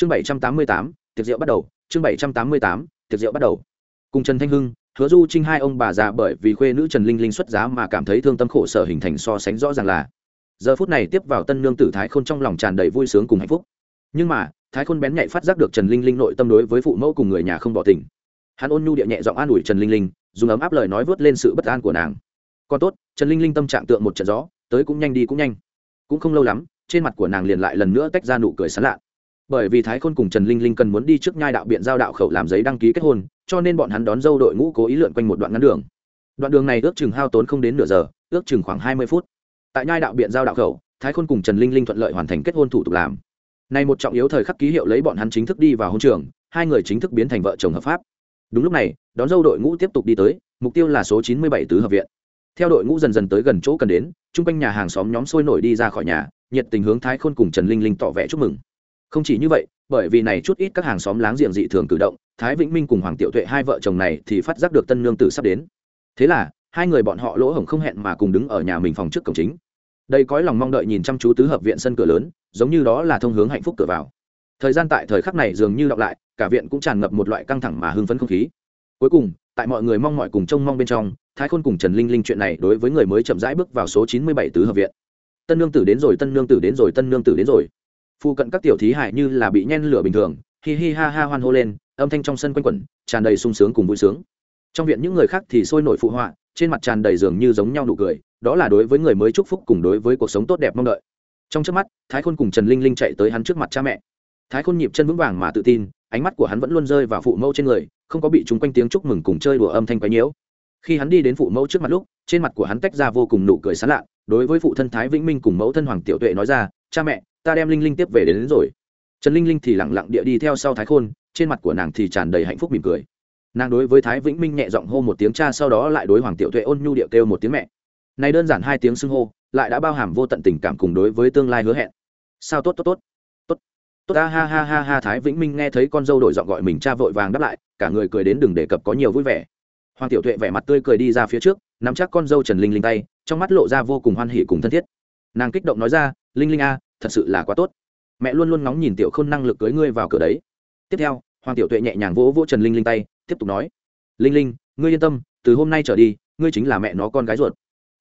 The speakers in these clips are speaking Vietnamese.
chương bảy trăm tám mươi tám, tiệc rượu bắt đầu, chương bảy trăm tám mươi tám, tiệc rượu bắt đầu. Cùng trần thanh hưng, hứa du trinh hai ông bà già bởi vì khuê nữ trần linh linh xuất giá mà cảm thấy thương tâm khổ sở hình thành so sánh rõ ràng là, giờ phút này tiếp vào tân nương tử thái khôn trong lòng tràn đầy vui sướng cùng hạnh phúc. Nhưng mà, thái khôn bén nhạy phát giác được trần linh linh nội tâm đối với phụ mẫu cùng người nhà không bỏ tình. Hắn ôn nhu địa nhẹ giọng an ủi trần linh linh, dùng ấm áp lời nói vớt lên sự bất an của nàng. Còn tốt, trần linh linh tâm trạng tượng một trận gió, tới cũng nhanh đi cũng nhanh. Cũng không lâu lắm, trên mặt của nàng liền lại lần nữa tách ra nụ cười sán lạ bởi vì thái khôn cùng trần linh linh cần muốn đi trước nhai đạo biện giao đạo khẩu làm giấy đăng ký kết hôn, cho nên bọn hắn đón dâu đội ngũ cố ý lượn quanh một đoạn ngắn đường. Đoạn đường này ước chừng hao tốn không đến nửa giờ, ước chừng khoảng hai mươi phút. Tại nhai đạo biện giao đạo khẩu, thái khôn cùng trần linh linh thuận lợi hoàn thành kết hôn thủ tục làm. Này một trọng yếu thời khắc ký hiệu lấy bọn hắn chính thức đi vào hôn trường, hai người chính thức biến thành vợ chồng hợp pháp. Đúng lúc này, đón dâu đội ngũ tiếp tục đi tới, mục tiêu là số chín mươi bảy tứ hợp viện. Theo đội ngũ dần dần tới gần chỗ cần đến, chung quanh nhà hàng xóm nhóm sôi nổi đi ra khỏi nhà, nhiệt tình hướng thái khôn cùng trần linh linh tỏ vẻ chúc mừng không chỉ như vậy, bởi vì này chút ít các hàng xóm láng giềng dị thường cử động, thái vĩnh minh cùng hoàng tiểu tuệ hai vợ chồng này thì phát giác được tân nương tử sắp đến. Thế là, hai người bọn họ lỗ hổng không hẹn mà cùng đứng ở nhà mình phòng trước cổng chính. Đây cõi lòng mong đợi nhìn chăm chú tứ hợp viện sân cửa lớn, giống như đó là thông hướng hạnh phúc cửa vào. Thời gian tại thời khắc này dường như đọc lại, cả viện cũng tràn ngập một loại căng thẳng mà hưng phấn không khí. Cuối cùng, tại mọi người mong mọi cùng trông mong bên trong, thái khôn cùng trần linh linh chuyện này đối với người mới chậm rãi bước vào số chín mươi bảy tứ hợp viện. Tân nương tử đến rồi, tân nương tử đến rồi, tân nương tử đến rồi phụ cận các tiểu thí hải như là bị nhen lửa bình thường, hi hi ha ha hoan hô lên, âm thanh trong sân quanh quẩn, tràn đầy sung sướng cùng vui sướng. Trong viện những người khác thì sôi nổi phụ họa, trên mặt tràn đầy dường như giống nhau nụ cười, đó là đối với người mới chúc phúc cùng đối với cuộc sống tốt đẹp mong đợi. Trong trước mắt, thái khôn cùng trần linh linh chạy tới hắn trước mặt cha mẹ. Thái khôn nhịp chân vững vàng mà tự tin, ánh mắt của hắn vẫn luôn rơi vào phụ mẫu trên người, không có bị chúng quanh tiếng chúc mừng cùng chơi đùa âm thanh quấy nhiễu. Khi hắn đi đến phụ mẫu trước mặt lúc, trên mặt của hắn tách ra vô cùng nụ cười sán lạ, đối với phụ thân thái vĩnh minh cùng mẫu thân hoàng tiểu tuệ nói ra, cha mẹ ta đem linh linh tiếp về đến, đến rồi. Trần linh linh thì lẳng lặng địa đi theo sau thái khôn trên mặt của nàng thì tràn đầy hạnh phúc mỉm cười. Nàng đối với thái vĩnh minh nhẹ giọng hô một tiếng cha sau đó lại đối hoàng tiểu tuệ ôn nhu địa kêu một tiếng mẹ. Này đơn giản hai tiếng xưng hô lại đã bao hàm vô tận tình cảm cùng đối với tương lai hứa hẹn. Sao tốt tốt tốt. Tốt. Tốt ta ha ha ha ha thái vĩnh minh nghe thấy con dâu đổi giọng gọi mình cha vội vàng đáp lại cả người cười đến đừng đề cập có nhiều vui vẻ. Hoàng tiểu tuệ vẻ mặt tươi cười đi ra phía trước nắm chắc con dâu trần linh linh tay trong mắt lộ ra vô cùng hoan hỉ cùng thân thiết. Nàng kích động nói ra linh linh a thật sự là quá tốt. Mẹ luôn luôn ngóng nhìn tiểu khôn năng lực cưới ngươi vào cửa đấy. Tiếp theo, hoàng tiểu tuệ nhẹ nhàng vỗ vỗ trần linh linh tay, tiếp tục nói. Linh linh, ngươi yên tâm, từ hôm nay trở đi, ngươi chính là mẹ nó con gái ruột.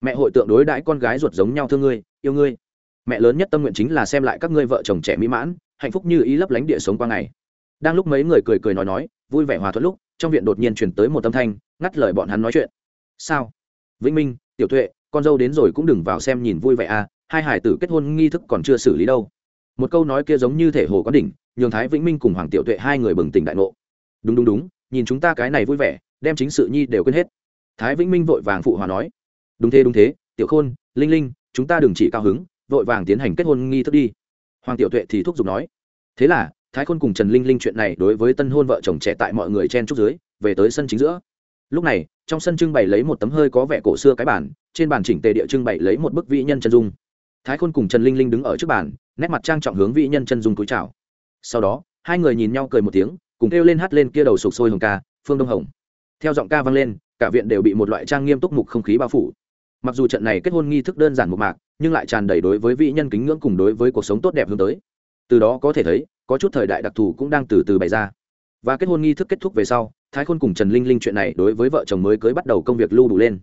Mẹ hội tượng đối đãi con gái ruột giống nhau thương ngươi, yêu ngươi. Mẹ lớn nhất tâm nguyện chính là xem lại các ngươi vợ chồng trẻ mỹ mãn, hạnh phúc như ý lấp lánh địa sống qua ngày. Đang lúc mấy người cười cười nói nói, vui vẻ hòa thuận lúc, trong viện đột nhiên chuyển tới một âm thanh, ngắt lời bọn hắn nói chuyện. Sao? Vĩnh minh, tiểu tuệ, con dâu đến rồi cũng đừng vào xem nhìn vui vẻ à hai hải tử kết hôn nghi thức còn chưa xử lý đâu. Một câu nói kia giống như thể hồ có đỉnh, nhường thái vĩnh minh cùng hoàng tiểu tuệ hai người bừng tỉnh đại ngộ. Đúng đúng đúng, nhìn chúng ta cái này vui vẻ, đem chính sự nhi đều quên hết. Thái vĩnh minh vội vàng phụ hòa nói. Đúng thế đúng thế, tiểu khôn, linh linh, chúng ta đừng chỉ cao hứng, vội vàng tiến hành kết hôn nghi thức đi. Hoàng tiểu tuệ thì thúc giục nói. Thế là, thái khôn cùng trần linh linh chuyện này đối với tân hôn vợ chồng trẻ tại mọi người chen trúc dưới, về tới sân chính giữa. Lúc này, trong sân trưng bày lấy một tấm hơi có vẻ cổ xưa cái bản trên bàn chỉnh tề địa trưng bày lấy một bức vĩ nhân chân dung thái khôn cùng trần linh linh đứng ở trước bàn, nét mặt trang trọng hướng vị nhân chân dung túi chào. Sau đó, hai người nhìn nhau cười một tiếng, cùng kêu lên hát lên kia đầu sục sôi hồng ca, phương đông hồng. Theo giọng ca vang lên, cả viện đều bị một loại trang nghiêm túc mục không khí bao phủ. Mặc dù trận này kết hôn nghi thức đơn giản một mạc, nhưng lại tràn đầy đối với vị nhân kính ngưỡng cùng đối với cuộc sống tốt đẹp hướng tới. Từ đó có thể thấy, có chút thời đại đặc thù cũng đang từ từ bày ra. Và kết hôn nghi thức kết thúc về sau, thái khôn cùng trần linh linh chuyện này đối với vợ chồng mới cưới bắt đầu công việc lưu đủ lên.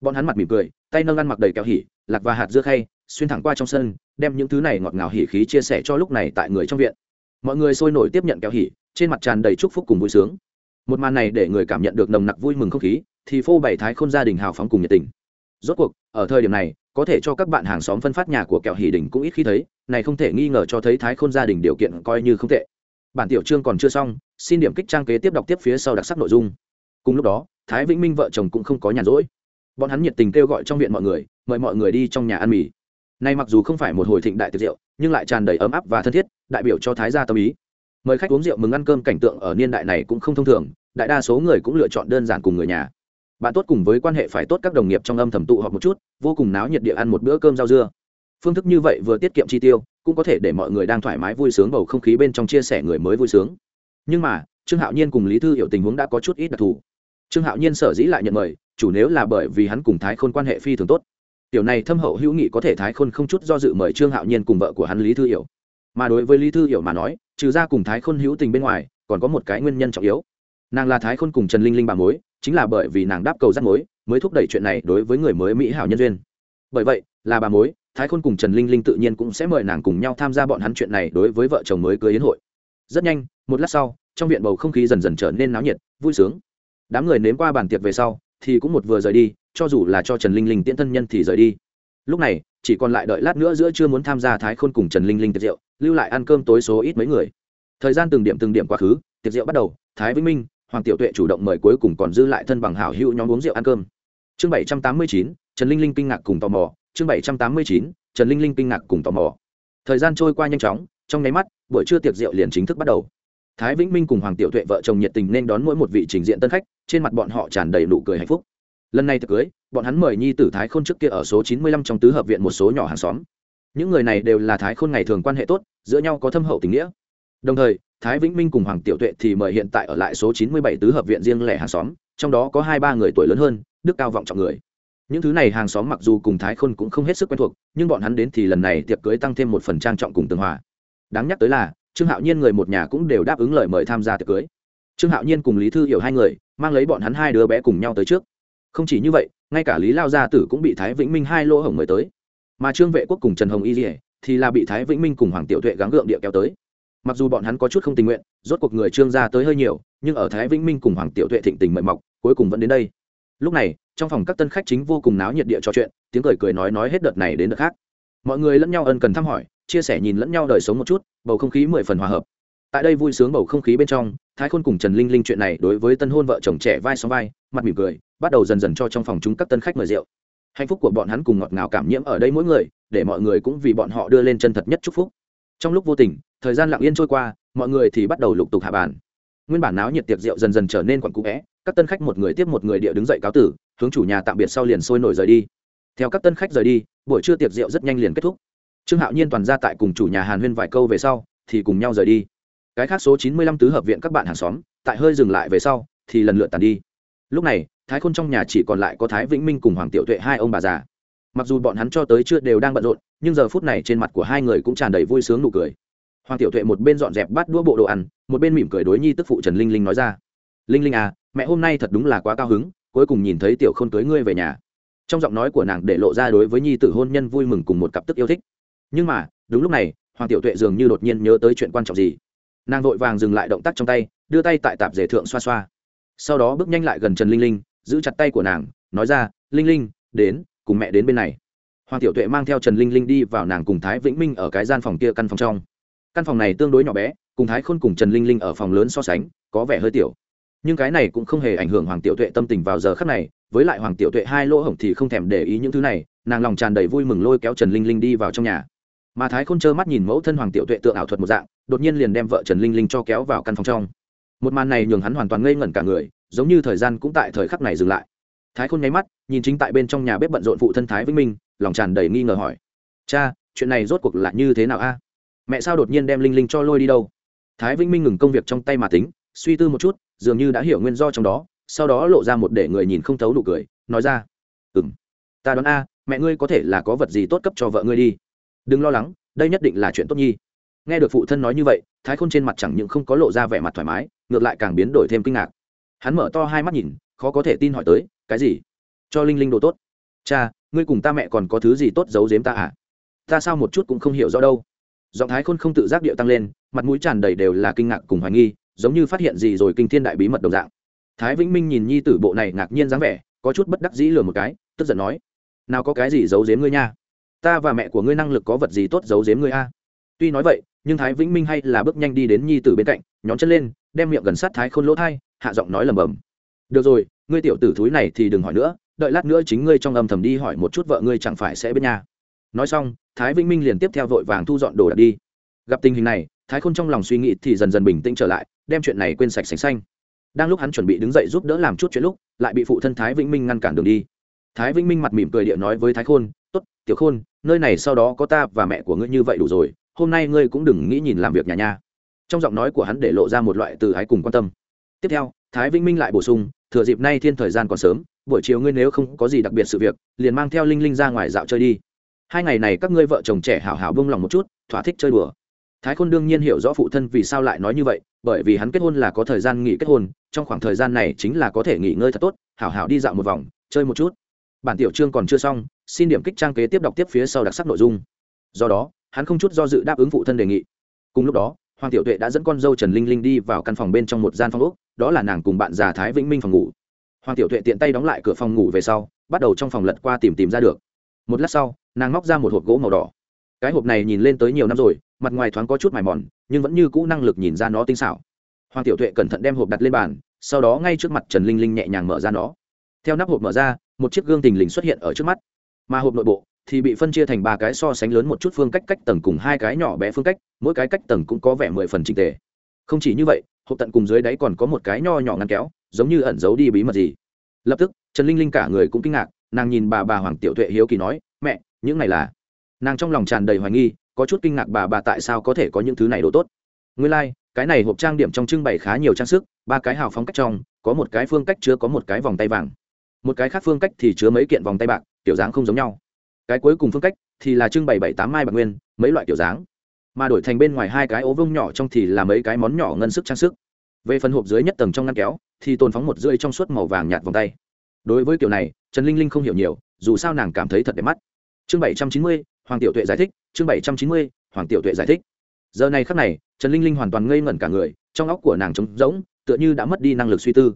Bọn hắn mặt mỉm cười, tay nâng ăn mặc đầy kẹo hỉ, lạc và hạt dưa khay xuyên thẳng qua trong sân, đem những thứ này ngọt ngào hỉ khí chia sẻ cho lúc này tại người trong viện. Mọi người sôi nổi tiếp nhận kẹo hỉ, trên mặt tràn đầy chúc phúc cùng vui sướng. Một màn này để người cảm nhận được nồng nặc vui mừng không khí, thì phô bày thái khôn gia đình hào phóng cùng nhiệt tình. Rốt cuộc, ở thời điểm này, có thể cho các bạn hàng xóm phân phát nhà của kẹo hỉ đình cũng ít khi thấy, này không thể nghi ngờ cho thấy thái khôn gia đình điều kiện coi như không tệ. Bản tiểu chương còn chưa xong, xin điểm kích trang kế tiếp đọc tiếp phía sau đặc sắc nội dung. Cùng lúc đó, thái vĩnh minh vợ chồng cũng không có nhàn rỗi. Bọn hắn nhiệt tình kêu gọi trong viện mọi người, mời mọi người đi trong nhà ăn mì nay mặc dù không phải một hồi thịnh đại tiệc rượu, nhưng lại tràn đầy ấm áp và thân thiết, đại biểu cho thái gia tâm ý. Mời khách uống rượu mừng ăn cơm cảnh tượng ở niên đại này cũng không thông thường, đại đa số người cũng lựa chọn đơn giản cùng người nhà. Bạn tốt cùng với quan hệ phải tốt các đồng nghiệp trong âm thầm tụ họp một chút, vô cùng náo nhiệt địa ăn một bữa cơm rau dưa. Phương thức như vậy vừa tiết kiệm chi tiêu, cũng có thể để mọi người đang thoải mái vui sướng bầu không khí bên trong chia sẻ người mới vui sướng. Nhưng mà, trương hạo nhiên cùng lý thư hiểu tình huống đã có chút ít đặc thù. Trương hạo nhiên sở dĩ lại nhận mời, chủ nếu là bởi vì hắn cùng thái khôn quan hệ phi thường tốt tiểu này thâm hậu hữu nghị có thể thái khôn không chút do dự mời trương hạo nhiên cùng vợ của hắn lý thư hiểu. Mà đối với lý thư hiểu mà nói, trừ ra cùng thái khôn hữu tình bên ngoài, còn có một cái nguyên nhân trọng yếu. Nàng là thái khôn cùng trần linh linh bà mối, chính là bởi vì nàng đáp cầu rắt mối, mới thúc đẩy chuyện này đối với người mới mỹ hảo nhân duyên. Bởi vậy, là bà mối, thái khôn cùng trần linh linh tự nhiên cũng sẽ mời nàng cùng nhau tham gia bọn hắn chuyện này đối với vợ chồng mới cưới yến hội. Rất nhanh, một lát sau, trong viện bầu không khí dần dần trở nên náo nhiệt, vui sướng. Đám người nếm qua bàn tiệc về sau, thì cũng một vừa rời đi cho dù là cho trần linh linh tiễn thân nhân thì rời đi. Lúc này, chỉ còn lại đợi lát nữa giữa chưa muốn tham gia thái khôn cùng trần linh linh tiệc rượu, lưu lại ăn cơm tối số ít mấy người. Thời gian từng điểm từng điểm quá khứ, tiệc rượu bắt đầu, thái vĩnh minh, hoàng tiểu tuệ chủ động mời cuối cùng còn dư lại thân bằng hảo hữu nhóm uống rượu ăn cơm. Chương bảy trăm tám mươi chín, trần linh linh kinh ngạc cùng tò mò. Chương bảy trăm tám mươi chín, trần linh linh kinh ngạc cùng tò mò. Thời gian trôi qua nhanh chóng, trong nháy mắt, buổi trưa tiệc rượu liền chính thức bắt đầu. Thái vĩnh minh cùng hoàng tiểu tuệ vợ chồng nhiệt tình nên đón mỗi một vị trình diện tân khách, trên mặt bọn họ tràn đầy nụ cười hạnh phúc lần này tiệc cưới, bọn hắn mời nhi tử thái khôn trước kia ở số chín mươi lăm trong tứ hợp viện một số nhỏ hàng xóm. Những người này đều là thái khôn ngày thường quan hệ tốt, giữa nhau có thâm hậu tình nghĩa. Đồng thời, thái vĩnh minh cùng hoàng tiểu tuệ thì mời hiện tại ở lại số chín mươi bảy tứ hợp viện riêng lẻ hàng xóm, trong đó có hai ba người tuổi lớn hơn, đức cao vọng trọng người. Những thứ này hàng xóm mặc dù cùng thái khôn cũng không hết sức quen thuộc, nhưng bọn hắn đến thì lần này tiệc cưới tăng thêm một phần trang trọng cùng tường hòa. Đáng nhắc tới là, trương hạo nhiên người một nhà cũng đều đáp ứng lời mời tham gia tiệc cưới. Trương hạo nhiên cùng lý thư hiểu hai người, mang lấy bọn hắn hai đứa bé cùng nhau tới trước không chỉ như vậy, ngay cả lý lao gia tử cũng bị thái vĩnh minh hai lỗ hổng mời tới. Mà trương vệ quốc cùng trần hồng y dỉa thì là bị thái vĩnh minh cùng hoàng tiểu tuệ gắng gượng địa kéo tới. Mặc dù bọn hắn có chút không tình nguyện, rốt cuộc người trương gia tới hơi nhiều, nhưng ở thái vĩnh minh cùng hoàng tiểu tuệ thịnh tình mời mọc, cuối cùng vẫn đến đây. Lúc này, trong phòng các tân khách chính vô cùng náo nhiệt địa trò chuyện, tiếng cười cười nói nói hết đợt này đến đợt khác. Mọi người lẫn nhau ân cần thăm hỏi, chia sẻ nhìn lẫn nhau đời sống một chút, bầu không khí mười phần hòa hợp. Tại đây vui sướng bầu không khí bên trong, thái khôn cùng trần linh linh chuyện này đối với tân hôn vợ chồng trẻ vai sóng vai mặt mỉm cười, bắt đầu dần dần cho trong phòng chúng các tân khách mời rượu. Hạnh phúc của bọn hắn cùng ngọt ngào cảm nhiễm ở đây mỗi người, để mọi người cũng vì bọn họ đưa lên chân thật nhất chúc phúc. Trong lúc vô tình, thời gian lặng yên trôi qua, mọi người thì bắt đầu lục tục hạ bàn. Nguyên bản náo nhiệt tiệc rượu dần dần trở nên quặn cũ vẽ, các tân khách một người tiếp một người địa đứng dậy cáo tử, hướng chủ nhà tạm biệt sau liền sôi nổi rời đi. Theo các tân khách rời đi, buổi trưa tiệc rượu rất nhanh liền kết thúc. Trương hạo nhiên toàn ra tại cùng chủ nhà hàn huyên vài câu về sau, thì cùng nhau rời đi. Cái khác số chín mươi lăm tứ hợp viện các bạn hàng xóm, tại hơi dừng lại về sau, thì lần lượt tàn đi lúc này, thái khôn trong nhà chỉ còn lại có thái vĩnh minh cùng hoàng tiểu tuệ hai ông bà già. Mặc dù bọn hắn cho tới chưa đều đang bận rộn, nhưng giờ phút này trên mặt của hai người cũng tràn đầy vui sướng nụ cười. Hoàng tiểu tuệ một bên dọn dẹp bắt đũa bộ đồ ăn, một bên mỉm cười đối nhi tức phụ trần linh linh nói ra. Linh linh à mẹ hôm nay thật đúng là quá cao hứng, cuối cùng nhìn thấy tiểu k h ô n cưới ngươi về nhà. Trong giọng nói của nàng để lộ ra đối với nhi tử hôn nhân vui mừng cùng một cặp tức yêu thích. Nhưng mà, đúng lúc này, hoàng tiểu tuệ dường như đột nhiên nhớ tới chuyện quan trọng gì. Nàng vội vàng dừng lại động tác trong tay, đưa tay tại tạp dề thượng xoa xoa sau đó bước nhanh lại gần trần linh linh, giữ chặt tay của nàng, nói ra, linh linh, đến, cùng mẹ đến bên này. Hoàng tiểu tuệ mang theo trần linh linh đi vào nàng cùng thái vĩnh minh ở cái gian phòng kia căn phòng trong. Căn phòng này tương đối nhỏ bé, cùng thái khôn cùng trần linh linh ở phòng lớn so sánh, có vẻ hơi tiểu. Nhưng cái này cũng không hề ảnh hưởng hoàng tiểu tuệ tâm tình vào giờ khắc này, với lại hoàng tiểu tuệ hai lỗ hổng thì không thèm để ý những thứ này, nàng lòng tràn đầy vui mừng lôi kéo trần linh linh đi vào trong nhà. Mà thái khôn trơ mắt nhìn mẫu thân hoàng tiểu tuệ tượng ảo thuật một dạng, đột nhiên liền đem vợ trần linh linh cho kéo vào căn phòng trong một màn này nhường hắn hoàn toàn ngây ngẩn cả người, giống như thời gian cũng tại thời khắc này dừng lại. Thái khôn nháy mắt, nhìn chính tại bên trong nhà bếp bận rộn phụ thân thái vĩnh minh, lòng tràn đầy nghi ngờ hỏi. Cha, chuyện này rốt cuộc là như thế nào a? Mẹ sao đột nhiên đem linh linh cho lôi đi đâu? Thái vĩnh minh ngừng công việc trong tay mà tính, suy tư một chút, dường như đã hiểu nguyên do trong đó, sau đó lộ ra một để người nhìn không thấu đủ cười, nói ra ừ m ta đoán a, mẹ ngươi có thể là có vật gì tốt cấp cho vợ ngươi đi. Đừng lo lắng, đây nhất định là chuyện tốt nhi. Nghe được phụ thân nói như vậy, thái khôn trên mặt chẳng những không có lộ ra vẻ mặt thoải mái ngược lại càng biến đổi thêm kinh ngạc. Hắn mở to hai mắt nhìn, khó có thể tin hỏi tới, cái gì? Cho linh linh đồ tốt? Cha, ngươi cùng ta mẹ còn có thứ gì tốt giấu giếm ta à? Ta sao một chút cũng không hiểu rõ đâu. Giọng thái khôn không tự giác điệu tăng lên, mặt mũi tràn đầy đều là kinh ngạc cùng hoài nghi, giống như phát hiện gì rồi kinh thiên đại bí mật đồng dạng. Thái vĩnh minh nhìn nhi tử bộ này ngạc nhiên dáng vẻ, có chút bất đắc dĩ lừa một cái, tức giận nói, nào có cái gì giấu giếm ngươi nha? Ta và mẹ của ngươi năng lực có vật gì tốt giấu giếm ngươi a? Tuy nói vậy nhưng thái vĩnh minh hay là bước nhanh đi đến nhi tử bên cạnh, nhón chân lên, đem miệng gần sát thái khôn lỗ thai, hạ giọng nói lầm bầm được rồi, ngươi tiểu tử thúi này thì đừng hỏi nữa, đợi lát nữa chính ngươi trong âm thầm đi hỏi một chút vợ ngươi chẳng phải sẽ bên nhà nói xong, thái vĩnh minh liền tiếp theo vội vàng thu dọn đồ đạc đi. Gặp tình hình này, thái khôn trong lòng suy nghĩ thì dần dần bình tĩnh trở lại, đem chuyện này quên sạch sành xanh. Đang lúc hắn chuẩn bị đứng dậy giúp đỡ làm chút chuyện lúc, lại bị phụ thân thái vĩnh minh ngăn cản đường đi. Thái vĩnh minh mặt mỉm cười địa nói với thái khôn t ố t tiểu khôn, nơi này sau đó có ta và mẹ của ngươi như vậy đủ rồi hôm nay ngươi cũng đừng nghĩ nhìn làm việc nhà nha. Trong giọng nói của hắn để lộ ra một loại từ ái cùng quan tâm. Tiếp theo, thái vĩnh minh lại bổ sung, thừa dịp nay thiên thời gian còn sớm, buổi chiều ngươi nếu không có gì đặc biệt sự việc, liền mang theo linh linh ra ngoài dạo chơi đi. Hai ngày này các ngươi vợ chồng trẻ hảo hảo bông lòng một chút, thỏa thích chơi đùa. Thái khôn đương nhiên hiểu rõ phụ thân vì sao lại nói như vậy, bởi vì hắn kết hôn là có thời gian nghỉ kết hôn, trong khoảng thời gian này chính là có thể nghỉ ngơi thật tốt, hảo hảo đi dạo một vòng, chơi một chút. Bản tiểu chương còn chưa xong, xin điểm kích trang kế tiếp đọc tiếp phía sau đặc sắc nội dung. Do đó hắn không chút do dự đáp ứng phụ thân đề nghị. Cùng lúc đó, hoàng tiểu tuệ đã dẫn con dâu trần linh linh đi vào căn phòng bên trong một gian phòng úc đó là nàng cùng bạn già thái vĩnh minh phòng ngủ. Hoàng tiểu tuệ tiện tay đóng lại cửa phòng ngủ về sau, bắt đầu trong phòng lật qua tìm tìm ra được. Một lát sau, nàng móc ra một hộp gỗ màu đỏ. Cái hộp này nhìn lên tới nhiều năm rồi, mặt ngoài thoáng có chút mài mòn, nhưng vẫn như cũ năng lực nhìn ra nó tinh xảo. Hoàng tiểu tuệ cẩn thận đem hộp đặt lên bàn, sau đó ngay trước mặt trần linh linh nhẹ nhàng mở ra nó. Theo nắp hộp mở ra, một chiếc gương tình lình xuất hiện ở trước mắt. Mà hộp nội bộ thì bị phân chia thành ba cái so sánh lớn một chút phương cách cách tầng cùng hai cái nhỏ bé phương cách mỗi cái cách tầng cũng có vẻ mười phần trình tề. Không chỉ như vậy hộp tận cùng dưới đáy còn có một cái nho nhỏ ngăn kéo giống như ẩn giấu đi bí mật gì. Lập tức trần linh linh cả người cũng kinh ngạc nàng nhìn bà bà hoàng tiểu tuệ hiếu kỳ nói mẹ những này là? Nàng trong lòng tràn đầy hoài nghi có chút kinh ngạc bà bà tại sao có thể có những thứ này đồ tốt. Nguyên lai、like, cái này hộp trang điểm trong trưng bày khá nhiều trang sức ba cái hào phóng cách trong có một cái phương cách chứa có một cái vòng tay vàng. Một cái khác phương cách thì chứa mấy kiện vòng tay bạc kiểu dáng không giống nhau cái cuối cùng phương cách thì là trưng bày bảy tám mai bạc nguyên, mấy loại kiểu dáng. Mà đổi thành bên ngoài hai cái ố vông nhỏ trong thì là mấy cái món nhỏ ngân sức trang sức. Về phần hộp dưới nhất tầng trong ngăn kéo, thì tồn phóng một rưỡi trong suốt màu vàng nhạt vòng tay. Đối với kiểu này, trần linh linh không hiểu nhiều, dù sao nàng cảm thấy thật đẹp mắt. Chương bảy trăm chín mươi, hoàng tiểu tuệ giải thích, chương bảy trăm chín mươi, hoàng tiểu tuệ giải thích. Giờ này khắc này, trần linh linh hoàn toàn ngây ngẩn cả người, trong óc của nàng trống rỗng, tựa như đã mất đi năng lực suy tư.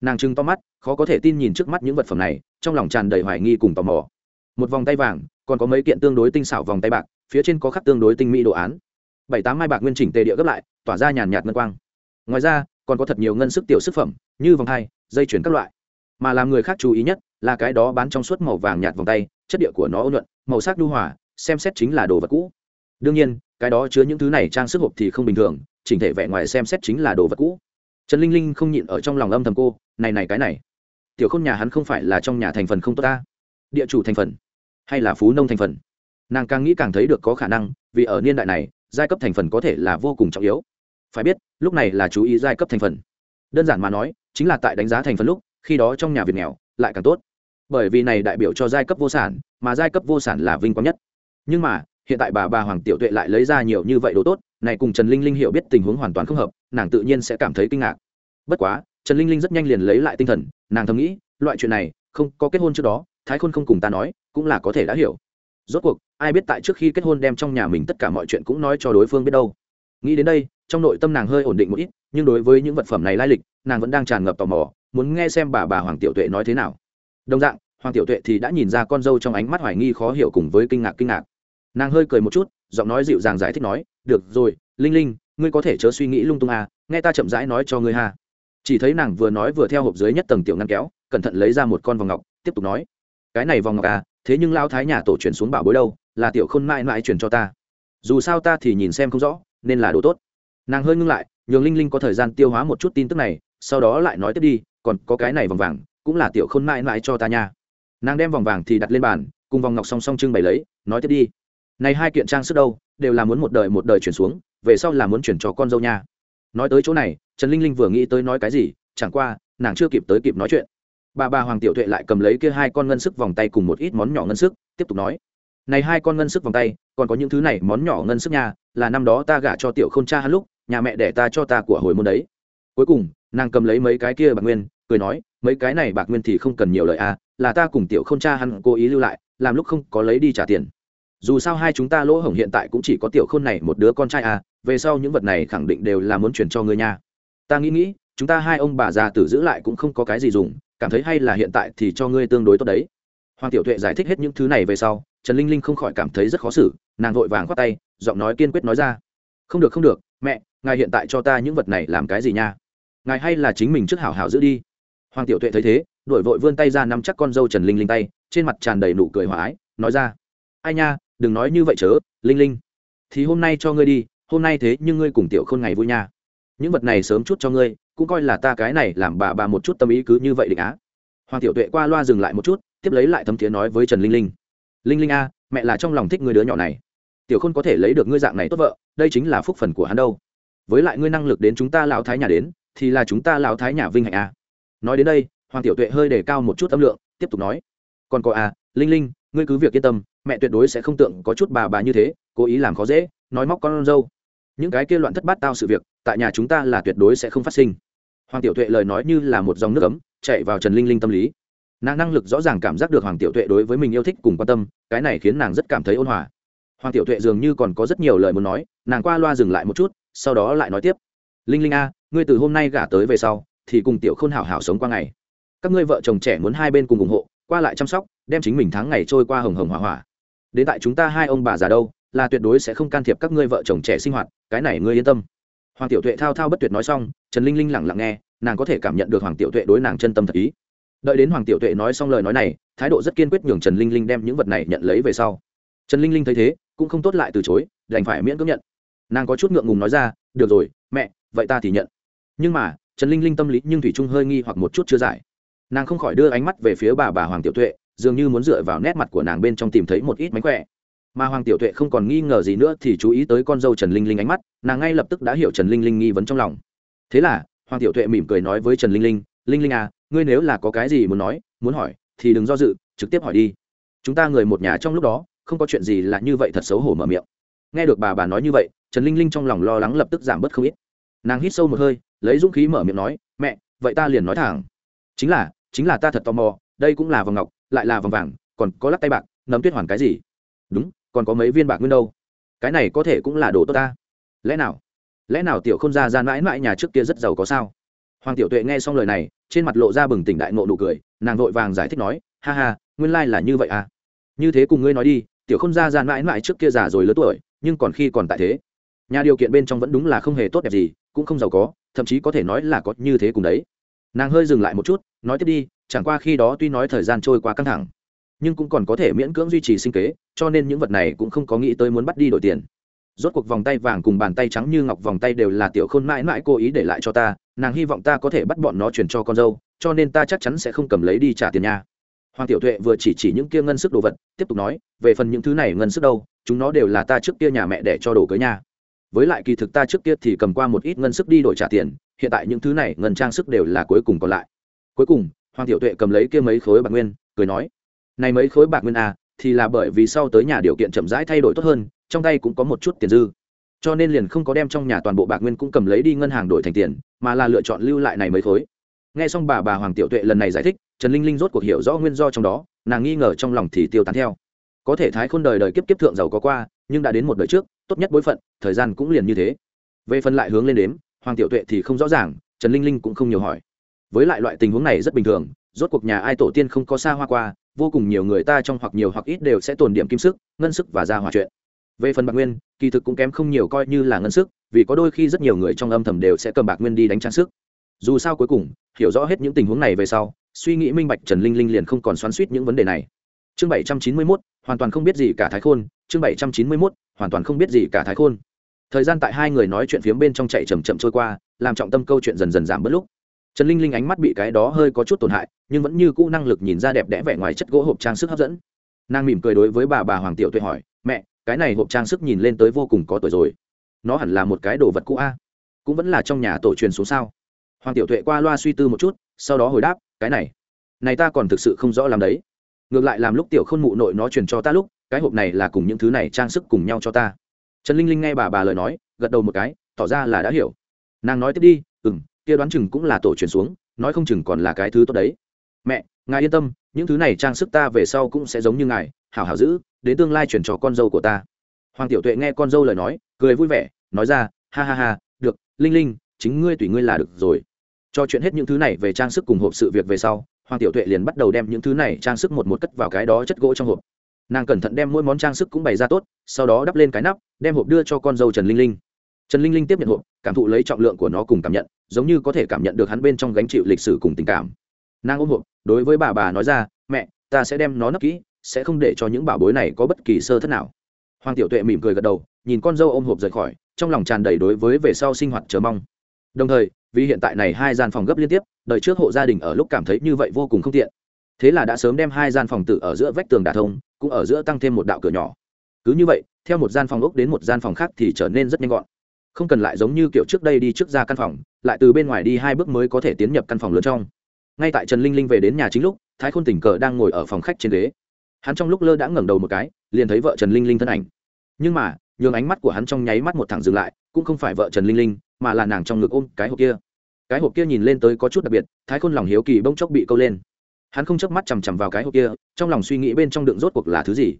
Nàng trừng to mắt, khó có thể tin nhìn trước mắt những vật phẩm này, trong lòng tràn đầy hoài nghi cùng tò mò một vòng tay vàng, còn có mấy kiện tương đối tinh xảo vòng tay bạc, phía trên có khắc tương đối tinh mỹ đồ án. Bảy tám mai bạc nguyên chỉnh tề địa gấp lại, tỏa ra nhàn nhạt ngân quang. Ngoài ra, còn có thật nhiều ngân sức tiểu sức phẩm, như vòng hai, dây chuyển các loại. Mà làm người khác chú ý nhất là cái đó bán trong suốt màu vàng nhạt vòng tay, chất địa của nó ôn nhuận, màu sắc đu hòa, xem xét chính là đồ vật cũ. Đương nhiên, cái đó chứa những thứ này trang sức hộp thì không bình thường, chỉnh thể vẻ ngoài xem xét chính là đồ vật cũ. Trần linh linh không nhịn ở trong lòng âm thầm cô, này này cái này, tiểu k h ô n nhà hắn không phải là trong nhà thành phần không tốt ta? Địa chủ thành phần hay là phú nông thành phần. Nàng càng nghĩ càng thấy được có khả năng, vì ở niên đại này, giai cấp thành phần có thể là vô cùng trọng yếu. Phải biết, lúc này là chú ý giai cấp thành phần. Đơn giản mà nói, chính là tại đánh giá thành phần lúc, khi đó trong nhà việt nghèo, lại càng tốt. Bởi vì này đại biểu cho giai cấp vô sản, mà giai cấp vô sản là vinh quang nhất. Nhưng mà, hiện tại bà bà hoàng tiểu tuệ lại lấy ra nhiều như vậy đồ tốt, này cùng trần linh linh hiểu biết tình huống hoàn toàn không hợp, nàng tự nhiên sẽ cảm thấy kinh ngạc. Bất quá, trần linh linh rất nhanh liền lấy lại tinh thần, nàng thầm nghĩ, loại chuyện này, không có kết hôn trước đó thái khôn không cùng ta nói, cũng là có thể đã hiểu. Rốt cuộc, ai biết tại trước khi kết hôn đem trong nhà mình tất cả mọi chuyện cũng nói cho đối phương biết đâu. Nghĩ đến đây, trong nội tâm nàng hơi ổn định một ít, nhưng đối với những vật phẩm này lai lịch, nàng vẫn đang tràn ngập tò mò, muốn nghe xem bà bà hoàng tiểu tuệ nói thế nào. Đồng dạng, hoàng tiểu tuệ thì đã nhìn ra con dâu trong ánh mắt hoài nghi khó hiểu cùng với kinh ngạc kinh ngạc. Nàng hơi cười một chút, giọng nói dịu dàng giải thích nói, được rồi, linh linh, ngươi có thể chớ suy nghĩ lung tung à nghe ta chậm rãi nói cho ngươi ha. Chỉ thấy nàng vừa nói vừa theo hộp dưới nhất tầng tiểu ngăn kéo, cẩn thận lấy ra một con vòng ngọc, tiếp tục nói cái này vòng ngọc à thế nhưng lao thái nhà tổ truyền xuống bảo bối đâu, là tiểu khôn mãi mãi truyền cho ta. Dù sao ta thì nhìn xem không rõ, nên là đồ tốt. Nàng hơi ngưng lại, nhường linh linh có thời gian tiêu hóa một chút tin tức này, sau đó lại nói tiếp đi, còn có cái này vòng vàng, cũng là tiểu khôn mãi mãi cho ta nha. Nàng đem vòng vàng thì đặt lên bàn, cùng vòng ngọc song song trưng bày lấy, nói tiếp đi. Này hai kiện trang sức đâu, đều là muốn một đời một đời chuyển xuống, về sau là muốn chuyển cho con dâu nha. Nói tới chỗ này, trần linh linh vừa nghĩ tới nói cái gì, chẳng qua, nàng chưa kịp tới kịp nói chuyện bà bà hoàng tiểu tuệ lại cầm lấy kia hai con ngân sức vòng tay cùng một ít món nhỏ ngân sức, tiếp tục nói, này hai con ngân sức vòng tay, còn có những thứ này món nhỏ ngân sức nha, là năm đó ta gả cho tiểu k h ô n cha hắn lúc, nhà mẹ để ta cho ta của hồi môn đấy. Cuối cùng, nàng cầm lấy mấy cái kia bạc nguyên, cười nói, mấy cái này bạc nguyên thì không cần nhiều lời à là ta cùng tiểu k h ô n cha hắn cố ý lưu lại, làm lúc không có lấy đi trả tiền. Dù sao hai chúng ta lỗ hổng hiện tại cũng chỉ có tiểu khôn này một đứa con trai à về sau những vật này khẳng định đều là muốn chuyển cho người nhà ta nghĩ nghĩ, chúng ta hai ông bà già tử giữ lại cũng không có cái gì dùng cảm thấy hay là hiện tại thì cho ngươi tương đối tốt đấy. Hoàng tiểu tuệ giải thích hết những thứ này về sau, trần linh linh không khỏi cảm thấy rất khó xử, nàng vội vàng khoát tay, giọng nói kiên quyết nói ra. Không được không được, mẹ, ngài hiện tại cho ta những vật này làm cái gì nha? Ngài hay là chính mình trước hảo hảo giữ đi. Hoàng tiểu tuệ thấy thế đổi vội vươn tay ra nắm chắc con dâu trần linh linh tay, trên mặt tràn đầy nụ cười hòa ái, nói ra. Ai nha, đừng nói như vậy chớ, linh linh. Thì hôm nay cho ngươi đi, hôm nay thế nhưng ngươi cùng tiểu khôn ngày vui nha. Những vật này sớm chút cho ngươi cũng coi là ta cái này làm bà bà một chút tâm ý cứ như vậy định á. Hoàng tiểu tuệ qua loa dừng lại một chút, tiếp lấy lại thấm thiế nói với trần linh linh. Linh linh a, mẹ là trong lòng thích ngươi đứa nhỏ này. Tiểu khôn có thể lấy được ngươi dạng này tốt vợ, đây chính là phúc phần của hắn đâu. Với lại ngươi năng lực đến chúng ta lão thái nhà đến, thì là chúng ta lão thái nhà vinh hạnh a. Nói đến đây, hoàng tiểu tuệ hơi đề cao một chút âm lượng, tiếp tục nói. Còn có a, linh linh, ngươi cứ việc yên tâm, mẹ tuyệt đối sẽ không tượng có chút bà bà như thế, cố ý làm khó dễ, nói móc con dâu những cái kia loạn thất bát tao sự việc, tại nhà chúng ta là tuyệt đối sẽ không phát sinh hoàng tiểu tuệ lời nói như là một dòng nước ấm, chạy vào trần linh linh tâm lý. Nàng năng lực rõ ràng cảm giác được hoàng tiểu tuệ đối với mình yêu thích cùng quan tâm, cái này khiến nàng rất cảm thấy ôn hòa. Hoàng tiểu tuệ dường như còn có rất nhiều lời muốn nói, nàng qua loa dừng lại một chút, sau đó lại nói tiếp. Linh linh a, ngươi từ hôm nay gả tới về sau, thì cùng tiểu khôn hảo hảo sống qua ngày. Các ngươi vợ chồng trẻ muốn hai bên cùng ủng hộ, qua lại chăm sóc, đem chính mình tháng ngày trôi qua hồng hồng hỏa hỏa đến tại chúng ta hai ông bà già đâu, là tuyệt đối sẽ không can thiệp các ngươi vợ chồng trẻ sinh hoạt, cái này ngươi yên tâm. Hoàng tiểu tuệ thao thao bất tuyệt nói xong trần linh linh lẳng lặng nghe, nàng có thể cảm nhận được hoàng tiểu tuệ đối nàng chân tâm thật ý. Đợi đến hoàng tiểu tuệ nói xong lời nói này, thái độ rất kiên quyết nhường trần linh linh đem những vật này nhận lấy về sau. Trần linh linh thấy thế, cũng không tốt lại từ chối, đành phải miễn cưỡng nhận. Nàng có chút ngượng ngùng nói ra, được rồi, mẹ, vậy ta thì nhận. Nhưng mà, trần linh linh tâm lý nhưng thủy trung hơi nghi hoặc một chút chưa giải. Nàng không khỏi đưa ánh mắt về phía bà bà hoàng tiểu tuệ, dường như muốn dựa vào nét mặt của nàng bên trong tìm thấy một ít mánh khỏe. Mà hoàng tiểu tuệ không còn nghi ngờ gì nữa thì chú ý tới con dâu trần linh linh ánh mắt, nàng ngay lập tức đã hiểu trần linh linh nghi vấn trong lòng thế là, hoàng tiểu tuệ mỉm cười nói với trần linh linh linh linh à ngươi nếu là có cái gì muốn nói, muốn hỏi, thì đừng do dự, trực tiếp hỏi đi. Chúng ta người một nhà trong lúc đó, không có chuyện gì là như vậy thật xấu hổ mở miệng. Nghe được bà bà nói như vậy, trần linh linh trong lòng lo lắng lập tức giảm bớt không ít. Nàng hít sâu một hơi, lấy dũng khí mở miệng nói, mẹ, vậy ta liền nói thẳng. Chính là chính là ta thật tò mò, đây cũng là vòng ngọc, lại là vòng vàng, còn có lắc tay bạc, nấm tuyết hoàn cái gì? Đúng, còn có mấy viên bạc nguyên đâu. Cái này có thể cũng là đồ tốt ta. Lẽ nào? Lẽ nào tiểu không ra ra mãi mãi nhà trước kia rất giàu có sao? Hoàng tiểu tuệ nghe xong lời này, trên mặt lộ ra bừng tỉnh đại ngộ nụ cười, nàng vội vàng giải thích nói, ha ha, nguyên lai là như vậy à? Như thế cùng ngươi nói đi, tiểu không ra ra mãi mãi trước kia già rồi lớn tuổi, nhưng còn khi còn tại thế. Nhà điều kiện bên trong vẫn đúng là không hề tốt đẹp gì, cũng không giàu có, thậm chí có thể nói là có như thế cùng đấy. Nàng hơi dừng lại một chút, nói, tiếp đi, chẳng qua khi đó tuy nói thời gian trôi qua căng thẳng, nhưng cũng còn có thể miễn cưỡng duy trì sinh kế, cho nên những vật này cũng không có nghĩ tới muốn bắt đi đổi tiền rốt cuộc vòng tay vàng cùng bàn tay trắng như ngọc vòng tay đều là tiểu khôn mãi mãi cố ý để lại cho ta, nàng hy vọng ta có thể bắt bọn nó chuyển cho con dâu, cho nên ta chắc chắn sẽ không cầm lấy đi trả tiền nha. Hoàng tiểu tuệ vừa chỉ chỉ những kia ngân sức đồ vật, tiếp tục nói, về phần những thứ này ngân sức đâu, chúng nó đều là ta trước kia nhà mẹ để cho đồ cưới nha. Với lại kỳ thực ta trước kia thì cầm qua một ít ngân sức đi đổi trả tiền, hiện tại những thứ này ngân trang sức đều là cuối cùng còn lại. Cuối cùng, hoàng tiểu tuệ cầm lấy kia mấy khối bạc nguyên, cười nói, này mấy khối bạc nguyên à thì là bởi vì sau tới nhà điều kiện chậm rãi thay đổi tốt hơn trong tay cũng có một chút tiền dư. Cho nên liền không có đem trong nhà toàn bộ bạc nguyên cũng cầm lấy đi ngân hàng đổi thành tiền, mà là lựa chọn lưu lại này mấy khối. Nghe xong bà bà hoàng tiểu tuệ lần này giải thích, trần linh linh rốt cuộc hiểu rõ nguyên do trong đó, nàng nghi ngờ trong lòng thì tiêu tán theo. Có thể thái khôn đời đời kiếp kiếp thượng giàu có qua, nhưng đã đến một đời trước, tốt nhất bối phận, thời gian cũng liền như thế. Về phần lại hướng lên đếm, hoàng tiểu tuệ thì không rõ ràng, trần linh linh cũng không nhiều hỏi. Với lại loại tình huống này rất bình thường, rốt cuộc nhà ai tổ tiên không có xa hoa qua, vô cùng nhiều người ta trong hoặc nhiều hoặc ít đều sẽ tồn điểm kim sức, ngân sức và ra hòa chuyện về phần bạc nguyên, kỳ thực cũng kém không nhiều coi như là ngân sức, vì có đôi khi rất nhiều người trong âm thầm đều sẽ cầm bạc nguyên đi đánh trang sức. Dù sao cuối cùng, hiểu rõ hết những tình huống này về sau, suy nghĩ minh bạch trần linh linh liền không còn xoắn suýt những vấn đề này. Chương bảy trăm chín mươi mốt, hoàn toàn không biết gì cả thái khôn. Chương bảy trăm chín mươi mốt, hoàn toàn không biết gì cả thái khôn. Thời gian tại hai người nói chuyện phiếm bên trong chạy chầm chậm trôi qua, làm trọng tâm câu chuyện dần dần giảm bớt lúc. Trần linh linh ánh mắt bị cái đó hơi có chút tổn hại, nhưng vẫn như cũ năng lực nhìn ra đẹp đẽ vẻ ngoài chất gỗ hộp trang sức hấp dẫn. Nàng mỉm cười đối với bà bà hoàng tiểu tuệ hỏi, mẹ cái này hộp trang sức nhìn lên tới vô cùng có tuổi rồi. Nó hẳn là một cái đồ vật cũ a. Cũng vẫn là trong nhà tổ truyền xuống sao? Hoàng tiểu tuệ qua loa suy tư một chút, sau đó hồi đáp, cái này này ta còn thực sự không rõ làm đấy. Ngược lại làm lúc tiểu khôn mụ nội nó truyền cho ta lúc, cái hộp này là cùng những thứ này trang sức cùng nhau cho ta. Trần linh linh nghe bà bà lời nói, gật đầu một cái, tỏ ra là đã hiểu. Nàng nói tiếp đi ừ m kia đoán chừng cũng là tổ truyền xuống, nói không chừng còn là cái thứ tốt đấy. Mẹ, ngài yên tâm, những thứ này trang sức ta về sau cũng sẽ giống như ngài, hảo hảo giữ đến tương lai chuyển cho con dâu của ta. Hoàng tiểu tuệ nghe con dâu lời nói, cười vui vẻ, nói ra, ha ha ha, được, linh linh, chính ngươi tùy ngươi là được rồi. Cho chuyện hết những thứ này về trang sức cùng hộp sự việc về sau, hoàng tiểu tuệ liền bắt đầu đem những thứ này trang sức một một cất vào cái đó chất gỗ trong hộp. Nàng cẩn thận đem mỗi món trang sức cũng bày ra tốt, sau đó đắp lên cái nắp, đem hộp đưa cho con dâu trần linh linh. Trần linh linh tiếp nhận hộp, cảm thụ lấy trọng lượng của nó cùng cảm nhận, giống như có thể cảm nhận được hắn bên trong gánh chịu lịch sử cùng tình cảm. Nàng ôm hộp, đối với bà bà nói ra, mẹ, ta sẽ đem nó nấp kỹ sẽ không để cho những bảo bối này có bất kỳ sơ thất nào. Hoàng tiểu tuệ mỉm cười gật đầu, nhìn con dâu ôm hộp rời khỏi, trong lòng tràn đầy đối với về sau sinh hoạt chờ mong. Đồng thời, vì hiện tại này hai gian phòng gấp liên tiếp đợi trước hộ gia đình ở lúc cảm thấy như vậy vô cùng không tiện. Thế là đã sớm đem hai gian phòng tự ở giữa vách tường đà thông, cũng ở giữa tăng thêm một đạo cửa nhỏ. Cứ như vậy, theo một gian phòng ốc đến một gian phòng khác thì trở nên rất nhanh gọn. Không cần lại giống như kiểu trước đây đi trước ra căn phòng, lại từ bên ngoài đi hai bước mới có thể tiến nhập căn phòng lớn trong. Ngay tại trần linh linh về đến nhà chính lúc, thái khôn tình cờ đang ngồi ở phòng khách trên ghế hắn trong lúc lơ đã ngẩng đầu một cái, liền thấy vợ trần linh linh thân ảnh. Nhưng mà, nhường ánh mắt của hắn trong nháy mắt một thẳng dừng lại, cũng không phải vợ trần linh linh, mà là nàng trong ngực ôm cái hộp kia. Cái hộp kia nhìn lên tới có chút đặc biệt, thái khôn lòng hiếu kỳ bông chốc bị câu lên. Hắn không chớp mắt chằm chằm vào cái hộp kia, trong lòng suy nghĩ bên trong đựng rốt cuộc là thứ gì.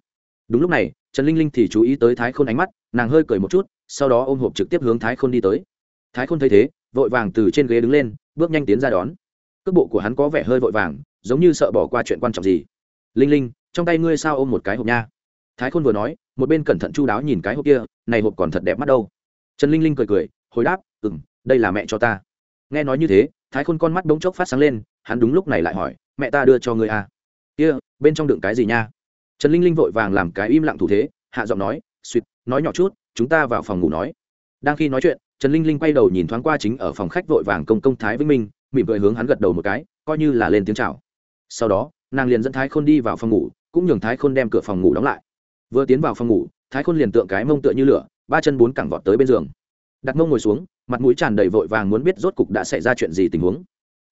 Đúng lúc này, trần linh linh thì chú ý tới thái khôn ánh mắt, nàng hơi cười một chút, sau đó ôm hộp trực tiếp hướng thái khôn đi tới. Thái khôn thấy thế, vội vàng từ trên ghế đứng lên, bước nhanh tiến ra đón. Cước bộ của hắn có vẻ hơi vội vàng, giống như sợ bỏ qua chuyện quan trọng gì. Linh linh trong tay ngươi sao ôm một cái hộp nha. Thái khôn vừa nói, một bên cẩn thận chu đáo nhìn cái hộp kia, này hộp còn thật đẹp mắt đâu. Trần linh linh cười cười, hồi đáp ừ m đây là mẹ cho ta. Nghe nói như thế, thái khôn con mắt bỗng chốc phát sáng lên, hắn đúng lúc này lại hỏi, mẹ ta đưa cho ngươi à? Kia, bên trong đựng cái gì nha? Trần linh linh vội vàng làm cái im lặng thủ thế, hạ giọng nói suýt nói nhỏ chút, chúng ta vào phòng ngủ nói. Đang khi nói chuyện, trần linh linh quay đầu nhìn thoáng qua chính ở phòng khách vội vàng công công thái vĩnh minh, mỉm cười hướng hắn gật đầu một cái, coi như là lên tiếng chào. Sau đó, nàng liền dẫn thái khôn đi vào phòng ngủ cũng nhường thái khôn đem cửa phòng ngủ đóng lại. Vừa tiến vào phòng ngủ, thái khôn liền tượng cái mông tựa như lửa, ba chân bốn cẳng vọt tới bên giường. Đặt mông ngồi xuống, mặt mũi tràn đầy vội vàng muốn biết rốt cục đã xảy ra chuyện gì tình huống.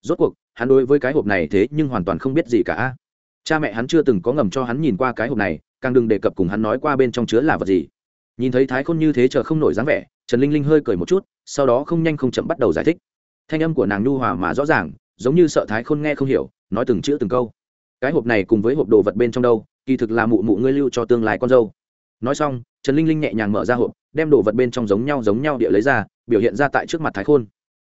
Rốt cuộc, hắn đối với cái hộp này thế nhưng hoàn toàn không biết gì cả. Cha mẹ hắn chưa từng có ngầm cho hắn nhìn qua cái hộp này, càng đừng đề cập cùng hắn nói qua bên trong chứa là vật gì. Nhìn thấy thái khôn như thế chờ không nổi dáng vẻ, trần linh linh hơi cười một chút, sau đó không nhanh không chậm bắt đầu giải thích. Thanh âm của nàng nhu hòa mà rõ ràng, giống như sợ thái khôn nghe không hiểu, nói từng chữ từng câu cái hộp này cùng với hộp đồ vật bên trong đâu, kỳ thực là mụ mụ ngươi lưu cho tương lai con dâu. Nói xong, trần linh linh nhẹ nhàng mở ra hộp, đem đồ vật bên trong giống nhau giống nhau địa lấy ra, biểu hiện ra tại trước mặt thái khôn.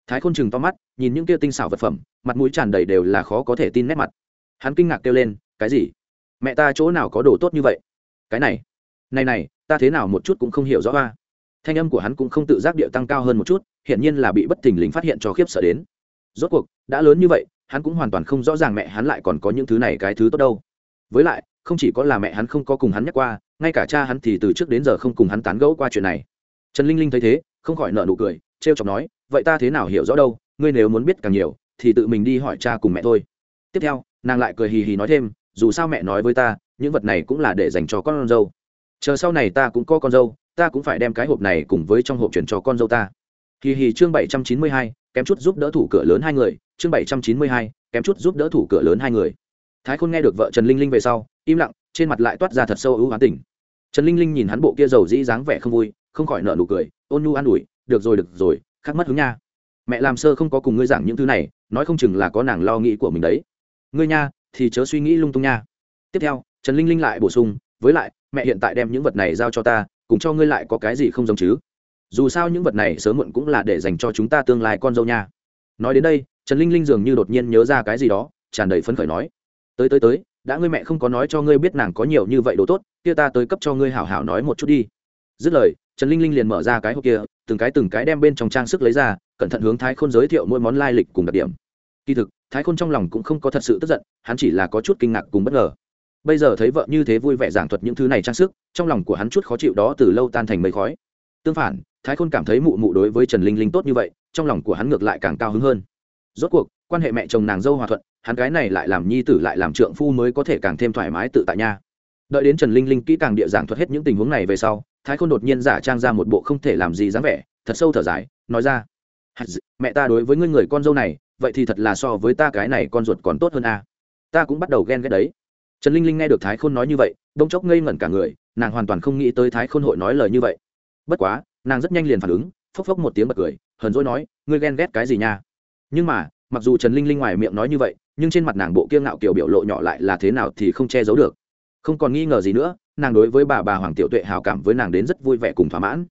Thái khôn chừng to mắt, nhìn những kia tinh xảo vật phẩm, mặt mũi tràn đầy đều là khó có thể tin nét mặt. Hắn kinh ngạc kêu lên, cái gì? Mẹ ta chỗ nào có đồ tốt như vậy? Cái này này này, ta thế nào một chút cũng không hiểu rõ ba thanh âm của hắn cũng không tự giác địa tăng cao hơn một chút hiện nhiên là bị bất thình lình phát hiện cho khiếp sợ đến. Rốt cuộc, đã lớn như vậy hắn cũng hoàn toàn không rõ ràng mẹ hắn lại còn có những thứ này cái thứ tốt đâu. Với lại, không chỉ có là mẹ hắn không có cùng hắn nhắc qua, ngay cả cha hắn thì từ trước đến giờ không cùng hắn tán gẫu qua chuyện này. Trần linh linh thấy thế, không khỏi nợ nụ cười t r e o chọc nói, vậy ta thế nào hiểu rõ đâu, ngươi nếu muốn biết càng nhiều, thì tự mình đi hỏi cha cùng mẹ thôi. Tiếp theo, nàng lại cười hì hì nói thêm, dù sao mẹ nói với ta, những vật này cũng là để dành cho con dâu. Chờ sau này ta cũng có con dâu, ta cũng phải đem cái hộp này cùng với trong hộp chuyển cho con dâu ta. Hì hì chương bảy trăm chín mươi hai, kém chút giúp đỡ thủ cửa lớn hai người chương bảy trăm chín mươi hai, kém chút giúp đỡ thủ cửa lớn hai người. Thái khôn nghe được vợ trần linh linh về sau, im lặng, trên mặt lại toát ra thật sâu ưu hoán tình. Trần linh linh nhìn hắn bộ kia giàu dĩ dáng vẻ không vui, không khỏi nợ nụ cười, ôn nhu an ủi, được rồi được rồi, khắc mất hướng nha. Mẹ làm sơ không có cùng ngươi giảng những thứ này, nói không chừng là có nàng lo nghĩ của mình đấy. Ngươi nha, thì chớ suy nghĩ lung tung nha. Tiếp theo, trần linh linh lại bổ sung, với lại, mẹ hiện tại đem những vật này giao cho ta, cùng cho ngươi lại có cái gì không giống chứ? Dù sao những vật này sớm muộn cũng là để dành cho chúng ta tương lai con dâu nha. Nói đến đây trần linh linh dường như đột nhiên nhớ ra cái gì đó, tràn đầy phấn khởi nói, tới tới tới, đã ngươi mẹ không có nói cho ngươi biết nàng có nhiều như vậy đồ tốt, kia ta tới cấp cho ngươi hảo hảo nói một chút đi. Dứt lời, trần linh linh liền mở ra cái hộp kia, từng cái từng cái đem bên trong trang sức lấy ra, cẩn thận hướng thái khôn giới thiệu mỗi món lai lịch cùng đặc điểm. Kỳ thực, thái khôn trong lòng cũng không có thật sự tức giận, hắn chỉ là có chút kinh ngạc cùng bất ngờ. Bây giờ thấy vợ như thế vui vẻ giảng thuật những thứ này trang sức, trong lòng của hắn chút khó chịu đó từ lâu tan thành mây khói. Tương phản, thái khôn cảm thấy mụ mụ đối với trần linh linh tốt như vậy, trong lòng của hắn ngược lại càng cao hứng hơn rốt cuộc, quan hệ mẹ chồng nàng dâu hòa thuận, hắn gái này lại làm nhi tử lại làm trượng phu mới có thể càng thêm thoải mái tự tại nha. Đợi đến trần linh linh kỹ càng địa giảng thuật hết những tình huống này về sau, thái khôn đột nhiên giả trang ra một bộ không thể làm gì dáng vẻ, thật sâu thở dài, nói ra mẹ ta đối với ngươi người con dâu này, vậy thì thật là so với ta cái này con ruột còn tốt hơn a. À. ta cũng bắt đầu ghen ghét đấy. Trần linh linh nghe được thái khôn nói như vậy đông chốc ngây ngẩn cả người, nàng hoàn toàn không nghĩ tới thái khôn hội nói lời như vậy. Bất quá, nàng rất nhanh liền phản ứng, phốc phốc một tiếng bật cười, hờn dỗi nói, ngươi ghen ghét cái gì nha? Nhưng mà, mặc dù trần linh linh ngoài miệng nói như vậy, nhưng trên mặt nàng bộ kiêng ngạo kiểu biểu lộ nhỏ lại là thế nào thì không che giấu được. Không còn nghi ngờ gì nữa, nàng đối với bà bà hoàng tiểu tuệ hào cảm với nàng đến rất vui vẻ cùng thỏa mãn.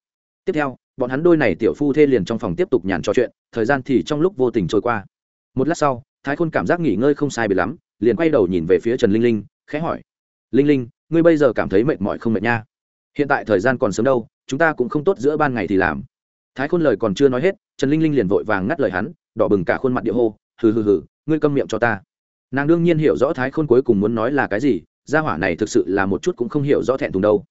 Tiếp theo, bọn hắn đôi này tiểu phu thê liền trong phòng tiếp tục nhàn trò chuyện, thời gian thì trong lúc vô tình trôi qua. Một lát sau, thái khôn cảm giác nghỉ ngơi không sai bị lắm, liền quay đầu nhìn về phía trần linh linh, khẽ hỏi, linh linh, ngươi bây giờ cảm thấy mệt mỏi không mệt nha? Hiện tại thời gian còn sớm đâu, chúng ta cũng không tốt giữa ban ngày thì làm thái khôn lời còn chưa nói hết, trần linh linh liền vội vàng ngắt lời hắn, đỏ bừng cả khuôn mặt địa hô, hừ hừ hừ, ngươi câm miệng cho ta. Nàng đương nhiên hiểu rõ thái khôn cuối cùng muốn nói là cái gì, gia hỏa này thực sự là một chút cũng không hiểu rõ thẹn thùng đâu.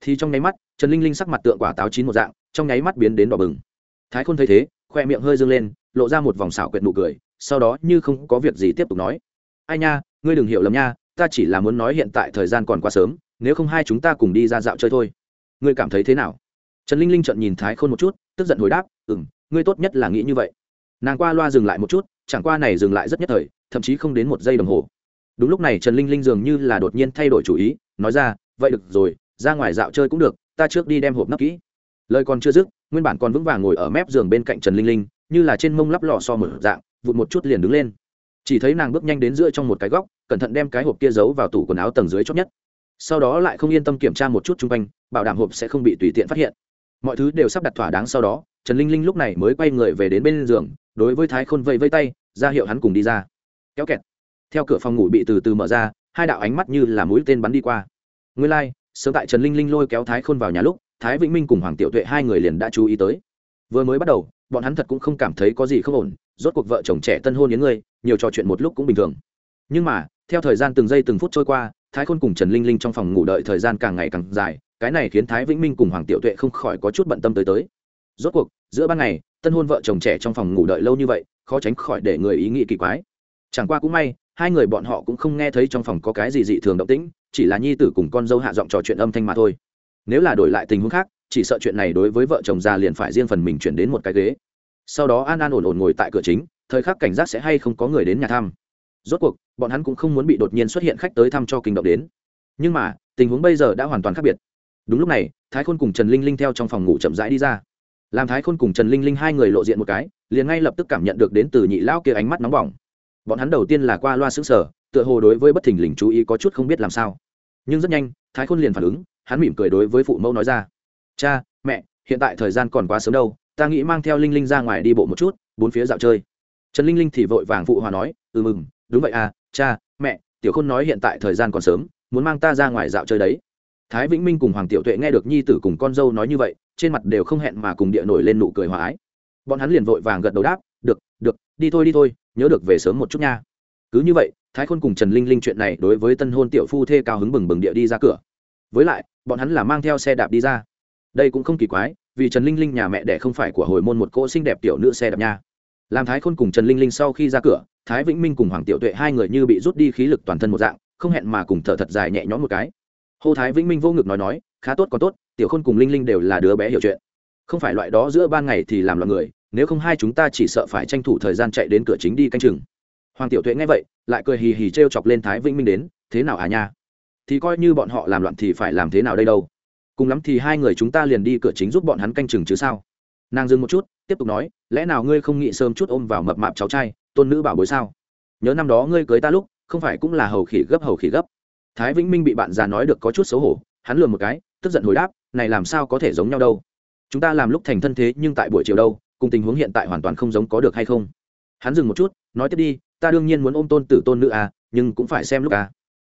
Thì trong nháy mắt, trần linh linh sắc mặt tượng quả táo chín một dạng, trong nháy mắt biến đến đỏ bừng. Thái khôn thấy thế, khoe miệng hơi dâng lên, lộ ra một vòng xảo quyệt nụ cười, sau đó như không có việc gì tiếp tục nói, ai nha, ngươi đừng hiểu lầm nha, ta chỉ là muốn nói hiện tại thời gian còn quá sớm, nếu không hai chúng ta cùng đi ra dạo chơi thôi. Ngươi cảm thấy thế nào? Trần linh linh trận nhìn thái khôn một chút tức giận hồi đáp ừ m ngươi tốt nhất là nghĩ như vậy. Nàng qua loa dừng lại một chút, chẳng qua này dừng lại rất nhất thời, thậm chí không đến một giây đồng hồ. Đúng lúc này trần linh linh dường như là đột nhiên thay đổi chủ ý, nói ra, vậy được rồi, ra ngoài dạo chơi cũng được, ta trước đi đem hộp nắp kỹ. Lời còn chưa dứt, nguyên bản còn vững vàng ngồi ở mép giường bên cạnh trần linh linh, như là trên mông lắp lò so mở dạng, vụt một chút liền đứng lên. Chỉ thấy nàng bước nhanh đến giữa trong một cái góc, cẩn thận đem cái hộp kia giấu vào tủ quần áo tầng dưới chót nhất. Sau đó lại không yên tâm kiểm tra một chút chung quanh, bảo đảm hộp sẽ không bị tùy tiện phát hiện mọi thứ đều sắp đặt thỏa đáng sau đó trần linh linh lúc này mới quay người về đến bên giường đối với thái khôn vây vây tay ra hiệu hắn cùng đi ra. Kéo kẹt. Theo cửa phòng ngủ bị từ từ mở ra hai đạo ánh mắt như là mũi tên bắn đi qua. Ngươi lai、like, sớm tại trần linh linh lôi kéo thái khôn vào nhà lúc thái vĩnh minh cùng hoàng tiểu tuệ hai người liền đã chú ý tới. Vừa mới bắt đầu bọn hắn thật cũng không cảm thấy có gì không ổn rốt cuộc vợ chồng trẻ tân hôn đến ngươi nhiều trò chuyện một lúc cũng bình thường. Nhưng mà theo thời gian từng giây từng phút trôi qua thái khôn cùng trần linh linh trong phòng ngủ đợi thời gian càng ngày càng dài cái này khiến thái vĩnh minh cùng hoàng tiểu tuệ không khỏi có chút bận tâm tới tới. Rốt cuộc, giữa ban ngày, tân hôn vợ chồng trẻ trong phòng ngủ đợi lâu như vậy, khó tránh khỏi để người ý nghĩ kỳ quái. Chẳng qua cũng may, hai người bọn họ cũng không nghe thấy trong phòng có cái gì dị thường động tĩnh, chỉ là nhi tử cùng con dâu hạ giọng trò chuyện âm thanh mà thôi. Nếu là đổi lại tình huống khác, chỉ sợ chuyện này đối với vợ chồng già liền phải riêng phần mình chuyển đến một cái ghế. Sau đó an an ổn ổn ngồi tại cửa chính, thời khắc cảnh giác sẽ hay không có người đến nhà thăm. Rốt cuộc, bọn hắn cũng không muốn bị đột nhiên xuất hiện khách tới thăm cho kinh động đến. Nhưng mà, tình huống bây giờ đã hoàn toàn khác biệt đúng lúc này, thái khôn cùng trần linh linh theo trong phòng ngủ chậm rãi đi ra. Làm thái khôn cùng trần linh linh hai người lộ diện một cái, liền ngay lập tức cảm nhận được đến từ nhị lão kia ánh mắt nóng bỏng. Bọn hắn đầu tiên là qua loa xứng sở tựa hồ đối với bất thình lình chú ý có chút không biết làm sao. Nhưng rất nhanh, thái khôn liền phản ứng, hắn mỉm cười đối với phụ mẫu nói ra. Cha, mẹ, hiện tại thời gian còn quá sớm đâu, ta nghĩ mang theo linh linh ra ngoài đi bộ một chút, bốn phía dạo chơi. Trần linh linh thì vội vàng phụ hòa nói ừ mừng, đúng vậy à cha, mẹ, tiểu khôn nói hiện tại thời gian còn sớm, muốn mang ta ra ngoài dạo chơi đấy thái vĩnh minh cùng hoàng tiểu tuệ nghe được nhi tử cùng con dâu nói như vậy, trên mặt đều không hẹn mà cùng địa nổi lên nụ cười hòa ái. Bọn hắn liền vội vàng gật đầu đáp, được được, đi thôi đi thôi, nhớ được về sớm một chút nha. Cứ như vậy, thái khôn cùng trần linh linh chuyện này đối với tân hôn tiểu phu thê cao hứng bừng bừng địa đi ra cửa. Với lại, bọn hắn là mang theo xe đạp đi ra. Đây cũng không kỳ quái, vì trần linh linh nhà mẹ đẻ không phải của hồi môn một cô xinh đẹp tiểu nữ xe đạp nha. Làm thái khôn cùng trần linh linh sau khi ra cửa, thái vĩnh minh cùng hoàng tiểu tuệ hai người như bị rút đi khí lực toàn thân một dạng, không hẹn mà cùng thở thật dài nhẹ nhõm một cái hô thái vĩnh minh vô ngực nói nói, khá tốt còn tốt, tiểu khôn cùng linh linh đều là đứa bé hiểu chuyện. Không phải loại đó giữa ban ngày thì làm loạn người, nếu không hai chúng ta chỉ sợ phải tranh thủ thời gian chạy đến cửa chính đi canh chừng. Hoàng tiểu tuệ nghe vậy, lại cười hì hì t r e o chọc lên thái vĩnh minh đến, thế nào à nha? Thì coi như bọn họ làm loạn thì phải làm thế nào đây đâu? Cùng lắm thì hai người chúng ta liền đi cửa chính giúp bọn hắn canh chừng chứ sao? Nàng dừng một chút, tiếp tục nói, lẽ nào ngươi không nghĩ sớm chút ôm vào mập mạp cháu trai, tôn nữ bảo bối sao? Nhớ năm đó ngươi cưới ta lúc, không phải cũng là hầu khỉ gấp hầu khỉ gấp thái vĩnh minh bị bạn già nói được có chút xấu hổ, hắn lừa một cái, tức giận hồi đáp, này làm sao có thể giống nhau đâu? Chúng ta làm lúc thành thân thế nhưng tại buổi chiều đâu, cùng tình huống hiện tại hoàn toàn không giống có được hay không? Hắn dừng một chút, nói tiếp đi, ta đương nhiên muốn ôm tôn tử tôn nữ à nhưng cũng phải xem lúc à.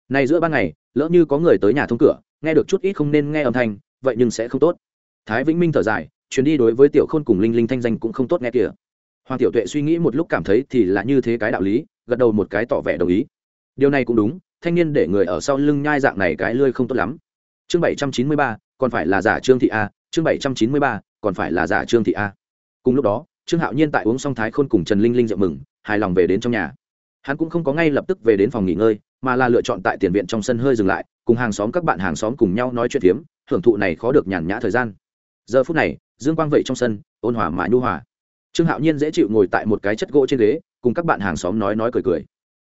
Này giữa ban ngày, lỡ như có người tới nhà thông cửa, nghe được chút ít không nên nghe âm thanh, vậy nhưng sẽ không tốt. Thái vĩnh minh thở dài, chuyến đi đối với tiểu khôn cùng linh linh thanh danh cũng không tốt nghe kìa. Hoàng tiểu tuệ suy nghĩ một lúc cảm thấy thì là như thế cái đạo lý, gật đầu một cái tỏ vẻ đồng ý điều này cũng đúng, thanh niên để người ở sau lưng nhai dạng này cái lươi không tốt lắm. Chương bảy trăm chín mươi ba, còn phải là giả trương thị a, chương bảy trăm chín mươi ba, còn phải là giả trương thị a. Cùng lúc đó, trương hạo nhiên tại uống xong thái khôn cùng trần linh linh rượu mừng, hài lòng về đến trong nhà. Hắn cũng không có ngay lập tức về đến phòng nghỉ ngơi, mà là lựa chọn tại tiền viện trong sân hơi dừng lại, cùng hàng xóm các bạn hàng xóm cùng nhau nói chuyện phiếm, hưởng thụ này khó được nhàn nhã thời gian. Giờ phút này, dương quang vậy trong sân, ôn hòa mà nhu hòa. Trương hạo nhiên dễ chịu ngồi tại một cái chất gỗ trên ghế, cùng các bạn hàng xóm nói nói cười cười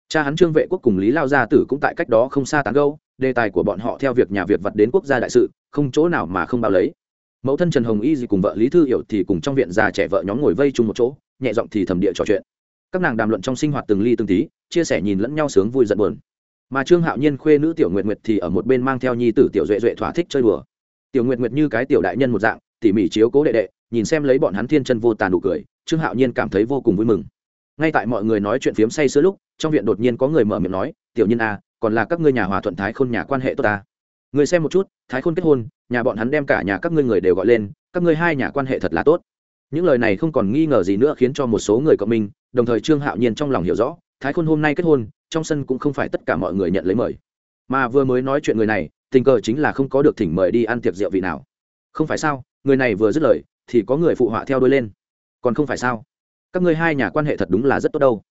cha hắn trương vệ quốc cùng lý lao gia tử cũng tại cách đó không xa tán gâu đề tài của bọn họ theo việc nhà việt vật đến quốc gia đại sự, không chỗ nào mà không bao lấy. Mẫu thân trần hồng y gì cùng vợ lý thư hiểu thì cùng trong viện già trẻ vợ nhóm ngồi vây chung một chỗ, nhẹ giọng thì thầm địa trò chuyện. Các nàng đàm luận trong sinh hoạt từng ly từng tí, chia sẻ nhìn lẫn nhau sướng vui giận buồn. Mà trương hạo nhiên khuê nữ tiểu nguyệt nguyệt thì ở một bên mang theo nhi tử tiểu duệ duệ thỏa thích chơi đùa. Tiểu nguyệt nguyệt như cái tiểu đại nhân một dạng, tỉ mỉ chiếu cố đệ đệ, nhìn xem lấy bọn hắn thiên chân vô tàn đủ cười, trương hạo nhiên cảm thấy vô cùng vui mừng ngay tại mọi người nói chuyện phiếm say sưa lúc trong viện đột nhiên có người mở miệng nói tiểu nhân a à, còn là các ngươi nhà hòa thuận thái khôn nhà quan hệ tốt ta? Người xem một chút thái khôn kết hôn nhà bọn hắn đem cả nhà các ngươi người đều gọi lên các ngươi hai nhà quan hệ thật là tốt. Những lời này không còn nghi ngờ gì nữa khiến cho một số người cộng minh đồng thời trương hạo nhiên trong lòng hiểu rõ thái khôn hôm nay kết hôn trong sân cũng không phải tất cả mọi người nhận lấy mời. Mà vừa mới nói chuyện người này tình cờ chính là không có được thỉnh mời đi ăn tiệc rượu vị nào. Không phải sao người này vừa dứt lời thì có người phụ họa theo đôi lên. Còn không phải sao? Các ngươi hai nhà quan hệ thật đúng là rất tốt đâu.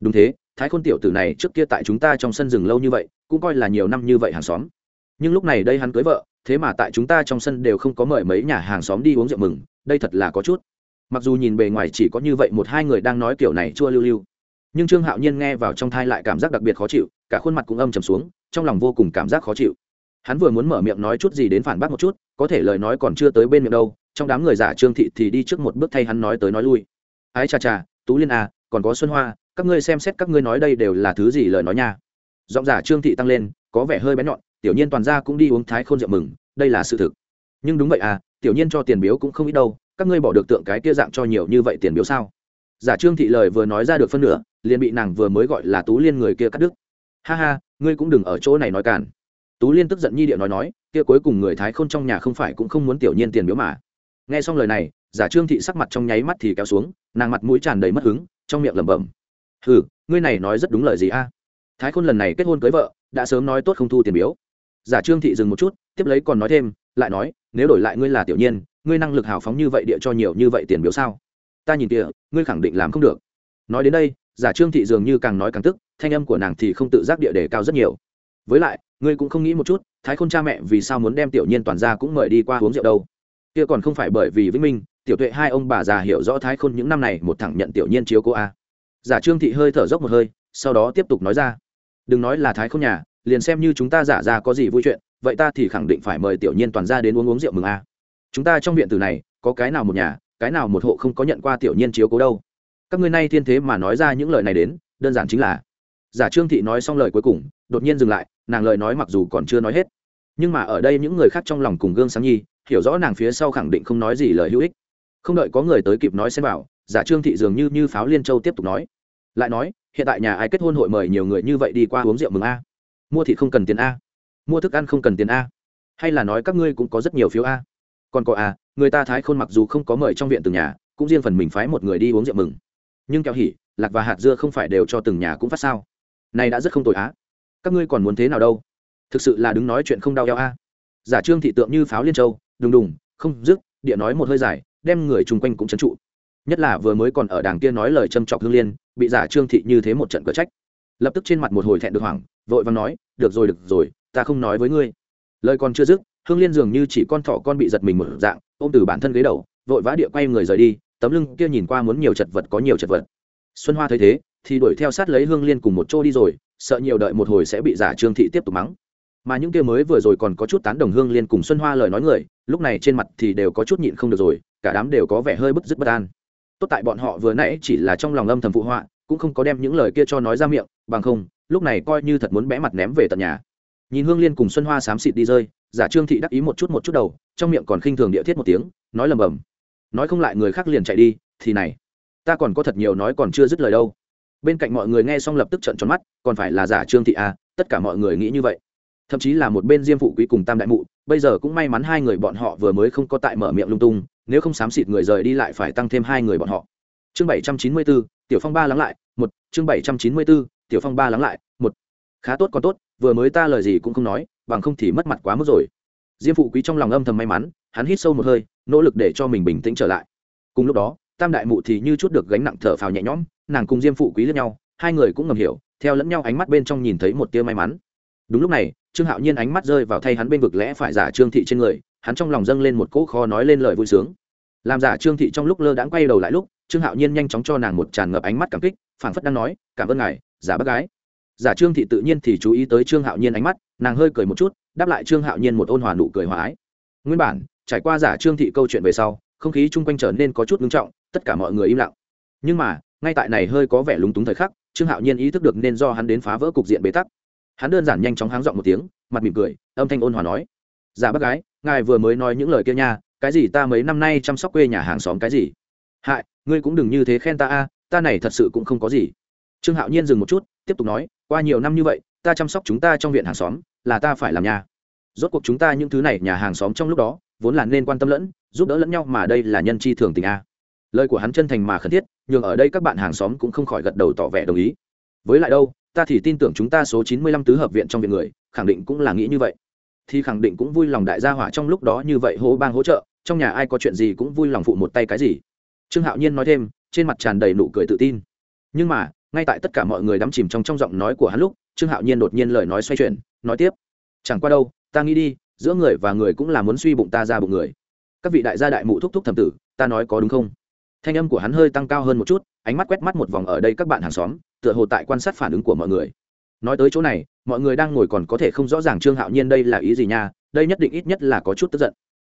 Đúng thế, thái khôn tiểu tử này trước kia tại chúng ta trong sân rừng lâu như vậy, cũng coi là nhiều năm như vậy hàng xóm. Nhưng lúc này đây hắn cưới vợ, thế mà tại chúng ta trong sân đều không có mời mấy nhà hàng xóm đi uống rượu mừng, đây thật là có chút. Mặc dù nhìn bề ngoài chỉ có như vậy một hai người đang nói kiểu này chua lưu lưu, nhưng trương hạo nhiên nghe vào trong thai lại cảm giác đặc biệt khó chịu, cả khuôn mặt cũng âm trầm xuống, trong lòng vô cùng cảm giác khó chịu. Hắn vừa muốn mở miệng nói chút gì đến phản bác một chút, có thể lời nói còn chưa tới bên miệng đâu, trong đám người giả trương thị thì đi trước một bước thay hắn nói tới nói lui ái cha cha tú liên à còn có xuân hoa, các ngươi xem xét các ngươi nói đây đều là thứ gì lời nói nha. Giọng giả trương thị tăng lên, có vẻ hơi bén nhọn, tiểu nhiên toàn ra cũng đi uống thái khôn rượu mừng, đây là sự thực. Nhưng đúng vậy à tiểu nhiên cho tiền biếu cũng không ít đâu, các ngươi bỏ được tượng cái kia dạng cho nhiều như vậy tiền biếu sao? Giả trương thị lời vừa nói ra được phân nửa, liền bị nàng vừa mới gọi là tú liên người kia cắt đứt. Ha ha, ngươi cũng đừng ở chỗ này nói cản tú liên tức giận nhi điệu nói nói, kia cuối cùng người thái khôn trong nhà không phải cũng không muốn tiểu nhiên tiền biếu mà. Nghe xong lời này giả trương thị sắc mặt trong nháy mắt thì kéo xuống, nàng mặt mũi tràn đầy mất hứng, trong miệng lẩm bẩm, hừ, ngươi này nói rất đúng lời gì a? Thái khôn lần này kết hôn cưới vợ, đã sớm nói tốt không thu tiền biếu. Giả trương thị dừng một chút, tiếp lấy còn nói thêm, lại nói, nếu đổi lại ngươi là tiểu nhiên ngươi năng lực hào phóng như vậy địa cho nhiều như vậy tiền biếu sao? Ta nhìn kìa, ngươi khẳng định làm không được. Nói đến đây, giả trương thị dường như càng nói càng tức, thanh âm của nàng thì không tự giác địa đề cao rất nhiều. Với lại, ngươi cũng không nghĩ một chút, thái khôn cha mẹ vì sao muốn đem tiểu nhiên toàn ra cũng mời đi qua uống rượu đâu? Kia còn không phải bởi vì vĩnh minh tiểu tuệ hai ông bà già hiểu rõ thái khôn những năm này một thẳng nhận tiểu nhiên chiếu cô a. Giả trương thị hơi thở dốc một hơi, sau đó tiếp tục nói ra. Đừng nói là thái khôn nhà, liền xem như chúng ta giả ra có gì vui chuyện, vậy ta thì khẳng định phải mời tiểu nhiên toàn ra đến uống uống rượu mừng a. Chúng ta trong viện từ này, có cái nào một nhà, cái nào một hộ không có nhận qua tiểu nhiên chiếu cố đâu. Các ngươi nay thiên thế mà nói ra những lời này đến, đơn giản chính là. Giả trương thị nói xong lời cuối cùng, đột nhiên dừng lại, nàng lời nói mặc dù còn chưa nói hết, nhưng mà ở đây những người khác trong lòng cùng gương sáng nhi, hiểu rõ nàng phía sau khẳng định không nói gì lời hữu ích không đợi có người tới kịp nói xem bảo giả trương thị dường như như pháo liên châu tiếp tục nói. Lại nói, hiện tại nhà ai kết hôn hội mời nhiều người như vậy đi qua uống rượu mừng a? Mua thịt không cần tiền a? Mua thức ăn không cần tiền a? Hay là nói các ngươi cũng có rất nhiều phiếu a? Còn có a người ta thái khôn mặc dù không có mời trong viện từng nhà, cũng riêng phần mình phái một người đi uống rượu mừng. Nhưng kẹo hỉ, lạc và hạt dưa không phải đều cho từng nhà cũng phát sao? Này đã rất không tồi á. Các ngươi còn muốn thế nào đâu? Thực sự là đứng nói chuyện không đau eo a. Giả trương thị tượng như pháo liên châu, đùng đùng, không dứt, địa nói một hơi dài đem người chung quanh cũng trấn trụ. Nhất là vừa mới còn ở đàng kia nói lời châm trọc hương liên, bị giả trương thị như thế một trận cờ trách. Lập tức trên mặt một hồi thẹn được hoảng, vội vàng nói, được rồi được rồi, ta không nói với ngươi. Lời còn chưa dứt, hương liên dường như chỉ con thỏ con bị giật mình một dạng, ôm từ bản thân ghế đầu, vội vã địa quay người rời đi, tấm lưng kia nhìn qua muốn nhiều chật vật có nhiều chật vật. Xuân hoa thấy thế, thì đuổi theo sát lấy hương liên cùng một chỗ đi rồi, sợ nhiều đợi một hồi sẽ bị giả trương thị tiếp tục mắng. Mà những kia mới vừa rồi còn có chút tán đồng hương liên cùng xuân hoa lời nói người, lúc này trên mặt thì đều có chút nhịn không được rồi cả đám đều có vẻ hơi bức dứt bất an. Tốt tại bọn họ vừa nãy chỉ là trong lòng âm thầm phụ họa, cũng không có đem những lời kia cho nói ra miệng, bằng không, lúc này coi như thật muốn bẽ mặt ném về tận nhà. Nhìn hương liên cùng xuân hoa xám xịt đi rơi, giả trương thị đắc ý một chút một chút đầu, trong miệng còn khinh thường địa thiết một tiếng, nói lầm bầm. Nói không lại người khác liền chạy đi, thì này, ta còn có thật nhiều nói còn chưa dứt lời đâu. Bên cạnh mọi người nghe xong lập tức trận tròn mắt, còn phải là giả trương thị à tất cả mọi người nghĩ như vậy. Thậm chí là một bên diêm phụ quý cùng tam đại mụ, bây giờ cũng may mắn hai người bọn họ vừa mới không có tại mở miệng lung tung nếu không xám xịt người rời đi lại phải tăng thêm hai người bọn họ. Chương bảy trăm chín mươi bốn tiểu phong ba lắng lại, một. Chương bảy trăm chín mươi bốn tiểu phong ba lắng lại, một. Khá tốt còn tốt, vừa mới ta lời gì cũng không nói, bằng không thì mất mặt quá mức rồi. Diêm phụ quý trong lòng âm thầm may mắn, hắn hít sâu một hơi, nỗ lực để cho mình bình tĩnh trở lại. Cùng lúc đó, tam đại mụ thì như chút được gánh nặng thở phào nhẹ nhõm, nàng cùng diêm phụ quý lẫn nhau, hai người cũng ngầm hiểu, theo lẫn nhau ánh mắt bên trong nhìn thấy một tia may mắn. Đúng lúc này trương hạo nhiên ánh mắt rơi vào thay hắn bên vực lẽ phải giả trương thị trên người, hắn trong lòng dâng lên một cỗ kho nói lên lời vui sướng. Làm giả trương thị trong lúc lơ đãng quay đầu lại lúc, trương hạo nhiên nhanh chóng cho nàng một tràn ngập ánh mắt cảm kích, phảng phất đang nói, cảm ơn ngài, giả bác gái. Giả trương thị tự nhiên thì chú ý tới trương hạo nhiên ánh mắt, nàng hơi cười một chút, đáp lại trương hạo nhiên một ôn hòa nụ cười hòa ái. Nguyên bản, trải qua giả trương thị câu chuyện về sau, không khí chung quanh trở nên có chút ngưng trọng, tất cả mọi người im lặng. Nhưng mà, ngay tại này hơi có vẻ lúng túng thời khắc, trương hạo nhiên ý thức được nên do hắn đến phá vỡ cục diện bế tắc hắn đơn giản nhanh chóng háng dọn một tiếng, mặt mỉm cười, âm thanh ôn hòa nói giả bác gái, ngài vừa mới nói những lời kia nha, cái gì ta mấy năm nay chăm sóc quê nhà hàng xóm cái gì? Hại, ngươi cũng đừng như thế khen ta a, ta này thật sự cũng không có gì. Trương hạo nhiên dừng một chút, tiếp tục nói, qua nhiều năm như vậy, ta chăm sóc chúng ta trong viện hàng xóm, là ta phải làm nhà rốt cuộc chúng ta những thứ này nhà hàng xóm trong lúc đó, vốn là nên quan tâm lẫn, giúp đỡ lẫn nhau mà đây là nhân chi thường tình a. Lời của hắn chân thành mà khẩn thiết nhưng ở đây các bạn hàng xóm cũng không khỏi gật đầu tỏ vẻ đồng ý. Với lại đâu ta thì tin tưởng chúng ta số chín mươi lăm tứ hợp viện trong viện người, khẳng định cũng là nghĩ như vậy. Thì khẳng định cũng vui lòng đại gia hỏa trong lúc đó như vậy hô bang hỗ trợ, trong nhà ai có chuyện gì cũng vui lòng phụ một tay cái gì. Trương hạo nhiên nói thêm, trên mặt tràn đầy nụ cười tự tin. Nhưng mà, ngay tại tất cả mọi người đắm chìm trong trong giọng nói của hắn lúc, trương hạo nhiên đột nhiên lời nói xoay chuyển, nói tiếp. Chẳng qua đâu, ta nghĩ đi, giữa người và người cũng là muốn suy bụng ta ra bụng người. Các vị đại gia đại mụ thúc thúc thầm tử, ta nói có đúng không? Thanh âm của hắn hơi tăng cao hơn một chút, ánh mắt quét mắt một vòng ở đây các bạn hàng xóm, tựa hồ tại quan sát phản ứng của mọi người. Nói tới chỗ này, mọi người đang ngồi còn có thể không rõ ràng trương hạo nhiên đây là ý gì nha, đây nhất định ít nhất là có chút tức giận.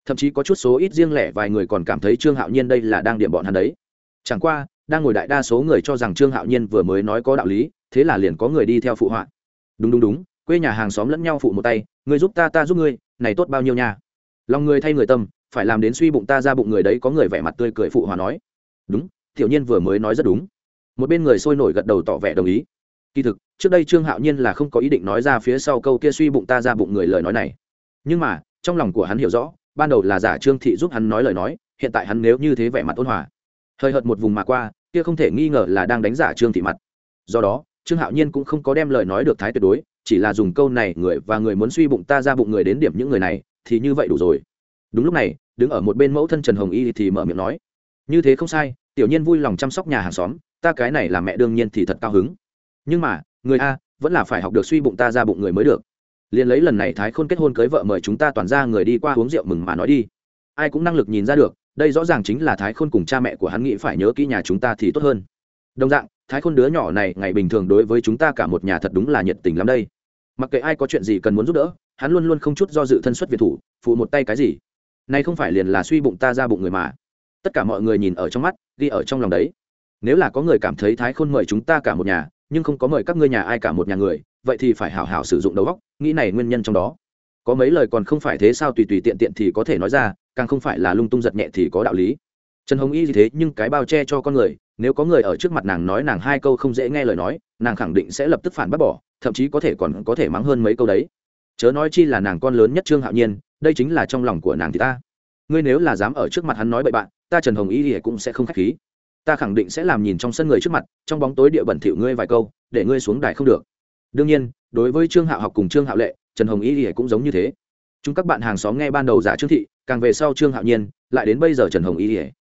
Thậm chí có chút số ít riêng lẻ vài người còn cảm thấy trương hạo nhiên đây là đang điểm bọn hắn đấy. Chẳng qua, đang ngồi đại đa số người cho rằng trương hạo nhiên vừa mới nói có đạo lý, thế là liền có người đi theo phụ họa. Đúng đúng đúng, quê nhà hàng xóm lẫn nhau phụ một tay người giúp ta ta giúp ngươi, này tốt bao nhiêu nha? Lòng người thay người tâm, phải làm đến suy bụng ta ra bụng người đấy có người vẻ mặt tươi cười phụ hòa nói đúng, tiểu nhiên vừa mới nói rất đúng. Một bên người sôi nổi gật đầu tỏ vẻ đồng ý. Kỳ thực, trước đây trương hạo nhiên là không có ý định nói ra phía sau câu kia suy bụng ta ra bụng người lời nói này. Nhưng mà, trong lòng của hắn hiểu rõ, ban đầu là giả trương thị giúp hắn nói lời nói, hiện tại hắn nếu như thế vẻ mặt ôn hòa. Hơi hợt một vùng mà qua, kia không thể nghi ngờ là đang đánh giả trương thị mặt. Do đó, trương hạo nhiên cũng không có đem lời nói được thái tuyệt đối, chỉ là dùng câu này người và người muốn suy bụng ta ra bụng người đến điểm những người này, thì như vậy đủ rồi. Đúng lúc này, đứng ở một bên mẫu thân trần hồng y thì mở miệng nói như thế không sai, tiểu nhiên vui lòng chăm sóc nhà hàng xóm, ta cái này là mẹ đương nhiên thì thật cao hứng. Nhưng mà, người a, vẫn là phải học được suy bụng ta ra bụng người mới được. Liền lấy lần này thái khôn kết hôn cưới vợ mời chúng ta toàn ra người đi qua uống rượu mừng mà nói đi. Ai cũng năng lực nhìn ra được, đây rõ ràng chính là thái khôn cùng cha mẹ của hắn nghĩ phải nhớ kỹ nhà chúng ta thì tốt hơn. Đồng dạng, thái khôn đứa nhỏ này ngày bình thường đối với chúng ta cả một nhà thật đúng là nhiệt tình lắm đây. Mặc kệ ai có chuyện gì cần muốn giúp đỡ, hắn luôn luôn không chút do dự thân xuất việt thủ, phụ một tay cái gì. Nay không phải liền là suy bụng ta ra bụng người mà tất cả mọi người nhìn ở trong mắt, ghi ở trong lòng đấy. Nếu là có người cảm thấy thái khôn mời chúng ta cả một nhà, nhưng không có mời các ngươi nhà ai cả một nhà người, vậy thì phải hảo hảo sử dụng đầu óc, nghĩ này nguyên nhân trong đó. Có mấy lời còn không phải thế sao tùy tùy tiện tiện thì có thể nói ra, càng không phải là lung tung giật nhẹ thì có đạo lý. Trần hồng y gì thế, nhưng cái bao che cho con người, nếu có người ở trước mặt nàng nói nàng hai câu không dễ nghe lời nói, nàng khẳng định sẽ lập tức phản bác bỏ, thậm chí có thể còn có thể mắng hơn mấy câu đấy. Chớ nói chi là nàng con lớn nhất trương hạo nhiên, đây chính là trong lòng của nàng thì ta. Ngươi nếu là dám ở trước mặt hắn nói bậy bạn ta trần hồng y thì cũng sẽ không k h á c h khí. Ta khẳng định sẽ làm nhìn trong sân người trước mặt, trong bóng tối địa bẩn thỉu ngươi vài câu, để ngươi xuống đài không được. Đương nhiên, đối với trương hạo học cùng trương hạo lệ, trần hồng y thì cũng giống như thế. Chúng các bạn hàng xóm nghe ban đầu giả trương thị, càng về sau trương hạo nhiên, lại đến bây giờ trần hồng y thì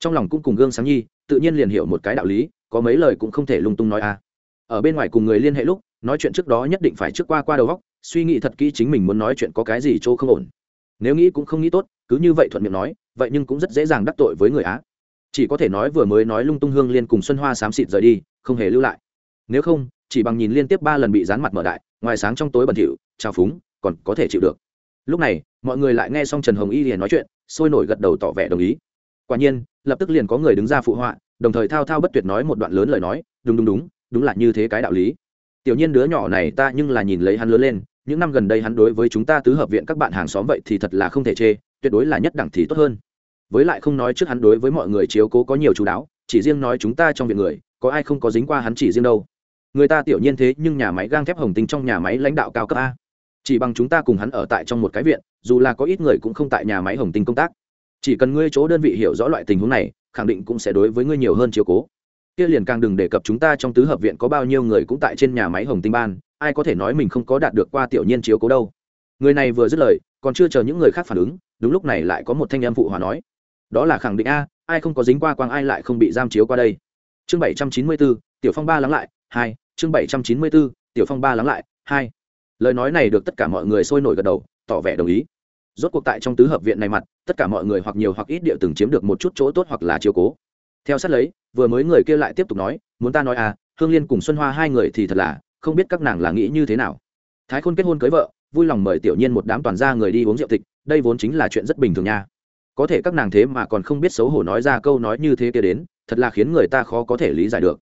trong lòng cũng cùng gương sáng nhi, tự nhiên liền hiểu một cái đạo lý, có mấy lời cũng không thể lung tung nói a. Ở bên ngoài cùng người liên hệ lúc, nói chuyện trước đó nhất định phải trước qua qua đầu góc suy nghĩ thật kỹ chính mình muốn nói chuyện có cái gì chỗ không ổn. Nếu nghĩ cũng không nghĩ tốt, cứ như vậy thuận miệng nói vậy nhưng cũng rất dễ dàng đắc tội với người á. Chỉ có thể nói vừa mới nói lung tung hương liên cùng xuân hoa xám xịt rời đi, không hề lưu lại. Nếu không, chỉ bằng nhìn liên tiếp ba lần bị dán mặt mở đại, ngoài sáng trong tối bẩn thỉu trao phúng, còn có thể chịu được. Lúc này, mọi người lại nghe xong trần hồng y liền nói chuyện, sôi nổi gật đầu tỏ vẻ đồng ý. Quả nhiên, lập tức liền có người đứng ra phụ họa, đồng thời thao thao bất tuyệt nói một đoạn lớn lời nói, đúng đúng đúng đúng là như thế cái đạo lý. Tiểu nhiên đứa nhỏ này ta nhưng là nhìn lấy hắn lớn lên, những năm gần đây hắn đối với chúng ta tứ hợp viện các bạn hàng xóm vậy thì thật là không thể chê, tuyệt đối là nhất đẳng thì tốt hơn với lại không nói trước hắn đối với mọi người chiếu cố có nhiều chú đáo, chỉ riêng nói chúng ta trong viện người, có ai không có dính qua hắn chỉ riêng đâu. Người ta tiểu nhiên thế nhưng nhà máy gang thép hồng tinh trong nhà máy lãnh đạo cao cấp a. Chỉ bằng chúng ta cùng hắn ở tại trong một cái viện, dù là có ít người cũng không tại nhà máy hồng tinh công tác. Chỉ cần ngươi chỗ đơn vị hiểu rõ loại tình huống này, khẳng định cũng sẽ đối với ngươi nhiều hơn chiếu cố. Kia liền càng đừng đề cập chúng ta trong tứ hợp viện có bao nhiêu người cũng tại trên nhà máy hồng tinh ban, ai có thể nói mình không có đạt được qua tiểu nhiên chiếu cố đâu. Người này vừa dứt lời, còn chưa chờ những người khác phản ứng, đúng lúc này lại có một thanh em phụ hòa nói đó là khẳng định a, ai không có dính qua quang ai lại không bị giam chiếu qua đây. Chương bảy trăm chín mươi bốn tiểu phong ba lắng lại, hai, chương bảy trăm chín mươi bốn tiểu phong ba lắng lại, hai. Lời nói này được tất cả mọi người sôi nổi gật đầu, tỏ vẻ đồng ý. Rốt cuộc tại trong tứ hợp viện này mặt, tất cả mọi người hoặc nhiều hoặc ít địa từng chiếm được một chút chỗ tốt hoặc là chiều cố. Theo sát lấy, vừa mới người kia lại tiếp tục nói, muốn ta nói à hương liên cùng xuân hoa hai người thì thật là, không biết các nàng là nghĩ như thế nào. Thái khôn kết hôn cưới vợ, vui lòng mời tiểu nhiên một đám toàn gia người đi uống rượu thịt đây vốn chính là chuyện rất bình thường nha có thể các nàng thế mà còn không biết xấu hổ nói ra câu nói như thế kia đến, thật là khiến người ta khó có thể lý giải được.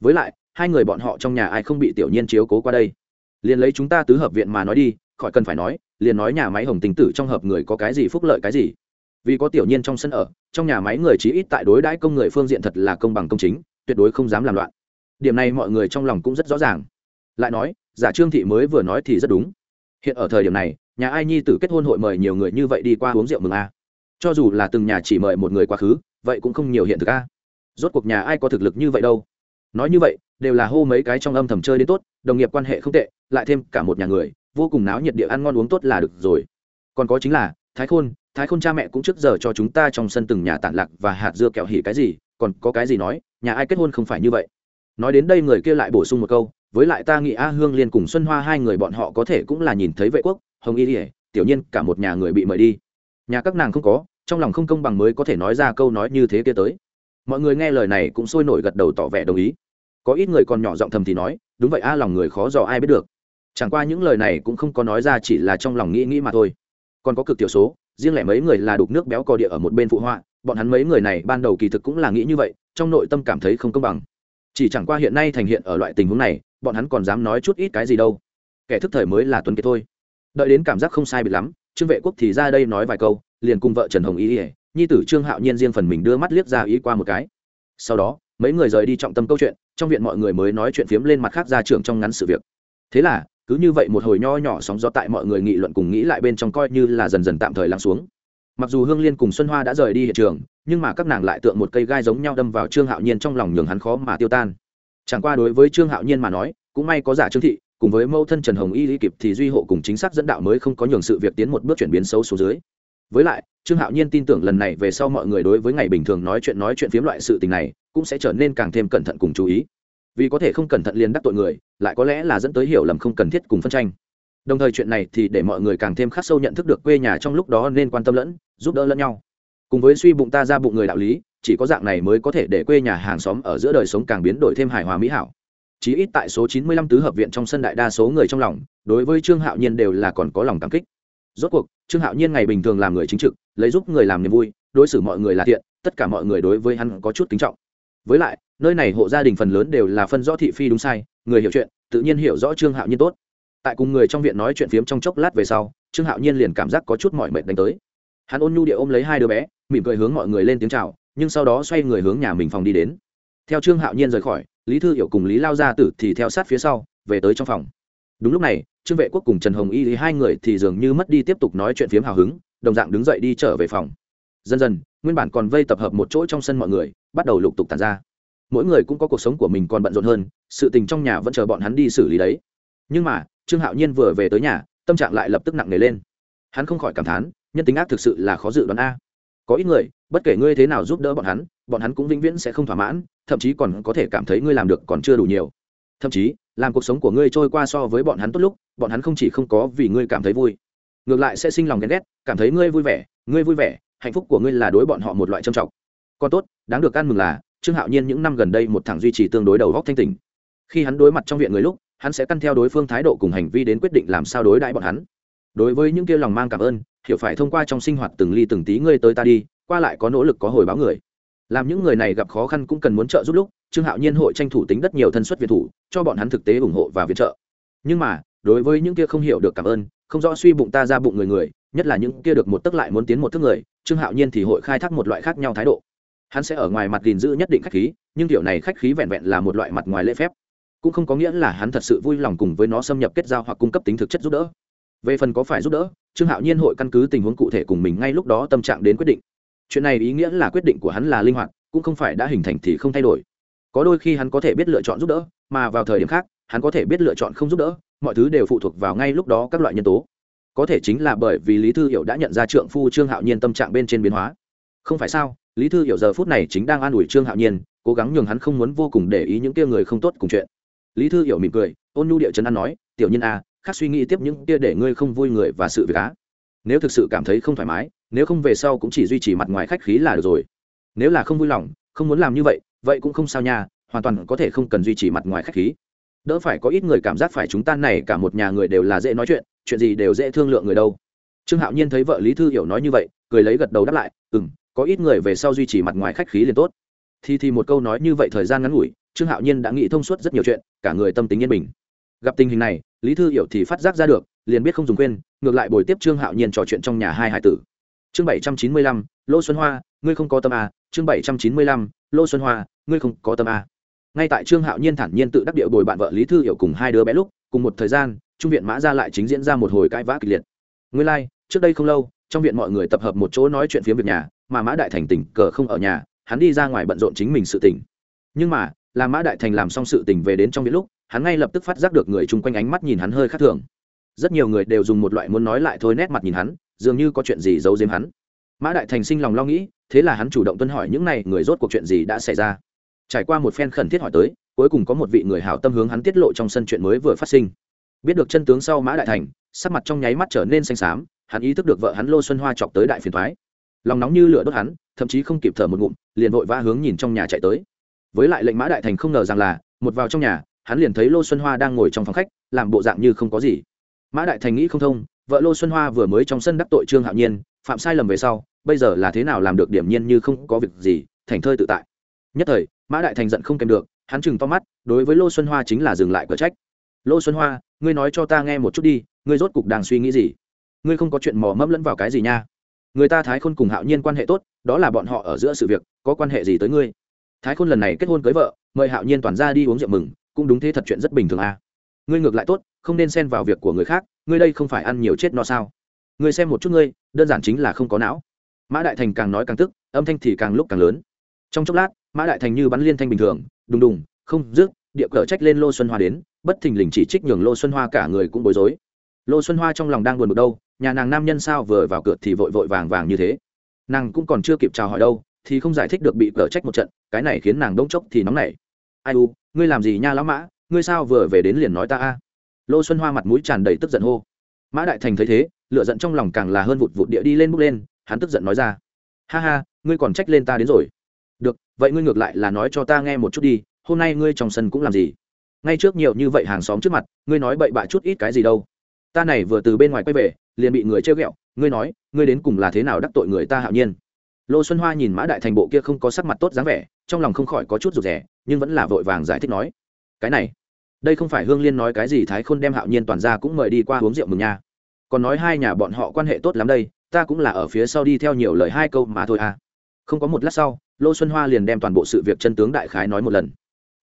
Với lại, hai người bọn họ trong nhà ai không bị tiểu nhiên chiếu cố qua đây? Liền lấy chúng ta tứ hợp viện mà nói đi, khỏi cần phải nói, liền nói nhà máy hồng tình tử trong hợp người có cái gì phúc lợi cái gì. Vì có tiểu nhiên trong sân ở, trong nhà máy người chí ít tại đối đãi công người phương diện thật là công bằng công chính, tuyệt đối không dám làm loạn. Điểm này mọi người trong lòng cũng rất rõ ràng. Lại nói, giả trương thị mới vừa nói thì rất đúng. Hiện ở thời điểm này, nhà ai nhi tử kết hôn hội mời nhiều người như vậy đi qua uống rượu mừng a cho dù là từng nhà chỉ mời một người quá khứ, vậy cũng không nhiều hiện thực a. Rốt cuộc nhà ai có thực lực như vậy đâu? Nói như vậy, đều là hô mấy cái trong âm thầm chơi đến tốt, đồng nghiệp quan hệ không tệ, lại thêm cả một nhà người, vô cùng náo nhiệt địa ăn ngon uống tốt là được rồi. Còn có chính là, thái khôn thái khôn cha mẹ cũng trước giờ cho chúng ta trong sân từng nhà tản lạc và hạt dưa kẹo hỉ cái gì, còn có cái gì nói, nhà ai kết hôn không phải như vậy. Nói đến đây người kia lại bổ sung một câu, với lại ta nghĩ a hương liên cùng xuân hoa hai người bọn họ có thể cũng là nhìn thấy vệ quốc, hồng y ỉa tiểu nhiên cả một nhà người bị mời đi nhà các nàng không có, trong lòng không công bằng mới có thể nói ra câu nói như thế kia tới. Mọi người nghe lời này cũng sôi nổi gật đầu tỏ vẻ đồng ý. Có ít người còn nhỏ giọng thầm thì nói, đúng vậy a, lòng người khó dò ai biết được. Chẳng qua những lời này cũng không có nói ra chỉ là trong lòng nghĩ nghĩ mà thôi. Còn có cực tiểu số, riêng lẻ mấy người là đục nước béo cò địa ở một bên phụ họa, bọn hắn mấy người này ban đầu kỳ thực cũng là nghĩ như vậy, trong nội tâm cảm thấy không công bằng. Chỉ chẳng qua hiện nay thành hiện ở loại tình huống này, bọn hắn còn dám nói chút ít cái gì đâu. Kẻ thức thời mới là tuấn kiệt thôi. Đợi đến cảm giác không sai bị lắm trương vệ quốc thì ra đây nói vài câu, liền cùng vợ trần hồng ý ỉa nhi tử trương hạo nhiên riêng phần mình đưa mắt liếc ra ý qua một cái. Sau đó, mấy người rời đi trọng tâm câu chuyện, trong viện mọi người mới nói chuyện phiếm lên mặt khác ra trường trong ngắn sự việc. Thế là, cứ như vậy một hồi nho nhỏ sóng gió tại mọi người nghị luận cùng nghĩ lại bên trong coi như là dần dần tạm thời lắng xuống. Mặc dù hương liên cùng xuân hoa đã rời đi hiện trường, nhưng mà các nàng lại tượng một cây gai giống nhau đâm vào trương hạo nhiên trong lòng nhường hắn khó mà tiêu tan. Chẳng qua đối với trương hạo nhiên mà nói, cũng may có giả trương thị cùng với mâu thân trần hồng y lý kịp thì duy hộ cùng chính xác dẫn đạo mới không có nhường sự việc tiến một bước chuyển biến xấu xuống dưới. Với lại, trương hạo nhiên tin tưởng lần này về sau mọi người đối với ngày bình thường nói chuyện nói chuyện phiếm loại sự tình này, cũng sẽ trở nên càng thêm cẩn thận cùng chú ý. Vì có thể không cẩn thận liền đắc tội người, lại có lẽ là dẫn tới hiểu lầm không cần thiết cùng phân tranh. Đồng thời chuyện này thì để mọi người càng thêm khắc sâu nhận thức được quê nhà trong lúc đó nên quan tâm lẫn, giúp đỡ lẫn nhau. Cùng với suy bụng ta ra bụng người đạo lý, chỉ có dạng này mới có thể để quê nhà hàng xóm ở giữa đời sống càng biến đổi thêm hài hòa mỹ hảo chí ít tại số 95 tứ hợp viện trong sân đại đa số người trong lòng, đối với trương hạo nhiên đều là còn có lòng cảm kích. Rốt cuộc, trương hạo nhiên ngày bình thường làm người chính trực, lấy giúp người làm niềm vui, đối xử mọi người là thiện, tất cả mọi người đối với hắn có chút kính trọng. Với lại, nơi này hộ gia đình phần lớn đều là phân rõ thị phi đúng sai, người hiểu chuyện, tự nhiên hiểu rõ trương hạo nhiên tốt. Tại cùng người trong viện nói chuyện phiếm trong chốc lát về sau, trương hạo nhiên liền cảm giác có chút mỏi mệt đánh tới. Hắn ôn nhu địa ôm lấy hai đứa bé, mỉm cười hướng mọi người lên tiếng chào, nhưng sau đó xoay người hướng nhà mình phòng đi đến. Theo trương hạo nhiên rời khỏi lý thư hiểu cùng lý lao gia tử thì theo sát phía sau, về tới trong phòng. Đúng lúc này, trương vệ quốc cùng trần hồng y lý hai người thì dường như mất đi tiếp tục nói chuyện phiếm hào hứng, đồng dạng đứng dậy đi trở về phòng. Dần dần, nguyên bản còn vây tập hợp một chỗ trong sân mọi người, bắt đầu lục tục tàn ra. Mỗi người cũng có cuộc sống của mình còn bận rộn hơn, sự tình trong nhà vẫn chờ bọn hắn đi xử lý đấy. Nhưng mà, trương hạo nhiên vừa về tới nhà, tâm trạng lại lập tức nặng nề lên. Hắn không khỏi cảm thán, nhân tính ác thực sự là khó dự đoán a. Có ít người, bất kể ngươi thế nào giúp đỡ bọn hắn bọn hắn cũng vĩnh viễn sẽ không thỏa mãn thậm chí còn có thể cảm thấy ngươi làm được còn chưa đủ nhiều. Thậm chí, làm cuộc sống của ngươi trôi qua so với bọn hắn tốt lúc, bọn hắn không chỉ không có vì ngươi cảm thấy vui, ngược lại sẽ sinh lòng ghen ghét, cảm thấy ngươi vui vẻ, ngươi vui vẻ, hạnh phúc của ngươi là đối bọn họ một loại trầm trọng. Còn tốt, đáng được ăn mừng là, trương hạo nhiên những năm gần đây một thằng duy trì tương đối đầu góc thanh tình khi hắn đối mặt trong viện người lúc, hắn sẽ căn theo đối phương thái độ cùng hành vi đến quyết định làm sao đối đãi bọn hắn. Đối với những kia lòng mang cảm ơn, hiểu phải thông qua trong sinh hoạt từng ly từng tí ngươi tới ta đi, qua lại có nỗ lực có hồi báo người làm những người này gặp khó khăn cũng cần muốn trợ giúp lúc, trương hạo nhiên hội tranh thủ tính đất nhiều thân suất việt thủ, cho bọn hắn thực tế ủng hộ và viện trợ. Nhưng mà, đối với những kia không hiểu được cảm ơn, không rõ suy bụng ta ra bụng người người, nhất là những kia được một tức lại muốn tiến một thức người, trương hạo nhiên thì hội khai thác một loại khác nhau thái độ. Hắn sẽ ở ngoài mặt gìn giữ nhất định khách khí, nhưng kiểu này khách khí vẹn vẹn là một loại mặt ngoài lễ phép. Cũng không có nghĩa là hắn thật sự vui lòng cùng với nó xâm nhập kết giao hoặc cung cấp tính thực chất giúp đỡ. Về phần có phải giúp đỡ, trương hạo nhiên hội căn cứ tình huống cụ thể cùng mình ngay lúc đó tâm trạng đến quyết định chuyện này ý nghĩa là quyết định của hắn là linh hoạt cũng không phải đã hình thành thì không thay đổi. Có đôi khi hắn có thể biết lựa chọn giúp đỡ mà vào thời điểm khác hắn có thể biết lựa chọn không giúp đỡ mọi thứ đều phụ thuộc vào ngay lúc đó các loại nhân tố. Có thể chính là bởi vì lý thư hiểu đã nhận ra trượng phu trương hạo nhiên tâm trạng bên trên biến hóa. Không phải sao lý thư hiểu giờ phút này chính đang an ủi trương hạo nhiên cố gắng nhường hắn không muốn vô cùng để ý những kia người không tốt cùng chuyện. Lý thư hiểu mỉm cười ôn nhu địa trấn an nói tiểu nhân a à, khác suy nghĩ tiếp những kia để ngươi không vui người và sự việc á. Nếu thực sự cảm thấy không thoải mái nếu không về sau cũng chỉ duy trì mặt ngoài khách khí là được rồi. Nếu là không vui lòng, không muốn làm như vậy vậy cũng không sao nha, hoàn toàn có thể không cần duy trì mặt ngoài khách khí. Đỡ phải có ít người cảm giác phải chúng ta này cả một nhà người đều là dễ nói chuyện chuyện gì đều dễ thương lượng người đâu. Trương hạo nhiên thấy vợ lý thư hiểu nói như vậy, cười lấy gật đầu đáp lại ừ m có ít người về sau duy trì mặt ngoài khách khí liền tốt. Thì thì một câu nói như vậy thời gian ngắn ngủi, trương hạo nhiên đã nghĩ thông suốt rất nhiều chuyện, cả người tâm tính yên bình. Gặp tình hình này, lý thư hiểu thì phát giác ra được, liền biết không dùng quên, ngược lại bồi tiếp trương hạo nhiên trò chuyện trong nhà hai hải tử chương bảy trăm chín mươi lăm lô xuân hoa ngươi không có tâm à, chương bảy trăm chín mươi lăm lô xuân hoa ngươi không có tâm à. ngay tại trương hạo nhiên thản nhiên tự đắc điệu bồi bạn vợ lý thư hiểu cùng hai đứa bé lúc cùng một thời gian trung viện mã ra lại chính diễn ra một hồi cãi vã kịch liệt. Ngươi lai、like, trước đây không lâu trong viện mọi người tập hợp một chỗ nói chuyện phía việc nhà mà mã đại thành tỉnh cờ không ở nhà hắn đi ra ngoài bận rộn chính mình sự tỉnh nhưng mà là mã đại thành làm xong sự tình về đến trong viện lúc hắn ngay lập tức phát giác được người chung quanh ánh mắt nhìn hắn hơi khác thường. Rất nhiều người đều dùng một loại muốn nói lại thôi nét mặt nhìn hắn dường như có chuyện gì giấu giếm hắn. Mã đại thành sinh lòng lo nghĩ, thế là hắn chủ động tuân hỏi những n à y người rốt cuộc chuyện gì đã xảy ra. Trải qua một phen khẩn thiết hỏi tới, cuối cùng có một vị người hảo tâm hướng hắn tiết lộ trong sân chuyện mới vừa phát sinh. Biết được chân tướng sau mã đại thành, sắc mặt trong nháy mắt trở nên xanh xám, hắn ý thức được vợ hắn lô xuân hoa chọc tới đại phiền thoái lòng nóng như lửa đốt hắn, thậm chí không kịp thở một ngụm, liền vội vã hướng nhìn trong nhà chạy tới. Với lại lệnh mã đại thành không ngờ rằng là, một vào trong nhà, hắn liền thấy lô xuân hoa đang ngồi trong phòng khách, làm bộ dạng như không có gì. Mã đại thành nghĩ không thông vợ lô xuân hoa vừa mới trong sân đắc tội trương hạo nhiên, phạm sai lầm về sau, bây giờ là thế nào làm được điểm nhiên như không có việc gì, thành thơi tự tại. Nhất thời, mã đại thành giận không kèm được, hắn chừng to mắt, đối với lô xuân hoa chính là dừng lại cờ trách. Lô xuân hoa, ngươi nói cho ta nghe một chút đi, ngươi rốt cục đang suy nghĩ gì? Ngươi không có chuyện mò mẫm lẫn vào cái gì nha? Người ta thái khôn cùng hạo nhiên quan hệ tốt, đó là bọn họ ở giữa sự việc, có quan hệ gì tới ngươi? Thái khôn lần này kết hôn cưới vợ, mời hạo nhiên toàn ra đi uống rượu mừng, cũng đúng thế thật chuyện rất bình thường à. ngươi ngược lại tốt, không nên xen vào việc của người khác ngươi đây không phải ăn nhiều chết no sao? Ngươi xem một chút ngươi, đơn giản chính là không có não. Mã đại thành càng nói càng tức, âm thanh thì càng lúc càng lớn. Trong chốc lát, mã đại thành như bắn liên thanh bình thường, đùng đùng, không, rước, địa cờ trách lên lô xuân hoa đến, bất thình lình chỉ trích nhường lô xuân hoa cả người cũng bối rối. Lô xuân hoa trong lòng đang buồn bực đâu, nhà nàng nam nhân sao vừa vào cửa thì vội vội vàng vàng như thế. Nàng cũng còn chưa kịp chào hỏi đâu, thì không giải thích được bị cờ trách một trận, cái này khiến nàng đông chốc thì nóng nảy. Ai u, ngươi làm gì nha lão mã, ngươi sao vừa về đến liền nói ta a? Lô xuân hoa mặt mũi tràn đầy tức giận hô. Mã đại thành thấy thế lựa giận trong lòng càng là hơn vụt vụt địa đi lên bước lên, hắn tức giận nói ra. Ha ha, ngươi còn trách lên ta đến rồi. Được, vậy ngươi ngược lại là nói cho ta nghe một chút đi, hôm nay ngươi trong sân cũng làm gì? Ngay trước nhiều như vậy hàng xóm trước mặt, ngươi nói bậy bạ chút ít cái gì đâu. Ta này vừa từ bên ngoài quay về, liền bị người chơi ghẹo, ngươi nói, ngươi đến cùng là thế nào đắc tội người ta hạo nhiên? Lô xuân hoa nhìn mã đại thành bộ kia không có sắc mặt tốt dáng vẻ, trong lòng không khỏi có chút rụt rè, nhưng vẫn là vội vàng giải thích nói. Cái này đây không phải hương liên nói cái gì thái khôn đem hạo nhiên toàn ra cũng mời đi qua uống rượu mừng nha. còn nói hai nhà bọn họ quan hệ tốt lắm đây, ta cũng là ở phía sau đi theo nhiều lời hai câu mà thôi à. không có một lát sau, lô xuân hoa liền đem toàn bộ sự việc chân tướng đại khái nói một lần.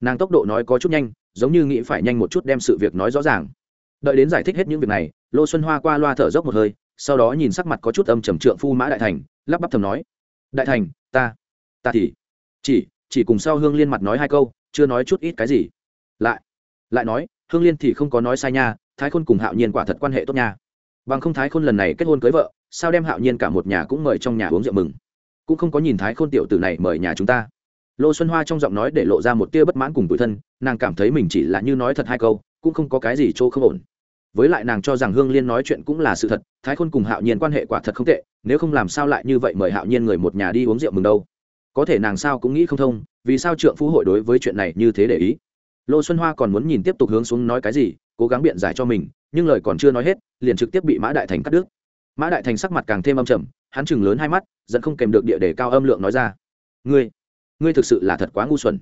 nàng tốc độ nói có chút nhanh, giống như nghĩ phải nhanh một chút đem sự việc nói rõ ràng. đợi đến giải thích hết những việc này, lô xuân hoa qua loa thở dốc một hơi, sau đó nhìn sắc mặt có chút âm trầm trượng phu mã đại thành, lắp bắp thầm nói, đại thành, ta ta thì chỉ chỉ cùng sau hương liên mặt nói hai câu, chưa nói chút ít cái gì. Lại lại nói, hương liên thì không có nói sai nha, thái khôn cùng hạo nhiên quả thật quan hệ tốt nha. Bằng không thái khôn lần này kết hôn cưới vợ, sao đem hạo nhiên cả một nhà cũng mời trong nhà uống rượu mừng? Cũng không có nhìn thái khôn tiểu tử này mời nhà chúng ta. Lô xuân hoa trong giọng nói để lộ ra một tia bất mãn cùng tủi thân, nàng cảm thấy mình chỉ là như nói thật hai câu, cũng không có cái gì chỗ không ổn. Với lại nàng cho rằng hương liên nói chuyện cũng là sự thật, thái khôn cùng hạo nhiên quan hệ quả thật không tệ, nếu không làm sao lại như vậy mời hạo nhiên người một nhà đi uống rượu mừng đâu? Có thể nàng sao cũng nghĩ không thông, vì sao trượng phú hội đối với chuyện này như thế để ý? Lô xuân hoa còn muốn nhìn tiếp tục hướng xuống nói cái gì, cố gắng biện giải cho mình, nhưng lời còn chưa nói hết, liền trực tiếp bị mã đại thành cắt đứt. Mã đại thành sắc mặt càng thêm âm trầm, hắn chừng lớn hai mắt dẫn không kèm được địa để cao âm lượng nói ra. Ngươi ngươi thực sự là thật quá ngu xuẩn.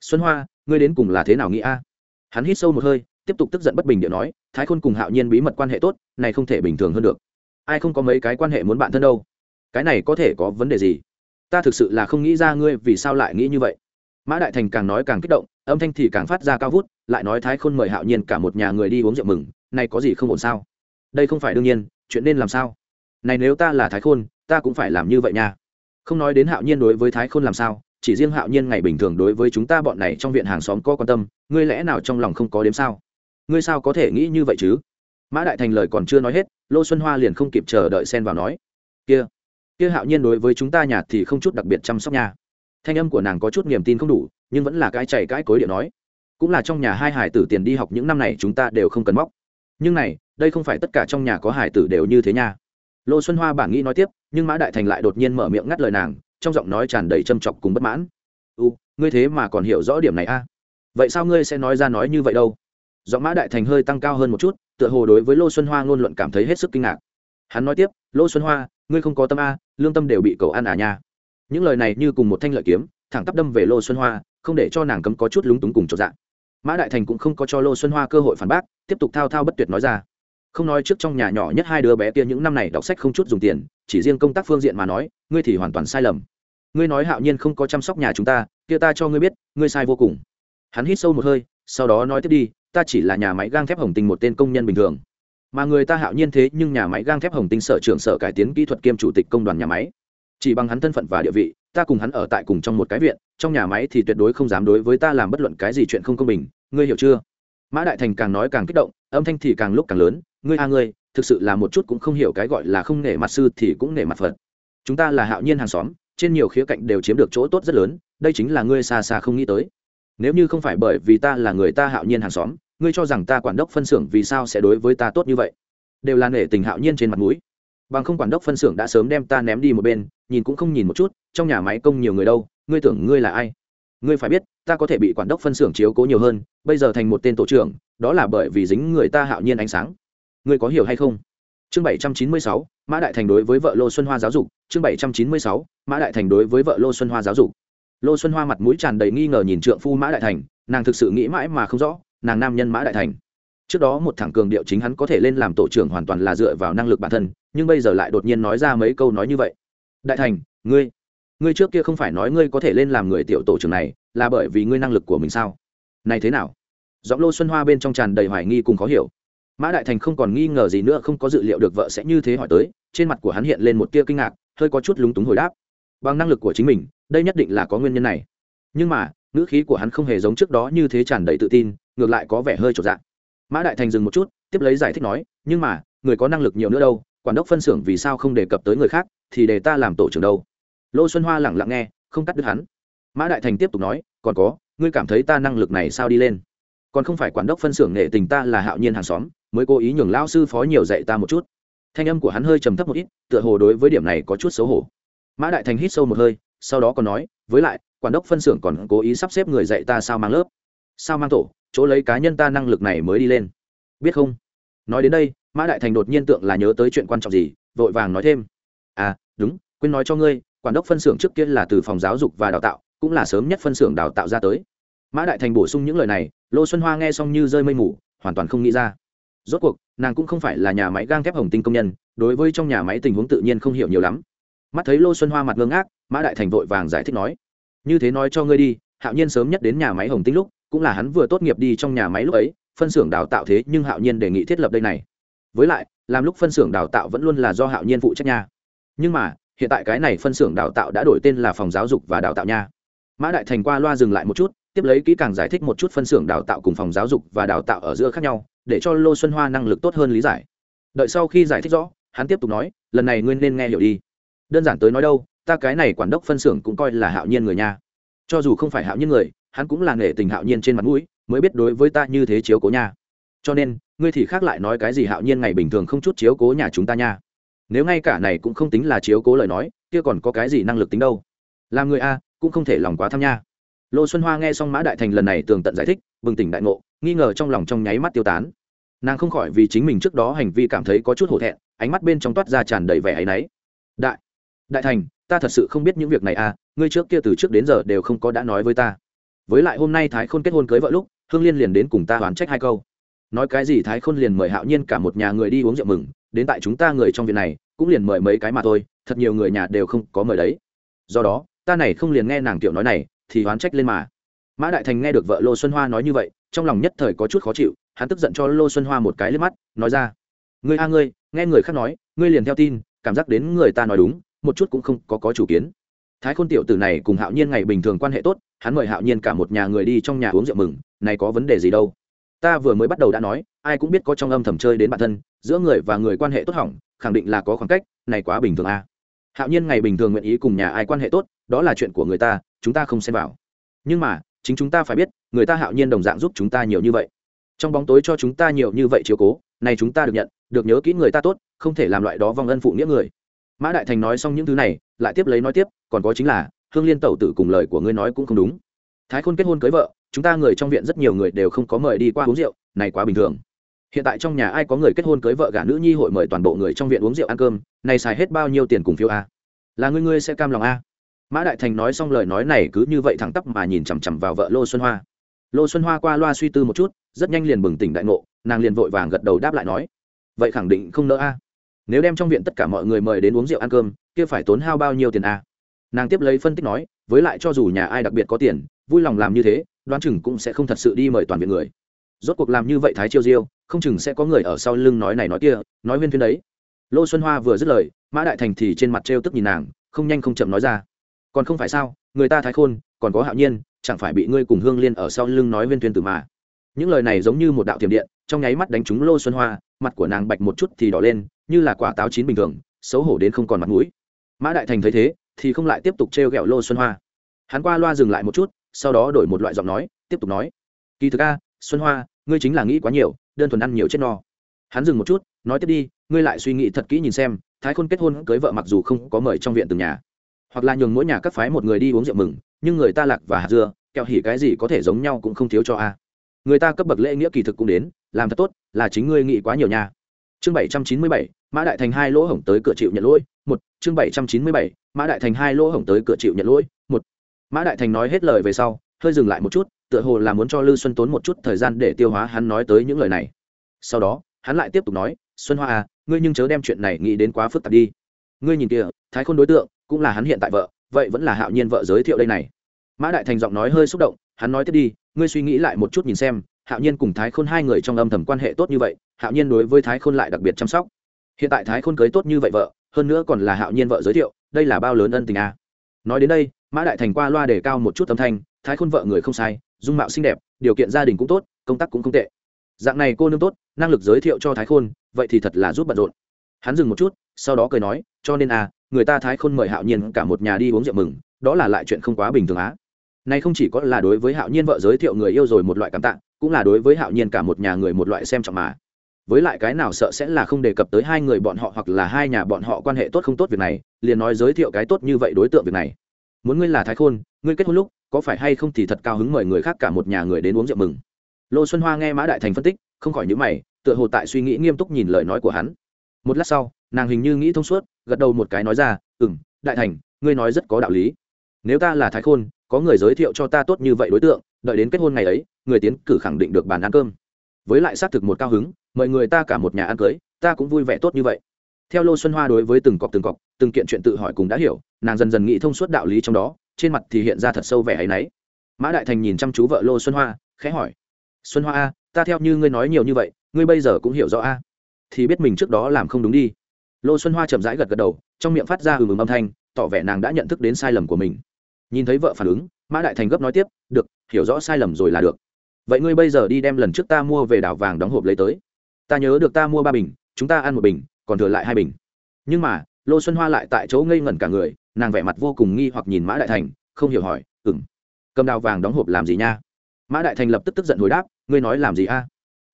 Xuân hoa, ngươi đến cùng là thế nào nghĩ a? Hắn hít sâu một hơi, tiếp tục tức giận bất bình địa nói, thái khôn cùng hạo nhiên bí mật quan hệ tốt, này không thể bình thường hơn được. Ai không có mấy cái quan hệ muốn bạn thân đâu? Cái này có thể có vấn đề gì? Ta thực sự là không nghĩ ra ngươi vì sao lại nghĩ như vậy. Mã đại thành càng nói càng kích động âm thanh thì càng phát ra cao vút, lại nói thái khôn mời hạo nhiên cả một nhà người đi uống rượu mừng, này có gì không ổn sao? Đây không phải đương nhiên, chuyện nên làm sao? Này nếu ta là thái khôn, ta cũng phải làm như vậy nha. Không nói đến hạo nhiên đối với thái khôn làm sao, chỉ riêng hạo nhiên ngày bình thường đối với chúng ta bọn này trong viện hàng xóm có quan tâm, ngươi lẽ nào trong lòng không có đếm sao? Ngươi sao có thể nghĩ như vậy chứ? Mã đại thành lời còn chưa nói hết, lô xuân hoa liền không kịp chờ đợi xen vào nói. Kia kia hạo nhiên đối với chúng ta nhà thì không chút đặc biệt chăm sóc nha. Thanh âm của nàng có chút niềm tin không đủ nhưng vẫn là cái chảy cái cối điện nói. Cũng là trong nhà hai hải tử tiền đi học những năm này chúng ta đều không cần móc. Nhưng này, đây không phải tất cả trong nhà có hải tử đều như thế nha. Lô xuân hoa bản nghĩ nói tiếp, nhưng mã đại thành lại đột nhiên mở miệng ngắt lời nàng, trong giọng nói tràn đầy châm chọc cùng bất mãn. U ngươi thế mà còn hiểu rõ điểm này a? Vậy sao ngươi sẽ nói ra nói như vậy đâu? Giọng mã đại thành hơi tăng cao hơn một chút, tựa hồ đối với lô xuân hoa ngôn luận cảm thấy hết sức kinh ngạc. Hắn nói tiếp, lô xuân hoa, ngươi không có tâm a, lương tâm đều bị cầu ăn à nha. Những lời này như cùng một thanh lợi kiếm thẳng tắp đâm về lô xuân hoa, không để cho nàng cấm có chút lúng túng cùng chỗ dạng mã đại thành cũng không có cho lô xuân hoa cơ hội phản bác, tiếp tục thao thao bất tuyệt nói ra. Không nói trước trong nhà nhỏ nhất hai đứa bé kia những năm này đọc sách không chút dùng tiền, chỉ riêng công tác phương diện mà nói, ngươi thì hoàn toàn sai lầm. Ngươi nói hạo nhiên không có chăm sóc nhà chúng ta, kia ta cho ngươi biết, ngươi sai vô cùng. Hắn hít sâu một hơi, sau đó nói tiếp đi, ta chỉ là nhà máy gang thép hồng tinh một tên công nhân bình thường. Mà người ta hạo nhiên thế nhưng nhà máy gang thép hồng tinh sở trưởng sở cải tiến kỹ thuật kiêm chủ tịch công đoàn nhà máy chỉ bằng hắn thân phận và địa vị, ta cùng hắn ở tại cùng trong một cái viện, trong nhà máy thì tuyệt đối không dám đối với ta làm bất luận cái gì chuyện không công bình, ngươi hiểu chưa? Mã đại thành càng nói càng kích động, âm thanh thì càng lúc càng lớn, ngươi a ngươi, thực sự là một chút cũng không hiểu cái gọi là không nể mặt sư thì cũng nể mặt phật. Chúng ta là hạo nhiên hàng xóm, trên nhiều khía cạnh đều chiếm được chỗ tốt rất lớn, đây chính là ngươi xa xa không nghĩ tới. Nếu như không phải bởi vì ta là người ta hạo nhiên hàng xóm, ngươi cho rằng ta quản đốc phân xưởng vì sao sẽ đối với ta tốt như vậy? Đều là nể tình hạo nhiên trên mặt mũi. Bằng không quản đốc phân xưởng đã sớm đem ta ném đi một bên nhìn cũng không nhìn một chút, trong nhà máy công nhiều người đâu, ngươi tưởng ngươi là ai? Ngươi phải biết, ta có thể bị quản đốc phân xưởng chiếu cố nhiều hơn, bây giờ thành một tên tổ trưởng, đó là bởi vì dính người ta hạo nhiên ánh sáng. Ngươi có hiểu hay không? Chương bảy trăm chín mươi sáu, mã đại thành đối với vợ lô xuân hoa giáo dục. Chương bảy trăm chín mươi sáu, mã đại thành đối với vợ lô xuân hoa giáo dục. Lô xuân hoa mặt mũi tràn đầy nghi ngờ nhìn trượng phu mã đại thành, nàng thực sự nghĩ mãi mà không rõ, nàng nam nhân mã đại thành. Trước đó một thẳng cường điệu chính hắn có thể lên làm tổ trưởng hoàn toàn là dựa vào năng lực bản thân, nhưng bây giờ lại đột nhiên nói ra mấy câu nói như vậy đại thành, ngươi ngươi trước kia không phải nói ngươi có thể lên làm người tiểu tổ trưởng này, là bởi vì ngươi năng lực của mình sao? Này thế nào? Giọng lô xuân hoa bên trong tràn đầy hoài nghi cùng khó hiểu. Mã đại thành không còn nghi ngờ gì nữa, không có dự liệu được vợ sẽ như thế hỏi tới, trên mặt của hắn hiện lên một tia kinh ngạc, hơi có chút lúng túng hồi đáp. Bằng năng lực của chính mình, đây nhất định là có nguyên nhân này. Nhưng mà, ngữ khí của hắn không hề giống trước đó như thế tràn đầy tự tin, ngược lại có vẻ hơi trột dạng mã đại thành dừng một chút, tiếp lấy giải thích nói, nhưng mà, người có năng lực nhiều nữa đâu, quản đốc phân xưởng vì sao không đề cập tới người khác thì để ta làm tổ trưởng đâu? Lô xuân hoa lẳng lặng nghe, không cắt đứt hắn. Mã đại thành tiếp tục nói, còn có, ngươi cảm thấy ta năng lực này sao đi lên? Còn không phải quản đốc phân xưởng nghệ tình ta là hạo nhiên hàng xóm, mới cố ý nhường lao sư phó nhiều dạy ta một chút. Thanh âm của hắn hơi trầm thấp một ít, tựa hồ đối với điểm này có chút xấu hổ. Mã đại thành hít sâu một hơi, sau đó còn nói, với lại, quản đốc phân xưởng còn cố ý sắp xếp người dạy ta sao mang lớp? Sao mang tổ, chỗ lấy cá nhân ta năng lực này mới đi lên. Biết không? Nói đến đây, mã đại thành đột nhiên tượng là nhớ tới chuyện quan trọng gì, vội vàng nói thêm à đúng, quên nói cho ngươi, quản đốc phân xưởng trước kia là từ phòng giáo dục và đào tạo, cũng là sớm nhất phân xưởng đào tạo ra tới. Mã đại thành bổ sung những lời này, lô xuân hoa nghe xong như rơi mây mù, hoàn toàn không nghĩ ra. Rốt cuộc, nàng cũng không phải là nhà máy gang thép hồng tinh công nhân, đối với trong nhà máy tình huống tự nhiên không hiểu nhiều lắm. Mắt thấy lô xuân hoa mặt ngưng ác mã đại thành vội vàng giải thích nói, như thế nói cho ngươi đi, hạo nhiên sớm nhất đến nhà máy hồng tinh lúc, cũng là hắn vừa tốt nghiệp đi trong nhà máy lúc ấy, phân xưởng đào tạo thế nhưng hạo nhiên đề nghị thiết lập đây này. Với lại, làm lúc phân xưởng đào tạo vẫn luôn là do hạo nhiên phụ trách nhà nhưng mà, hiện tại cái này phân xưởng đào tạo đã đổi tên là phòng giáo dục và đào tạo nha. Mã đại thành qua loa dừng lại một chút, tiếp lấy kỹ càng giải thích một chút phân xưởng đào tạo cùng phòng giáo dục và đào tạo ở giữa khác nhau, để cho lô xuân hoa năng lực tốt hơn lý giải. Đợi sau khi giải thích rõ, hắn tiếp tục nói, lần này ngươi nên nghe hiểu đi. Đơn giản tới nói đâu, ta cái này quản đốc phân xưởng cũng coi là hạo nhiên người nha. Cho dù không phải hạo nhiên người, hắn cũng là nghệ tình hạo nhiên trên mặt mũi, mới biết đối với ta như thế chiếu cố nha. Cho nên, ngươi thì khác lại nói cái gì hạo nhiên ngày bình thường không chút chiếu cố nhà chúng ta nha nếu ngay cả này cũng không tính là chiếu cố lời nói, kia còn có cái gì năng lực tính đâu? Làm người a, cũng không thể lòng quá tham nha. Lô xuân hoa nghe xong mã đại thành lần này tường tận giải thích, bừng tỉnh đại ngộ, nghi ngờ trong lòng trong nháy mắt tiêu tán. Nàng không khỏi vì chính mình trước đó hành vi cảm thấy có chút hổ thẹn, ánh mắt bên trong toát ra tràn đầy vẻ áy náy. Đại đại thành, ta thật sự không biết những việc này à ngươi trước kia từ trước đến giờ đều không có đã nói với ta. Với lại hôm nay thái khôn kết hôn cưới vợ lúc, hương liên liền đến cùng ta đoán trách hai câu. Nói cái gì thái khôn liền mời hạo nhiên cả một nhà người đi uống rượu mừng đến tại chúng ta người trong viện này, cũng liền mời mấy cái mà thôi, thật nhiều người nhà đều không có mời đấy. Do đó, ta này không liền nghe nàng tiểu nói này, thì oán trách lên mà. Mã đại thành nghe được vợ lô xuân hoa nói như vậy, trong lòng nhất thời có chút khó chịu, hắn tức giận cho lô xuân hoa một cái lên mắt, nói ra, ngươi a ngươi, nghe người khác nói, ngươi liền theo tin, cảm giác đến người ta nói đúng, một chút cũng không có có chủ kiến. Thái khôn tiểu tử này cùng hạo nhiên ngày bình thường quan hệ tốt, hắn mời hạo nhiên cả một nhà người đi trong nhà uống rượu mừng, này có vấn đề gì đâu? Ta vừa mới bắt đầu đã nói, ai cũng biết có trong âm thầm chơi đến bản thân, giữa người và người quan hệ tốt hỏng, khẳng định là có khoảng cách, này quá bình thường a hạo nhiên ngày bình thường nguyện ý cùng nhà ai quan hệ tốt, đó là chuyện của người ta, chúng ta không xem vào. Nhưng mà, chính chúng ta phải biết, người ta hạo nhiên đồng dạng giúp chúng ta nhiều như vậy. Trong bóng tối cho chúng ta nhiều như vậy chiếu cố, này chúng ta được nhận, được nhớ kỹ người ta tốt, không thể làm loại đó vong ân phụ nghĩa người. Mã đại thành nói xong những thứ này, lại tiếp lấy nói tiếp, còn có chính là, hương liên tẩu tử cùng lời của ngươi nói cũng không đúng. Thái khôn kết hôn cưới vợ chúng ta người trong viện rất nhiều người đều không có mời đi qua uống rượu, này quá bình thường. Hiện tại trong nhà ai có người kết hôn cưới vợ gả nữ nhi hội mời toàn bộ người trong viện uống rượu ăn cơm, này xài hết bao nhiêu tiền cùng phiếu a? Là ngươi ngươi sẽ cam lòng a? Mã đại thành nói xong lời nói này cứ như vậy thẳng tắp mà nhìn chằm chằm vào vợ lô xuân hoa. Lô xuân hoa qua loa suy tư một chút, rất nhanh liền bừng tỉnh đại ngộ, nàng liền vội vàng gật đầu đáp lại nói, vậy khẳng định không nỡ a. Nếu đem trong viện tất cả mọi người mời đến uống rượu ăn cơm, kia phải tốn hao bao nhiêu tiền a? Nàng tiếp lấy phân tích nói, với lại cho dù nhà ai đặc biệt có tiền, vui lòng làm như thế đoán chừng cũng sẽ không thật sự đi mời toàn viện người. Rốt cuộc làm như vậy thái chiêu diêu, không chừng sẽ có người ở sau lưng nói này nói kia, nói nguyên thuyên đấy. Lô xuân hoa vừa dứt lời, mã đại thành thì trên mặt trêu tức nhìn nàng, không nhanh không chậm nói ra. Còn không phải sao, người ta thái khôn, còn có hạo nhiên, chẳng phải bị ngươi cùng hương liên ở sau lưng nói nguyên thuyên từ mà. Những lời này giống như một đạo tiềm điện, trong nháy mắt đánh trúng lô xuân hoa, mặt của nàng bạch một chút thì đỏ lên, như là quả táo chín bình thường, xấu hổ đến không còn mặt mũi. Mã đại thành thấy thế, thì không lại tiếp tục trêu ghẹo lô xuân hoa. Hắn qua loa dừng lại một chút sau đó đổi một loại giọng nói, tiếp tục nói. Kỳ thực a, xuân hoa, ngươi chính là nghĩ quá nhiều, đơn thuần ăn nhiều chết no. Hắn dừng một chút, nói tiếp đi, ngươi lại suy nghĩ thật kỹ nhìn xem, thái khôn kết hôn cưới vợ mặc dù không có mời trong viện từng nhà, hoặc là nhường mỗi nhà các phái một người đi uống rượu mừng, nhưng người ta lạc và hạt dưa, kẹo hỉ cái gì có thể giống nhau cũng không thiếu cho a. Người ta cấp bậc lễ nghĩa kỳ thực cũng đến, làm thật tốt, là chính ngươi nghĩ quá nhiều nha. Chương bảy trăm chín mươi bảy, mã đại thành hai lỗ hổng tới cửa chịu nhận lỗi, một, chương bảy trăm chín mươi bảy, mã đại thành hai lỗ hổng tới cửa chịu nhận lỗi, một mã đại thành nói hết lời về sau, hơi dừng lại một chút, tựa hồ là muốn cho lư xuân tốn một chút thời gian để tiêu hóa hắn nói tới những lời này. Sau đó, hắn lại tiếp tục nói, xuân hoa à ngươi nhưng chớ đem chuyện này nghĩ đến quá phức tạp đi. Ngươi nhìn kìa, thái khôn đối tượng, cũng là hắn hiện tại vợ, vậy vẫn là hạo nhiên vợ giới thiệu đây này. Mã đại thành giọng nói hơi xúc động, hắn nói tiếp đi, ngươi suy nghĩ lại một chút nhìn xem, hạo nhiên cùng thái khôn hai người trong âm thầm quan hệ tốt như vậy, hạo nhiên đối với thái khôn lại đặc biệt chăm sóc. Hiện tại thái khôn cưới tốt như vậy vợ, hơn nữa còn là hạo nhiên vợ giới thiệu, đây là bao lớn ân tình à. nói đến đây mã đại thành qua loa đề cao một chút âm thanh, thái khôn vợ người không sai, dung mạo xinh đẹp, điều kiện gia đình cũng tốt, công tác cũng không tệ. Dạng này cô nương tốt, năng lực giới thiệu cho thái khôn, vậy thì thật là giúp bận rộn. Hắn dừng một chút, sau đó cười nói, cho nên à người ta thái khôn mời hạo nhiên cả một nhà đi uống rượu mừng, đó là lại chuyện không quá bình thường á. Này không chỉ có là đối với hạo nhiên vợ giới thiệu người yêu rồi một loại cảm tạ, cũng là đối với hạo nhiên cả một nhà người một loại xem trọng mà. Với lại cái nào sợ sẽ là không đề cập tới hai người bọn họ hoặc là hai nhà bọn họ quan hệ tốt không tốt việc này, liền nói giới thiệu cái tốt như vậy đối tượng việc này muốn ngươi là thái khôn, ngươi kết hôn lúc, có phải hay không thì thật cao hứng mời người khác cả một nhà người đến uống rượu mừng? Lô xuân hoa nghe mã đại thành phân tích, không khỏi nhữ mày, tựa hồ tại suy nghĩ nghiêm túc nhìn lời nói của hắn. Một lát sau, nàng hình như nghĩ thông suốt, gật đầu một cái nói ra ừ m đại thành, ngươi nói rất có đạo lý. Nếu ta là thái khôn, có người giới thiệu cho ta tốt như vậy đối tượng, đợi đến kết hôn ngày ấy, người tiến cử khẳng định được bàn ăn cơm. Với lại xác thực một cao hứng, mời người ta cả một nhà ăn cưới, ta cũng vui vẻ tốt như vậy. Theo lô xuân hoa đối với từng cọc từng cọc từng kiện chuyện tự hỏi cùng đã hiểu, nàng dần dần nghĩ thông suốt đạo lý trong đó, trên mặt thì hiện ra thật sâu vẻ ấy nấy. mã đại thành nhìn chăm chú vợ lô xuân hoa, khẽ hỏi, xuân hoa a, ta theo như ngươi nói nhiều như vậy, ngươi bây giờ cũng hiểu rõ a? Thì biết mình trước đó làm không đúng đi. Lô xuân hoa chậm rãi gật gật đầu, trong miệng phát ra hừng ừng âm thanh, tỏ vẻ nàng đã nhận thức đến sai lầm của mình. Nhìn thấy vợ phản ứng, mã đại thành gấp nói tiếp, được, hiểu rõ sai lầm rồi là được. Vậy ngươi bây giờ đi đem lần trước ta mua về đảo vàng đóng hộp lấy tới. Ta nhớ được ta mua ba bình, chúng ta ăn một bình, còn thừa lại hai bình. Nhưng mà lô xuân hoa lại tại chỗ ngây ngẩn cả người, nàng vẻ mặt vô cùng nghi hoặc nhìn mã đại thành, không hiểu hỏi ừng cầm đào vàng đóng hộp làm gì nha? Mã đại thành lập tức tức giận hồi đáp, ngươi nói làm gì a?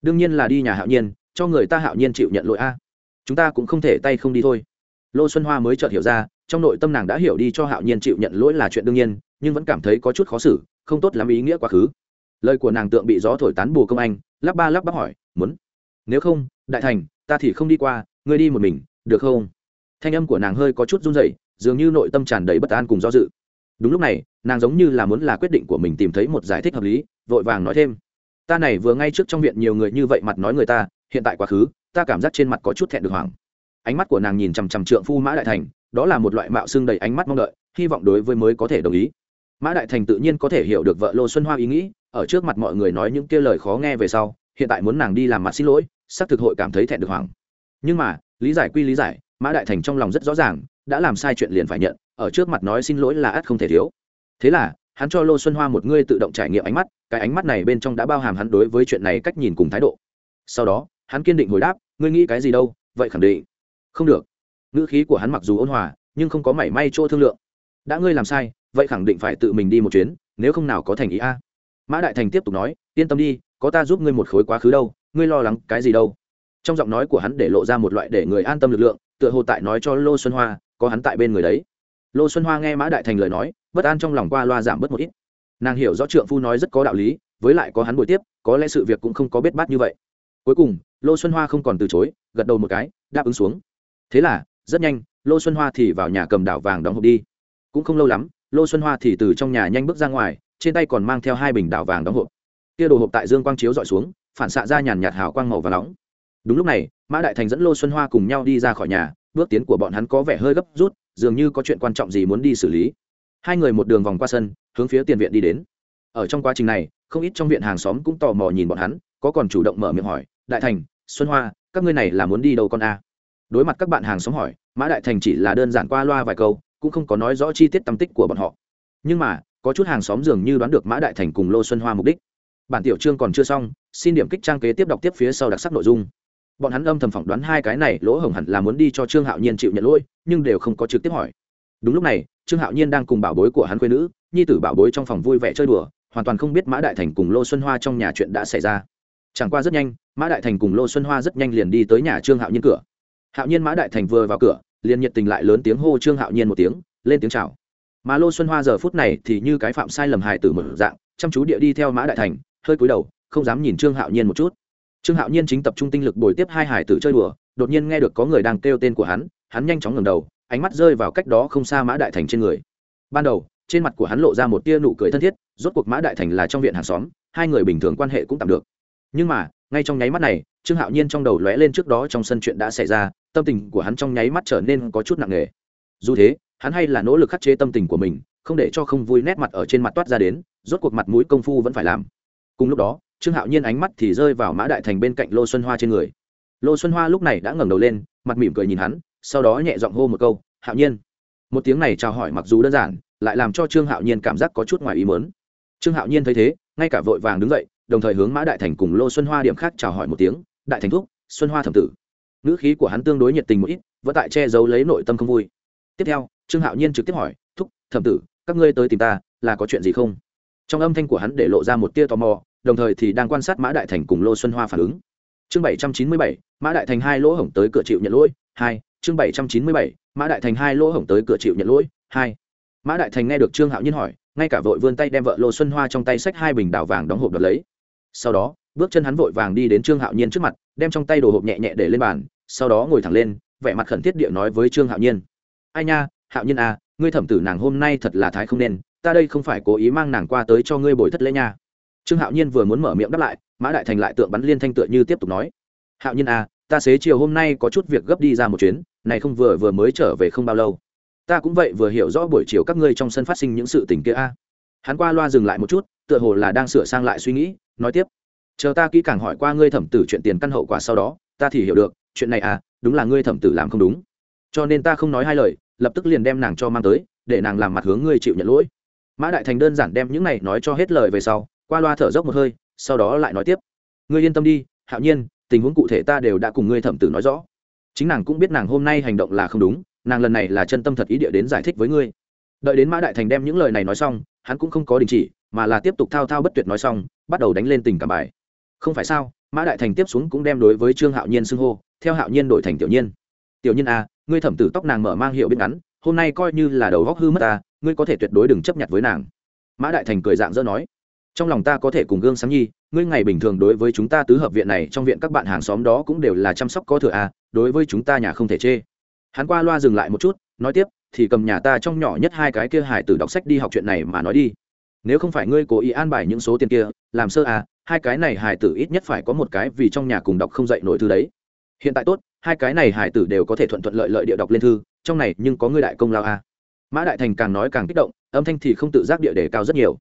Đương nhiên là đi nhà hạo nhiên, cho người ta hạo nhiên chịu nhận lỗi a. Chúng ta cũng không thể tay không đi thôi. Lô xuân hoa mới chợt hiểu ra, trong nội tâm nàng đã hiểu đi cho hạo nhiên chịu nhận lỗi là chuyện đương nhiên, nhưng vẫn cảm thấy có chút khó xử, không tốt lắm ý nghĩa quá khứ. Lời của nàng tượng bị gió thổi tán bù công anh, lắp ba lắp bắp hỏi, muốn? Nếu không, đại thành, ta thì không đi qua, ngươi đi một mình, được không? Thanh âm của nàng hơi có chút run rẩy, dường như nội tâm tràn đầy bất an cùng do dự. Đúng lúc này, nàng giống như là muốn là quyết định của mình tìm thấy một giải thích hợp lý, vội vàng nói thêm. Ta này vừa ngay trước trong viện nhiều người như vậy mặt nói người ta, hiện tại quá khứ, ta cảm giác trên mặt có chút thẹn được hoảng. Ánh mắt của nàng nhìn chằm chằm trượng phu mã đại thành, đó là một loại mạo xương đầy ánh mắt mong đợi, hy vọng đối với mới có thể đồng ý. Mã đại thành tự nhiên có thể hiểu được vợ lô xuân hoa ý nghĩ, ở trước mặt mọi người nói những kia lời khó nghe về sau, hiện tại muốn nàng đi làm mặt xin lỗi, xác thực hội cảm thấy thẹn được hoảng. Nhưng mà, lý giải quy lý giải mã đại thành trong lòng rất rõ ràng, đã làm sai chuyện liền phải nhận, ở trước mặt nói xin lỗi là ắt không thể thiếu. Thế là, hắn cho lô xuân hoa một ngươi tự động trải nghiệm ánh mắt, cái ánh mắt này bên trong đã bao hàm hắn đối với chuyện này cách nhìn cùng thái độ. Sau đó, hắn kiên định hồi đáp, ngươi nghĩ cái gì đâu, vậy khẳng định. Không được. Ngữ khí của hắn mặc dù ôn hòa, nhưng không có mảy may chỗ thương lượng. Đã ngươi làm sai, vậy khẳng định phải tự mình đi một chuyến, nếu không nào có thành ý a. Mã đại thành tiếp tục nói, yên tâm đi, có ta giúp ngươi một khối quá khứ đâu, ngươi lo lắng cái gì đâu. Trong giọng nói của hắn để lộ ra một loại để người an tâm lực lượng tựa hồ tại nói cho lô xuân hoa, có hắn tại bên người đấy. Lô xuân hoa nghe mã đại thành lời nói, bất an trong lòng qua loa giảm bớt một ít. Nàng hiểu rõ trượng phu nói rất có đạo lý, với lại có hắn buổi tiếp, có lẽ sự việc cũng không có biết bát như vậy. Cuối cùng, lô xuân hoa không còn từ chối, gật đầu một cái, đáp ứng xuống. Thế là, rất nhanh, lô xuân hoa thì vào nhà cầm đảo vàng đóng hộp đi. Cũng không lâu lắm, lô xuân hoa thì từ trong nhà nhanh bước ra ngoài, trên tay còn mang theo hai bình đảo vàng đóng hộp. Kia đồ hộp tại dương quang chiếu dọi xuống, phản xạ ra nhàn nhạt hào quang màu và nóng. Đúng lúc này mã đại thành dẫn lô xuân hoa cùng nhau đi ra khỏi nhà, bước tiến của bọn hắn có vẻ hơi gấp rút, dường như có chuyện quan trọng gì muốn đi xử lý. Hai người một đường vòng qua sân, hướng phía tiền viện đi đến. Ở trong quá trình này, không ít trong viện hàng xóm cũng tò mò nhìn bọn hắn, có còn chủ động mở miệng hỏi, đại thành, xuân hoa, các ngươi này là muốn đi đâu con a? Đối mặt các bạn hàng xóm hỏi, mã đại thành chỉ là đơn giản qua loa vài câu, cũng không có nói rõ chi tiết tâm tích của bọn họ. Nhưng mà, có chút hàng xóm dường như đoán được mã đại thành cùng lô xuân hoa mục đích. Bản tiểu chương còn chưa xong, xin điểm kích trang kế tiếp đọc tiếp phía sau đặc sắc nội dung bọn hắn âm thầm phỏng đoán hai cái này, lỗ hổng hẳn là muốn đi cho trương hạo nhiên chịu nhận lỗi, nhưng đều không có trực tiếp hỏi. Đúng lúc này, trương hạo nhiên đang cùng bảo bối của hắn quê nữ, nhi tử bảo bối trong phòng vui vẻ chơi đùa, hoàn toàn không biết mã đại thành cùng lô xuân hoa trong nhà chuyện đã xảy ra. Chẳng qua rất nhanh, mã đại thành cùng lô xuân hoa rất nhanh liền đi tới nhà trương hạo nhiên cửa. Hạo nhiên mã đại thành vừa vào cửa, liền nhiệt tình lại lớn tiếng hô trương hạo nhiên một tiếng, lên tiếng chào. Mà lô xuân hoa giờ phút này thì như cái phạm sai lầm hài tử một dạng, chăm chú địa đi theo mã đại thành, hơi cúi đầu, không dám nhìn trương hạo nhiên một chút trương hạo nhiên chính tập trung tinh lực bồi tiếp hai hải tử chơi đùa, đột nhiên nghe được có người đang kêu tên của hắn hắn nhanh chóng ngầm đầu, ánh mắt rơi vào cách đó không xa mã đại thành trên người. Ban đầu, trên mặt của hắn lộ ra một tia nụ cười thân thiết, rốt cuộc mã đại thành là trong viện hàng xóm, hai người bình thường quan hệ cũng tạm được. Nhưng mà, ngay trong nháy mắt này, trương hạo nhiên trong đầu lóe lên trước đó trong sân chuyện đã xảy ra, tâm tình của hắn trong nháy mắt trở nên có chút nặng nề. Dù thế, hắn hay là nỗ lực khắc chế tâm tình của mình, không để cho không vui nét mặt ở trên mặt toát ra đến, rốt cuộc mặt mũi công phu vẫn phải làm. Cùng lúc đó trương hạo nhiên ánh mắt thì rơi vào mã đại thành bên cạnh lô xuân hoa trên người. Lô xuân hoa lúc này đã ngẩng đầu lên, mặt mỉm cười nhìn hắn, sau đó nhẹ giọng hô một câu, hạo nhiên. Một tiếng này chào hỏi mặc dù đơn giản, lại làm cho trương hạo nhiên cảm giác có chút ngoài ý mớn trương hạo nhiên thấy thế, ngay cả vội vàng đứng dậy, đồng thời hướng mã đại thành cùng lô xuân hoa điểm khác chào hỏi một tiếng, đại thành thúc, xuân hoa thẩm tử. Ngữ khí của hắn tương đối nhiệt tình một ít, vẫn tại che giấu lấy nội tâm không vui. Tiếp theo, trương hạo nhiên trực tiếp hỏi, thúc, thẩm tử, các ngươi tới tìm ta, là có chuyện gì không? Trong âm thanh của hắn để lộ ra một tia tò mò đồng thời thì đang quan sát mã đại thành cùng lô xuân hoa phản ứng. Chương bảy trăm chín mươi bảy, mã đại thành hai lỗ hổng tới cửa chịu nhận lỗi, hai, chương bảy trăm chín mươi bảy, mã đại thành hai lỗ hổng tới cửa chịu nhận lỗi, hai. Mã đại thành nghe được trương hạo nhiên hỏi, ngay cả vội vươn tay đem vợ lô xuân hoa trong tay xách hai bình đào vàng đóng hộp đợt lấy. Sau đó, bước chân hắn vội vàng đi đến trương hạo nhiên trước mặt, đem trong tay đồ hộp nhẹ nhẹ để lên bàn, sau đó ngồi thẳng lên, vẻ mặt khẩn thiết địa nói với trương hạo nhiên. Ai nha, hạo nhiên à ngươi thẩm tử nàng hôm nay thật là thái không nên, ta đây không phải cố ý mang nàng qua tới cho ngươi bồi thất lễ nha trương hạo nhiên vừa muốn mở miệng đáp lại, mã đại thành lại tượng bắn liên thanh tựa như tiếp tục nói. Hạo nhiên à ta xế chiều hôm nay có chút việc gấp đi ra một chuyến, này không vừa vừa mới trở về không bao lâu. Ta cũng vậy vừa hiểu rõ buổi chiều các ngươi trong sân phát sinh những sự tình kia a. Hắn qua loa dừng lại một chút, tựa hồ là đang sửa sang lại suy nghĩ, nói tiếp. Chờ ta kỹ càng hỏi qua ngươi thẩm tử chuyện tiền căn hậu quả sau đó, ta thì hiểu được, chuyện này à đúng là ngươi thẩm tử làm không đúng. Cho nên ta không nói hai lời, lập tức liền đem nàng cho mang tới, để nàng làm mặt hướng ngươi chịu nhận lỗi. Mã đại thành đơn giản đem những này nói cho hết lời về sau qua loa thở dốc một hơi sau đó lại nói tiếp. Ngươi yên tâm đi hạo nhiên tình huống cụ thể ta đều đã cùng ngươi thẩm tử nói rõ. Chính nàng cũng biết nàng hôm nay hành động là không đúng nàng lần này là chân tâm thật ý địa đến giải thích với ngươi. Đợi đến mã đại thành đem những lời này nói xong hắn cũng không có đình chỉ mà là tiếp tục thao thao bất tuyệt nói xong bắt đầu đánh lên tình cảm bài. Không phải sao mã đại thành tiếp xuống cũng đem đối với trương hạo nhiên xưng hô theo hạo nhiên đổi thành tiểu nhiên. Tiểu nhiên a à, ngươi thẩm tử tóc nàng mở mang hiệu biết ngắn hôm nay coi như là đầu góc hư mất ta ngươi có thể tuyệt đối đừng chấp nhận với nàng. Mã đại thành cười dạng dỡ nói trong lòng ta có thể cùng gương sáng nhi, ngươi ngày bình thường đối với chúng ta tứ hợp viện này trong viện các bạn hàng xóm đó cũng đều là chăm sóc có thừa à đối với chúng ta nhà không thể chê. Hắn qua loa dừng lại một chút, nói tiếp, thì cầm nhà ta trong nhỏ nhất hai cái kia hải tử đọc sách đi học chuyện này mà nói đi. Nếu không phải ngươi cố ý an bài những số tiền kia, làm sơ à hai cái này hải tử ít nhất phải có một cái vì trong nhà cùng đọc không dạy nổi thư đấy. Hiện tại tốt, hai cái này hải tử đều có thể thuận thuận lợi lợi địa đọc lên thư, trong này nhưng có ngươi đại công lao à. mã đại thành càng nói càng kích động, âm thanh thì không tự giác địa đề cao rất nhiều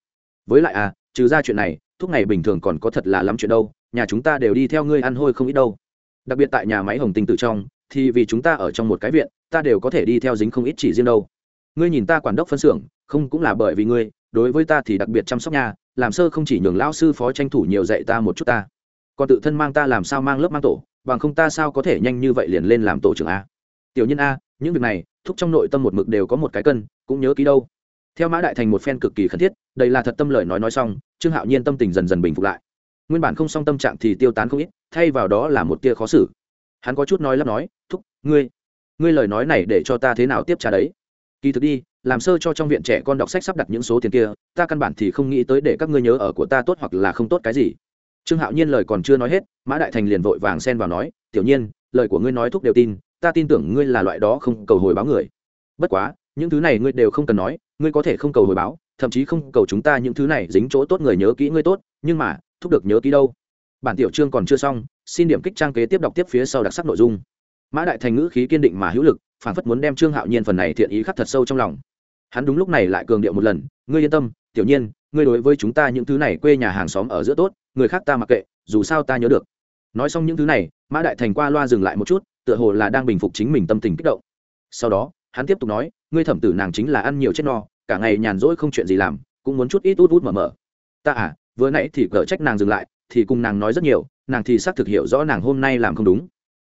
với lại à trừ ra chuyện này, thuốc ngày bình thường còn có thật là lắm chuyện đâu, nhà chúng ta đều đi theo ngươi ăn hôi không ít đâu. Đặc biệt tại nhà máy hồng tinh tử trong, thì vì chúng ta ở trong một cái viện, ta đều có thể đi theo dính không ít chỉ riêng đâu. Ngươi nhìn ta quản đốc phân xưởng, không cũng là bởi vì ngươi, đối với ta thì đặc biệt chăm sóc nhà làm sơ không chỉ nhường lão sư phó tranh thủ nhiều dạy ta một chút ta. Còn tự thân mang ta làm sao mang lớp mang tổ, bằng không ta sao có thể nhanh như vậy liền lên làm tổ trưởng a? Tiểu nhân a, những việc này, thúc trong nội tâm một mực đều có một cái cân, cũng nhớ ký đâu theo mã đại thành một phen cực kỳ khẩn thiết, đây là thật tâm lời nói nói xong, trương hạo nhiên tâm tình dần dần bình phục lại. Nguyên bản không xong tâm trạng thì tiêu tán không ít, thay vào đó là một tia khó xử. Hắn có chút nói lắp nói, thúc, ngươi ngươi lời nói này để cho ta thế nào tiếp trả đấy? Kỳ thực đi, làm sơ cho trong viện trẻ con đọc sách sắp đặt những số tiền kia, ta căn bản thì không nghĩ tới để các ngươi nhớ ở của ta tốt hoặc là không tốt cái gì. Trương hạo nhiên lời còn chưa nói hết, mã đại thành liền vội vàng xen vào nói, tiểu nhiên, lời của ngươi nói thúc đều tin, ta tin tưởng ngươi là loại đó không cầu hồi báo người. Bất quá những thứ này ngươi đều không cần nói, ngươi có thể không cầu hồi báo, thậm chí không cầu chúng ta những thứ này dính chỗ tốt người nhớ kỹ ngươi tốt, nhưng mà, thúc được nhớ kỹ đâu? Bản tiểu chương còn chưa xong, xin điểm kích trang kế tiếp đọc tiếp phía sau đặc sắc nội dung. Mã đại thành ngữ khí kiên định mà hữu lực phản phất muốn đem trương hạo nhiên phần này thiện ý khắc thật sâu trong lòng. Hắn đúng lúc này lại cường điệu một lần, ngươi yên tâm, tiểu nhiên, ngươi đối với chúng ta những thứ này quê nhà hàng xóm ở giữa tốt, người khác ta mặc kệ, dù sao ta nhớ được. Nói xong những thứ này, mã đại thành qua loa dừng lại một chút, tựa hồ là đang bình phục chính mình tâm tình kích động. Sau đó, hắn tiếp tục nói ngươi thẩm tử nàng chính là ăn nhiều chết no, cả ngày nhàn rỗi không chuyện gì làm, cũng muốn chút ít út út mở mở. Ta à vừa nãy thì cờ trách nàng dừng lại, thì cùng nàng nói rất nhiều, nàng thì xác thực hiểu rõ nàng hôm nay làm không đúng.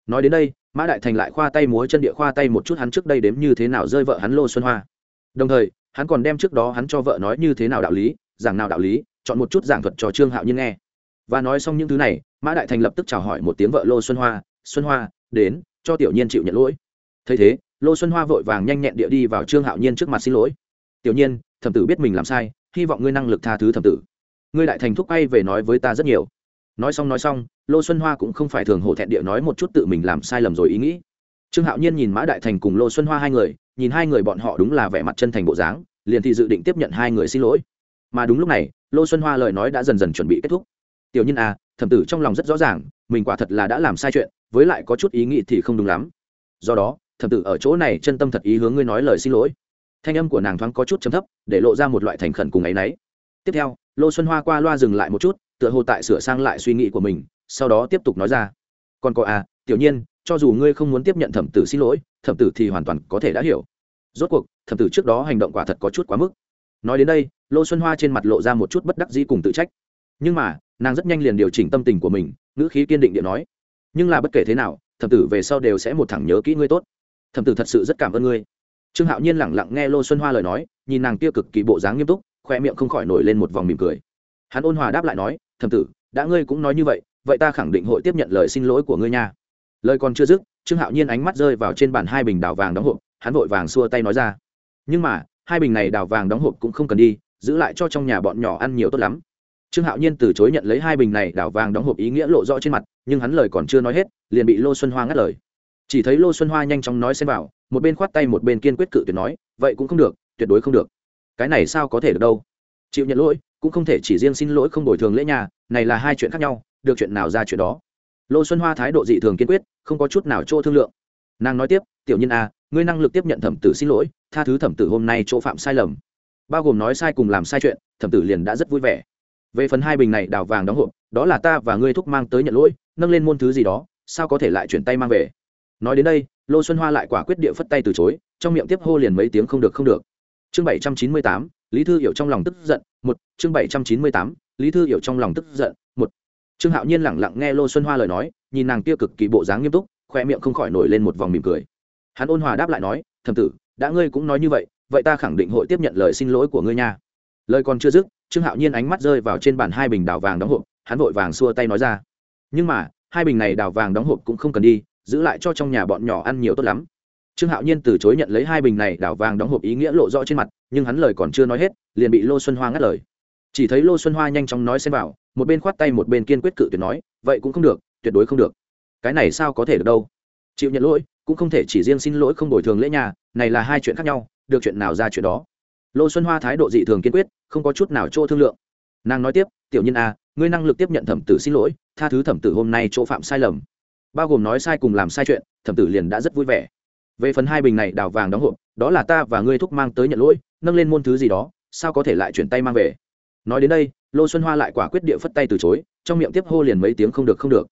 Nói đến đây, mã đại thành lại khoa tay múa chân địa khoa tay một chút hắn trước đây đếm như thế nào rơi vợ hắn lô xuân hoa. Đồng thời, hắn còn đem trước đó hắn cho vợ nói như thế nào đạo lý, giảng nào đạo lý, chọn một chút giảng thuật cho trương hạo nhiên nghe. Và nói xong những thứ này, mã đại thành lập tức chào hỏi một tiếng vợ lô xuân hoa xuân hoa, đến, cho tiểu nhiên chịu nhận lỗi. Thấy thế lô xuân hoa vội vàng nhanh nhẹn địa đi vào trương hạo nhiên trước mặt xin lỗi. Tiểu nhiên, thẩm tử biết mình làm sai, hy vọng ngươi năng lực tha thứ thẩm tử. Ngươi đại thành thúc bay về nói với ta rất nhiều. Nói xong nói xong, lô xuân hoa cũng không phải thường hổ thẹn địa nói một chút tự mình làm sai lầm rồi ý nghĩ. Trương hạo nhiên nhìn mã đại thành cùng lô xuân hoa hai người, nhìn hai người bọn họ đúng là vẻ mặt chân thành bộ dáng, liền thì dự định tiếp nhận hai người xin lỗi. Mà đúng lúc này, lô xuân hoa lời nói đã dần dần chuẩn bị kết thúc. Tiểu nhân à thẩm tử trong lòng rất rõ ràng, mình quả thật là đã làm sai chuyện, với lại có chút ý nghĩ thì không đúng lắm. Do đó thẩm tử ở chỗ này chân tâm thật ý hướng ngươi nói lời xin lỗi. Thanh âm của nàng thoáng có chút chấm thấp, để lộ ra một loại thành khẩn cùng ấ y n ấ y tiếp theo, lô xuân hoa qua loa dừng lại một chút, tựa hồ tại sửa sang lại suy nghĩ của mình, sau đó tiếp tục nói ra. Còn có à tiểu nhiên, cho dù ngươi không muốn tiếp nhận thẩm tử xin lỗi, thẩm tử thì hoàn toàn có thể đã hiểu. Rốt cuộc, thẩm tử trước đó hành động quả thật có chút quá mức. Nói đến đây, lô xuân hoa trên mặt lộ ra một chút bất đắc dĩ cùng tự trách. Nhưng mà, nàng rất nhanh liền điều chỉnh tâm tình của mình, ngữ khí kiên định điện nói. Nhưng là bất kể thế nào, thẩm tử về sau đều sẽ một thẳng nhớ kỹ ngươi tốt thẩm tử thật sự rất cảm ơn ngươi. Trương hạo nhiên lẳng lặng nghe lô xuân hoa lời nói, nhìn nàng kia cực kỳ bộ dáng nghiêm túc khoe miệng không khỏi nổi lên một vòng mỉm cười. Hắn ôn hòa đáp lại nói, thẩm tử, đã ngươi cũng nói như vậy vậy ta khẳng định hội tiếp nhận lời xin lỗi của ngươi nha. Lời còn chưa dứt, trương hạo nhiên ánh mắt rơi vào trên bàn hai bình đào vàng đóng hộp, hắn vội vàng xua tay nói ra. Nhưng mà, hai bình này đào vàng đóng hộp cũng không cần đi, giữ lại cho trong nhà bọn nhỏ ăn nhiều tốt lắm. Trương hạo nhiên từ chối nhận lấy hai bình này đào vàng đóng hộp ý nghĩa lộ rõ trên mặt, nhưng hắn lời còn chưa nói hết, liền bị lô xuân hoa ngắt lời chỉ thấy lô xuân hoa nhanh chóng nói xem vào một bên khoát tay một bên kiên quyết cự tuyệt nói vậy cũng không được tuyệt đối không được. Cái này sao có thể được đâu? Chịu nhận lỗi cũng không thể chỉ riêng xin lỗi không bồi thường lễ nhà này là hai chuyện khác nhau được chuyện nào ra chuyện đó. Lô xuân hoa thái độ dị thường kiên quyết không có chút nào chỗ thương lượng. Nàng nói tiếp tiểu nhân a à, ngươi năng lực tiếp nhận thẩm tử xin lỗi tha thứ thẩm tử hôm nay chỗ phạm sai lầm. Bao gồm nói sai cùng làm sai chuyện thẩm tử liền đã rất vui vẻ. Về phần hai bình này đào vàng đóng hộp đó là ta và ngươi thúc mang tới nhận lỗi nâng lên môn thứ gì đó sao có thể lại chuyển tay mang về? Nói đến đây, lô xuân hoa lại quả quyết địa phất tay từ chối, trong miệng tiếp hô liền mấy tiếng không được không được. Chương bảy trăm chín mươi tám, lý thư hiểu trong lòng tức giận, một, chương bảy trăm chín mươi tám, lý thư hiểu trong lòng tức giận, một. Trương hạo nhiên lẳng lặng nghe lô xuân hoa lời nói, nhìn nàng kia cực kỳ bộ dáng nghiêm túc, khoe miệng không khỏi nổi lên một vòng mỉm cười. Hắn ôn hòa đáp lại nói thầm tử, đã ngươi cũng nói như vậy vậy ta khẳng định hội tiếp nhận lời xin lỗi của ngươi nha. Lời còn chưa dứt, trương hạo nhiên ánh mắt rơi vào trên bàn hai bình đào vàng đóng hộp, hắn vội vàng xua tay nói ra. Nhưng mà, hai bình này đào vàng đóng hộp cũng không cần đi giữ lại cho trong nhà bọn nhỏ ăn nhiều tốt lắm. Trương hạo nhiên từ chối nhận lấy hai bình này đảo vàng đóng hộp ý nghĩa lộ rõ trên mặt nhưng hắn lời còn chưa nói hết liền bị lô xuân hoa ngắt lời. Chỉ thấy lô xuân hoa nhanh chóng nói xem vào một bên khoát tay một bên kiên quyết cự tuyệt nói vậy cũng không được tuyệt đối không được. Cái này sao có thể được đâu? Chịu nhận lỗi cũng không thể chỉ riêng xin lỗi không bồi thường lễ nhà này là hai chuyện khác nhau được chuyện nào ra chuyện đó? Lô xuân hoa thái độ dị thường kiên quyết không có chút nào chỗ thương lượng. Nàng nói tiếp tiểu nhân a à, ngươi năng lực tiếp nhận thẩm tử xin lỗi tha thứ thẩm tử hôm nay chỗ phạm sai lầm bao gồm nói sai cùng làm sai chuyện, thẩm tử liền đã rất vui vẻ. Về phần hai bình này đào vàng đóng hộp, đó là ta và ngươi thúc mang tới nhận lỗi, nâng lên môn thứ gì đó, sao có thể lại chuyển tay mang về? Nói đến đây, lô xuân hoa lại quả quyết địa phất tay từ chối, trong miệng tiếp hô liền mấy tiếng không được không được.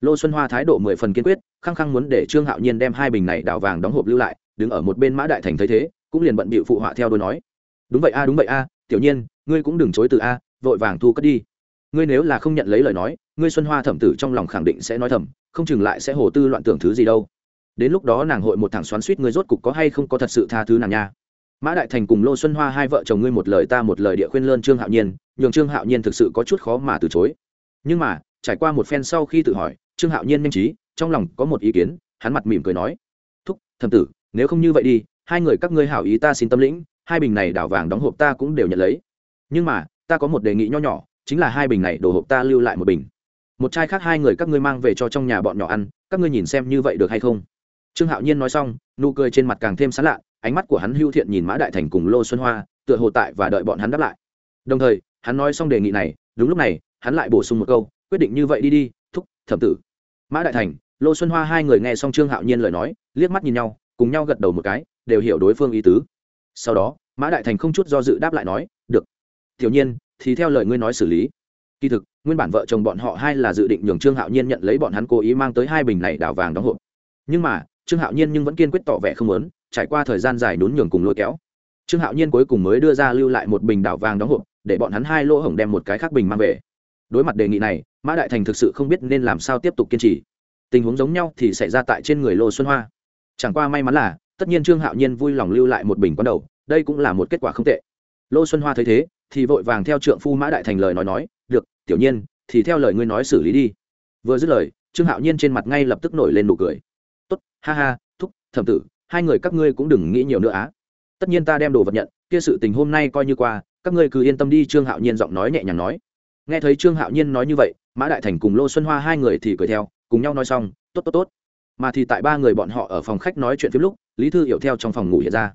Lô xuân hoa thái độ mười phần kiên quyết, khăng khăng muốn để trương hạo nhiên đem hai bình này đào vàng đóng hộp lưu lại, đứng ở một bên mã đại thành thấy thế, cũng liền bận bịu phụ họa theo đôi nói. Đúng vậy a, đúng vậy a, tiểu nhiên, ngươi cũng đừng chối từ a, vội vàng thu cất đi. Ngươi nếu là không nhận lấy lời nói ngươi xuân hoa thẩm tử trong lòng khẳng định sẽ nói thầm, không chừng lại sẽ hồ tư loạn tưởng thứ gì đâu. Đến lúc đó nàng hội một thằng xoắn suýt ngươi rốt cục có hay không có thật sự tha thứ nàng nha. Mã đại thành cùng lô xuân hoa hai vợ chồng ngươi một lời ta một lời địa khuyên lơn trương hạo nhiên, nhường trương hạo nhiên thực sự có chút khó mà từ chối. Nhưng mà, trải qua một phen sau khi tự hỏi, trương hạo nhiên nhanh trí, trong lòng có một ý kiến, hắn mặt mỉm cười nói, thúc thầm tử, nếu không như vậy đi, hai người các ngươi hảo ý ta xin tâm lĩnh, hai bình này đảo vàng đóng hộp ta cũng đều nhận lấy. Nhưng mà, ta có một đề nghị nho nhỏ, chính là hai bình này đổ hộp ta lưu lại một bình một chai khác hai người các ngươi mang về cho trong nhà bọn nhỏ ăn, các ngươi nhìn xem như vậy được hay không? Trương hạo nhiên nói xong, nụ cười trên mặt càng thêm sán lạ, ánh mắt của hắn hưu thiện nhìn mã đại thành cùng lô xuân hoa, tựa hồ tại và đợi bọn hắn đáp lại. Đồng thời, hắn nói xong đề nghị này, đúng lúc này, hắn lại bổ sung một câu, quyết định như vậy đi đi, thúc, thẩm tử. Mã đại thành, lô xuân hoa hai người nghe xong trương hạo nhiên lời nói, liếc mắt nhìn nhau, cùng nhau gật đầu một cái, đều hiểu đối phương ý tứ. Sau đó, mã đại thành không chút do dự đáp lại nói, được. Tiểu nhiên, thì theo lời ngươi nói xử lý kỳ thực, nguyên bản vợ chồng bọn họ hai là dự định nhường trương hạo nhiên nhận lấy bọn hắn cố ý mang tới hai bình này đào vàng đóng hộp. Nhưng mà, trương hạo nhiên nhưng vẫn kiên quyết tỏ vẻ không lớn trải qua thời gian dài nhún nhường cùng lôi kéo. Trương hạo nhiên cuối cùng mới đưa ra lưu lại một bình đảo vàng đóng hộp, để bọn hắn hai lỗ hổng đem một cái khác bình mang về. Đối mặt đề nghị này, mã đại thành thực sự không biết nên làm sao tiếp tục kiên trì. Tình huống giống nhau thì xảy ra tại trên người lô xuân hoa. Chẳng qua may mắn là, tất nhiên trương hạo nhiên vui lòng lưu lại một bình quán đầu, đây cũng là một kết quả không tệ. Lô xuân hoa thấy thế, thì vội vàng theo trượng phu mã đại thành lời nói nói, được tiểu nhiên, thì theo lời ngươi nói xử lý đi. Vừa dứt lời, trương hạo nhiên trên mặt ngay lập tức nổi lên nụ cười. Tốt, ha ha, thúc, thẩm tử, hai người các ngươi cũng đừng nghĩ nhiều nữa á. Tất nhiên ta đem đồ vật nhận, kia sự tình hôm nay coi như qua, các ngươi cứ yên tâm đi. Trương hạo nhiên giọng nói nhẹ nhàng nói. Nghe thấy trương hạo nhiên nói như vậy, mã đại thành cùng lô xuân hoa hai người thì cười theo, cùng nhau nói xong, tốt tốt tốt. Mà thì tại ba người bọn họ ở phòng khách nói chuyện phim lúc, lý thư hiểu theo trong phòng ngủ hiện ra.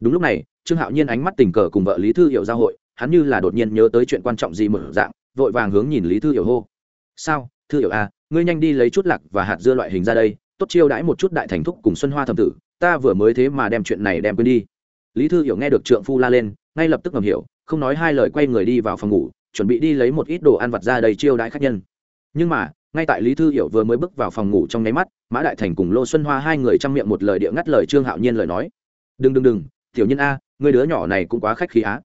Đúng lúc này, trương hạo nhiên ánh mắt tình cờ cùng vợ lý thư hiểu giao hội, hắn như là đột nhiên nhớ tới chuyện quan trọng gì mở dạng vội vàng hướng nhìn lý thư hiểu hô. Sao? Thư hiểu à ngươi nhanh đi lấy chút lạc và hạt dưa loại hình ra đây, tốt chiêu đãi một chút đại thành thúc cùng xuân hoa thầm tử, ta vừa mới thế mà đem chuyện này đem quên đi. Lý thư hiểu nghe được trượng phu la lên, ngay lập tức ngầm hiểu, không nói hai lời quay người đi vào phòng ngủ, chuẩn bị đi lấy một ít đồ ăn vặt ra đầy chiêu đãi khách nhân. Nhưng mà, ngay tại lý thư hiểu vừa mới bước vào phòng ngủ trong nháy mắt, mã đại thành cùng lô xuân hoa hai người chăm miệng một lời địa ngắt lời trương hạo nhiên lời nói. Đừng đừng đừng, tiểu nhân a người đứa nhỏ này cũng quá khách khí á.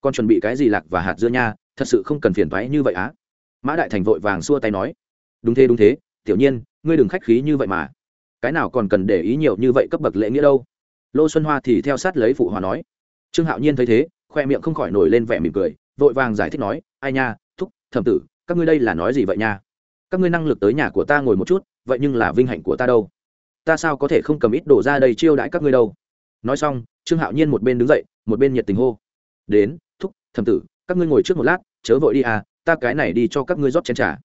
Con chuẩn bị cái gì lạc và hạt dưa nha thật sự không cần phiền thoái như vậy á. Mã đại thành vội vàng xua tay nói, đúng thế đúng thế, tiểu nhiên, ngươi đừng khách khí như vậy mà. Cái nào còn cần để ý nhiều như vậy cấp bậc lễ nghĩa đâu. Lô xuân hoa thì theo sát lấy phụ hòa nói, trương hạo nhiên thấy thế, khoe miệng không khỏi nổi lên vẻ mỉm cười, vội vàng giải thích nói, ai nha, thúc, thẩm tử, các ngươi đây là nói gì vậy nha? Các ngươi năng lực tới nhà của ta ngồi một chút, vậy nhưng là vinh hạnh của ta đâu. Ta sao có thể không cầm ít đổ ra đây chiêu đãi các ngươi đâu? Nói xong, trương hạo nhiên một bên đứng dậy, một bên nhiệt tình hô, đến, thúc, thẩm tử các ngươi ngồi trước một lát, chớ vội đi à ta cái này đi cho các ngươi rót chén trà.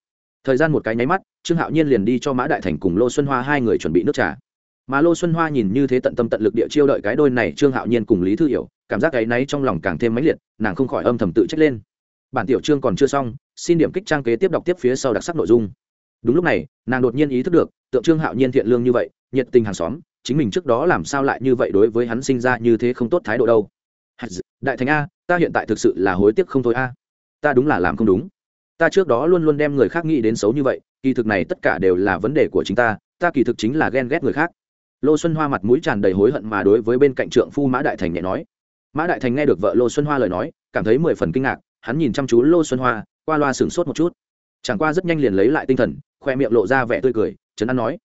Thời gian một cái nháy mắt, trương hạo nhiên liền đi cho mã đại thành cùng lô xuân hoa hai người chuẩn bị nước trà. Mà lô xuân hoa nhìn như thế tận tâm tận lực địa chiêu đợi cái đôi này, trương hạo nhiên cùng lý thư hiểu, cảm giác cái náy trong lòng càng thêm mãnh liệt, nàng không khỏi âm thầm tự trách lên. Bản tiểu trương còn chưa xong, xin điểm kích trang kế tiếp đọc tiếp phía sau đặc sắc nội dung. Đúng lúc này, nàng đột nhiên ý thức được, tượng trương hạo nhiên thiện lương như vậy, nhiệt tình hàng xóm, chính mình trước đó làm sao lại như vậy đối với hắn sinh ra như thế không tốt thái độ đâu đại thành a, ta hiện tại thực sự là hối tiếc không thôi a. Ta đúng là làm không đúng. Ta trước đó luôn luôn đem người khác nghĩ đến xấu như vậy, kỳ thực này tất cả đều là vấn đề của chính ta ta kỳ thực chính là ghen ghét người khác. Lô xuân hoa mặt mũi tràn đầy hối hận mà đối với bên cạnh trượng phu mã đại thành nhẹ nói. Mã đại thành nghe được vợ lô xuân hoa lời nói, cảm thấy mười phần kinh ngạc, hắn nhìn chăm chú lô xuân hoa, qua loa sửng sốt một chút. Chẳng qua rất nhanh liền lấy lại tinh thần, khoe miệng lộ ra vẻ tươi cười, trấn an nói.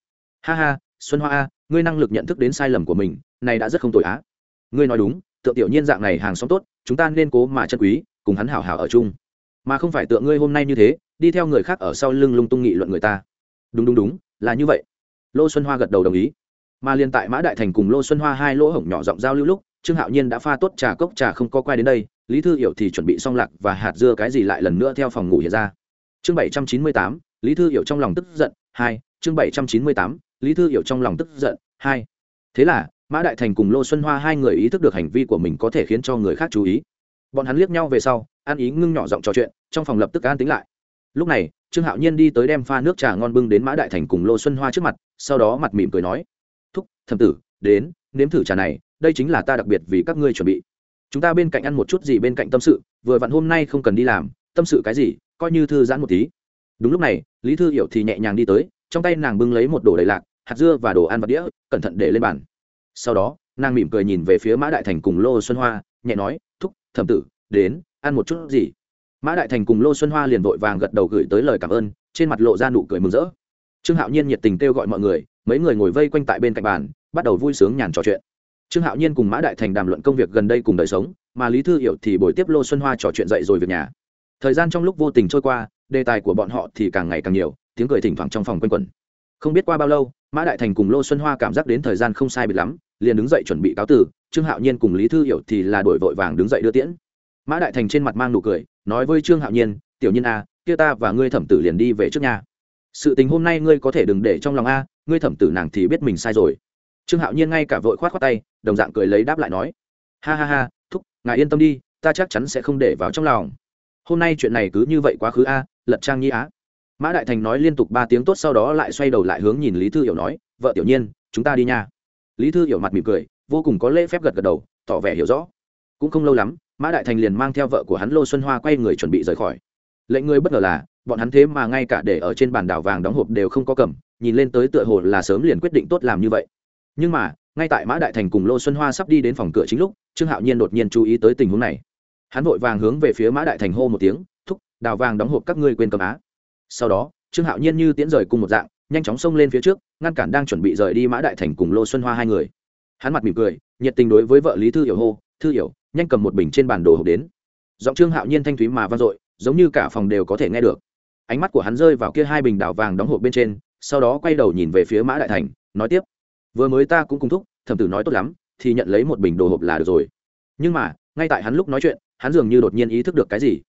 Ha ha, xuân hoa a, ngươi năng lực nhận thức đến sai lầm của mình, này đã rất không tội á. Ngươi nói đúng tượng tiểu nhiên dạng này hàng xóm tốt, chúng ta nên cố mà chân quý, cùng hắn hảo hảo ở chung. Mà không phải tượng ngươi hôm nay như thế, đi theo người khác ở sau lưng lung tung nghị luận người ta. Đúng đúng đúng, là như vậy. Lô xuân hoa gật đầu đồng ý. Mà liên tại mã đại thành cùng lô xuân hoa hai lỗ hổng nhỏ giọng giao lưu lúc, trương hạo nhiên đã pha tốt trà cốc trà không có quay đến đây, lý thư hiểu thì chuẩn bị xong lạc và hạt dưa cái gì lại lần nữa theo phòng ngủ hiện ra. Chương bảy trăm chín mươi tám, lý thư hiểu trong lòng tức giận, hai, chương bảy trăm chín mươi tám, lý thư hiểu trong lòng tức giận, hai. Thế là mã đại thành cùng lô xuân hoa hai người ý thức được hành vi của mình có thể khiến cho người khác chú ý. Bọn hắn liếc nhau về sau, ăn ý ngưng nhỏ giọng trò chuyện, trong phòng lập tức an tính lại. Lúc này, trương hạo nhiên đi tới đem pha nước trà ngon bưng đến mã đại thành cùng lô xuân hoa trước mặt, sau đó mặt mỉm cười nói, thúc, thầm tử, đến, nếm thử trà này, đây chính là ta đặc biệt vì các ngươi chuẩn bị. Chúng ta bên cạnh ăn một chút gì bên cạnh tâm sự, vừa vặn hôm nay không cần đi làm, tâm sự cái gì, coi như thư giãn một tí. Đúng lúc này, lý thư hiểu thì nhẹ nhàng đi tới, trong tay nàng bưng lấy một đồ đầy lạc, hạt dưa và đồ ăn vặt đĩa, cẩn thận để lên bàn sau đó, nàng mỉm cười nhìn về phía mã đại thành cùng lô xuân hoa, nhẹ nói, thúc, thẩm tử, đến, ăn một chút gì? Mã đại thành cùng lô xuân hoa liền vội vàng gật đầu gửi tới lời cảm ơn, trên mặt lộ ra nụ cười mừng rỡ. Trương hạo nhiên nhiệt tình kêu gọi mọi người, mấy người ngồi vây quanh tại bên cạnh bàn, bắt đầu vui sướng nhàn trò chuyện. Trương hạo nhiên cùng mã đại thành đàm luận công việc gần đây cùng đời sống, mà lý thư hiểu thì buổi tiếp lô xuân hoa trò chuyện dậy rồi việc nhà. Thời gian trong lúc vô tình trôi qua, đề tài của bọn họ thì càng ngày càng nhiều, tiếng cười thỉnh thoảng trong phòng quanh quẩn không biết qua bao lâu, mã đại thành cùng lô xuân hoa cảm giác đến thời gian không sai biệt lắm, liền đứng dậy chuẩn bị cáo tử, trương hạo nhiên cùng lý thư hiểu thì là đổi vội vàng đứng dậy đưa tiễn. Mã đại thành trên mặt mang nụ cười, nói với trương hạo nhiên, tiểu nhiên a kia ta và ngươi thẩm tử liền đi về trước nhà. Sự tình hôm nay ngươi có thể đừng để trong lòng a, ngươi thẩm tử nàng thì biết mình sai rồi. Trương hạo nhiên ngay cả vội khoát khoát tay, đồng dạng cười lấy đáp lại nói, ha ha ha, thúc, ngài yên tâm đi, ta chắc chắn sẽ không để vào trong lòng. Hôm nay chuyện này cứ như vậy quá khứ a, lật trang nhi á mã đại thành nói liên tục ba tiếng tốt sau đó lại xoay đầu lại hướng nhìn lý thư hiểu nói, vợ tiểu nhiên, chúng ta đi nha. Lý thư hiểu mặt mỉm cười, vô cùng có lễ phép gật gật đầu, tỏ vẻ hiểu rõ. Cũng không lâu lắm, mã đại thành liền mang theo vợ của hắn lô xuân hoa quay người chuẩn bị rời khỏi. Lệnh người bất ngờ là, bọn hắn thế mà ngay cả để ở trên bàn đảo vàng đóng hộp đều không có cầm, nhìn lên tới tựa hồ là sớm liền quyết định tốt làm như vậy. Nhưng mà, ngay tại mã đại thành cùng lô xuân hoa sắp đi đến phòng cửa chính lúc, trương hạo nhiên đột nhiên chú ý tới tình huống này. Hắn vội vàng hướng về phía mã đại thành hô một tiếng, thúc, đào vàng đóng hộp các ngươi quên cầm á sau đó, trương hạo nhiên như tiễn rời cùng một dạng, nhanh chóng xông lên phía trước, ngăn cản đang chuẩn bị rời đi mã đại thành cùng lô xuân hoa hai người. Hắn mặt mỉm cười, nhiệt tình đối với vợ lý thư hiểu hô, thư hiểu, nhanh cầm một bình trên bản đồ hộp đến. Giọng trương hạo nhiên thanh thúy mà vang dội, giống như cả phòng đều có thể nghe được. Ánh mắt của hắn rơi vào kia hai bình đảo vàng đóng hộp bên trên, sau đó quay đầu nhìn về phía mã đại thành, nói tiếp, vừa mới ta cũng cung thúc, thẩm tử nói tốt lắm, thì nhận lấy một bình đồ hộp là được rồi. Nhưng mà, ngay tại hắn lúc nói chuyện, hắn dường như đột nhiên ý thức được cái gì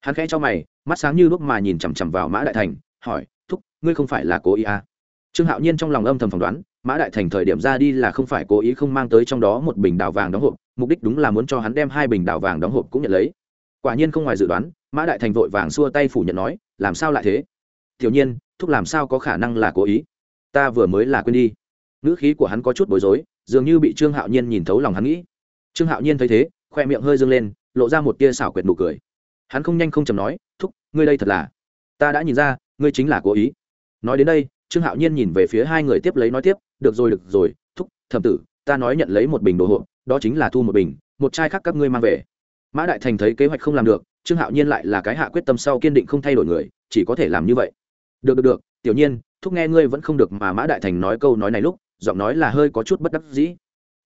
hắn khẽ cho mày, mắt sáng như lúc mà nhìn chằm chằm vào mã đại thành, hỏi, thúc, ngươi không phải là cố ý à? trương hạo nhiên trong lòng âm thầm phỏng đoán, mã đại thành thời điểm ra đi là không phải cố ý không mang tới trong đó một bình đào vàng đóng hộp, mục đích đúng là muốn cho hắn đem hai bình đào vàng đóng hộp cũng nhận lấy. Quả nhiên không ngoài dự đoán, mã đại thành vội vàng xua tay phủ nhận nói, làm sao lại thế? Tiểu nhiên, thúc làm sao có khả năng là cố ý? Ta vừa mới là quên đi. Ngữ khí của hắn có chút bối rối, dường như bị trương hạo nhiên nhìn thấu lòng hắn nghĩ. Trương hạo nhiên thấy thế, khoe miệng hơi dâng lên, lộ ra một tia xảo quyệt nụ cười hắn không nhanh không chầm nói, thúc, ngươi đây thật là, ta đã nhìn ra, ngươi chính là cố ý. Nói đến đây, trương hạo nhiên nhìn về phía hai người tiếp lấy nói tiếp, được rồi được rồi, thúc, thẩm tử, ta nói nhận lấy một bình đồ hộp, đó chính là thu một bình, một chai khác các ngươi mang về. Mã đại thành thấy kế hoạch không làm được, trương hạo nhiên lại là cái hạ quyết tâm sau kiên định không thay đổi người, chỉ có thể làm như vậy. Được được được, tiểu nhiên, thúc nghe ngươi vẫn không được mà mã đại thành nói câu nói này lúc, giọng nói là hơi có chút bất đắc dĩ.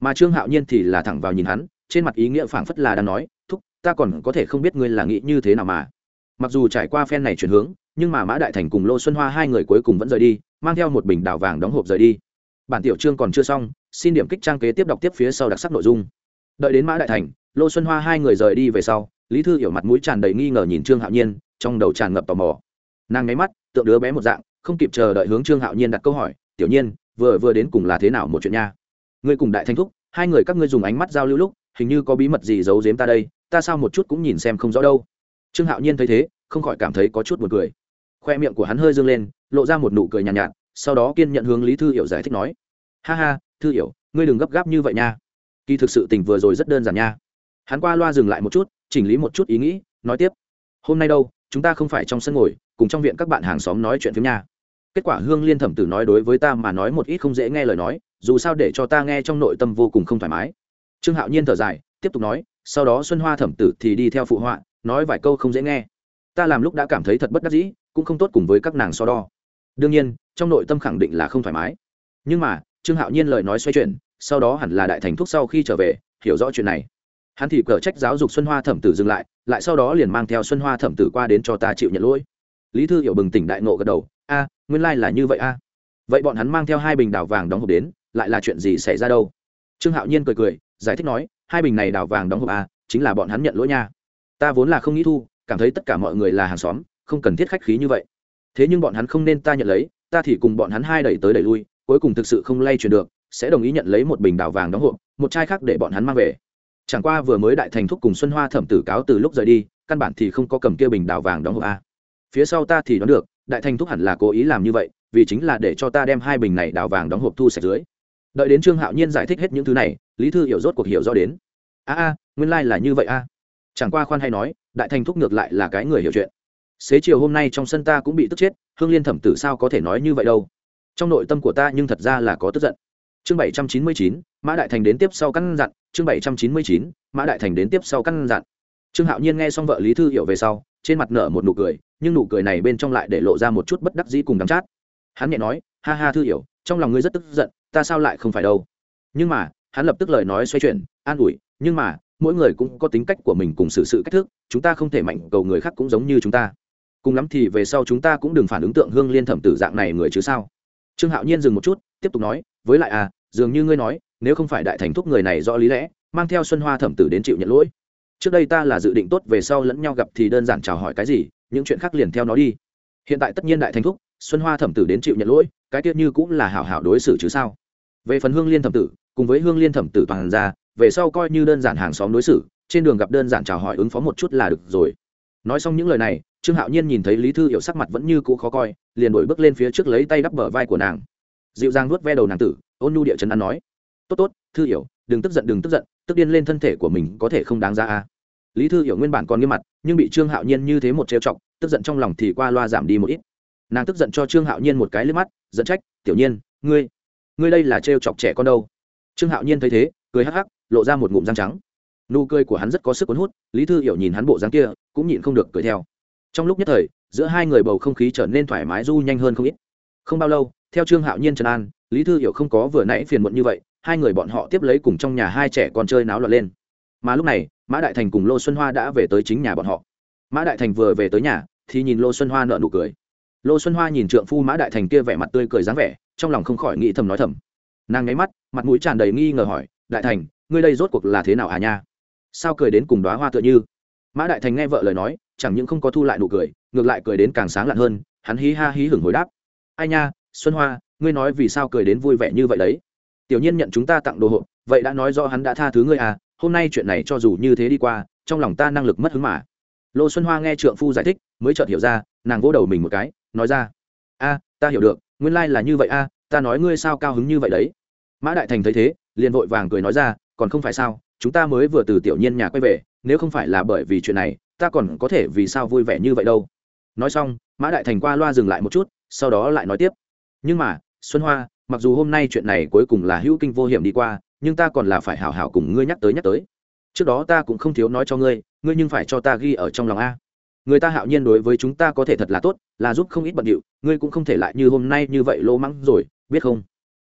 Mà trương hạo nhiên thì là thẳng vào nhìn hắn, trên mặt ý nghĩa phảng phất là đang nói ta còn có thể không biết ngươi là nghĩ như thế nào mà. Mặc dù trải qua phen này chuyển hướng, nhưng mà mã đại thành cùng lô xuân hoa hai người cuối cùng vẫn rời đi, mang theo một bình đào vàng đóng hộp rời đi. Bản tiểu chương còn chưa xong, xin điểm kích trang kế tiếp đọc tiếp phía sau đặc sắc nội dung. Đợi đến mã đại thành, lô xuân hoa hai người rời đi về sau, lý thư hiểu mặt mũi tràn đầy nghi ngờ nhìn trương hạo nhiên, trong đầu tràn ngập tò mò. Nàng nháy mắt, tượng đứa bé một dạng, không kịp chờ đợi hướng trương hạo nhiên đặt câu hỏi, tiểu nhiên, vừa vừa đến cùng là thế nào một chuyện nha? Ngươi cùng đại thanh thúc, hai người các ngươi dùng ánh mắt giao lưu lúc, hình như có bí mật gì giấu giếm ta đây ta sao một chút cũng nhìn xem không rõ đâu. Trương hạo nhiên thấy thế không khỏi cảm thấy có chút buồn cười. Khoe miệng của hắn hơi dâng lên lộ ra một nụ cười nhàn nhạt, nhạt sau đó kiên nhận hướng lý thư hiểu giải thích nói ha ha thư hiểu ngươi đừng gấp gáp như vậy nha. Kỳ thực sự tình vừa rồi rất đơn giản nha. Hắn qua loa dừng lại một chút chỉnh lý một chút ý nghĩ nói tiếp hôm nay đâu chúng ta không phải trong sân ngồi cùng trong viện các bạn hàng xóm nói chuyện phim nha. Kết quả hương liên thẩm tử nói đối với ta mà nói một ít không dễ nghe lời nói dù sao để cho ta nghe trong nội tâm vô cùng không thoải mái. Trương hạo nhiên thở dài tiếp tục nói sau đó xuân hoa thẩm tử thì đi theo phụ họa, nói vài câu không dễ nghe. Ta làm lúc đã cảm thấy thật bất đắc dĩ, cũng không tốt cùng với các nàng so đo. Đương nhiên, trong nội tâm khẳng định là không thoải mái. Nhưng mà, trương hạo nhiên lời nói xoay chuyển, sau đó hẳn là đại thành thúc sau khi trở về, hiểu rõ chuyện này. Hắn thì cờ trách giáo dục xuân hoa thẩm tử dừng lại lại sau đó liền mang theo xuân hoa thẩm tử qua đến cho ta chịu nhận lỗi. Lý thư hiểu bừng tỉnh đại nộ gật đầu, a, nguyên lai、like、là như vậy a. Vậy bọn hắn mang theo hai bình đào vàng đóng hộp đến, lại là chuyện gì xảy ra đâu? Trương hạo nhiên cười cười, giải thích nói hai bình này đào vàng đóng hộp a, chính là bọn hắn nhận lỗi nha. Ta vốn là không nghĩ thu, cảm thấy tất cả mọi người là hàng xóm, không cần thiết khách khí như vậy. Thế nhưng bọn hắn không nên ta nhận lấy, ta thì cùng bọn hắn hai đẩy tới đẩy lui, cuối cùng thực sự không lay chuyển được, sẽ đồng ý nhận lấy một bình đào vàng đóng hộp, một chai khác để bọn hắn mang về. Chẳng qua vừa mới đại thành thúc cùng xuân hoa thẩm tử cáo từ lúc rời đi, căn bản thì không có cầm kia bình đào vàng đóng hộp a. Phía sau ta thì đoán được, đại thành thúc hẳn là cố ý làm như vậy, vì chính là để cho ta đem hai bình này đào vàng đóng hộp thu sạch dưới. Đợi đến trương hạo nhiên giải thích hết những thứ này lý thư hiểu rốt cuộc hiểu rõ đến. A a, nguyên lai、like、là như vậy a. Chẳng qua khoan hay nói, đại thành thúc ngược lại là cái người hiểu chuyện. Xế chiều hôm nay trong sân ta cũng bị tức chết, hương liên thẩm tử sao có thể nói như vậy đâu? Trong nội tâm của ta nhưng thật ra là có tức giận. Chương bảy trăm chín mươi chín, mã đại thành đến tiếp sau căn dặn. Chương bảy trăm chín mươi chín, mã đại thành đến tiếp sau căn dặn. Trương hạo nhiên nghe xong vợ lý thư hiểu về sau, trên mặt nở một nụ cười, nhưng nụ cười này bên trong lại để lộ ra một chút bất đắc dĩ cùng đắng chát. Hắn nhẹ nói, ha ha thư hiểu, trong lòng ngươi rất tức giận, ta sao lại không phải đâu? Nhưng mà hắn lập tức lời nói xoay chuyển, an ủi, nhưng mà, mỗi người cũng có tính cách của mình cùng xử sự cách thức, chúng ta không thể mạnh cầu người khác cũng giống như chúng ta. Cùng lắm thì về sau chúng ta cũng đừng phản ứng tượng hương liên thẩm tử dạng này người chứ sao? Trương hạo nhiên dừng một chút, tiếp tục nói, với lại à dường như ngươi nói, nếu không phải đại thành thúc người này do lý lẽ, mang theo xuân hoa thẩm tử đến chịu nhận lỗi. Trước đây ta là dự định tốt về sau lẫn nhau gặp thì đơn giản chào hỏi cái gì, những chuyện khác liền theo nó đi. Hiện tại tất nhiên đại thành thúc, xuân hoa thẩm tử đến chịu nhận lỗi, cái tiết như cũng là hảo hảo đối xử chứ sao? Về phần hương liên thẩm tử cùng với hương liên thẩm tử toàn ra, về sau coi như đơn giản hàng xóm đối xử, trên đường gặp đơn giản chào hỏi ứng phó một chút là được rồi. Nói xong những lời này, trương hạo nhiên nhìn thấy lý thư hiểu sắc mặt vẫn như cũ khó coi, liền đổi bước lên phía trước lấy tay đắp bờ vai của nàng. Dịu dàng nuốt ve đầu nàng tử, ôn nhu địa chân ăn nói, tốt tốt, thư hiểu, đừng tức giận, đừng tức giận, tức điên lên thân thể của mình có thể không đáng ra à. lý thư hiểu nguyên bản còn nghiêm mặt, nhưng bị trương hạo nhiên như thế một trêu chọc, tức giận trong lòng thì qua loa giảm đi một ít. Nàng tức giận cho trương hạo nhiên một cái lên mắt dẫn trách, tiểu nhiên, ngươi ngươi đây là trêu chọc trẻ con đâu? Trương hạo nhiên thấy thế, cười hắc hắc, lộ ra một ngụm răng trắng. Nụ cười của hắn rất có sức cuốn hút, lý thư hiểu nhìn hắn bộ dáng kia, cũng nhịn không được cười theo. Trong lúc nhất thời, giữa hai người bầu không khí trở nên thoải mái du nhanh hơn không ít. Không bao lâu, theo trương hạo nhiên trần an, lý thư hiểu không có vừa nãy phiền muộn như vậy, hai người bọn họ tiếp lấy cùng trong nhà hai trẻ con chơi náo loạn lên. Mà lúc này, mã đại thành cùng lô xuân hoa đã về tới chính nhà bọn họ. Mã đại thành vừa về tới nhà, thì nhìn lô xuân hoa nợ nụ cười. Lô xuân hoa nhìn trượng phu mã đại thành kia vẻ mặt tươi cười dáng vẻ, trong lòng không khỏi nghĩ thầm nói thầm nàng nháy mắt, mặt mũi tràn đầy nghi ngờ hỏi, đại thành, ngươi đây rốt cuộc là thế nào à nha? Sao cười đến cùng đoá hoa tựa như? Mã đại thành nghe vợ lời nói, chẳng những không có thu lại nụ cười, ngược lại cười đến càng sáng lạn hơn, hắn hí ha hí hửng hồi đáp, ai nha, xuân hoa, ngươi nói vì sao cười đến vui vẻ như vậy đấy? Tiểu nhiên nhận chúng ta tặng đồ hộp, vậy đã nói do hắn đã tha thứ ngươi à hôm nay chuyện này cho dù như thế đi qua, trong lòng ta năng lực mất hứng mà. Lô xuân hoa nghe trượng phu giải thích, mới chợt hiểu ra, nàng vỗ đầu mình một cái, nói ra, a, ta hiểu được, nguyên lai là như vậy a, ta nói ngươi sao cao hứng như vậy đấy? Mã đại thành thấy thế, liền vội vàng cười nói ra, còn không phải sao, chúng ta mới vừa từ tiểu nhiên nhà quay về, nếu không phải là bởi vì chuyện này, ta còn có thể vì sao vui vẻ như vậy đâu. Nói xong, mã đại thành qua loa dừng lại một chút, sau đó lại nói tiếp, nhưng mà, xuân hoa, mặc dù hôm nay chuyện này cuối cùng là hữu kinh vô hiểm đi qua, nhưng ta còn là phải hảo hảo cùng ngươi nhắc tới nhắc tới. Trước đó ta cũng không thiếu nói cho ngươi ngươi nhưng phải cho ta ghi ở trong lòng a. Người ta hạo nhiên đối với chúng ta có thể thật là tốt, là giúp không ít bận điệu, ngươi cũng không thể lại như hôm nay như vậy lô mắng rồi, biết không?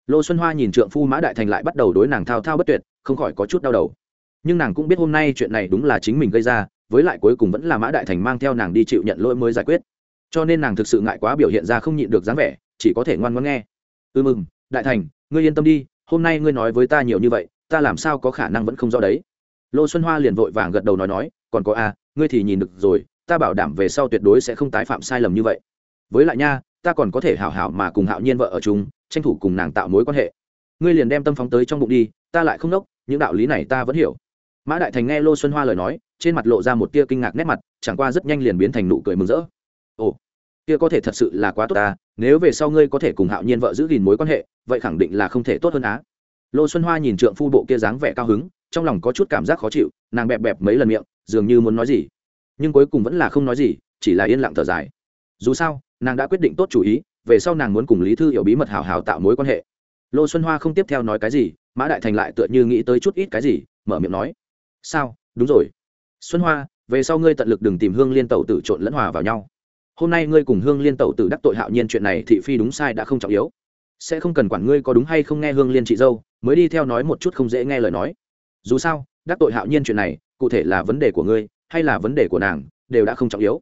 Lô xuân hoa nhìn trượng phu mã đại thành lại bắt đầu đối nàng thao thao bất tuyệt, không khỏi có chút đau đầu. Nhưng nàng cũng biết hôm nay chuyện này đúng là chính mình gây ra, với lại cuối cùng vẫn là mã đại thành mang theo nàng đi chịu nhận lỗi mới giải quyết. Cho nên nàng thực sự ngại quá biểu hiện ra không nhịn được dáng vẻ, chỉ có thể ngoan ngoãn nghe. Ư mừng đại thành, ngươi yên tâm đi, hôm nay ngươi nói với ta nhiều như vậy, ta làm sao có khả năng vẫn không rõ đấy? Lô xuân hoa liền vội vàng gật đầu nói nói, còn có a, ngươi thì nhìn được rồi, ta bảo đảm về sau tuyệt đối sẽ không tái phạm sai lầm như vậy. Với lại nha, ta còn có thể hảo hảo mà cùng hạo nhiên vợ ở chúng tranh thủ cùng nàng tạo mối quan hệ. Ngươi liền đem tâm phóng tới trong bụng đi, ta lại không đốc, những đạo lý này ta vẫn hiểu. Mã đại thành nghe lô xuân hoa lời nói, trên mặt lộ ra một tia kinh ngạc nét mặt, chẳng qua rất nhanh liền biến thành nụ cười mừng rỡ. Ồ, kia có thể thật sự là quá tốt ta, nếu về sau ngươi có thể cùng hạo nhiên vợ giữ gìn mối quan hệ, vậy khẳng định là không thể tốt hơn á. Lô xuân hoa nhìn trượng phu bộ kia dáng vẻ cao hứng, trong lòng có chút cảm giác khó chịu, nàng bẹp bẹp mấy lần miệng, dường như muốn nói gì. Nhưng cuối cùng vẫn là không nói gì, chỉ là yên lặng thở dài. Dù sao, nàng đã quyết định tốt chủ ý về sau nàng muốn cùng lý thư hiểu bí mật hào hào tạo mối quan hệ. Lô xuân hoa không tiếp theo nói cái gì, mã đại thành lại tựa như nghĩ tới chút ít cái gì, mở miệng nói. Sao? Đúng rồi. Xuân hoa, về sau ngươi tận lực đừng tìm hương liên tẩu tử trộn lẫn hòa vào nhau. Hôm nay ngươi cùng hương liên tẩu tử đắc tội hạo nhiên chuyện này thị phi đúng sai đã không trọng yếu. Sẽ không cần quản ngươi có đúng hay không nghe hương liên chị dâu, mới đi theo nói một chút không dễ nghe lời nói. Dù sao, đắc tội hạo nhiên chuyện này, cụ thể là vấn đề của ngươi, hay là vấn đề của nàng, đều đã không trọng yếu.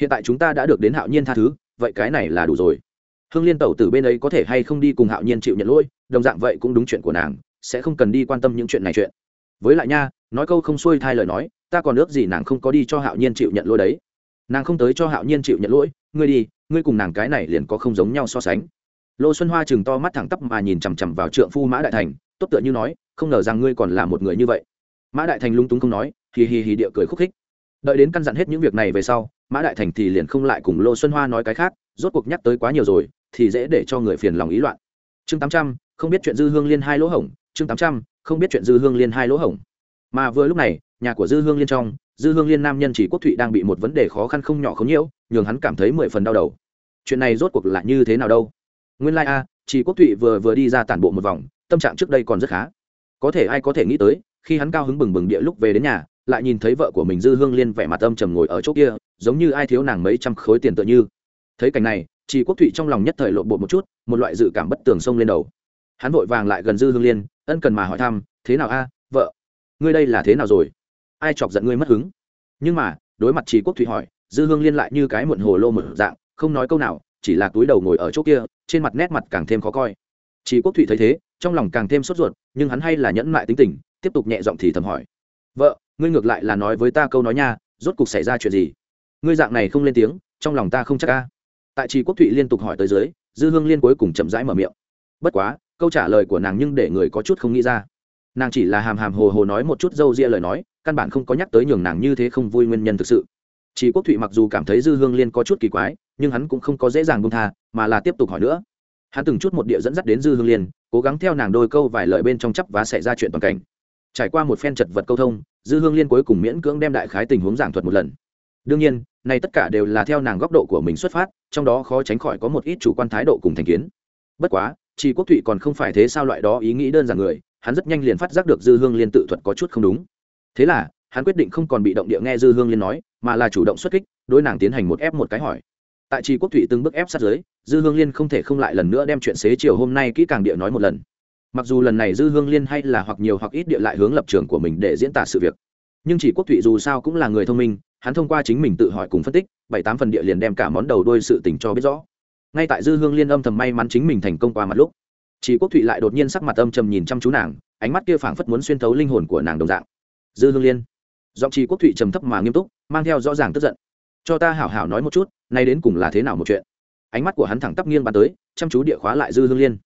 Hiện tại chúng ta đã được đến hạo nhiên tha thứ, vậy cái này là đủ rồi hương liên tẩu từ bên ấy có thể hay không đi cùng hạo nhiên chịu nhận lỗi, đồng dạng vậy cũng đúng chuyện của nàng, sẽ không cần đi quan tâm những chuyện này chuyện. Với lại nha, nói câu không xuôi thai lời nói, ta còn ước gì nàng không có đi cho hạo nhiên chịu nhận lỗi đấy. Nàng không tới cho hạo nhiên chịu nhận lỗi, ngươi đi, ngươi cùng nàng cái này liền có không giống nhau so sánh. Lô xuân hoa chừng to mắt thẳng tắp mà nhìn chằm chằm vào trượng phu mã đại thành, tốt tựa như nói, không ngờ rằng ngươi còn là một người như vậy. Mã đại thành lung túng không nói, hì hì hì địa cười khúc khích. Đợi đến căn dặn hết những việc này về sau, mã đại thành thì liền không lại cùng lô xuân hoa nói cái khác, rốt cuộc nhắc tới quá nhiều rồi thì dễ để cho người phiền lòng ý loạn. Chương tám trăm không biết chuyện dư hương liên hai lỗ hổng. Chương tám trăm không biết chuyện dư hương liên hai lỗ hổng. Mà vừa lúc này nhà của dư hương liên trong dư hương liên nam nhân chỉ quốc thụy đang bị một vấn đề khó khăn không nhỏ không nhiễu nhường hắn cảm thấy mười phần đau đầu. Chuyện này rốt cuộc là như thế nào đâu? Nguyên lai a, chỉ quốc thụy vừa vừa đi ra tản bộ một vòng tâm trạng trước đây còn rất khá. Có thể ai có thể nghĩ tới khi hắn cao hứng bừng bừng địa lúc về đến nhà lại nhìn thấy vợ của mình dư hương liên vẻ mặt âm trầm ngồi ở chỗ kia giống như ai thiếu nàng mấy trăm khối tiền tựa như. Thấy cảnh này chỉ quốc thụy trong lòng nhất thời lộ bộ một chút, một loại dự cảm bất tường xông lên đầu. Hắn vội vàng lại gần dư hương liên, ân cần mà hỏi thăm, thế nào a, vợ? Ngươi đây là thế nào rồi? Ai chọc giận ngươi mất hứng? Nhưng mà, đối mặt chỉ quốc thụy hỏi, dư hương liên lại như cái muộn hồ lô một dạng, không nói câu nào, chỉ là túi đầu ngồi ở chỗ kia, trên mặt nét mặt càng thêm khó coi. Chỉ quốc thụy thấy thế, trong lòng càng thêm sốt ruột, nhưng hắn hay là nhẫn mại tính tình, tiếp tục nhẹ giọng thì thầm hỏi, vợ, ngươi ngược lại là nói với ta câu nói nha, rốt cục xảy ra chuyện gì? Ngươi dạng này không lên tiếng, trong lòng ta không chắc ca tại trì quốc thụy liên tục hỏi tới dưới, dư hương liên cuối cùng chậm rãi mở miệng. Bất quá, câu trả lời của nàng nhưng để người có chút không nghĩ ra. Nàng chỉ là hàm hàm hồ hồ nói một chút d â u ria lời nói, căn bản không có nhắc tới nhường nàng như thế không vui nguyên nhân thực sự. Chỉ quốc thụy mặc dù cảm thấy dư hương liên có chút kỳ quái, nhưng hắn cũng không có dễ dàng bông tha, mà là tiếp tục hỏi nữa. Hắn từng chút một địa dẫn dắt đến dư hương liên, cố gắng theo nàng đôi câu vài lời bên trong chấp và xảy ra chuyện toàn cảnh. Trải qua một phen chật vật câu thông, dư hương liên cuối cùng miễn cưỡng đem đại khái tình huống giảng thuật một lần. Đương nhiên này tất cả đều là theo nàng góc độ của mình xuất phát, trong đó khó tránh khỏi có một ít chủ quan thái độ cùng thành kiến. Bất quá Tri quốc thụy còn không phải thế sao loại đó ý nghĩ đơn giản người, hắn rất nhanh liền phát giác được dư hương liên tự thuật có chút không đúng. Thế là, hắn quyết định không còn bị động địa nghe dư hương liên nói, mà là chủ động xuất kích, đối nàng tiến hành một ép một cái hỏi. Tại tri quốc thụy từng bước ép sát giới, dư hương liên không thể không lại lần nữa đem chuyện xế chiều hôm nay kỹ càng địa nói một lần. Mặc dù lần này dư hương liên hay là hoặc nhiều hoặc ít địa lại hướng lập trường của mình để diễn tả sự việc, nhưng chỉ quốc thụy dù sao cũng là người thông minh hắn thông qua chính mình tự hỏi cùng phân tích, bảy tám phần địa liền đem cả món đầu đôi sự tình cho biết rõ. Ngay tại dư hương liên âm thầm may mắn chính mình thành công qua mặt lúc, chỉ quốc thụy lại đột nhiên sắc mặt âm trầm nhìn chăm chú nàng, ánh mắt kia phảng phất muốn xuyên thấu linh hồn của nàng đồng dạng. Dư hương liên, giọng chỉ quốc thụy trầm thấp mà nghiêm túc, mang theo rõ ràng tức giận. Cho ta hảo hảo nói một chút, nay đến cùng là thế nào một chuyện? Ánh mắt của hắn thẳng tắp nghiêng bàn tới, chăm chú địa khóa lại dư hương liên.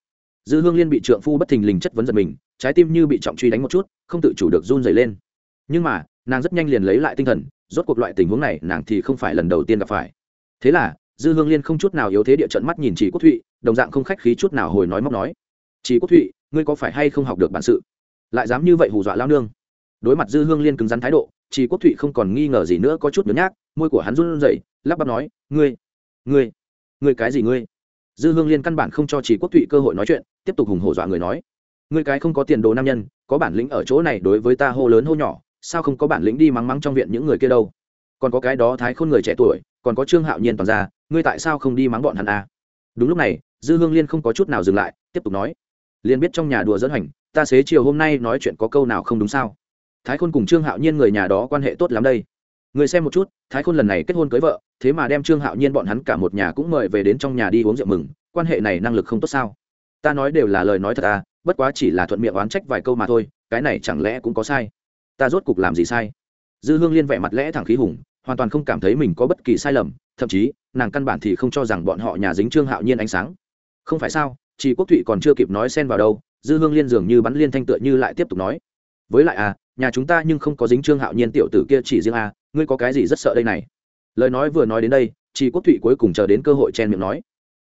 Dư hương liên bị trượng phu bất thình lình chất vấn giật mình, trái tim như bị trọng truy đánh một chút, không tự chủ được run dày lên. Nhưng mà, nàng rất nhanh liền lấy lại tinh thần rốt cuộc loại tình huống này nàng thì không phải lần đầu tiên gặp phải. Thế là, dư hương liên không chút nào yếu thế địa trận mắt nhìn chị quốc thụy, đồng dạng không khách khí chút nào hồi nói móc nói. Chị quốc thụy, ngươi có phải hay không học được bản sự? Lại dám như vậy hù dọa lao nương. Đối mặt dư hương liên cứng rắn thái độ chị quốc thụy không còn nghi ngờ gì nữa có chút nhớ nhác, môi của hắn run rẩy, lắp bắp nói, ngươi ngươi ngươi cái gì ngươi? Dư hương liên căn bản không cho chị quốc thụy cơ hội nói chuyện, tiếp tục hùng hổ dọa người nói, ngươi cái không có tiền đồ nam nhân, có bản lĩnh ở chỗ này đối với ta hô lớn hô nhỏ sao không có bản lĩnh đi mắng mắng trong viện những người kia đâu? Còn có cái đó thái khôn người trẻ tuổi, còn có trương hạo nhiên toàn ra, ngươi tại sao không đi mắng bọn hắn à? đúng lúc này, dư hương liên không có chút nào dừng lại, tiếp tục nói. Liên biết trong nhà đùa dẫn hành ta xế chiều hôm nay nói chuyện có câu nào không đúng sao? Thái khôn cùng trương hạo nhiên người nhà đó quan hệ tốt lắm đây. Người xem một chút, thái khôn lần này kết hôn cưới vợ, thế mà đem trương hạo nhiên bọn hắn cả một nhà cũng mời về đến trong nhà đi uống rượu mừng, quan hệ này năng lực không tốt sao? Ta nói đều là lời nói thật à bất quá chỉ là thuận miệng oán trách vài câu mà thôi, cái này chẳng lẽ cũng có sai? Ta rốt cục làm gì sai? Dư hương liên vẻ mặt lẽ thẳng khí hùng, hoàn toàn không cảm thấy mình có bất kỳ sai lầm, thậm chí, nàng căn bản thì không cho rằng bọn họ nhà dính trương hạo nhiên ánh sáng. Không phải sao chị quốc thụy còn chưa kịp nói xen vào đâu, dư hương liên dường như bắn liên thanh tựa như lại tiếp tục nói. Với lại à nhà chúng ta nhưng không có dính trương hạo nhiên tiểu tử kia chỉ riêng à ngươi có cái gì rất sợ đây này? Lời nói vừa nói đến đây chị quốc thụy cuối cùng chờ đến cơ hội chen miệng nói.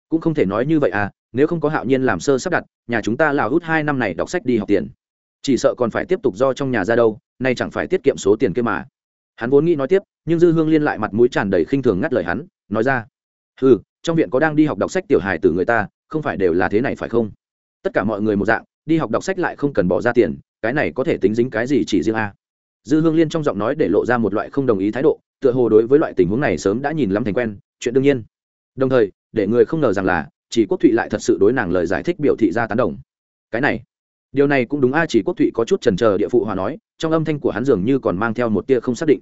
Cũng không thể nói như vậy à nếu không có hạo nhiên làm sơ sắp đặt, nhà chúng ta lào hút hai năm này đọc sách đi học tiền chỉ sợ còn phải tiếp tục do trong nhà ra đâu, nay chẳng phải tiết kiệm số tiền kia mà. Hắn vốn nghĩ nói tiếp, nhưng dư hương liên lại mặt mũi tràn đầy khinh thường ngắt lời hắn, nói ra. Ừ trong viện có đang đi học đọc sách tiểu hài từ người ta, không phải đều là thế này phải không? Tất cả mọi người một dạng, đi học đọc sách lại không cần bỏ ra tiền, cái này có thể tính dính cái gì chỉ riêng a? Dư hương liên trong giọng nói để lộ ra một loại không đồng ý thái độ, tựa hồ đối với loại tình huống này sớm đã nhìn lắm thành quen, chuyện đương nhiên. Đồng thời, để người không ngờ rằng là, chỉ quốc thụy lại thật sự đối nàng lời giải thích biểu thị ra tán đồng. Cái này điều này cũng đúng a, chỉ quốc thụy có chút trần trờ địa phụ hòa nói, trong âm thanh của hắn dường như còn mang theo một tia không xác định.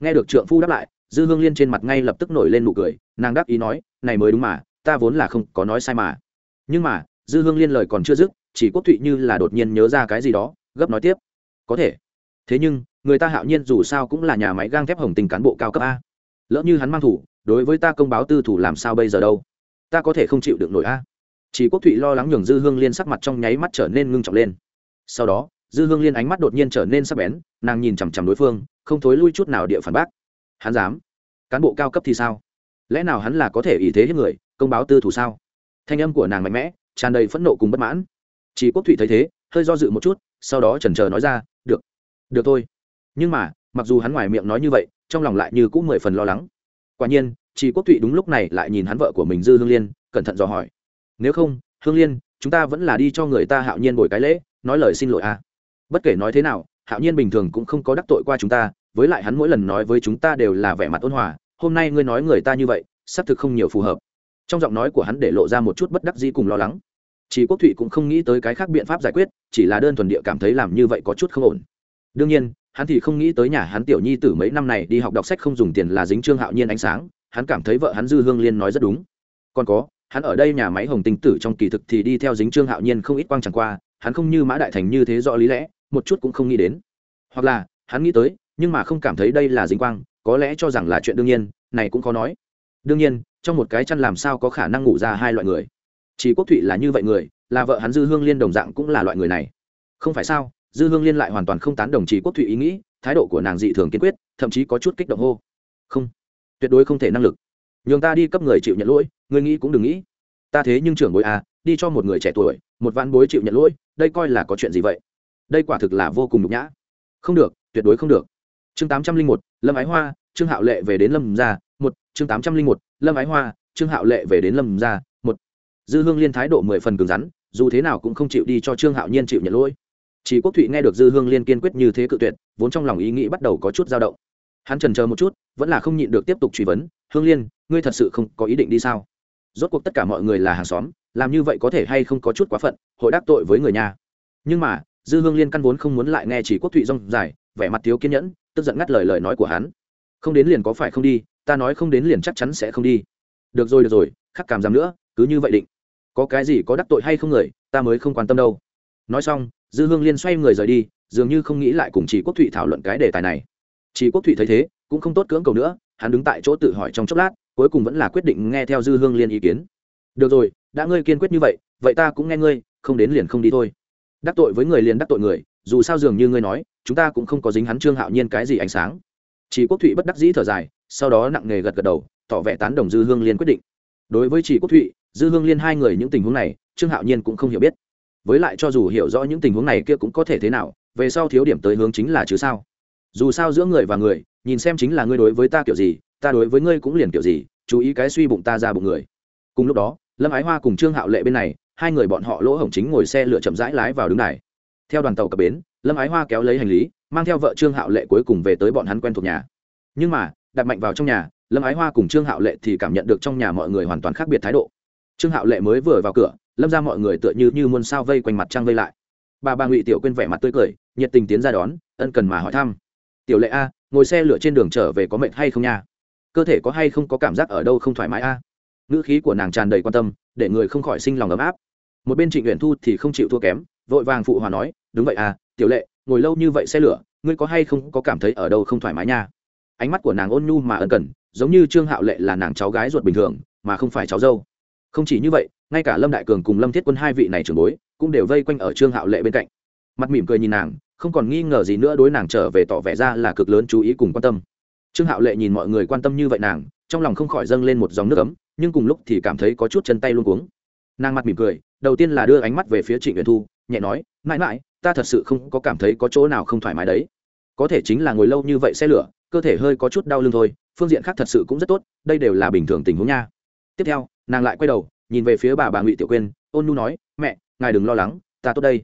Nghe được trượng phu đáp lại, dư hương liên trên mặt ngay lập tức nổi lên nụ cười, nàng đáp ý nói, này mới đúng mà, ta vốn là không có nói sai mà. Nhưng mà, dư hương liên lời còn chưa dứt, chỉ quốc thụy như là đột nhiên nhớ ra cái gì đó, gấp nói tiếp, có thể. Thế nhưng, người ta hạo nhiên dù sao cũng là nhà máy gang thép hồng tình cán bộ cao cấp a. Lỡ như hắn mang thủ, đối với ta công báo tư thủ làm sao bây giờ đâu? Ta có thể không chịu được nổi a chỉ quốc thụy lo lắng nhường dư hương liên sắc mặt trong nháy mắt trở nên ngưng trọng lên. Sau đó, dư hương liên ánh mắt đột nhiên trở nên sắc bén, nàng nhìn chằm chằm đối phương, không thối lui chút nào địa phản bác. Hắn dám? Cán bộ cao cấp thì sao? Lẽ nào hắn là có thể ý thế hết người, công báo tư thủ sao? Thanh âm của nàng mạnh mẽ, tràn đầy phẫn nộ cùng bất mãn. Chỉ quốc thụy thấy thế, hơi do dự một chút, sau đó chần chờ nói ra, được được thôi. Nhưng mà, mặc dù hắn ngoài miệng nói như vậy, trong lòng lại như cũng mười phần lo lắng. Quả nhiên, chỉ quốc thụy đúng lúc này lại nhìn hắn vợ của mình dư hương liên, cẩn thận dò hỏi nếu không, hương liên, chúng ta vẫn là đi cho người ta hạo nhiên bồi cái lễ, nói lời xin lỗi à. Bất kể nói thế nào, hạo nhiên bình thường cũng không có đắc tội qua chúng ta, với lại hắn mỗi lần nói với chúng ta đều là vẻ mặt ôn hòa, hôm nay ngươi nói người ta như vậy, xác thực không nhiều phù hợp. Trong giọng nói của hắn để lộ ra một chút bất đắc dĩ cùng lo lắng. Chỉ quốc thụy cũng không nghĩ tới cái khác biện pháp giải quyết, chỉ là đơn thuần địa cảm thấy làm như vậy có chút không ổn. Đương nhiên, hắn thì không nghĩ tới nhà hắn tiểu nhi tử mấy năm này đi học đọc sách không dùng tiền là dính trương hạo nhiên ánh sáng, hắn cảm thấy vợ hắn dư hương liên nói rất đúng. Còn có hắn ở đây nhà máy hồng tinh tử trong kỳ thực thì đi theo dính trương hạo nhiên không ít quang chẳng qua, hắn không như mã đại thành như thế rõ lý lẽ, một chút cũng không nghĩ đến. Hoặc là, hắn nghĩ tới, nhưng mà không cảm thấy đây là dính quang, có lẽ cho rằng là chuyện đương nhiên, này cũng khó nói. Đương nhiên, trong một cái chăn làm sao có khả năng ngủ ra hai loại người? Chỉ quốc thụy là như vậy người, là vợ hắn dư hương liên đồng dạng cũng là loại người này. Không phải sao, dư hương liên lại hoàn toàn không tán đồng chỉ quốc thụy ý nghĩ, thái độ của nàng dị thường kiên quyết, thậm chí có chút kích động hô. Không, tuyệt đối không thể năng lực nhường ta đi cấp người chịu nhận lỗi người nghĩ cũng đừng nghĩ. Ta thế nhưng trưởng bối à đi cho một người trẻ tuổi, một vạn bối chịu nhận lỗi, đây coi là có chuyện gì vậy? Đây quả thực là vô cùng nhục nhã. Không được, tuyệt đối không được. Chương tám trăm linh một, lâm ái hoa, trương hạo lệ về đến lâm gia, một. Chương tám trăm linh một, lâm ái hoa, trương hạo lệ về đến lâm gia, một. Dư hương liên thái độ mười phần cứng rắn, dù thế nào cũng không chịu đi cho trương hạo nhiên chịu nhận lỗi. Chỉ quốc thụy nghe được dư hương liên kiên quyết như thế cự tuyệt, vốn trong lòng ý nghĩ bắt đầu có chút dao động hắn trần chờ một chút, vẫn là không nhịn được tiếp tục truy vấn, hương liên, ngươi thật sự không có ý định đi sao? Rốt cuộc tất cả mọi người là hàng xóm, làm như vậy có thể hay không có chút quá phận, hội đắc tội với người nhà. Nhưng mà, dư hương liên căn vốn không muốn lại nghe chỉ quốc thụy rong dài, vẻ mặt thiếu kiên nhẫn, tức giận ngắt lời lời nói của hắn. Không đến liền có phải không đi, ta nói không đến liền chắc chắn sẽ không đi. Được rồi được rồi, khắc cảm giảm nữa, cứ như vậy định. Có cái gì có đắc tội hay không người, ta mới không quan tâm đâu. Nói xong, dư hương liên xoay người rời đi, dường như không nghĩ lại cùng chỉ quốc thụy thảo luận cái đề tài này chỉ quốc thụy thấy thế, cũng không tốt cưỡng cầu nữa, hắn đứng tại chỗ tự hỏi trong chốc lát, cuối cùng vẫn là quyết định nghe theo dư hương liên ý kiến. Được rồi, đã ngươi kiên quyết như vậy vậy ta cũng nghe ngươi, không đến liền không đi thôi. Đắc tội với người liền đắc tội người, dù sao dường như ngươi nói, chúng ta cũng không có dính hắn trương hạo nhiên cái gì ánh sáng. Chỉ quốc thụy bất đắc dĩ thở dài, sau đó nặng nề gật gật đầu, tỏ vẻ tán đồng dư hương liên quyết định. Đối với chỉ quốc thụy, dư hương liên hai người những tình huống này, trương hạo nhiên cũng không hiểu biết. Với lại cho dù hiểu rõ những tình huống này kia cũng có thể thế nào, về sau thiếu điểm tới hướng chính là chứ sao? Dù sao giữa người và người, nhìn xem chính là ngươi đối với ta kiểu gì, ta đối với ngươi cũng liền kiểu gì, chú ý cái suy bụng ta ra bụng người. Cùng lúc đó, lâm ái hoa cùng trương hạo lệ bên này, hai người bọn họ lỗ hổng chính ngồi xe lựa chậm rãi lái vào đứng này. theo đoàn tàu cập bến, lâm ái hoa kéo lấy hành lý, mang theo vợ trương hạo lệ cuối cùng về tới bọn hắn quen thuộc nhà. Nhưng mà, đặt mạnh vào trong nhà, lâm ái hoa cùng trương hạo lệ thì cảm nhận được trong nhà mọi người hoàn toàn khác biệt thái độ. Trương hạo lệ mới vừa vào cửa, lâm ra mọi người tựa như như muôn sao vây quanh mặt trăng vây lại. Bà bà ngụy tiểu quên vẻ mặt tươi cười, nhiệt tình tiến ra đón, ân cần mà hỏi thăm tiểu lệ a, ngồi xe lửa trên đường trở về có mệt hay không nha? Cơ thể có hay không có cảm giác ở đâu không thoải mái a? Ngữ khí của nàng tràn đầy quan tâm, để người không khỏi sinh lòng ấm áp. Một bên trịnh nguyện thu thì không chịu thua kém, vội vàng phụ hòa nói, đúng vậy à tiểu lệ, ngồi lâu như vậy xe lửa, ngươi có hay không có cảm thấy ở đâu không thoải mái nha? Ánh mắt của nàng ôn nhu mà ân cần, giống như trương hạo lệ là nàng cháu gái ruột bình thường, mà không phải cháu dâu. Không chỉ như vậy, ngay cả lâm đại cường cùng lâm thiết quân hai vị này trưởng bối cũng đều vây quanh ở trương hạo lệ bên cạnh mặt mỉm cười nhìn nàng, không còn nghi ngờ gì nữa đối nàng trở về tỏ vẻ ra là cực lớn chú ý cùng quan tâm. Trương hạo lệ nhìn mọi người quan tâm như vậy nàng, trong lòng không khỏi dâng lên một dòng nước ấm, nhưng cùng lúc thì cảm thấy có chút chân tay luôn cuống. Nàng mặt mỉm cười, đầu tiên là đưa ánh mắt về phía trịnh uyển thu, nhẹ nói, mãi mãi, ta thật sự không có cảm thấy có chỗ nào không thoải mái đấy. Có thể chính là ngồi lâu như vậy xe lửa, cơ thể hơi có chút đau lưng thôi, phương diện khác thật sự cũng rất tốt, đây đều là bình thường tình huống nha. Tiếp theo, nàng lại quay đầu, nhìn về phía bà bà ngụy tiểu quyên, ôn nu nói, mẹ, ngài đừng lo lắng, ta tốt đây.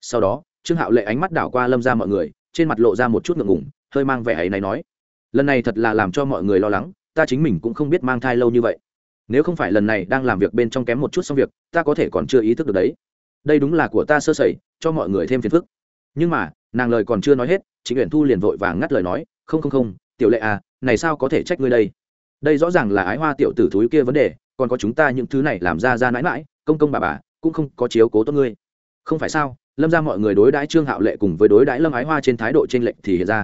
Sau đó trương hạo lệ ánh mắt đảo qua lâm ra mọi người, trên mặt lộ ra một chút ngượng ngủng hơi mang vẻ ấy này nói, lần này thật là làm cho mọi người lo lắng, ta chính mình cũng không biết mang thai lâu như vậy. Nếu không phải lần này đang làm việc bên trong kém một chút xong việc, ta có thể còn chưa ý thức được đấy. Đây đúng là của ta sơ sẩy, cho mọi người thêm phiền phức. Nhưng mà, nàng lời còn chưa nói hết chính uyển thu liền vội vàng ngắt lời nói, không không không, tiểu lệ à này sao có thể trách ngươi đây? Đây rõ ràng là ái hoa tiểu tử thúi kia vấn đề, còn có chúng ta những thứ này làm ra ra mãi mãi, công công bà bà cũng không có chiếu cố tốt ngươi. Không phải sao? Lâm ra mọi người đối đãi trương hạo lệ cùng với đối đãi lâm ái hoa trên thái độ t r ê n lệch thì hiện ra.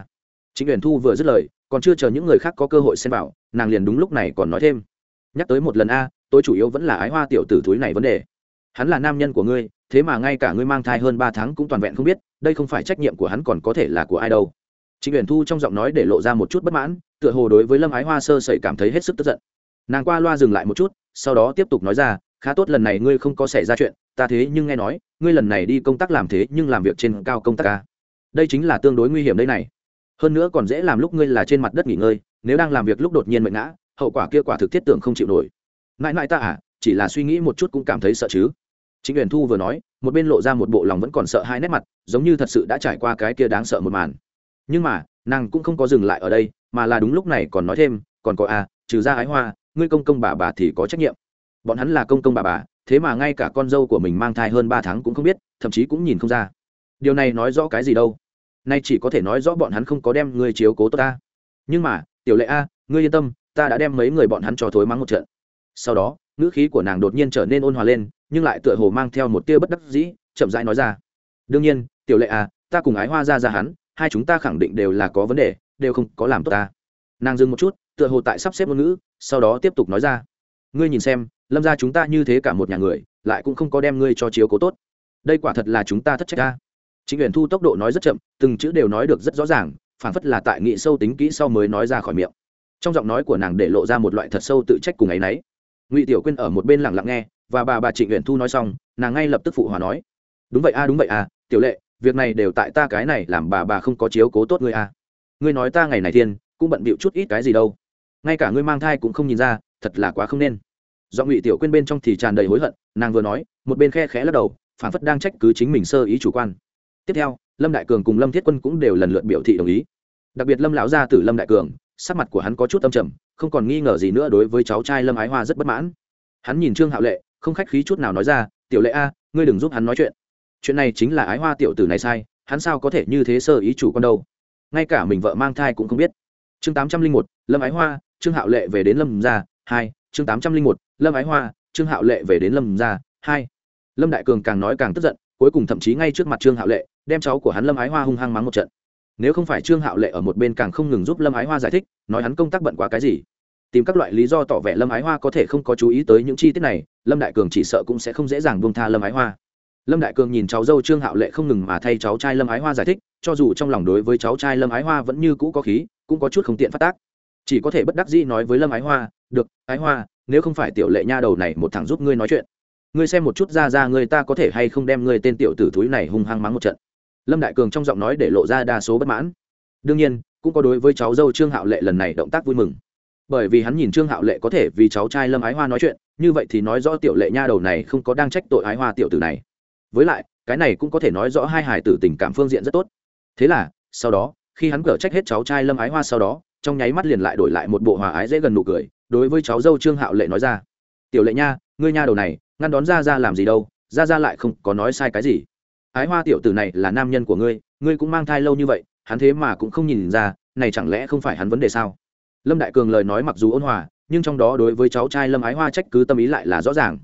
Chính uyển thu vừa dứt lời còn chưa chờ những người khác có cơ hội xem vào nàng liền đúng lúc này còn nói thêm. Nhắc tới một lần a tôi chủ yếu vẫn là ái hoa tiểu tử thúi này vấn đề. Hắn là nam nhân của ngươi thế mà ngay cả ngươi mang thai hơn ba tháng cũng toàn vẹn không biết đây không phải trách nhiệm của hắn còn có thể là của ai đâu. Chính Uyển Thu trong giọng nói để lộ ra một chút bất mãn, tựa hồ đối với Lâm Ái Hoa sơ sẩy cảm thấy hết sức tức giận. Nàng qua loa dừng lại một chút, sau đó tiếp tục nói ra, khá tốt lần này ngươi không có xảy ra chuyện, ta thế nhưng nghe nói, ngươi lần này đi công tác làm thế nhưng làm việc trên cao công tác ca. Đây chính là tương đối nguy hiểm đây này. Hơn nữa còn dễ làm lúc ngươi là trên mặt đất nghỉ ngơi, nếu đang làm việc lúc đột nhiên mệt ngã, hậu quả kia quả thực thiết tưởng không chịu nổi. Ngại ngại ta à, chỉ là suy nghĩ một chút cũng cảm thấy sợ chứ. chính Uyển Thu vừa nói, một bên lộ ra một bộ lòng vẫn còn sợ hai nét mặt, giống như thật sự đã trải qua cái kia đáng sợ một màn. Nhưng mà, nàng cũng không có dừng lại ở đây mà là đúng lúc này còn nói thêm còn có a à, trừ ra ái hoa ngươi công công bà bà thì có trách nhiệm bọn hắn là công công bà bà thế mà ngay cả con dâu của mình mang thai hơn ba tháng cũng không biết, thậm chí cũng nhìn không ra. Điều này nói rõ cái gì đâu? Nay chỉ có thể nói rõ bọn hắn không có đem ngươi chiếu cố tốt ta. Nhưng mà, tiểu lệ a, ngươi yên tâm, ta đã đem mấy người bọn hắn cho thối mắng một trận. Sau đó, ngữ khí của nàng đột nhiên trở nên ôn hòa lên, nhưng lại tựa hồ mang theo một tia bất đắc dĩ, chậm rãi nói ra. Đương nhiên, tiểu lệ a, ta cùng ái hoa ra ra hắn, hai chúng ta khẳng định đều là có vấn đề, đều không có làm tốt ta. Nàng dừng một chút, tựa hồ tại sắp xếp ngôn ngữ, sau đó tiếp tục nói ra ngươi nhìn xem, lâm ra chúng ta như thế cả một nhà người, lại cũng không có đem ngươi cho chiếu cố tốt. Đây quả thật là chúng ta thất trách ta chính uyển thu tốc độ nói rất chậm, từng chữ đều nói được rất rõ ràng, phản phất là tại nghị sâu tính kỹ sau mới nói ra khỏi miệng. Trong giọng nói của nàng để lộ ra một loại thật sâu tự trách cùng ấ y n ấ y ngụy tiểu quyên ở một bên lặng lặng nghe, và bà bà trịnh uyển thu nói xong, nàng ngay lập tức phụ hòa nói. Đúng vậy a, đúng vậy a, tiểu lệ, việc này đều tại ta cái này làm bà bà không có chiếu cố tốt ngươi à. ngươi nói ta ngày này thiên, cũng bận bịu chút ít cái gì đâu. Ngay cả ngươi mang thai cũng không nhìn ra, thật là quá không nên do ngụy tiểu quên bên trong thì tràn đầy hối hận nàng vừa nói một bên khe khẽ lắc đầu phản phất đang trách cứ chính mình sơ ý chủ quan tiếp theo lâm đại cường cùng lâm thiết quân cũng đều lần lượt biểu thị đồng ý đặc biệt lâm lão gia tử lâm đại cường sắc mặt của hắn có chút âm trầm không còn nghi ngờ gì nữa đối với cháu trai lâm ái hoa rất bất mãn hắn nhìn trương hạo lệ không khách khí chút nào nói ra tiểu lệ a ngươi đừng giúp hắn nói chuyện chuyện này chính là ái hoa tiểu tử này sai hắn sao có thể như thế sơ ý chủ con đâu ngay cả mình vợ mang thai cũng không biết chương tám trăm linh một lâm ái hoa trương hạo lệ về đến lâm gia hai chương tám trăm linh một, lâm ái hoa, trương hạo lệ về đến lâm gia hai. Lâm đại cường càng nói càng tức giận, cuối cùng thậm chí ngay trước mặt trương hạo lệ, đem cháu của hắn lâm ái hoa hung hăng mắng một trận. Nếu không phải trương hạo lệ ở một bên càng không ngừng giúp lâm ái hoa giải thích, nói hắn công tác bận quá cái gì. Tìm các loại lý do tỏ vẻ lâm ái hoa có thể không có chú ý tới những chi tiết này, lâm đại cường chỉ sợ cũng sẽ không dễ dàng buông tha lâm ái hoa. Lâm đại cường nhìn cháu dâu trương hạo lệ không ngừng mà thay cháu trai lâm ái hoa giải thích, cho dù trong lòng đối với cháu trai lâm ái hoa vẫn như cũ có khí, cũng có chút không tiện phát tác chỉ có thể bất đắc dĩ nói với lâm ái hoa, được, ái hoa, nếu không phải tiểu lệ nha đầu này một thằng giúp ngươi nói chuyện, ngươi xem một chút ra ra ngươi ta có thể hay không đem ngươi tên tiểu tử thúi này hung hăng mắng một trận. Lâm đại cường trong giọng nói để lộ ra đa số bất mãn. Đương nhiên, cũng có đối với cháu dâu trương hạo lệ lần này động tác vui mừng. Bởi vì hắn nhìn trương hạo lệ có thể vì cháu trai lâm ái hoa nói chuyện, như vậy thì nói rõ tiểu lệ nha đầu này không có đang trách tội ái hoa tiểu tử này. Với lại, cái này cũng có thể nói rõ hai hải tử tình cảm phương diện rất tốt. Thế là, sau đó, khi hắn cở trách hết cháu trai lâm ái hoa sau đó trong nháy mắt liền lại đổi lại một bộ hòa ái dễ gần nụ cười, đối với cháu dâu trương hạo lệ nói ra. Tiểu lệ nha, ngươi nha đầu này, ngăn đón ra ra làm gì đâu ra ra lại không có nói sai cái gì. Ái hoa tiểu tử này là nam nhân của ngươi ngươi cũng mang thai lâu như vậy, hắn thế mà cũng không nhìn ra, này chẳng lẽ không phải hắn vấn đề sao? Lâm đại cường lời nói mặc dù ôn hòa, nhưng trong đó đối với cháu trai lâm ái hoa trách cứ tâm ý lại là rõ ràng.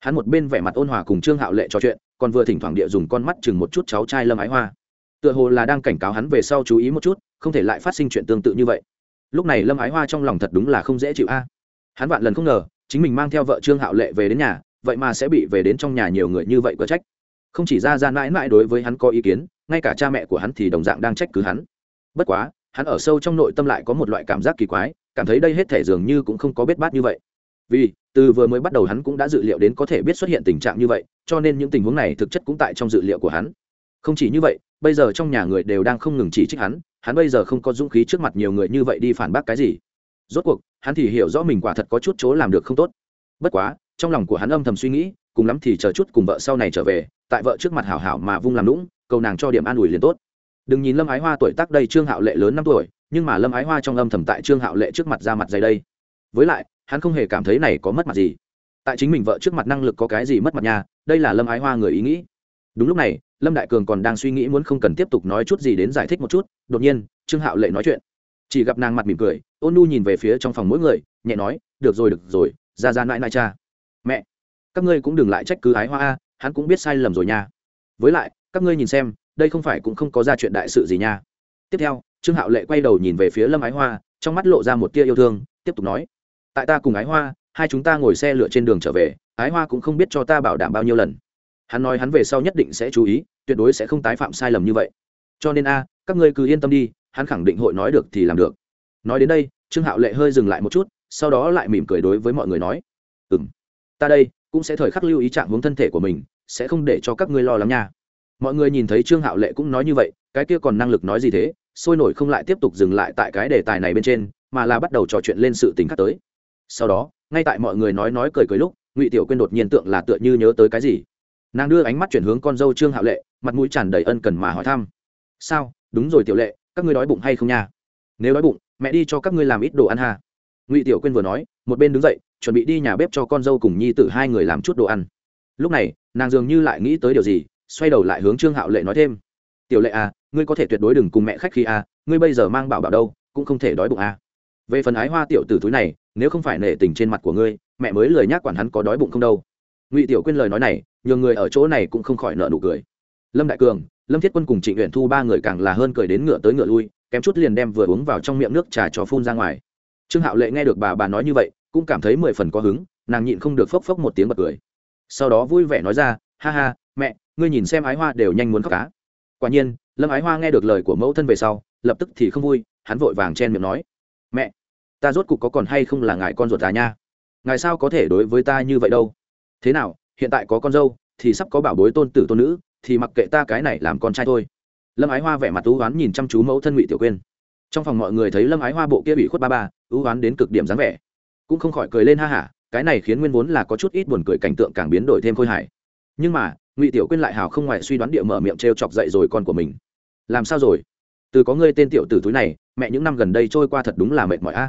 Hắn một bên vẻ mặt ôn hòa cùng trương hạo lệ trò chuyện, còn vừa thỉnh thoảng địa dùng con mắt chừng một chút cháu trai lâm ái hoa. Tựa hồ là đang cảnh cáo hắn về sau chú ý một chút, không thể lại phát sinh chuyện tương tự như vậy lúc này lâm ái hoa trong lòng thật đúng là không dễ chịu a. Hắn vạn lần không ngờ, chính mình mang theo vợ trương hạo lệ về đến nhà, vậy mà sẽ bị về đến trong nhà nhiều người như vậy có trách. Không chỉ ra ra mãi mãi đối với hắn có ý kiến, ngay cả cha mẹ của hắn thì đồng dạng đang trách cứ hắn. Bất quá, hắn ở sâu trong nội tâm lại có một loại cảm giác kỳ quái, cảm thấy đây hết thể dường như cũng không có biết bát như vậy. Vì, từ vừa mới bắt đầu hắn cũng đã dự liệu đến có thể biết xuất hiện tình trạng như vậy, cho nên những tình huống này thực chất cũng tại trong dự liệu của hắn. Không chỉ như vậy, bây giờ trong nhà người đều đang không ngừng chỉ trích hắn hắn bây giờ không có dũng khí trước mặt nhiều người như vậy đi phản bác cái gì. Rốt cuộc, hắn thì hiểu rõ mình quả thật có chút chỗ làm được không tốt. Bất quá, trong lòng của hắn âm thầm suy nghĩ, cùng lắm thì chờ chút cùng vợ sau này trở về, tại vợ trước mặt hảo hảo mà vung làm lũng cầu nàng cho điểm an ủi liền tốt. Đừng nhìn lâm ái hoa tuổi tác đây trương hạo lệ lớn năm tuổi, nhưng mà lâm ái hoa trong âm thầm tại trương hạo lệ trước mặt ra mặt dày đây. Với lại, hắn không hề cảm thấy này có mất mặt gì. Tại chính mình vợ trước mặt năng lực có cái gì mất mặt nha, đây là lâm ái hoa người ý nghĩ đúng lúc này, lâm đại cường còn đang suy nghĩ muốn không cần tiếp tục nói chút gì đến giải thích một chút, đột nhiên, trương hạo lệ nói chuyện. Chỉ gặp nàng mặt mỉm cười, ôn nu nhìn về phía trong phòng mỗi người, nhẹ nói, được rồi được rồi, ra ra mãi mãi cha. Mẹ, các ngươi cũng đừng lại trách cứ ái hoa a, hắn cũng biết sai lầm rồi nha. Với lại, các ngươi nhìn xem, đây không phải cũng không có ra chuyện đại sự gì nha. Tiếp theo, trương hạo lệ quay đầu nhìn về phía lâm ái hoa, trong mắt lộ ra một tia yêu thương, tiếp tục nói, tại ta cùng ái hoa, hai chúng ta ngồi xe lửa trên đường trở về, ái hoa cũng không biết cho ta bảo đảm bao nhiêu lần hắn nói hắn về sau nhất định sẽ chú ý, tuyệt đối sẽ không tái phạm sai lầm như vậy. Cho nên a, các ngươi cứ yên tâm đi, hắn khẳng định hội nói được thì làm được. Nói đến đây, trương hạo lệ hơi dừng lại một chút, sau đó lại mỉm cười đối với mọi người nói ừ m ta đây cũng sẽ thời khắc lưu ý trạng hướng thân thể của mình, sẽ không để cho các ngươi lo lắng nha. Mọi người nhìn thấy trương hạo lệ cũng nói như vậy, cái kia còn năng lực nói gì thế, sôi nổi không lại tiếp tục dừng lại tại cái đề tài này bên trên, mà là bắt đầu trò chuyện lên sự tình khác tới. Sau đó, ngay tại mọi người nói nói cười cười lúc, ngụy tiểu quyên đột nhiên tượng là tựa như nhớ tới cái gì nàng đưa ánh mắt chuyển hướng con dâu trương hạo lệ, mặt mũi tràn đầy ân cần mà hỏi thăm. Sao? Đúng rồi tiểu lệ, các ngươi đói bụng hay không nha? Nếu đói bụng, mẹ đi cho các ngươi làm ít đồ ăn hà ngụy tiểu quyên vừa nói, một bên đứng dậy, chuẩn bị đi nhà bếp cho con dâu cùng nhi tử hai người làm chút đồ ăn. Lúc này, nàng dường như lại nghĩ tới điều gì, xoay đầu lại hướng trương hạo lệ nói thêm. Tiểu lệ à ngươi có thể tuyệt đối đừng cùng mẹ khách khi à ngươi bây giờ mang bảo bảo đâu, cũng không thể đói bụng à. Về phần ái hoa tiểu tử túi này, nếu không phải nể tình trên mặt của ngươi, mẹ mới lời nhắc quản hắn có đói bụng không đâu. Ngụy tiểu quyên lời nói này nhiều người ở chỗ này cũng không khỏi nợ nụ cười. Lâm đại cường, lâm thiết quân cùng trịnh nguyện thu ba người càng là hơn cười đến ngựa tới ngựa lui, kém chút liền đem vừa uống vào trong miệng nước trà cho phun ra ngoài. Trương hạo lệ nghe được bà bà nói như vậy, cũng cảm thấy mười phần có hứng, nàng nhịn không được phốc phốc một tiếng bật cười. Sau đó vui vẻ nói ra, ha ha, mẹ, ngươi nhìn xem ái hoa đều nhanh muốn khóc cá. Quả nhiên, lâm ái hoa nghe được lời của mẫu thân về sau, lập tức thì không vui, hắn vội vàng chen miệng nói, mẹ, ta rốt cục có còn hay không là ngài con ruột già nha? Ngài sao có thể đối với ta như vậy đâu? Thế nào hiện tại có con dâu, thì sắp có bảo bối tôn tử tôn nữ, thì mặc kệ ta cái này làm con trai thôi. Lâm ái hoa vẻ mặt tú oán nhìn chăm chú mẫu thân ngụy tiểu quyên. Trong phòng mọi người thấy lâm ái hoa bộ kia bị khuất ba ba ưu oán đến cực điểm dáng vẻ. Cũng không khỏi cười lên ha hả, cái này khiến nguyên vốn là có chút ít buồn cười cảnh tượng càng biến đổi thêm khôi hài. Nhưng mà, ngụy tiểu quyên lại hào không ngoài suy đoán địa mở miệng t r e o chọc dậy rồi con của mình. Làm sao rồi? Từ có ngươi tên tiểu tử túi này, mẹ những năm gần đây trôi qua thật đúng là mệt mỏi a.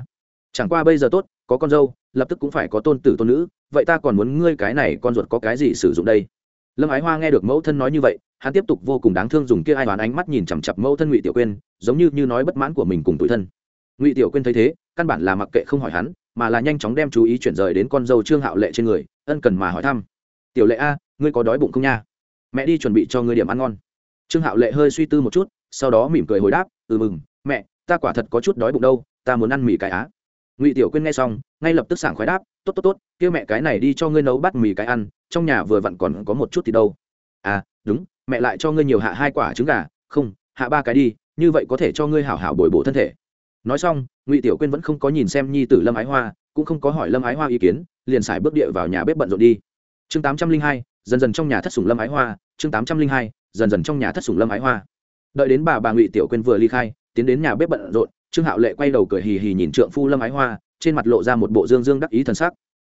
Chẳng qua bây giờ tốt có con dâu, lập tức cũng phải có tôn tử tôn nữ, vậy ta còn muốn ngươi cái này con ruột có cái gì sử dụng đây? Lâm ái hoa nghe được mẫu thân nói như vậy, hắn tiếp tục vô cùng đáng thương dùng kia ai đoán ánh mắt nhìn chằm chặp mẫu thân ngụy tiểu quyên, giống như như nói bất mãn của mình cùng tuổi thân. Ngụy tiểu quyên thấy thế, căn bản là mặc kệ không hỏi hắn, mà là nhanh chóng đem chú ý chuyển rời đến con dâu trương hạo lệ trên người, ân cần mà hỏi thăm. Tiểu lệ a, ngươi có đói bụng không nha? Mẹ đi chuẩn bị cho ngươi điểm ăn ngon. Trương hạo lệ hơi suy tư một chút, sau đó mỉm cười hồi đáp ừ mừng, mẹ, ta quả thật có chút đói bụng đâu, ta muốn ăn mì cải á ngụy tiểu quyên nghe xong, ngay lập tức sảng khoái đáp, tốt tốt tốt, kêu mẹ cái này đi cho ngươi nấu bát mì cái ăn, trong nhà vừa vặn còn có một chút thì đâu. À đúng, mẹ lại cho ngươi nhiều hạ hai quả trứng gà. Không, hạ ba cái đi, như vậy có thể cho ngươi hảo hảo bồi bổ thân thể. Nói xong, ngụy tiểu quyên vẫn không có nhìn xem nhi tử lâm ái hoa, cũng không có hỏi lâm ái hoa ý kiến, liền xài bước địa vào nhà bếp bận rộn đi. Chương tám trăm linh hai, dần dần trong nhà thất sủng lâm ái hoa, chương tám trăm linh hai, dần dần trong nhà thất sủng lâm ái hoa. Đợi đến bà bà ngụy tiểu quyên vừa ly khai, tiến đến nhà bếp bận rộn trương hạo lệ quay đầu cười hì hì nhìn trượng phu lâm ái hoa, trên mặt lộ ra một bộ dương dương đắc ý t sắc.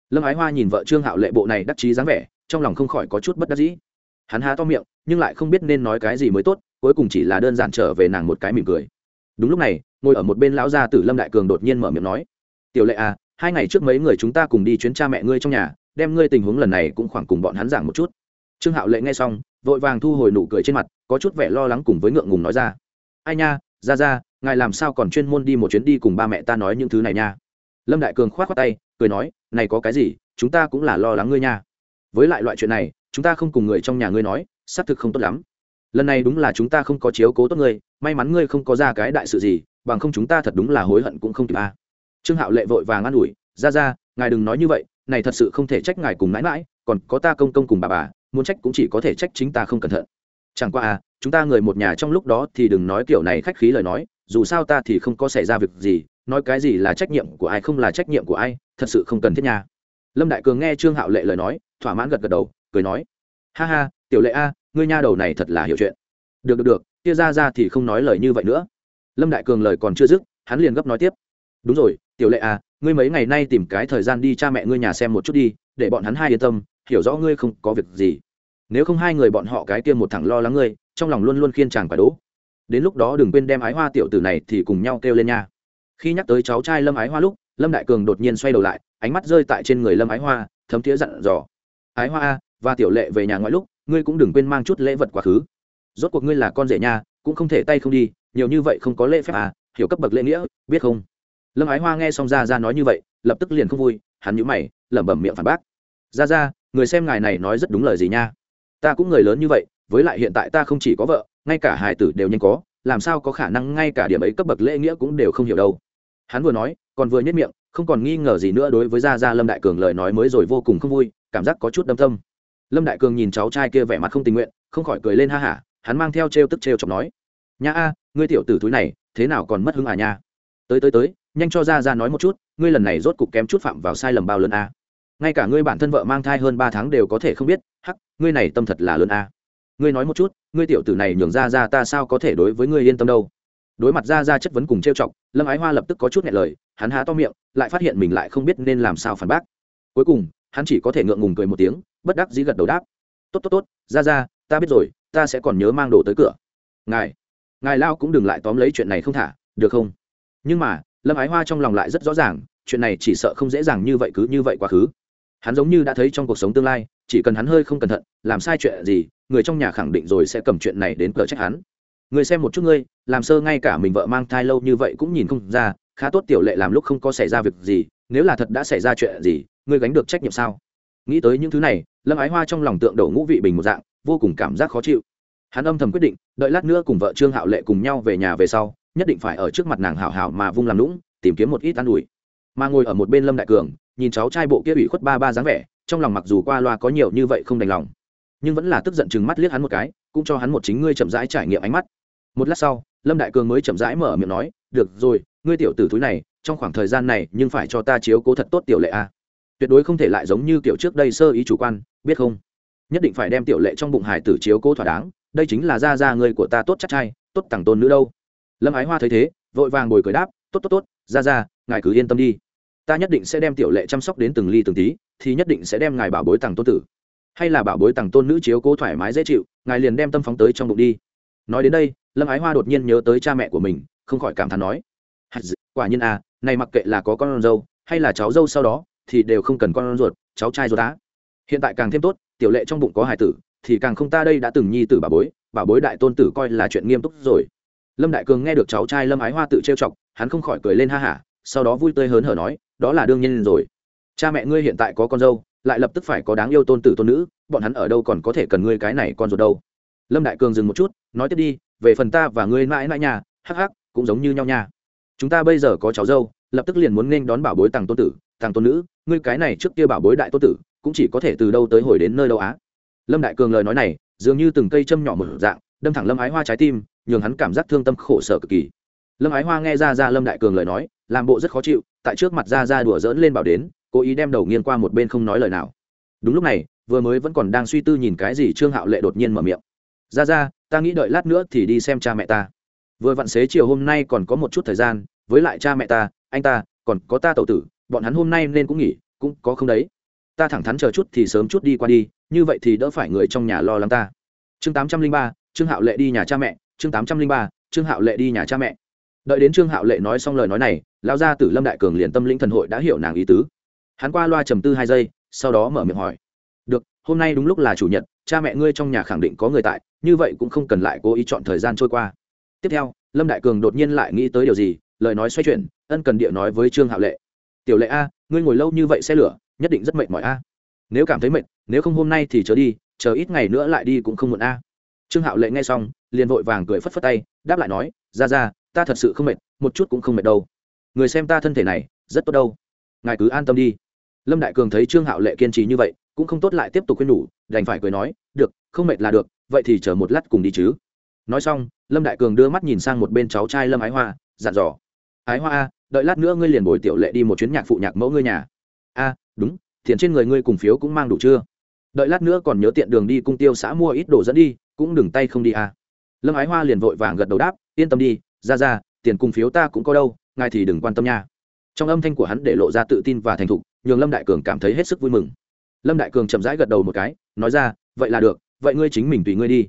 Lâm ái hoa nhìn vợ trương hạo lệ bộ này đắc chí dáng vẻ, trong lòng không khỏi có chút bất đắc dĩ. Hắn há to miệng, nhưng lại không biết nên nói cái gì mới tốt, cuối cùng chỉ là đơn giản trở về nàng một cái mỉm cười. Đúng lúc này, ngồi ở một bên lão gia tử lâm đại cường đột nhiên mở miệng nói, tiểu lệ à hai ngày trước mấy người chúng ta cùng đi chuyến cha mẹ ngươi trong nhà, đem ngươi tình huống lần này cũng khoảng cùng bọn hắn giảng một chút. Trương hạo lệ nghe xong, vội vàng thu hồi nụ cười trên mặt, có chút vẻ lo lắng cùng với ngượng ngùng nói ra, ai nha, ra ra ngài làm sao còn chuyên môn đi một chuyến đi cùng ba mẹ ta nói những thứ này nha? Lâm đại cường k h o á t khoác tay, cười nói, này có cái gì, chúng ta cũng là lo lắng ngươi nha. Với lại loại chuyện này, chúng ta không cùng người trong nhà ngươi nói, xác thực không tốt lắm. Lần này đúng là chúng ta không có chiếu cố tốt ngươi, may mắn ngươi không có ra cái đại sự gì, bằng không chúng ta thật đúng là hối hận cũng không kịp a trương hạo lệ vội vàng an ủi, ra ra, ngài đừng nói như vậy, này thật sự không thể trách ngài cùng mãi mãi, còn có ta công công cùng bà bà, muốn trách cũng chỉ có thể trách chính ta không cẩn thận. Chẳng qua à chúng ta người một nhà trong lúc đó thì đừng nói kiểu này khách khí lời nói dù sao ta thì không có xảy ra việc gì, nói cái gì là trách nhiệm của ai không là trách nhiệm của ai, thật sự không cần thiết nha. Lâm đại cường nghe trương hạo lệ lời nói, thỏa mãn gật gật đầu, cười nói, ha ha, tiểu lệ a, ngươi nha đầu này thật là hiểu chuyện. Được được được, kia ra ra thì không nói lời như vậy nữa. Lâm đại cường lời còn chưa dứt, hắn liền gấp nói tiếp, đúng rồi, tiểu lệ a, ngươi mấy ngày nay tìm cái thời gian đi cha mẹ ngươi nhà xem một chút đi, để bọn hắn hai yên tâm, hiểu rõ ngươi không có việc gì. Nếu không hai người bọn họ cái kia một thằng lo lắng ngươi, trong lòng luôn luôn khiên chàng phải đố đến lúc đó đừng quên đem ái hoa tiểu tử này thì cùng nhau kêu lên nha. Khi nhắc tới cháu trai lâm ái hoa lúc, lâm đại cường đột nhiên xoay đầu lại, ánh mắt rơi tại trên người lâm ái hoa, thấm thiế dặn dò. Ái hoa và tiểu lệ về nhà ngoại lúc, ngươi cũng đừng quên mang chút lễ vật quá khứ. Rốt cuộc ngươi là con rể nha, cũng không thể tay không đi, nhiều như vậy không có lễ phép à hiểu cấp bậc lễ nghĩa, biết không? Lâm ái hoa nghe xong ra ra nói như vậy, lập tức liền không vui, hắn nhũ mày, lẩm bẩm miệng phản bác. Ra ra, người xem ngài này nói rất đúng lời gì nha. Ta cũng người lớn như vậy, với lại hiện tại ta không chỉ có vợ ngay cả hài tử đều nhanh có, làm sao có khả năng ngay cả điểm ấy cấp bậc lễ nghĩa cũng đều không hiểu đâu. Hắn vừa nói, còn vừa nhất miệng, không còn nghi ngờ gì nữa đối với gia gia lâm đại cường lời nói mới rồi vô cùng không vui, cảm giác có chút đâm tâm lâm đại cường nhìn cháu trai kia vẻ mặt không tình nguyện, không khỏi cười lên ha hả, hắn mang theo t r e o tức t r e o chọc nói, nha a, ngươi tiểu tử thúi này, thế nào còn mất hứng à nha? Tới tới tới, nhanh cho ra ra nói một chút, ngươi lần này rốt cục kém chút phạm vào sai lầm bao lớn a. Ngay cả ngươi bản thân vợ mang thai hơn ba tháng đều có thể không biết, hắc, ngươi này tâm thật là lớn a ngươi nói một chút, ngươi tiểu tử này nhường ra ra ta sao có thể đối với ngươi yên tâm đâu? Đối mặt ra ra chất vấn cùng trêu chọc, lâm ái hoa lập tức có chút nhẹ lời, hắn há to miệng, lại phát hiện mình lại không biết nên làm sao phản bác. Cuối cùng, hắn chỉ có thể ngượng ngùng cười một tiếng, bất đắc dĩ gật đầu đáp. Tốt tốt tốt, ra ra, ta biết rồi, ta sẽ còn nhớ mang đồ tới cửa. Ngài ngài lao cũng đừng lại tóm lấy chuyện này không thả, được không? Nhưng mà, lâm ái hoa trong lòng lại rất rõ ràng, chuyện này chỉ sợ không dễ dàng như vậy cứ như vậy quá khứ. Hắn giống như đã thấy trong cuộc sống tương lai, chỉ cần hắn hơi không cẩn thận, làm sai chuyện gì người trong nhà khẳng định rồi sẽ cầm chuyện này đến cờ trách hắn. Người xem một chút ngươi, làm sơ ngay cả mình vợ mang thai lâu như vậy cũng nhìn không ra, khá tốt tiểu lệ làm lúc không có xảy ra việc gì, nếu là thật đã xảy ra chuyện gì, ngươi gánh được trách nhiệm sao? Nghĩ tới những thứ này, lâm ái hoa trong lòng tượng đầu ngũ vị bình một dạng, vô cùng cảm giác khó chịu. Hắn âm thầm quyết định, đợi lát nữa cùng vợ trương hạo lệ cùng nhau về nhà về sau, nhất định phải ở trước mặt nàng hảo hảo mà vung làm lũng tìm kiếm một ít an ủi. Mà ngồi ở một bên lâm đại cường, nhìn cháu trai bộ kia ủy khuất ba ba dáng vẻ, trong lòng mặc dù qua loa có nhiều như vậy không đành lòng nhưng vẫn là tức giận chừng mắt liếc hắn một cái, cũng cho hắn một chính ngươi chậm rãi trải nghiệm ánh mắt. Một lát sau, lâm đại cường mới chậm rãi mở miệng nói, được rồi, ngươi tiểu tử thúi này, trong khoảng thời gian này nhưng phải cho ta chiếu cố thật tốt tiểu lệ a. Tuyệt đối không thể lại giống như kiểu trước đây sơ ý chủ quan, biết không? Nhất định phải đem tiểu lệ trong bụng hải tử chiếu cố thỏa đáng, đây chính là gia gia ngươi của ta tốt chắc trai, tốt tặng tôn nữ đâu. Lâm ái hoa thấy thế, vội vàng bồi cười đáp, tốt tốt tốt ra ra ngài cứ yên tâm đi. Ta nhất định sẽ đem tiểu lệ chăm sóc đến từng ly từng tí, thì nhất định sẽ đem ngài bảo bối tặng tôn tử hay là bảo bối tặng tôn nữ chiếu cố thoải mái dễ chịu, ngài liền đem tâm phóng tới trong bụng đi. Nói đến đây, lâm ái hoa đột nhiên nhớ tới cha mẹ của mình, không khỏi cảm thán nói quả nhiên à này mặc kệ là có con dâu, hay là cháu dâu sau đó, thì đều không cần con ruột, cháu trai ruột đá hiện tại càng thêm tốt, tiểu lệ trong bụng có hải tử, thì càng không ta đây đã từng nhi tử bà bối bà bối đại tôn tử coi là chuyện nghiêm túc rồi. Lâm đại cường nghe được cháu trai lâm ái hoa tự trêu chọc, hắn không khỏi cười lên ha hả, sau đó vui tươi hớn hở nói, đó là đương nhiên rồi. Cha mẹ ngươi hiện tại có con dâu lại lập tức phải có đáng yêu tôn tử tôn nữ, bọn hắn ở đâu còn có thể cần ngươi cái này con ruột đâu. Lâm đại cường dừng một chút, nói tiếp đi, về phần ta và ngươi mãi mãi nhà, hắc hắc, cũng giống như nhau nha. Chúng ta bây giờ có cháu dâu, lập tức liền muốn nên đón bảo bối tàng tôn tử, tàng tôn nữ, ngươi cái này trước kia bảo bối đại tôn tử, cũng chỉ có thể từ đâu tới hồi đến nơi đâu á? Lâm đại cường lời nói này, dường như từng cây châm nhỏ một dạng, đâm thẳng lâm ái hoa trái tim, nhường hắn cảm giác thương tâm khổ sở cực kỳ. Lâm ái hoa nghe ra ra lâm đại cường lời nói, làm bộ rất khó chịu, tại trước mặt ra ra đùa dỡn lên bảo đến cố ý đem đầu nghiêng qua một bên không nói lời nào. Đúng lúc này, vừa mới vẫn còn đang suy tư nhìn cái gì, trương hạo lệ đột nhiên mở miệng. Ra ra, ta nghĩ đợi lát nữa thì đi xem cha mẹ ta. Vừa vặn xế chiều hôm nay còn có một chút thời gian, với lại cha mẹ ta, anh ta, còn có ta tậu tử, bọn hắn hôm nay nên cũng nghỉ, cũng có không đấy. Ta thẳng thắn chờ chút thì sớm chút đi qua đi, như vậy thì đỡ phải người trong nhà lo lắng ta. Chương tám trăm linh ba, trương hạo lệ đi nhà cha mẹ, chương tám trăm linh ba, trương hạo lệ đi nhà cha mẹ. Đợi đến trương hạo lệ nói xong lời nói này lao ra từ lâm đại cường liền tâm linh thần hội đã hiểu nàng ý tứ hắn qua loa trầm tư hai giây, sau đó mở miệng hỏi. Được, hôm nay đúng lúc là chủ nhật, cha mẹ ngươi trong nhà khẳng định có người tại, như vậy cũng không cần lại cố ý chọn thời gian trôi qua. Tiếp theo, lâm đại cường đột nhiên lại nghĩ tới điều gì, lời nói xoay chuyển, ân cần địa nói với trương hạo lệ. Tiểu lệ a, ngươi ngồi lâu như vậy xe lửa, nhất định rất mệt mỏi a. Nếu cảm thấy mệt, nếu không hôm nay thì chờ đi, chờ ít ngày nữa lại đi cũng không muộn a. Trương hạo lệ nghe xong, liền vội vàng cười phất phất tay, đáp lại nói, ra ra, ta thật sự không mệt, một chút cũng không mệt đâu. Người xem ta thân thể này, rất tốt đâu. Ngài cứ an tâm đi lâm đại cường thấy trương hạo lệ kiên trì như vậy, cũng không tốt lại tiếp tục khuyên nhủ, đành phải cười nói, được, không mệt là được, vậy thì chờ một lát cùng đi chứ. Nói xong, lâm đại cường đưa mắt nhìn sang một bên cháu trai lâm ái hoa, dặn dò, ái hoa a, đợi lát nữa ngươi liền bồi tiểu lệ đi một chuyến nhạc phụ nhạc mẫu ngươi nhà. A, đúng thiện trên người ngươi cùng phiếu cũng mang đủ chưa? Đợi lát nữa còn nhớ tiện đường đi cung tiêu xã mua ít đồ dẫn đi, cũng đừng tay không đi a. Lâm ái hoa liền vội vàng gật đầu đáp, yên tâm đi, ra ra, tiền cùng phiếu ta cũng có đâu, ngài thì đừng quan tâm nha. Trong âm thanh của hắn để lộ ra tự tin và thành thục nhường lâm đại cường cảm thấy hết sức vui mừng. Lâm đại cường chậm rãi gật đầu một cái, nói ra, vậy là được, vậy ngươi chính mình tùy ngươi đi.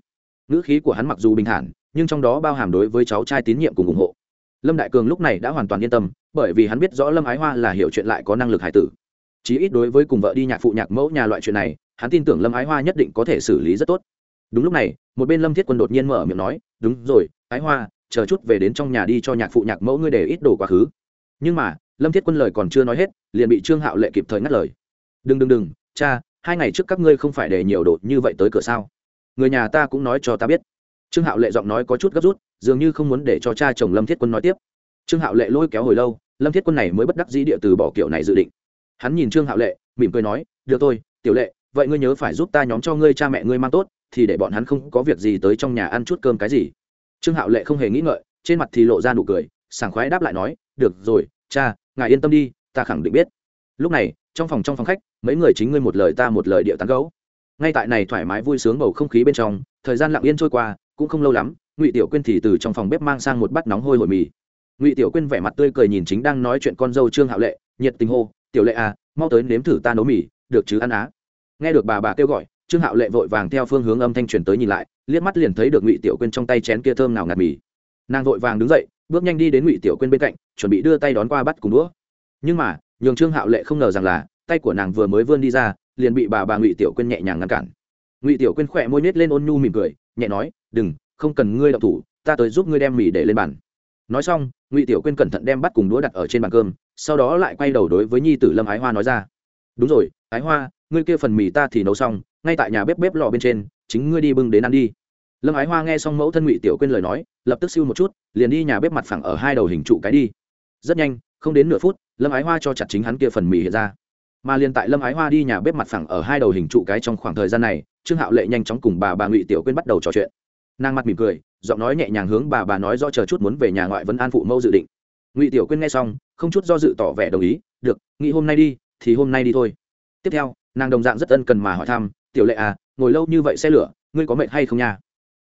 Ngữ khí của hắn mặc dù bình thản, nhưng trong đó bao hàm đối với cháu trai tín nhiệm cùng ủng hộ. Lâm đại cường lúc này đã hoàn toàn yên tâm, bởi vì hắn biết rõ lâm ái hoa là hiểu chuyện lại có năng lực hải tử. Chí ít đối với cùng vợ đi nhạc phụ nhạc mẫu nhà loại chuyện này, hắn tin tưởng lâm ái hoa nhất định có thể xử lý rất tốt. Đúng lúc này, một bên lâm thiết quân đột nhiên mở miệng nói, đúng rồi, ái hoa, chờ chút về đến trong nhà đi cho nhạc phụ nhạc mẫu ngươi để ít đồ quá khứ. Nhưng mà lâm thiết quân lời còn chưa nói hết, liền bị trương hạo lệ kịp thời ngắt lời. Đừng đừng đừng, cha, hai ngày trước các ngươi không phải để nhiều đồ như vậy tới cửa sao? Người nhà ta cũng nói cho ta biết. Trương hạo lệ giọng nói có chút gấp rút, dường như không muốn để cho cha chồng lâm thiết quân nói tiếp. Trương hạo lệ lôi kéo hồi lâu, lâm thiết quân này mới bất đắc dĩ địa từ bỏ kiểu này dự định. Hắn nhìn trương hạo lệ, mỉm cười nói, được thôi, tiểu lệ, vậy ngươi nhớ phải giúp ta nhóm cho ngươi cha mẹ ngươi mang tốt, thì để bọn hắn không có việc gì tới trong nhà ăn chút cơm cái gì. Trương hạo lệ không hề nghĩ ngợi, trên mặt thì lộ ra nụ cười, sảng khoái đáp lại nói, được rồi, cha ngài yên tâm đi, ta khẳng định biết. Lúc này, trong phòng trong phòng khách, mấy người chính ngươi một lời ta một lời điệu tán gấu ngay tại này thoải mái vui sướng bầu không khí bên trong, thời gian lặng yên trôi qua, cũng không lâu lắm, ngụy tiểu quyên thì từ trong phòng bếp mang sang một bát nóng hôi hổi mì. Ngụy tiểu quyên vẻ mặt tươi cười nhìn chính đang nói chuyện con dâu trương hạo lệ, nhiệt tình hô, tiểu lệ à mau tới nếm thử ta nấu mì, được chứ ăn á? Nghe được bà bà kêu gọi, trương hạo lệ vội vàng theo phương hướng âm thanh truyền tới nhìn lại, liếc mắt liền thấy được ngụy tiểu quyên trong tay chén kia thơm nào ngạt mì. Nàng vội vàng đứng dậy bước nhanh đi đến ngụy tiểu quyên bên cạnh, chuẩn bị đưa tay đón qua bắt cùng đũa. Nhưng mà, nhường trương hạo lệ không ngờ rằng là, tay của nàng vừa mới vươn đi ra, liền bị bà bà ngụy tiểu quyên nhẹ nhàng ngăn cản. Ngụy tiểu quyên khỏe môi nết lên ôn nhu mỉm cười, nhẹ nói, đừng, không cần ngươi đậu thủ, ta tới giúp ngươi đem mì để lên bàn. Nói xong, ngụy tiểu quyên cẩn thận đem bắt cùng đũa đặt ở trên bàn cơm, sau đó lại quay đầu đối với nhi tử lâm ái hoa nói ra, đúng rồi, ái hoa, ngươi kia phần mì ta thì nấu xong, ngay tại nhà bếp bếp lò bên trên, chính ngươi đi bưng đến ăn đi lâm ái hoa nghe xong mẫu thân ngụy tiểu quyên lời nói, lập tức siêu một chút, liền đi nhà bếp mặt phẳng ở hai đầu hình trụ cái đi. Rất nhanh, không đến nửa phút, lâm ái hoa cho chặt chính hắn kia phần mì hiện ra. Mà liền tại lâm ái hoa đi nhà bếp mặt phẳng ở hai đầu hình trụ cái trong khoảng thời gian này, trương hạo lệ nhanh chóng cùng bà bà ngụy tiểu quyên bắt đầu trò chuyện. Nàng mặt mỉm cười, giọng nói nhẹ nhàng hướng bà bà nói do chờ chút muốn về nhà ngoại vẫn an phụ mẫu dự định. Ngụy tiểu quyên nghe xong, không chút do dự tỏ vẻ đồng ý, được, nghĩ hôm nay đi, thì hôm nay đi thôi. Tiếp theo, nàng đồng dạng rất ân cần mà hỏi thăm, tiểu lệ à ngồi lâu như vậy xe lửa, ngươi có mệt hay không nha?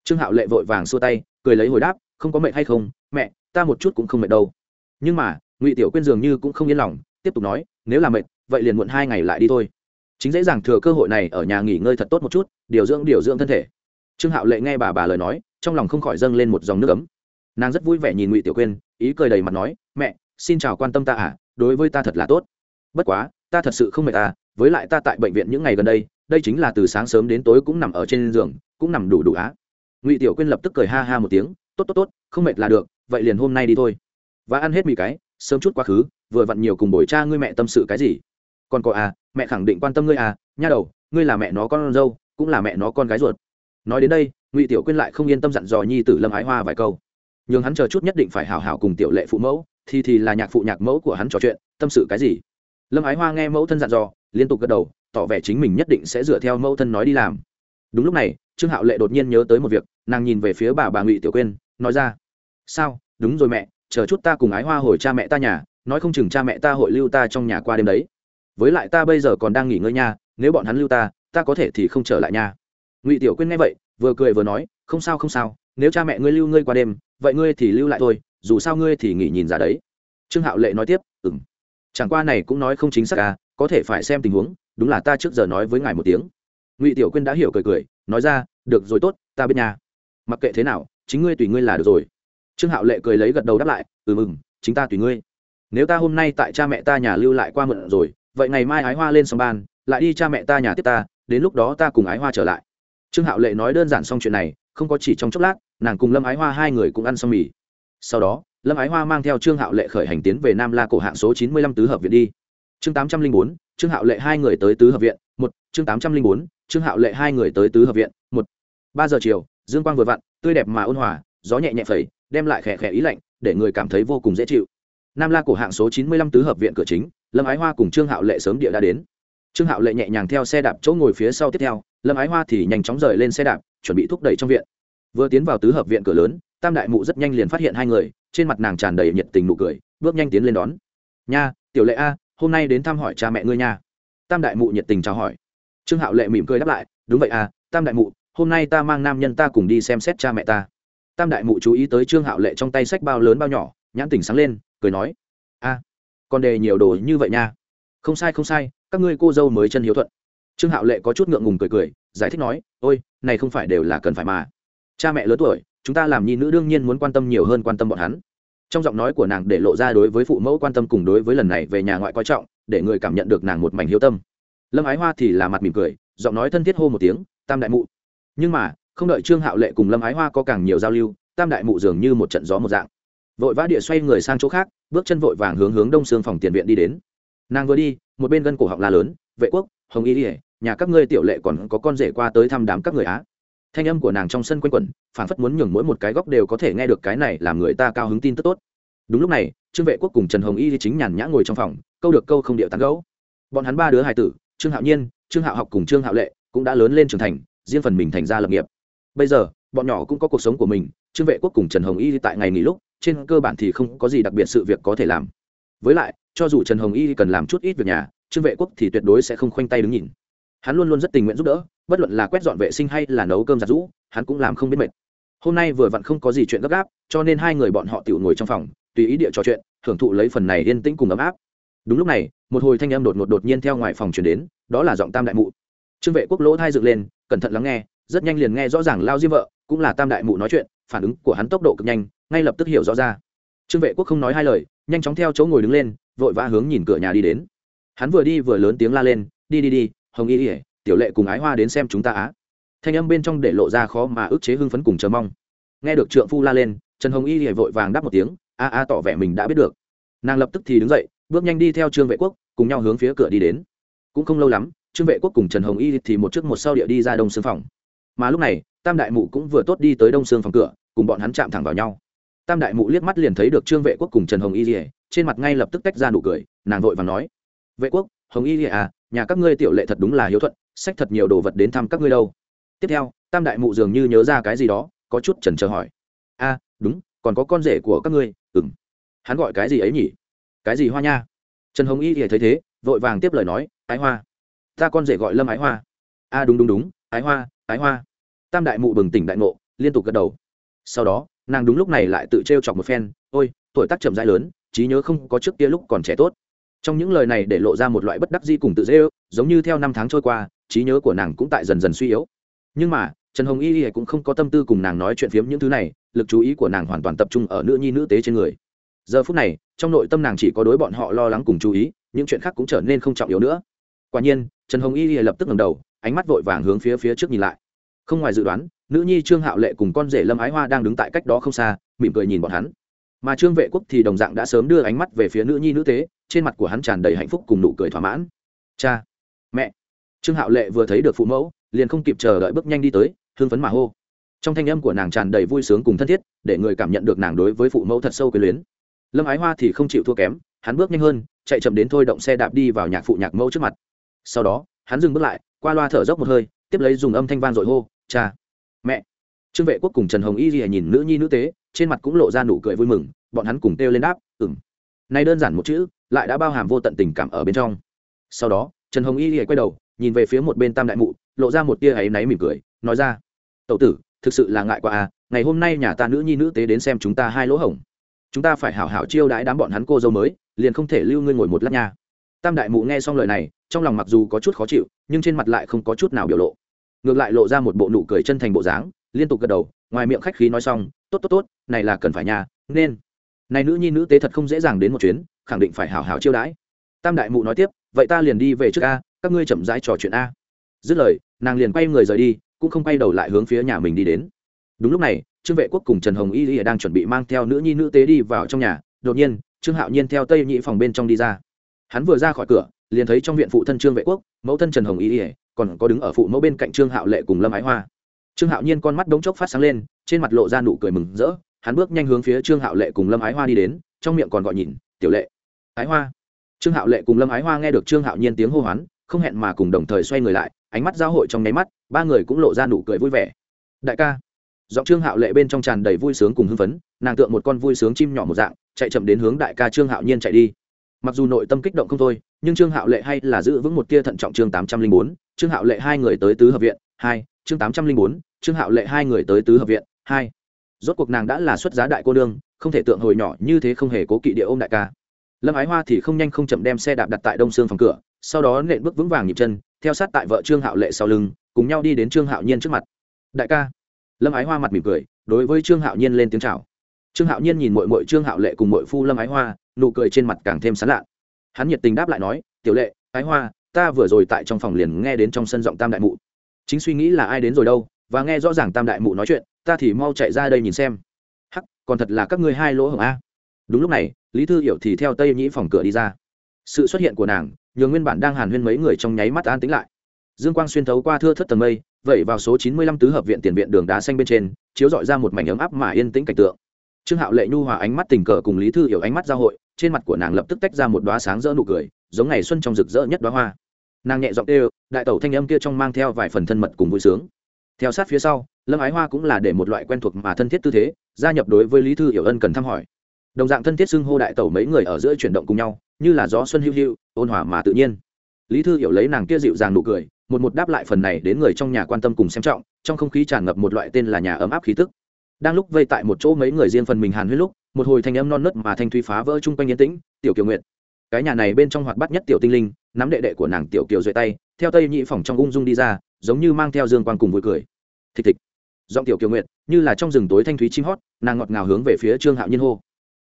Trương hạo lệ vội vàng xua tay, cười lấy hồi đáp, không có mệt hay không? Mẹ, ta một chút cũng không mệt đâu. Nhưng mà, ngụy tiểu quyên dường như cũng không yên lòng, tiếp tục nói, nếu là mệt, vậy liền muộn hai ngày lại đi thôi. Chính dễ dàng thừa cơ hội này ở nhà nghỉ ngơi thật tốt một chút, điều dưỡng điều dưỡng thân thể. Trương hạo lệ nghe bà bà lời nói, trong lòng không khỏi dâng lên một dòng nước ấm. Nàng rất vui vẻ nhìn ngụy tiểu quyên, ý cười đầy mặt nói, mẹ, xin chào quan tâm ta à đối với ta thật là tốt. Bất quá, ta thật sự không mệt à với lại ta tại bệnh viện những ngày gần đây đây chính là từ sáng sớm đến tối cũng nằm ở trên giường, cũng nằm đủ đủ á ngụy tiểu quyên lập tức cười ha ha một tiếng tốt tốt tốt không mệt là được vậy liền hôm nay đi thôi và ăn hết mì cái sớm chút quá khứ vừa vặn nhiều cùng bồi cha ngươi mẹ tâm sự cái gì còn có à mẹ khẳng định quan tâm ngươi à nha đầu ngươi là mẹ nó con dâu cũng là mẹ nó con gái ruột nói đến đây ngụy tiểu quyên lại không yên tâm dặn dò nhi tử lâm ái hoa vài câu nhưng hắn chờ chút nhất định phải hào hào cùng tiểu lệ phụ mẫu thì thì là nhạc phụ nhạc mẫu của hắn trò chuyện tâm sự cái gì lâm ái hoa nghe mẫu thân dặn dò liên tục gật đầu tỏ vẻ chính mình nhất định sẽ dựa theo mẫu thân nói đi làm đúng lúc này trương hạo lệ đột nhiên nhớ tới một việc, nàng nhìn về phía bà bà ngụy tiểu quyên, nói ra, sao? Đúng rồi mẹ, chờ chút ta cùng ái hoa hồi cha mẹ ta nhà, nói không chừng cha mẹ ta hội lưu ta trong nhà qua đêm đấy. Với lại ta bây giờ còn đang nghỉ ngơi nha, nếu bọn hắn lưu ta ta có thể thì không trở lại nha. Ngụy tiểu quyên nghe vậy, vừa cười vừa nói, không sao không sao, nếu cha mẹ ngươi lưu ngươi qua đêm, vậy ngươi thì lưu lại thôi, dù sao ngươi thì nghỉ nhìn ra đấy. Trương hạo lệ nói tiếp ừng chẳng qua này cũng nói không chính xác à có thể phải xem tình huống, đúng là ta trước giờ nói với ngài một tiếng. Ngụy tiểu quyên đã hiểu cười cười, nói ra được rồi tốt, ta biết nhà mặc kệ thế nào, chính ngươi tùy ngươi là được rồi. Trương hạo lệ cười lấy gật đầu đáp lại ừ mừng chính ta tùy ngươi. Nếu ta hôm nay tại cha mẹ ta nhà lưu lại qua mượn rồi, vậy ngày mai ái hoa lên sông ban, lại đi cha mẹ ta nhà tiếp ta, đến lúc đó ta cùng ái hoa trở lại. Trương hạo lệ nói đơn giản xong chuyện này, không có chỉ trong chốc lát, nàng cùng lâm ái hoa hai người cũng ăn xong mì. Sau đó, lâm ái hoa mang theo trương hạo lệ khởi hành tiến về nam la cổ hạng số chín mươi lăm tứ hợp viện đi. Chương tám trăm linh bốn, trương hạo lệ hai người tới tứ hợp viện. Một, chương tám trăm linh bốn, trương hạo lệ hai người tới tứ hợp viện ba giờ chiều, dương quang vừa vặn, tươi đẹp mà ôn hòa, gió nhẹ nhẹ phẩy, đem lại khẽ khẽ ý lạnh, để người cảm thấy vô cùng dễ chịu. Nam la cổ hạng số chín mươi lăm tứ hợp viện cửa chính, lâm ái hoa cùng trương hạo lệ sớm địa đã đến. Trương hạo lệ nhẹ nhàng theo xe đạp chỗ ngồi phía sau tiếp theo, lâm ái hoa thì nhanh chóng rời lên xe đạp, chuẩn bị thúc đẩy trong viện. Vừa tiến vào tứ hợp viện cửa lớn, tam đại mụ rất nhanh liền phát hiện hai người, trên mặt nàng tràn đầy nhiệt tình nụ cười, bước nhanh tiến lên đón. Nha, tiểu lệ a, hôm nay đến thăm hỏi cha mẹ ngươi nha. Tam đại mụ nhiệt tình chào hỏi. Trương hạo lệ mỉm cười đáp lại, đúng vậy à tam đại mụ hôm nay ta mang nam nhân ta cùng đi xem xét cha mẹ ta. Tam đại mụ chú ý tới trương hạo lệ trong tay sách bao lớn bao nhỏ nhãn tỉnh sáng lên cười nói a à, con đề nhiều đồ như vậy nha. Không sai không sai các ngươi cô dâu mới chân hiếu thuận. Trương hạo lệ có chút ngượng ngùng cười cười giải thích nói ôi này không phải đều là cần phải mà. Cha mẹ lớn tuổi chúng ta làm nhi nữ đương nhiên muốn quan tâm nhiều hơn quan tâm bọn hắn. Trong giọng nói của nàng để lộ ra đối với phụ mẫu quan tâm cùng đối với lần này về nhà ngoại coi trọng để người cảm nhận được nàng một mảnh hiếu tâm. Lâm ái hoa thì là mặt mỉm cười giọng nói thân thiết hô một tiếng tam đại mụ nhưng mà, không đợi trương hạo lệ cùng lâm ái hoa có càng nhiều giao lưu, tam đại mụ dường như một trận gió một dạng. Vội vã địa xoay người sang chỗ khác, bước chân vội vàng hướng hướng đông xương phòng tiền viện đi đến. Nàng vừa đi, một bên gân cổ họng la lớn, vệ quốc, hồng y ỉa nhà các ngươi tiểu lệ còn có con rể qua tới thăm đám các người á. Thanh âm của nàng trong sân quanh quẩn phản phất muốn nhường mỗi một cái góc đều có thể nghe được cái này làm người ta cao hứng tin tức tốt. Đúng lúc này, trương vệ quốc cùng trần hồng y chính nhàn nhã ngồi trong phòng, câu được câu không điệu tán gấu bọn hắn ba đứa hài tử, trương hạo nhiên, trương hạo học cùng trương hạo lệ cũng đã lớn lên trưởng thành riêng phần mình thành ra lập nghiệp. Bây giờ, bọn nhỏ cũng có cuộc sống của mình, trương vệ quốc cùng trần hồng y tại ngày nghỉ lúc, trên cơ bản thì không có gì đặc biệt sự việc có thể làm. Với lại, cho dù trần hồng y cần làm chút ít việc nhà, trương vệ quốc thì tuyệt đối sẽ không khoanh tay đứng nhìn. Hắn luôn luôn rất tình nguyện giúp đỡ, bất luận là quét dọn vệ sinh hay là nấu cơm giặt rũ hắn cũng làm không biết mệt. Hôm nay vừa vặn không có gì chuyện gấp gáp, cho nên hai người bọn họ tự ngồi trong phòng, tùy ý địa trò chuyện hưởng thụ lấy phần này yên tĩnh cùng ấm áp. Đúng lúc này, một hồi thanh âm đột ngột đột nhiên theo ngoài phòng chuyển đến, đó là giọng tam đại mụ. Trương vệ quốc lỗ thai dựng lên cẩn thận lắng nghe, rất nhanh liền nghe rõ ràng lao diêm vợ, cũng là tam đại mụ nói chuyện, phản ứng của hắn tốc độ cực nhanh, ngay lập tức hiểu rõ ra. Trương vệ quốc không nói hai lời, nhanh chóng theo chỗ ngồi đứng lên, vội vã hướng nhìn cửa nhà đi đến. Hắn vừa đi vừa lớn tiếng la lên, đi đi đi, hồng y ỉa tiểu lệ cùng ái hoa đến xem chúng ta á. Thanh âm bên trong để lộ ra khó mà ức chế hưng phấn cùng chờ mong. Nghe được trượng phu la lên, trần hồng y ỉa vội vàng đáp một tiếng, a a, tỏ vẻ mình đã biết được. Nàng lập tức thì đứng dậy, bước nhanh đi theo trương vệ quốc, cùng nhau hướng phía cửa đi đến. Cũng không lâu lắm trương vệ quốc cùng trần hồng y thì một trước một sau địa đi ra đông xương phòng. Mà lúc này, tam đại mụ cũng vừa tốt đi tới đông xương phòng cửa, cùng bọn hắn chạm thẳng vào nhau. Tam đại mụ liếc mắt liền thấy được trương vệ quốc cùng trần hồng y rỉa trên mặt ngay lập tức tách ra nụ cười, nàng vội và nói, vệ quốc, hồng y rỉa à nhà các ngươi tiểu lệ thật đúng là hiếu thuận, sách thật nhiều đồ vật đến thăm các ngươi đâu. Tiếp theo, tam đại mụ dường như nhớ ra cái gì đó, có chút chần chờ hỏi, a, đúng, còn có con rể của các ngươi ừng hắn gọi cái gì ấy nhỉ? Cái gì hoa nha? Trần hồng y thì thấy thế, vội vàng tiếp lời nói, ái hoa ta con rể gọi lâm ái hoa. A đúng đúng đúng, ái hoa ái hoa. Tam đại mụ bừng tỉnh đại ngộ, liên tục gật đầu. Sau đó, nàng đúng lúc này lại tự trêu chọc một phen, ôi, tuổi tác chậm rãi lớn, trí nhớ không có trước kia lúc còn trẻ tốt. Trong những lời này để lộ ra một loại bất đắc di cùng tự dễ ư giống như theo năm tháng trôi qua, trí nhớ của nàng cũng tại dần dần suy yếu. Nhưng mà, trần hồng y y cũng không có tâm tư cùng nàng nói chuyện phiếm những thứ này, lực chú ý của nàng hoàn toàn tập trung ở nữ nhi nữ tế trên người. Giờ phút này, trong nội tâm nàng chỉ có đối bọn họ lo lắng cùng chú ý, những chuyện khác cũng trở nên không trọng yếu nữa. Quả nhiên trần hồng y lập tức ngầm đầu, ánh mắt vội vàng hướng phía phía trước nhìn lại. Không ngoài dự đoán, nữ nhi trương hạo lệ cùng con rể lâm ái hoa đang đứng tại cách đó không xa, mỉm cười nhìn bọn hắn. Mà trương vệ quốc thì đồng dạng đã sớm đưa ánh mắt về phía nữ nhi nữ tế, trên mặt của hắn tràn đầy hạnh phúc cùng nụ cười thỏa mãn. Cha, mẹ. Trương hạo lệ vừa thấy được phụ mẫu, liền không kịp chờ đợi bước nhanh đi tới hương phấn mà hô. Trong thanh âm của nàng tràn đầy vui sướng cùng thân thiết, để người cảm nhận được nàng đối với phụ mẫu thật sâu quyền luyến. Lâm ái hoa thì không chịu thua kém, hắn bước nhanh hơn, chạy chậm đến thôi động xe đạp đi vào nhạc phụ nhạc mẫu trước mặt sau đó, hắn dừng bước lại, qua loa thở dốc một hơi, tiếp lấy dùng âm thanh vang dội hô, cha, mẹ. Trương vệ quốc cùng trần hồng y gì nhìn nữ nhi nữ tế, trên mặt cũng lộ ra nụ cười vui mừng, bọn hắn cùng kêu lên đáp ừng nay đơn giản một chữ, lại đã bao hàm vô tận tình cảm ở bên trong. Sau đó, trần hồng y gì quay đầu, nhìn về phía một bên tam đại mụ, lộ ra một tia áy náy mỉm cười, nói ra tậu tử, thực sự là ngại quá à ngày hôm nay nhà ta nữ nhi nữ tế đến xem chúng ta hai lỗ hổng. Chúng ta phải hảo hảo chiêu đãi đám bọn hắn cô dâu mới, liền không thể lưu ngươi ngồi một lát nha. Tam đại mụ nghe xong lời này trong lòng mặc dù có chút khó chịu, nhưng trên mặt lại không có chút nào biểu lộ. Ngược lại lộ ra một bộ nụ cười chân thành bộ dáng, liên tục gật đầu, ngoài miệng khách khí nói xong, tốt tốt tốt, này là cần phải nhà nên. Này nữ nhi nữ tế thật không dễ dàng đến một chuyến, khẳng định phải hảo hảo chiêu đãi. Tam đại mụ nói tiếp, vậy ta liền đi về trước a, các ngươi chậm rãi trò chuyện a. Dứt lời, nàng liền quay người rời đi, cũng không quay đầu lại hướng phía nhà mình đi đến. Đúng lúc này, trương vệ quốc cùng trần hồng y y đang chuẩn bị mang theo nữ nhi nữ tế đi vào trong nhà, đột nhiên, trương hạo nhiên theo tây nhị phòng bên trong đi ra. Hắn vừa ra khỏi cửa liền thấy trong viện phụ thân trương vệ quốc, mẫu thân trần hồng y còn có đứng ở phụ mẫu bên cạnh trương hạo lệ cùng lâm ái hoa. Trương hạo nhiên con mắt đống chốc phát sáng lên, trên mặt lộ ra nụ cười mừng rỡ, hắn bước nhanh hướng phía trương hạo lệ cùng lâm ái hoa đi đến, trong miệng còn gọi nhìn tiểu lệ. Ái hoa. Trương hạo lệ cùng lâm ái hoa nghe được trương hạo nhiên tiếng hô hoán, không hẹn mà cùng đồng thời xoay người lại, ánh mắt giao hội trong nháy mắt, ba người cũng lộ ra nụ cười vui vẻ. Đại ca. Giọng trương hạo lệ bên trong tràn đầy vui sướng cùng hưng phấn, nàng tượng một con vui sướng chim nhỏ một dạng, chạy chậm đến hướng đại ca trương hạo nhiên chạy đi. Mặc dù nội tâm kích động không thôi nhưng trương hạo lệ hay là giữ vững một tia thận trọng chương tám trăm linh bốn, trương hạo lệ hai người tới tứ hợp viện, hai, chương tám trăm linh bốn, trương hạo lệ hai người tới tứ hợp viện, hai. Rốt cuộc nàng đã là xuất giá đại cô đương không thể tượng hồi nhỏ như thế không hề cố kỵ địa ôm đại ca. Lâm ái hoa thì không nhanh không chậm đem xe đạp đặt tại đông xương phòng cửa, sau đó nện bước vững vàng nhịp chân, theo sát tại vợ trương hạo lệ sau lưng, cùng nhau đi đến trương hạo nhiên trước mặt. Đại ca. Lâm ái hoa mặt mỉm cười, đối với trương hạo nhiên lên tiếng chào. Trương hạo nhiên nhìn mội mội trương hạo lệ cùng mội phu lâm ái hoa, nụ cười trên mặt càng thêm sán lạ hắn nhiệt tình đáp lại nói, tiểu lệ, ái hoa, ta vừa rồi tại trong phòng liền nghe đến trong sân giọng tam đại mụ. Chính suy nghĩ là ai đến rồi đâu, và nghe rõ ràng tam đại mụ nói chuyện, ta thì mau chạy ra đây nhìn xem. Hắc, còn thật là các ngươi hai lỗ hổng a. Đúng lúc này, lý thư hiểu thì theo tây nhĩ phòng cửa đi ra. Sự xuất hiện của nàng, nhường nguyên bản đang hàn huyên mấy người trong nháy mắt an tính lại. Dương quang xuyên thấu qua thưa thất tầng mây, vẩy vào số chín mươi lăm tứ hợp viện tiền viện đường đá xanh bên trên, chiếu dọi ra một mảnh ấm áp mà yên tĩnh cảnh tượng trương hạo lệ nhu hòa ánh mắt tình cờ cùng lý thư hiểu ánh mắt giao hội, trên mặt của nàng lập tức tách ra một đoá sáng rỡ nụ cười, giống ngày xuân trong rực rỡ nhất đoá hoa. Nàng nhẹ giọng kêu, đại tẩu thanh âm kia trong mang theo vài phần thân mật cùng vui sướng. Theo sát phía sau, lâm ái hoa cũng là để một loại quen thuộc mà thân thiết tư thế, gia nhập đối với lý thư hiểu ân cần thăm hỏi. Đồng dạng thân thiết xưng hô đại tẩu mấy người ở giữa chuyển động cùng nhau, như là gió xuân hữu hữu ôn hòa mà tự nhiên. Lý thư hiểu lấy nàng kia dịu dàng nụ cười, một một đáp lại phần này đến người trong nhà quan tâm cùng xem trọng, trong không khí tràn ngập một loại tên là nhà ấm áp khí tức đang lúc vây tại một chỗ mấy người riêng phần mình hàn huyết lúc, một hồi thanh âm non nớt mà thanh thúy phá vỡ chung quanh yên tĩnh, tiểu kiều nguyệt. Cái nhà này bên trong hoạt bát nhất tiểu tinh linh, nắm đệ đệ của nàng tiểu kiều duệ tay, theo tây nhị phòng trong ung dung đi ra, giống như mang theo dương quan cùng vui cười. Thịch thịch. Giọng tiểu kiều nguyệt, như là trong rừng tối thanh thúy chim hót, nàng ngọt ngào hướng về phía trương hạo nhiên hô.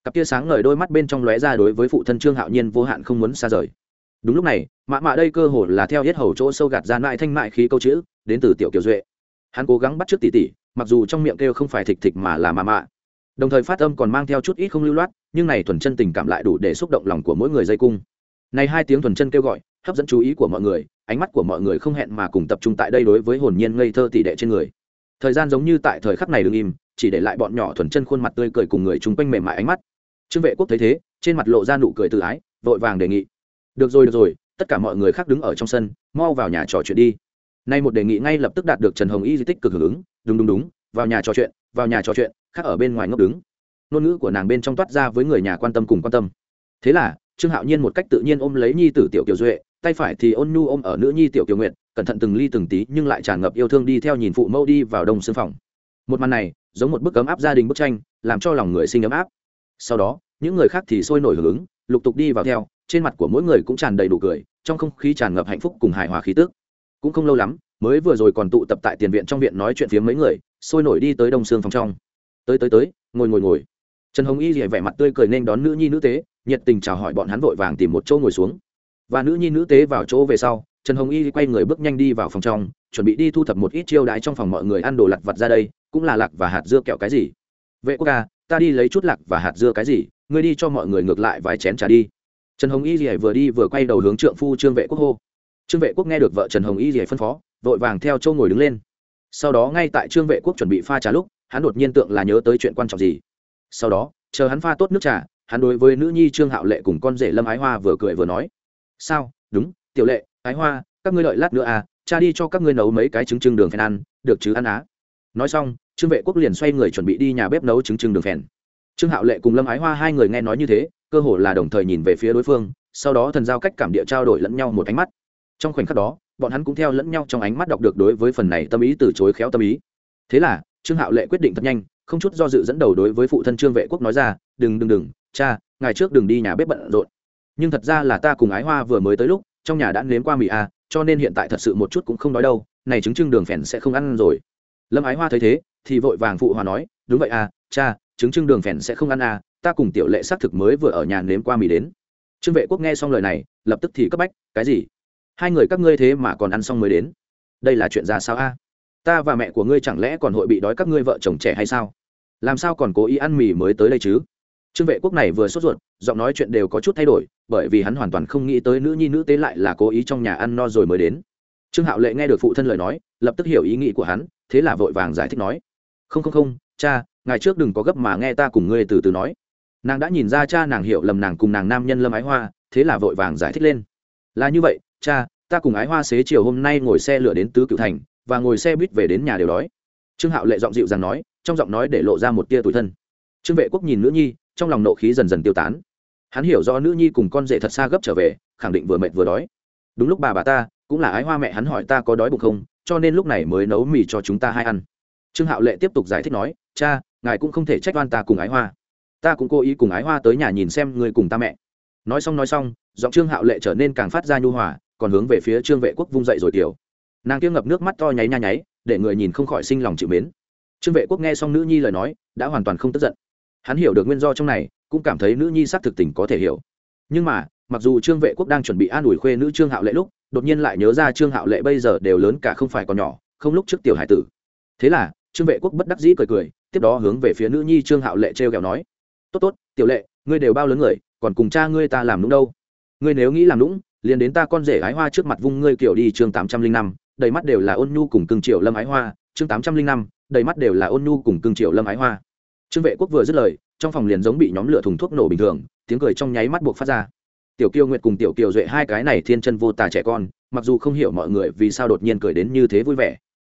Cặp kia sáng ngời đôi mắt bên trong lóe ra đối với phụ thân trương hạo nhiên vô hạn không muốn xa rời. Đúng lúc này mạ mạ đây cơ hồ là theo hết hầu chỗ sâu gạt ra mại thanh mại khí câu chữ, đến từ tiểu kiều duệ. Hắn cố gắng bắt trước tỉ tỉ mặc dù trong miệng kêu không phải thịch thịch mà là mạ mạ. Đồng thời phát âm còn mang theo chút ít không lưu loát, nhưng này thuần chân tình cảm lại đủ để xúc động lòng của mỗi người dây cung. Này hai tiếng thuần chân kêu gọi, hấp dẫn chú ý của mọi người, ánh mắt của mọi người không hẹn mà cùng tập trung tại đây đối với hồn nhiên ngây thơ tỷ đệ trên người. Thời gian giống như tại thời khắc này đứng im, chỉ để lại bọn nhỏ thuần chân khuôn mặt tươi cười cùng người chung quanh mềm mại ánh mắt. Trương vệ quốc thấy thế, trên mặt lộ ra nụ cười tự ái, vội vàng đề nghị. Được rồi được rồi, tất cả mọi người khác đứng ở trong sân, mau vào nhà trò chuyện đi. Nay một đề nghị ngay lập tức đạt được trần hồng y di tích cực hưởng ứng đúng đúng đúng, vào nhà trò chuyện, vào nhà trò chuyện, khác ở bên ngoài ngốc đứng. Ngôn ngữ của nàng bên trong toát ra với người nhà quan tâm cùng quan tâm. Thế là, trương hạo nhiên một cách tự nhiên ôm lấy nhi tử tiểu kiều duệ, tay phải thì ôn nhu ôm ở nữ nhi tiểu kiều nguyện cẩn thận từng ly từng tí nhưng lại tràn ngập yêu thương đi theo nhìn phụ mẫu đi vào đông xương phòng. Một màn này, giống một bức ấm áp gia đình bức tranh, làm cho lòng người sinh ấm áp. Sau đó, những người khác thì sôi nổi hưởng ứng, lục tục đi vào theo, trên mặt của mỗi người cũng tràn đầy đủ cười, trong không khí tràn ngập hạnh phúc cùng hài hòa khí tức. Cũng không lâu lắm mới vừa rồi còn tụ tập tại tiền viện trong viện nói chuyện phía mấy người, sôi nổi đi tới đông xương phòng trong. Tới tới tới, ngồi ngồi ngồi. Trần hồng y rỉa vẻ mặt tươi cười nên đón nữ nhi nữ tế, nhiệt tình chào hỏi bọn hắn vội vàng tìm một chỗ ngồi xuống. Và nữ nhi nữ tế vào chỗ về sau, trần hồng y quay người bước nhanh đi vào phòng trong, chuẩn bị đi thu thập một ít chiêu đãi trong phòng mọi người ăn đồ lặt vặt ra đây, cũng là lạc và hạt dưa kẹo cái gì. Vệ quốc ca, ta đi lấy chút lạc và hạt dưa cái gì, ngươi đi cho mọi người ngược lại vài chén trà đi. Trần hồng y dì vừa đi vừa quay đầu hướng trượng phu trương vệ quốc hô. Trương vệ quốc nghe được vợ trần hồng y dì phân phó vội vàng theo châu ngồi đứng lên. Sau đó ngay tại trương vệ quốc chuẩn bị pha trà lúc, hắn đột nhiên tượng là nhớ tới chuyện quan trọng gì. Sau đó, chờ hắn pha tốt nước trà, hắn đối với nữ nhi trương hạo lệ cùng con rể lâm ái hoa vừa cười vừa nói. Sao? Đúng, tiểu lệ, ái hoa, các ngươi đợi lát nữa à cha đi cho các ngươi nấu mấy cái trứng trưng đường phèn ăn, được chứ ăn á? Nói xong, trương vệ quốc liền xoay người chuẩn bị đi nhà bếp nấu trứng trưng đường phèn. Trương hạo lệ cùng lâm ái hoa hai người nghe nói như thế, cơ hồ là đồng thời nhìn về phía đối phương, sau đó thần giao cách cảm địa trao đổi lẫn nhau một ánh mắt. Trong khoảnh khắc đó bọn hắn cũng theo lẫn nhau trong ánh mắt đọc được đối với phần này tâm ý từ chối khéo tâm ý. Thế là trương hạo lệ quyết định thật nhanh không chút do dự dẫn đầu đối với phụ thân trương vệ quốc nói ra đừng đừng đừng cha ngày trước đừng đi nhà bếp bận rộn. Nhưng thật ra là ta cùng ái hoa vừa mới tới lúc trong nhà đã nếm qua mì a à, cho nên hiện tại thật sự một chút cũng không nói đâu này trứng trưng đường phèn sẽ không ăn rồi. Lâm ái hoa thấy thế thì vội vàng phụ hòa nói đúng vậy à cha trứng trưng đường phèn sẽ không ăn à ta cùng tiểu lệ xác thực mới vừa ở nhà nếm qua mì đến. Trương vệ quốc nghe xong lời này lập tức thì cấp bách cái gì? Hai người các ngươi thế mà còn ăn xong mới đến. Đây là chuyện ra sao a? Ta và mẹ của ngươi chẳng lẽ còn hội bị đói các ngươi vợ chồng trẻ hay sao? Làm sao còn cố ý ăn mì mới tới đây chứ? Trương vệ quốc này vừa sốt ruột, giọng nói chuyện đều có chút thay đổi, bởi vì hắn hoàn toàn không nghĩ tới nữ nhi nữ tế lại là cố ý trong nhà ăn no rồi mới đến. Trương hạo lệ nghe được phụ thân lời nói, lập tức hiểu ý nghĩ của hắn, thế là vội vàng giải thích nói, không không không, cha ngày trước đừng có gấp mà nghe ta cùng ngươi từ từ nói. Nàng đã nhìn ra cha nàng hiểu lầm nàng cùng nàng nam nhân lâm ái hoa, thế là vội vàng giải thích lên. Là như vậy cha, ta cùng ái hoa xế chiều hôm nay ngồi xe lửa đến tứ cựu thành, và ngồi xe buýt về đến nhà đều đói. Trương hạo lệ giọng dịu dàng nói, trong giọng nói để lộ ra một tia tủi thân. Trương vệ quốc nhìn nữ nhi, trong lòng nộ khí dần dần tiêu tán. Hắn hiểu do nữ nhi cùng con rể thật xa gấp trở về, khẳng định vừa mệt vừa đói. Đúng lúc bà bà ta, cũng là ái hoa mẹ hắn hỏi ta có đói bụng không, cho nên lúc này mới nấu mì cho chúng ta hai ăn. Trương hạo lệ tiếp tục giải thích nói, cha, ngài cũng không thể trách oan ta cùng ái hoa. Ta cũng cố ý cùng ái hoa tới nhà nhìn xem người cùng ta mẹ. Nói xong nói xong, giọng trương hạo lệ trở nên càng phát ra nhu hòa còn hướng về phía trương vệ quốc vung dậy rồi tiểu. Nàng kia ngập nước mắt to nháy nha nháy, để người nhìn không khỏi sinh lòng chịu mến. Trương vệ quốc nghe xong nữ nhi lời nói, đã hoàn toàn không tức giận. Hắn hiểu được nguyên do trong này, cũng cảm thấy nữ nhi xác thực tình có thể hiểu. Nhưng mà, mặc dù trương vệ quốc đang chuẩn bị an ủi khuê nữ trương hạo lệ lúc, đột nhiên lại nhớ ra trương hạo lệ bây giờ đều lớn cả không phải còn nhỏ, không lúc trước tiểu hải tử. Thế là, trương vệ quốc bất đắc dĩ cười cười, tiếp đó hướng về phía nữ nhi trương hạo lệ t r e o kẹo nói, tốt tốt, tiểu lệ, ngươi đều bao lớn người, còn cùng cha ngươi ta làm đúng đâu? Ngươi nếu nghĩ làm lũng liền đến ta con rể ái hoa trước mặt vung ngươi kiểu đi chương tám trăm linh năm, đầy mắt đều là ôn nhu cùng cưng triệu lâm ái hoa. Chương tám trăm linh năm, đầy mắt đều là ôn nhu cùng cưng triệu lâm ái hoa. Trương vệ quốc vừa dứt lời, trong phòng liền giống bị nhóm lửa thùng thuốc nổ bình thường, tiếng cười trong nháy mắt buộc phát ra. Tiểu kiều nguyệt cùng tiểu kiều duệ, hai cái này thiên chân vô tà trẻ con, mặc dù không hiểu mọi người vì sao đột nhiên cười đến như thế vui vẻ,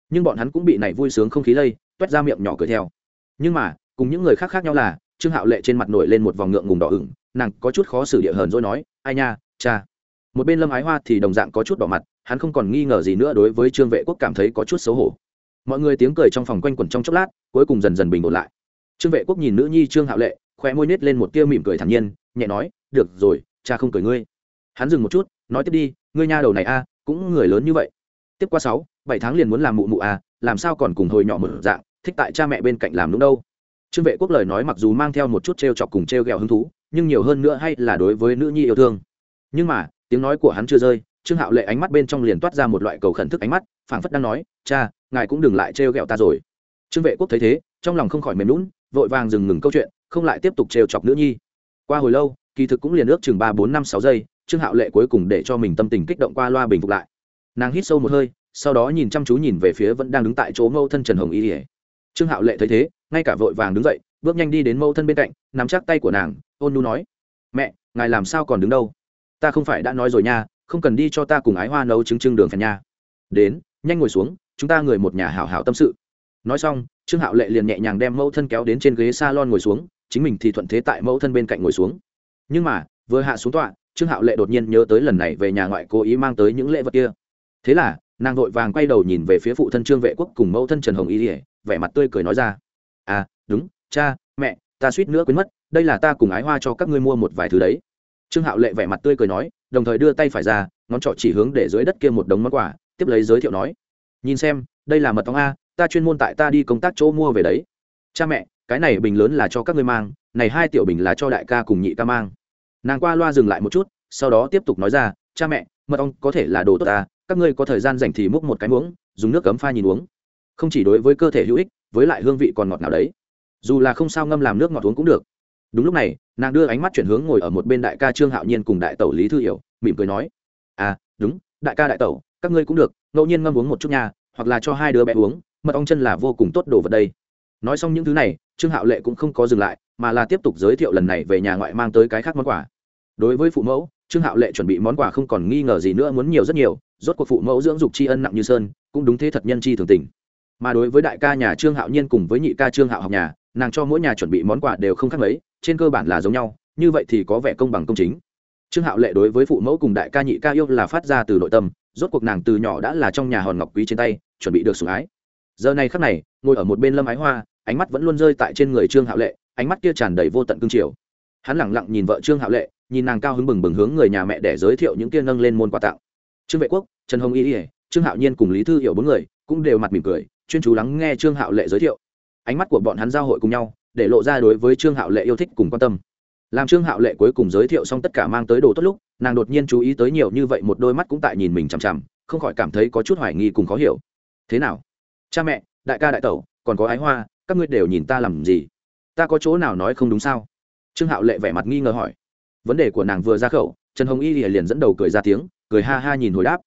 nhưng bọn hắn cũng bị này vui sướng không khí lây, toét ra miệng nhỏ cười theo. Nhưng mà, cùng những người khác khác nhau là, trương hạo lệ trên mặt nổi lên một vòng ngượng ngùng đỏ ửng, nàng có chút khó xử địa hờn rồi nói, ai nha, cha một bên lâm ái hoa thì đồng dạng có chút đỏ mặt, hắn không còn nghi ngờ gì nữa đối với trương vệ quốc cảm thấy có chút xấu hổ. Mọi người tiếng cười trong phòng quanh quẩn trong chốc lát, cuối cùng dần dần bình ổn lại. Trương vệ quốc nhìn nữ nhi trương hạo lệ khoe môi nết lên một tia mỉm cười thản nhiên, nhẹ nói, được rồi, cha không cười ngươi. Hắn dừng một chút, nói tiếp đi, ngươi nha đầu này a, cũng người lớn như vậy. Tiếp qua sáu, bảy tháng liền muốn làm mụ mụ a làm sao còn cùng hồi nhỏ một dạng, thích tại cha mẹ bên cạnh làm đúng đâu. Trương vệ quốc lời nói mặc dù mang theo một chút t r e o chọc cùng t r e o g ẹ o hứng thú, nhưng nhiều hơn nữa hay là đối với nữ nhi yêu thương. Nhưng mà tiếng nói của hắn chưa rơi, trương hạo lệ ánh mắt bên trong liền toát ra một loại cầu khẩn thức ánh mắt, phảng phất đang nói, cha, ngài cũng đừng lại trêu ghẹo ta rồi. Trương vệ quốc thấy thế, trong lòng không khỏi mềm lún vội vàng dừng ngừng câu chuyện, không lại tiếp tục trêu chọc nữ nhi. Qua hồi lâu, kỳ thực cũng liền ước chừng ba bốn năm sáu giây, trương hạo lệ cuối cùng để cho mình tâm tình kích động qua loa bình phục lại. Nàng hít sâu một hơi, sau đó nhìn chăm chú nhìn về phía vẫn đang đứng tại chỗ mâu thân trần hồng y ỉa trương hạo lệ thấy thế, ngay cả vội vàng đứng dậy, bước nhanh đi đến mâu thân bên cạnh, nắm chắc tay của nàng, ôn nu nói, mẹ, ngài làm sao còn đứng đâu? Ta không phải đã nói rồi nha, không cần đi cho ta cùng ái hoa nấu trứng trưng đường phèn nha. Đến, nhanh ngồi xuống, chúng ta người một nhà hảo hảo tâm sự. Nói xong, trương hạo lệ liền nhẹ nhàng đem mẫu thân kéo đến trên ghế s a lon ngồi xuống, chính mình thì thuận thế tại mẫu thân bên cạnh ngồi xuống. Nhưng mà, vừa hạ xuống tọa, trương hạo lệ đột nhiên nhớ tới lần này về nhà ngoại cố ý mang tới những lễ vật kia. Thế là, nàng vội vàng quay đầu nhìn về phía phụ thân trương vệ quốc cùng mẫu thân trần hồng y ỉa vẻ mặt tươi cười nói ra. À đúng, cha, mẹ, ta suýt nữa quên mất, đây là ta cùng ái hoa cho các ngươi mua một vài thứ đấy trương hạo lệ vẻ mặt tươi cười nói, đồng thời đưa tay phải ra, ngón trỏ chỉ hướng để dưới đất kia một đống món quà, tiếp lấy giới thiệu nói, nhìn xem, đây là mật ong a, ta chuyên môn tại ta đi công tác chỗ mua về đấy. Cha mẹ, cái này bình lớn là cho các ngươi mang, này hai tiểu bình là cho đại ca cùng nhị ca mang. Nàng qua loa dừng lại một chút, sau đó tiếp tục nói ra, cha mẹ, mật ong có thể là đồ tốt ta các ngươi có thời gian dành thì múc một cái muỗng, dùng nước cấm pha nhìn uống. Không chỉ đối với cơ thể hữu ích, với lại hương vị còn ngọt nào đấy. Dù là không sao ngâm làm nước ngọt uống cũng được. Đúng lúc này nàng đưa ánh mắt chuyển hướng ngồi ở một bên đại ca trương hạo nhiên cùng đại tẩu lý thư hiểu, mỉm cười nói à đúng, đại ca đại tẩu, các ngươi cũng được, ngẫu nhiên ngâm uống một chút nha, hoặc là cho hai đứa bé uống, mật ong chân là vô cùng tốt đồ vật đây. Nói xong những thứ này, trương hạo lệ cũng không có dừng lại, mà là tiếp tục giới thiệu lần này về nhà ngoại mang tới cái khác món quà. Đối với phụ mẫu, trương hạo lệ chuẩn bị món quà không còn nghi ngờ gì nữa muốn nhiều rất nhiều, rốt cuộc phụ mẫu dưỡng dục tri ân nặng như sơn, cũng đúng thế thật nhân chi thường tình. Mà đối với đại ca nhà trương hạo nhiên cùng với nhị ca trương hạo học nhà, nàng cho mỗi nhà chuẩn bị món quà đều không khác mấy trên cơ bản là giống nhau, như vậy thì có vẻ công bằng công chính. Trương hạo lệ đối với phụ mẫu cùng đại ca nhị ca yêu là phát ra từ nội tâm, rốt cuộc nàng từ nhỏ đã là trong nhà hòn ngọc quý trên tay, chuẩn bị được sủng ái. Giờ này khắc này, ngồi ở một bên lâm ái hoa, ánh mắt vẫn luôn rơi tại trên người trương hạo lệ, ánh mắt kia tràn đầy vô tận cương triều. Hắn lẳng lặng nhìn vợ trương hạo lệ, nhìn nàng cao hứng bừng bừng hướng người nhà mẹ để giới thiệu những kia nâng lên môn quà tặng. Trương vệ quốc, trần hồng y ỉa trương hạo nhiên cùng lý thư hiểu bốn người cũng đều mặt mỉm cười, chuyên chú lắng nghe trương hạo lệ giới thiệu. Ánh mắt của bọn hắn giao hội cùng nhau để lộ ra đối với trương hạo lệ yêu thích cùng quan tâm. Làm trương hạo lệ cuối cùng giới thiệu xong tất cả mang tới đồ tốt lúc, nàng đột nhiên chú ý tới nhiều như vậy một đôi mắt cũng tại nhìn mình chằm chằm, không khỏi cảm thấy có chút hoài nghi cùng khó hiểu. Thế nào? Cha mẹ, đại ca đại tẩu, còn có ái hoa, các ngươi đều nhìn ta làm gì? Ta có chỗ nào nói không đúng sao? Trương hạo lệ vẻ mặt nghi ngờ hỏi. Vấn đề của nàng vừa ra khẩu, trần hồng y liền dẫn đầu cười ra tiếng, cười ha ha nhìn hồi đáp.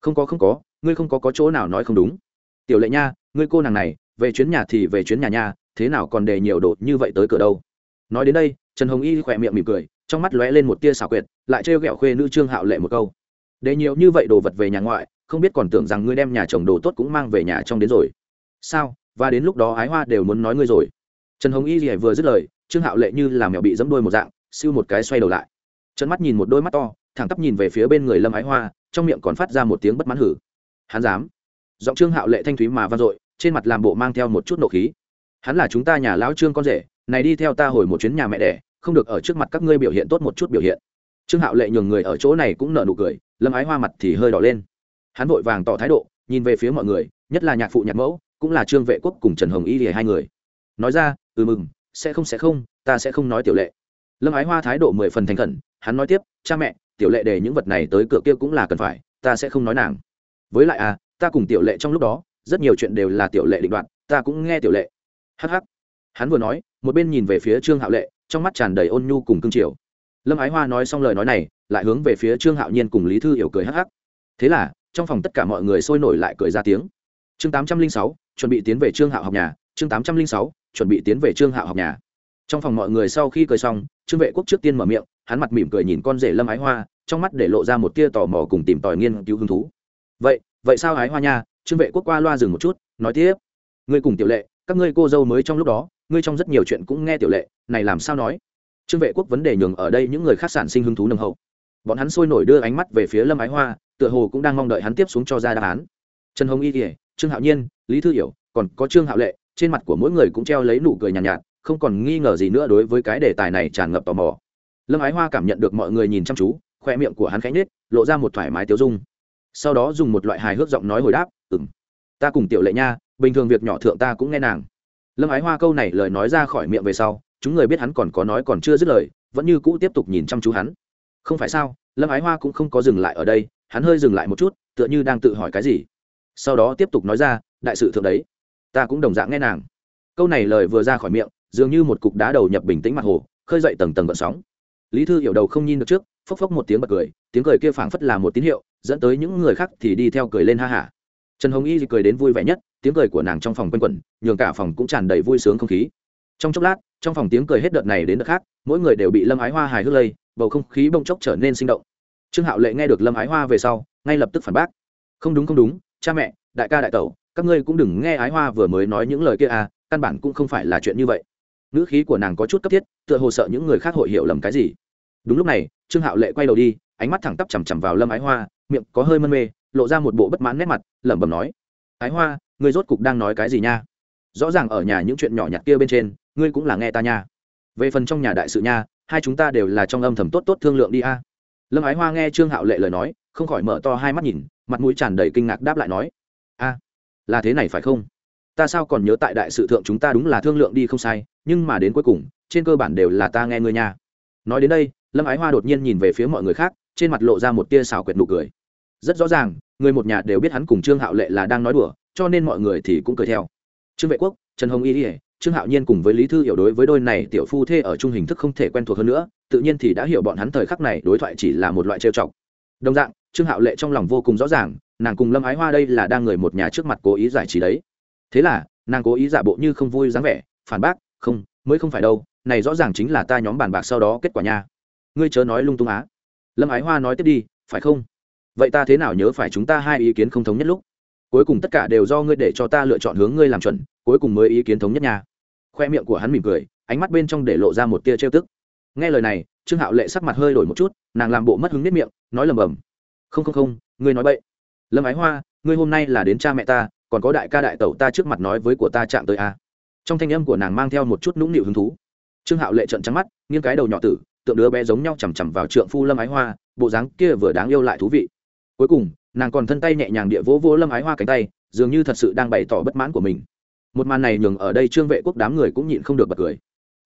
Không có không có, ngươi không có có chỗ nào nói không đúng. Tiểu lệ nha, ngươi cô nàng này, về chuyến nhà thì về chuyến nhà nha thế nào còn để nhiều đồ như vậy tới cửa đâu. Nói đến đây, trần hồng y khỏe miệng mỉm cười, trong mắt lóe lên một tia xảo quyệt, lại trêu ghẹo khuê nữ trương hạo lệ một câu. Để nhiều như vậy đồ vật về nhà ngoại, không biết còn tưởng rằng ngươi đem nhà chồng đồ tốt cũng mang về nhà trong đến rồi. Sao? Và đến lúc đó ái hoa đều muốn nói ngươi rồi. Trần hồng y gì vừa dứt lời, trương hạo lệ như làm mèo bị dẫm đôi một dạng, siêu một cái xoay đầu lại. Chân mắt nhìn một đôi mắt to, thẳng tắp nhìn về phía bên người lâm ái hoa, trong miệng còn phát ra một tiếng bất mãn hử. Hắn dám. Giọng trương hạo lệ thanh thúy mà vang dội, trên mặt làm bộ mang theo một chút nộ khí hắn là chúng ta nhà lão trương con rể, này đi theo ta hồi một chuyến nhà mẹ đẻ, không được ở trước mặt các ngươi biểu hiện tốt một chút biểu hiện. Trương hạo lệ nhường người ở chỗ này cũng nợ nụ cười, lâm ái hoa mặt thì hơi đỏ lên. Hắn vội vàng tỏ thái độ, nhìn về phía mọi người, nhất là nhạc phụ nhạc mẫu, cũng là trương vệ quốc cùng trần hồng y lìa hai người. Nói ra ừ mừng, sẽ không sẽ không, ta sẽ không nói tiểu lệ. Lâm ái hoa thái độ mười phần thành khẩn, hắn nói tiếp, cha mẹ, tiểu lệ để những vật này tới cửa kia cũng là cần phải, ta sẽ không nói nàng. Với lại à ta cùng tiểu lệ trong lúc đó, rất nhiều chuyện đều là tiểu lệ định đoạt, ta cũng nghe tiểu lệ hh hắn vừa nói, một bên nhìn về phía trương hạo lệ, trong mắt tràn đầy ôn nhu cùng cương triều. Lâm ái hoa nói xong lời nói này, lại hướng về phía trương hạo nhiên cùng lý thư hiểu cười hắc hắc. Thế là, trong phòng tất cả mọi người sôi nổi lại cười ra tiếng. Chương tám trăm linh sáu, chuẩn bị tiến về trương hạo học nhà. Chương tám trăm linh sáu, chuẩn bị tiến về trương hạo học nhà. Trong phòng mọi người sau khi cười xong, trương vệ quốc trước tiên mở miệng, hắn mặt mỉm cười nhìn con rể lâm ái hoa, trong mắt để lộ ra một tia tò mò cùng tìm tòi nghiên cứu hứng thú. Vậy vậy sao ái hoa nha? Trương vệ quốc qua loa dừng một chút, nói tiếp. Ngươi cùng tiểu lệ các ngươi cô dâu mới trong lúc đó ngươi trong rất nhiều chuyện cũng nghe tiểu lệ này làm sao nói? Trương vệ quốc vấn đề nhường ở đây những người khác sản sinh hứng thú nồng hậu. Bọn hắn sôi nổi đưa ánh mắt về phía lâm ái hoa tựa hồ cũng đang mong đợi hắn tiếp xuống cho ra đáp án. Trần hồng y kỉa trương hạo nhiên lý thư hiểu còn có trương hạo lệ trên mặt của mỗi người cũng treo lấy nụ cười nhàn nhạt, nhạt không còn nghi ngờ gì nữa đối với cái đề tài này tràn ngập tò mò. Lâm ái hoa cảm nhận được mọi người nhìn chăm chú khoe miệng của hắn khẽ nhếch lộ ra một thoải mái tiêu dung. Sau đó dùng một loại hài hước giọng nói hồi đáp ừng ta cùng tiểu lệ nha bình thường việc nhỏ thượng ta cũng nghe nàng. Lâm ái hoa câu này lời nói ra khỏi miệng về sau, chúng người biết hắn còn có nói còn chưa dứt lời, vẫn như cũ tiếp tục nhìn chăm chú hắn. Không phải sao, lâm ái hoa cũng không có dừng lại ở đây, hắn hơi dừng lại một chút, tựa như đang tự hỏi cái gì. Sau đó tiếp tục nói ra, đại sự thượng đấy, ta cũng đồng dạng nghe nàng. Câu này lời vừa ra khỏi miệng, dường như một cục đá đầu nhập bình tĩnh mặt hồ, khơi dậy tầng tầng gợn sóng. Lý thư hiểu đầu không nhìn được trước, phốc phốc một tiếng bật cười, tiếng cười kia phảng phất là một tín hiệu, dẫn tới những người khác thì đi theo cười lên ha hả. Trần hồng y cười đến vui vẻ nhất tiếng cười của nàng trong phòng quanh quẩn, nhường cả phòng cũng tràn đầy vui sướng không khí. Trong chốc lát, trong phòng tiếng cười hết đợt này đến đợt khác, mỗi người đều bị lâm ái hoa hài hước lây, bầu không khí bông chốc trở nên sinh động. Trương hạo lệ nghe được lâm ái hoa về sau, ngay lập tức phản bác. Không đúng không đúng, cha mẹ, đại ca đại tẩu, các ngươi cũng đừng nghe ái hoa vừa mới nói những lời kia à căn bản cũng không phải là chuyện như vậy. Ngữ khí của nàng có chút cấp thiết, tựa hồ sợ những người khác hội hiểu lầm cái gì. Đúng lúc này, trương hạo lệ quay đầu đi, ánh mắt thẳng tắp chằm chằm vào lâm ái hoa, miệng có hơi mân mê, lộ ra một bộ bất mãn nét mặt, lẩm bẩm nói, ái hoa ngươi rốt cục đang nói cái gì nha? Rõ ràng ở nhà những chuyện nhỏ nhặt kia bên trên, ngươi cũng là nghe ta nha. Về phần trong nhà đại sự nha, hai chúng ta đều là trong âm thầm tốt tốt thương lượng đi a. Lâm ái hoa nghe trương hạo lệ lời nói, không khỏi mở to hai mắt nhìn, mặt mũi tràn đầy kinh ngạc đáp lại nói, a, là thế này phải không? Ta sao còn nhớ tại đại sự thượng chúng ta đúng là thương lượng đi không sai, nhưng mà đến cuối cùng, trên cơ bản đều là ta nghe ngươi nha. Nói đến đây, lâm ái hoa đột nhiên nhìn về phía mọi người khác, trên mặt lộ ra một tia xào quyệt nụ cười. Rất rõ ràng, người một nhà đều biết hắn cùng trương hạo lệ là đang nói đùa cho nên mọi người thì cũng cười theo. Trương vệ quốc, trần hồng y ỉa trương hạo nhiên cùng với lý thư hiểu đối với đôi này tiểu phu thê ở chung hình thức không thể quen thuộc hơn nữa, tự nhiên thì đã hiểu bọn hắn thời khắc này đối thoại chỉ là một loại trêu chọc. Đồng dạng, trương hạo lệ trong lòng vô cùng rõ ràng, nàng cùng lâm ái hoa đây là đang người một nhà trước mặt cố ý giải trí đấy. Thế là, nàng cố ý giả bộ như không vui dáng vẻ, phản bác, không, mới không phải đâu, này rõ ràng chính là ta nhóm bàn bạc sau đó kết quả nha. Ngươi chớ nói lung tung á. Lâm ái hoa nói tiếp đi, phải không? Vậy ta thế nào nhớ phải chúng ta hai ý kiến không thống nhất lúc? Cuối cùng tất cả đều do ngươi để cho ta lựa chọn hướng ngươi làm chuẩn, cuối cùng mới ý kiến thống nhất nha. Khoe miệng của hắn mỉm cười, ánh mắt bên trong để lộ ra một tia trêu tức. Nghe lời này, trương hạo lệ sắc mặt hơi đổi một chút, nàng làm bộ mất hứng nếp miệng, nói lầm bầm. Không không không, ngươi nói bậy. Lâm ái hoa, ngươi hôm nay là đến cha mẹ ta, còn có đại ca đại tẩu ta trước mặt nói với của ta chạm tới a. Trong thanh âm của nàng mang theo một chút nũng nịu hứng thú. Trương hạo lệ trận trắng mắt, nghiêng cái đầu nhỏ tử, tượng đứa bé giống nhau chằm chằm vào trượng phu lâm ái hoa, bộ dáng kia vừa đáng yêu lại thú vị. Cuối cùng nàng còn thân tay nhẹ nhàng địa vỗ vỗ lâm ái hoa cánh tay, dường như thật sự đang bày tỏ bất mãn của mình. Một màn này nhường ở đây trương vệ quốc đám người cũng nhịn không được bật cười.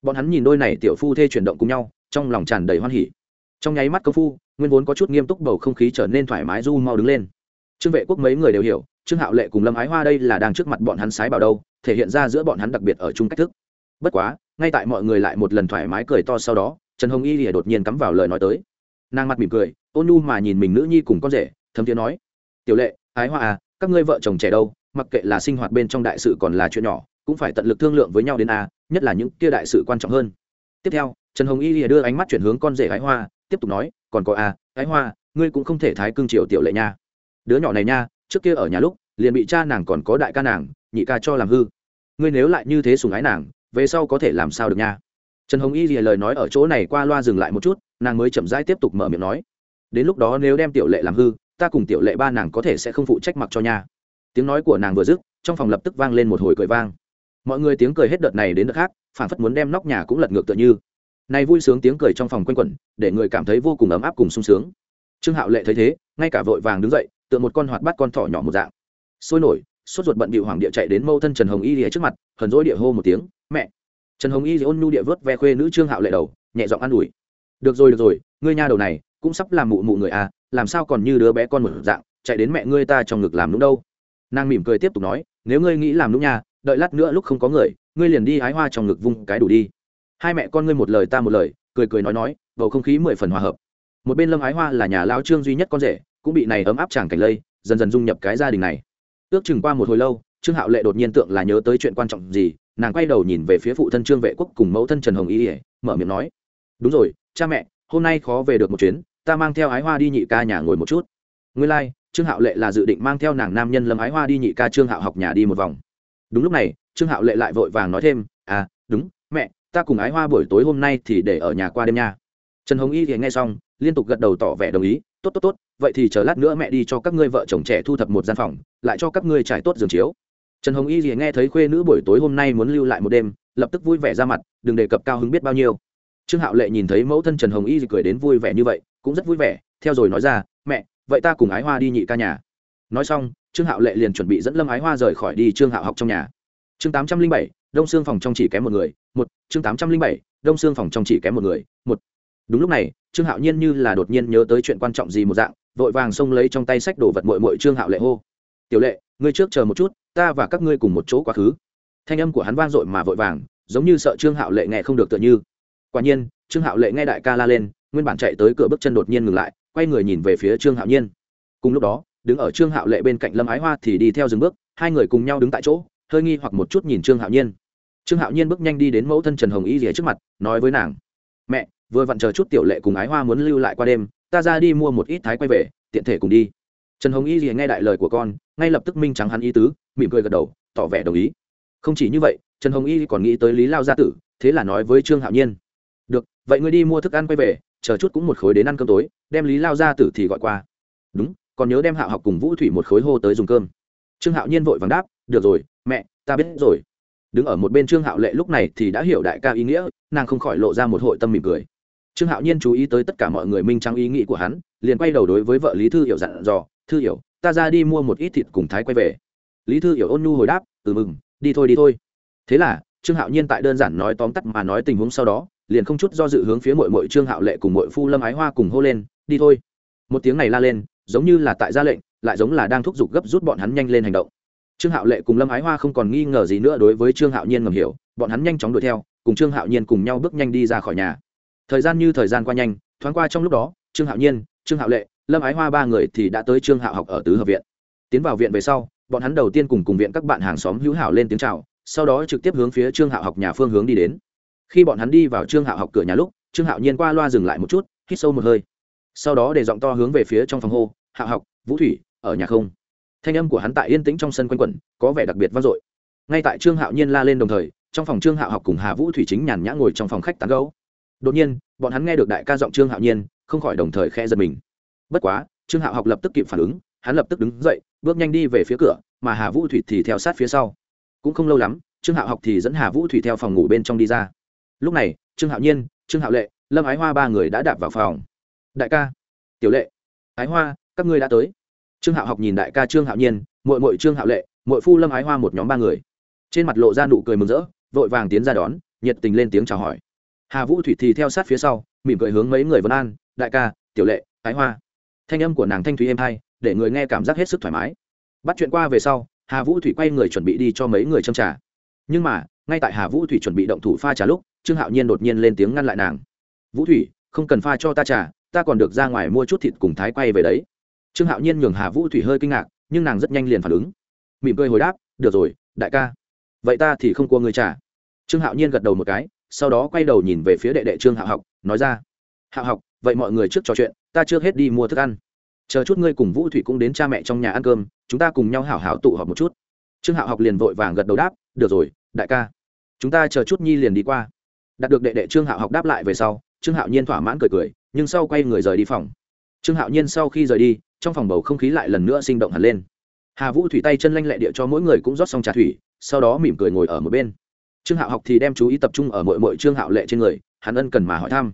Bọn hắn nhìn đôi này tiểu phu thê chuyển động cùng nhau, trong lòng tràn đầy hoan hỉ. Trong nháy mắt công phu, nguyên vốn có chút nghiêm túc bầu không khí trở nên thoải mái du mau đứng lên. Trương vệ quốc mấy người đều hiểu, trương hạo lệ cùng lâm ái hoa đây là đang trước mặt bọn hắn sái bảo đâu, thể hiện ra giữa bọn hắn đặc biệt ở chung cách thức. Bất quá, ngay tại mọi người lại một lần thoải mái cười to sau đó, trần hồng y thì đột nhiên cắm vào lời nói tới. Nàng mặt mỉm cười, ôn nhu mà nhìn mình nữ nhi cùng con rể thấm tiếng nói, tiểu lệ, ái hoa à các ngươi vợ chồng trẻ đâu, mặc kệ là sinh hoạt bên trong đại sự còn là chuyện nhỏ, cũng phải tận lực thương lượng với nhau đến a, nhất là những kia đại sự quan trọng hơn. Tiếp theo, trần hồng y lìa đưa ánh mắt chuyển hướng con rể ái hoa, tiếp tục nói, còn có a, ái hoa, ngươi cũng không thể thái cương triều tiểu lệ nha. Đứa nhỏ này nha, trước kia ở nhà lúc, liền bị cha nàng còn có đại ca nàng, nhị ca cho làm hư. Ngươi nếu lại như thế sùng ái nàng, về sau có thể làm sao được nha? Trần hồng y lìa lời nói ở chỗ này qua loa dừng lại một chút, nàng mới chậm rãi tiếp tục mở miệng nói, đến lúc đó nếu đem tiểu lệ làm hư ta cùng tiểu lệ ba nàng có thể sẽ không phụ trách mặc cho nha. Tiếng nói của nàng vừa dứt, trong phòng lập tức vang lên một hồi cười vang. Mọi người tiếng cười hết đợt này đến đợt khác phản phất muốn đem nóc nhà cũng lật ngược tựa như. Này vui sướng tiếng cười trong phòng quanh quẩn, để người cảm thấy vô cùng ấm áp cùng sung sướng. Trương hạo lệ thấy thế, ngay cả vội vàng đứng dậy, tựa một con hoạt bắt con thỏ nhỏ một dạng. Sôi nổi, sốt ruột bận bị hoàng địa chạy đến mâu thân trần hồng y lìa trước mặt, hờn dỗi địa hô một tiếng, mẹ! Trần hồng y ôn nhu địa vớt ve khuê nữ trương hạo lệ đầu, nhẹ giọng an ủi, được rồi được rồi, ngươi nha đầu này, cũng sắp làm mụ mụ người à làm sao còn như đứa bé con một dạng, chạy đến mẹ ngươi ta trong ngực làm nũng đâu? Nàng mỉm cười tiếp tục nói, nếu ngươi nghĩ làm nũng nha, đợi lát nữa lúc không có người, ngươi liền đi hái hoa trong ngực vung cái đủ đi. Hai mẹ con ngươi một lời ta một lời, cười cười nói nói, bầu không khí mười phần hòa hợp. Một bên lâm ái hoa là nhà lao trương duy nhất con rể, cũng bị này ấm áp chàng cảnh lây, dần dần dung nhập cái gia đình này. Ước chừng qua một hồi lâu, trương hạo lệ đột nhiên tượng là nhớ tới chuyện quan trọng gì, nàng quay đầu nhìn về phía phụ thân trương vệ quốc cùng mẫu thân trần hồng y ỉa mở miệng nói, đúng rồi, cha mẹ, hôm nay khó về được một chuyến ta mang theo ái hoa đi nhị ca nhà ngồi một chút. Ngươi lai、like, trương hạo lệ là dự định mang theo nàng nam nhân lâm ái hoa đi nhị ca trương hạo học nhà đi một vòng. Đúng lúc này trương hạo lệ lại vội vàng nói thêm à đúng mẹ ta cùng ái hoa buổi tối hôm nay thì để ở nhà qua đêm nha. Trần hồng y thì nghe xong liên tục gật đầu tỏ vẻ đồng ý tốt tốt tốt vậy thì chờ lát nữa mẹ đi cho các ngươi vợ chồng trẻ thu thập một gian phòng lại cho các ngươi trải tốt giường chiếu. Trần hồng y thì nghe thấy khuê nữ buổi tối hôm nay muốn lưu lại một đêm lập tức vui vẻ ra mặt đừng đề cập cao hứng biết bao nhiêu. Trương hạo lệ nhìn thấy mẫu thân trần hồng y thì cười đến vui vẻ như vậy cũng rất vui vẻ, theo rồi nói ra, mẹ, vậy ta cùng ái hoa đi nhị ca nhà. Nói xong, trương hạo lệ liền chuẩn bị dẫn lâm ái hoa rời khỏi đi trương hạo học trong nhà. Chương tám trăm linh bảy, đông xương phòng trong chỉ kém một người, một, chương tám trăm linh bảy, đông xương phòng trong chỉ kém một người, một. Đúng lúc này, trương hạo nhiên như là đột nhiên nhớ tới chuyện quan trọng gì một dạng, vội vàng xông lấy trong tay sách đồ vật mội mội trương hạo lệ hô. Tiểu lệ, ngươi trước chờ một chút, ta và các ngươi cùng một chỗ quá khứ. Thanh âm của hắn vang dội mà vội vàng, giống như sợ trương hạo lệ nghe không được tựa như. Quả nhiên, trương hạo lệ nghe đại ca la lên nguyên bản chạy tới cửa bước chân đột nhiên ngừng lại, quay người nhìn về phía trương hạo nhiên. Cùng lúc đó, đứng ở trương hạo lệ bên cạnh lâm ái hoa thì đi theo dừng bước, hai người cùng nhau đứng tại chỗ, hơi nghi hoặc một chút nhìn trương hạo nhiên. Trương hạo nhiên bước nhanh đi đến mẫu thân trần hồng y rỉa trước mặt, nói với nàng, mẹ, vừa vặn chờ chút tiểu lệ cùng ái hoa muốn lưu lại qua đêm, ta ra đi mua một ít thái quay về, tiện thể cùng đi. Trần hồng y rỉa nghe đại lời của con, ngay lập tức minh trắng hắn ý tứ, mỉm cười gật đầu, tỏ vẻ đồng ý. Không chỉ như vậy, trần hồng y còn nghĩ tới lý lao gia tử, thế là nói với trương hạo nhiên, được, vậy ngươi đi mua thức ăn quay về chờ chút cũng một khối đến ăn cơm tối, đem lý lao gia tử thì gọi qua. Đúng, còn nhớ đem hạo học cùng vũ thủy một khối hô tới dùng cơm. Trương hạo nhiên vội vàng đáp, được rồi, mẹ, ta biết rồi. Đứng ở một bên trương hạo lệ lúc này thì đã hiểu đại ca ý nghĩa, nàng không khỏi lộ ra một hội tâm mỉm cười. Trương hạo nhiên chú ý tới tất cả mọi người minh trắng ý nghĩ của hắn, liền quay đầu đối với vợ lý thư hiểu dặn dò, thư hiểu, ta ra đi mua một ít thịt cùng thái quay về. Lý thư hiểu ôn nhu hồi đáp ừ mừng, đi thôi đi thôi. Thế là, trương hạo nhiên tại đơn giản nói tóm tắt mà nói tình huống sau đó liền không chút do dự hướng phía mội mội trương hạo lệ cùng mội phu lâm ái hoa cùng hô lên, đi thôi. Một tiếng này la lên, giống như là tại ra lệnh, lại giống là đang thúc giục gấp rút bọn hắn nhanh lên hành động. Trương hạo lệ cùng lâm ái hoa không còn nghi ngờ gì nữa đối với trương hạo nhiên ngầm hiểu, bọn hắn nhanh chóng đuổi theo, cùng trương hạo nhiên cùng nhau bước nhanh đi ra khỏi nhà. Thời gian như thời gian qua nhanh, thoáng qua trong lúc đó, trương hạo nhiên, trương hạo lệ, lâm ái hoa ba người thì đã tới trương hạo học ở tứ hợp viện. Tiến vào viện về sau, bọn hắn đầu tiên cùng cùng viện các bạn hàng xóm hữu hảo lên tiếng chào, sau đó trực tiếp hướng phía trương hạo học nhà phương hướng đi đến khi bọn hắn đi vào trương hạo học cửa nhà lúc, trương hạo nhiên qua loa dừng lại một chút, hít sâu một hơi. Sau đó để giọng to hướng về phía trong phòng hô, hạo học, vũ thủy, ở nhà không? Thanh âm của hắn tại yên tĩnh trong sân quanh quẩn, có vẻ đặc biệt vang dội. Ngay tại trương hạo nhiên la lên đồng thời, trong phòng trương hạo học cùng hà vũ thủy chính nhàn nhã ngồi trong phòng khách tán gấu đột nhiên, bọn hắn nghe được đại ca giọng trương hạo nhiên, không khỏi đồng thời khe giật mình. Bất quá, trương hạo học lập tức kịp phản ứng, hắn lập tức đứng dậy, bước nhanh đi về phía cửa, mà hà vũ thủy thì theo sát phía sau. Cũng không lâu lắm, trương hạo học thì dẫn hà vũ thủy theo phòng ngủ bên trong đi ra lúc này, trương hạo nhiên, trương hạo lệ, lâm ái hoa ba người đã đạp vào phòng. Đại ca, tiểu lệ, ái hoa, các ngươi đã tới. Trương hạo học nhìn đại ca trương hạo nhiên mội mội trương hạo lệ mội phu lâm ái hoa một nhóm ba người. Trên mặt lộ ra nụ cười mừng rỡ, vội vàng tiến ra đón, nhiệt tình lên tiếng chào hỏi. Hà vũ thủy thì theo sát phía sau, mỉm cười hướng mấy người vân an, đại ca, tiểu lệ, ái hoa. Thanh âm của nàng thanh thúy êm hay để người nghe cảm giác hết sức thoải mái. Bắt chuyện qua về sau, hà vũ thủy quay người chuẩn bị đi cho mấy người châm trà nhưng mà, ngay tại hà vũ thủy chuẩn bị động thủ pha trà lúc, trương hạo nhiên đột nhiên lên tiếng ngăn lại nàng. Vũ thủy, không cần pha cho ta trà, ta còn được ra ngoài mua chút thịt cùng thái quay về đấy. Trương hạo nhiên nhường hà vũ thủy hơi kinh ngạc, nhưng nàng rất nhanh liền phản ứng. Mỉm cười hồi đáp, được rồi, đại ca. Vậy ta thì không cua người trà. Trương hạo nhiên gật đầu một cái, sau đó quay đầu nhìn về phía đệ đệ trương hạo học, nói ra, hạo học, vậy mọi người trước trò chuyện, ta chưa hết đi mua thức ăn. Chờ chút ngươi cùng vũ thủy cũng đến cha mẹ trong nhà ăn cơm, chúng ta cùng nhau hảo hảo tụ họp một chút. Trương hạo học liền vội vàng gật đầu đáp được rồi, đại ca. Chúng ta chờ chút nhi liền đi qua. Đạt được đệ đệ trương hạo học đáp lại về sau, trương hạo nhiên thỏa mãn cười cười, nhưng sau quay người rời đi phòng. Trương hạo nhiên sau khi rời đi, trong phòng bầu không khí lại lần nữa sinh động hẳn lên. Hà vũ thủy tay chân lanh lẹ địa cho mỗi người cũng rót xong trà thủy, sau đó mỉm cười ngồi ở một bên. Trương hạo học thì đem chú ý tập trung ở mội mội trương hạo lệ trên người, hắn ân cần mà hỏi thăm.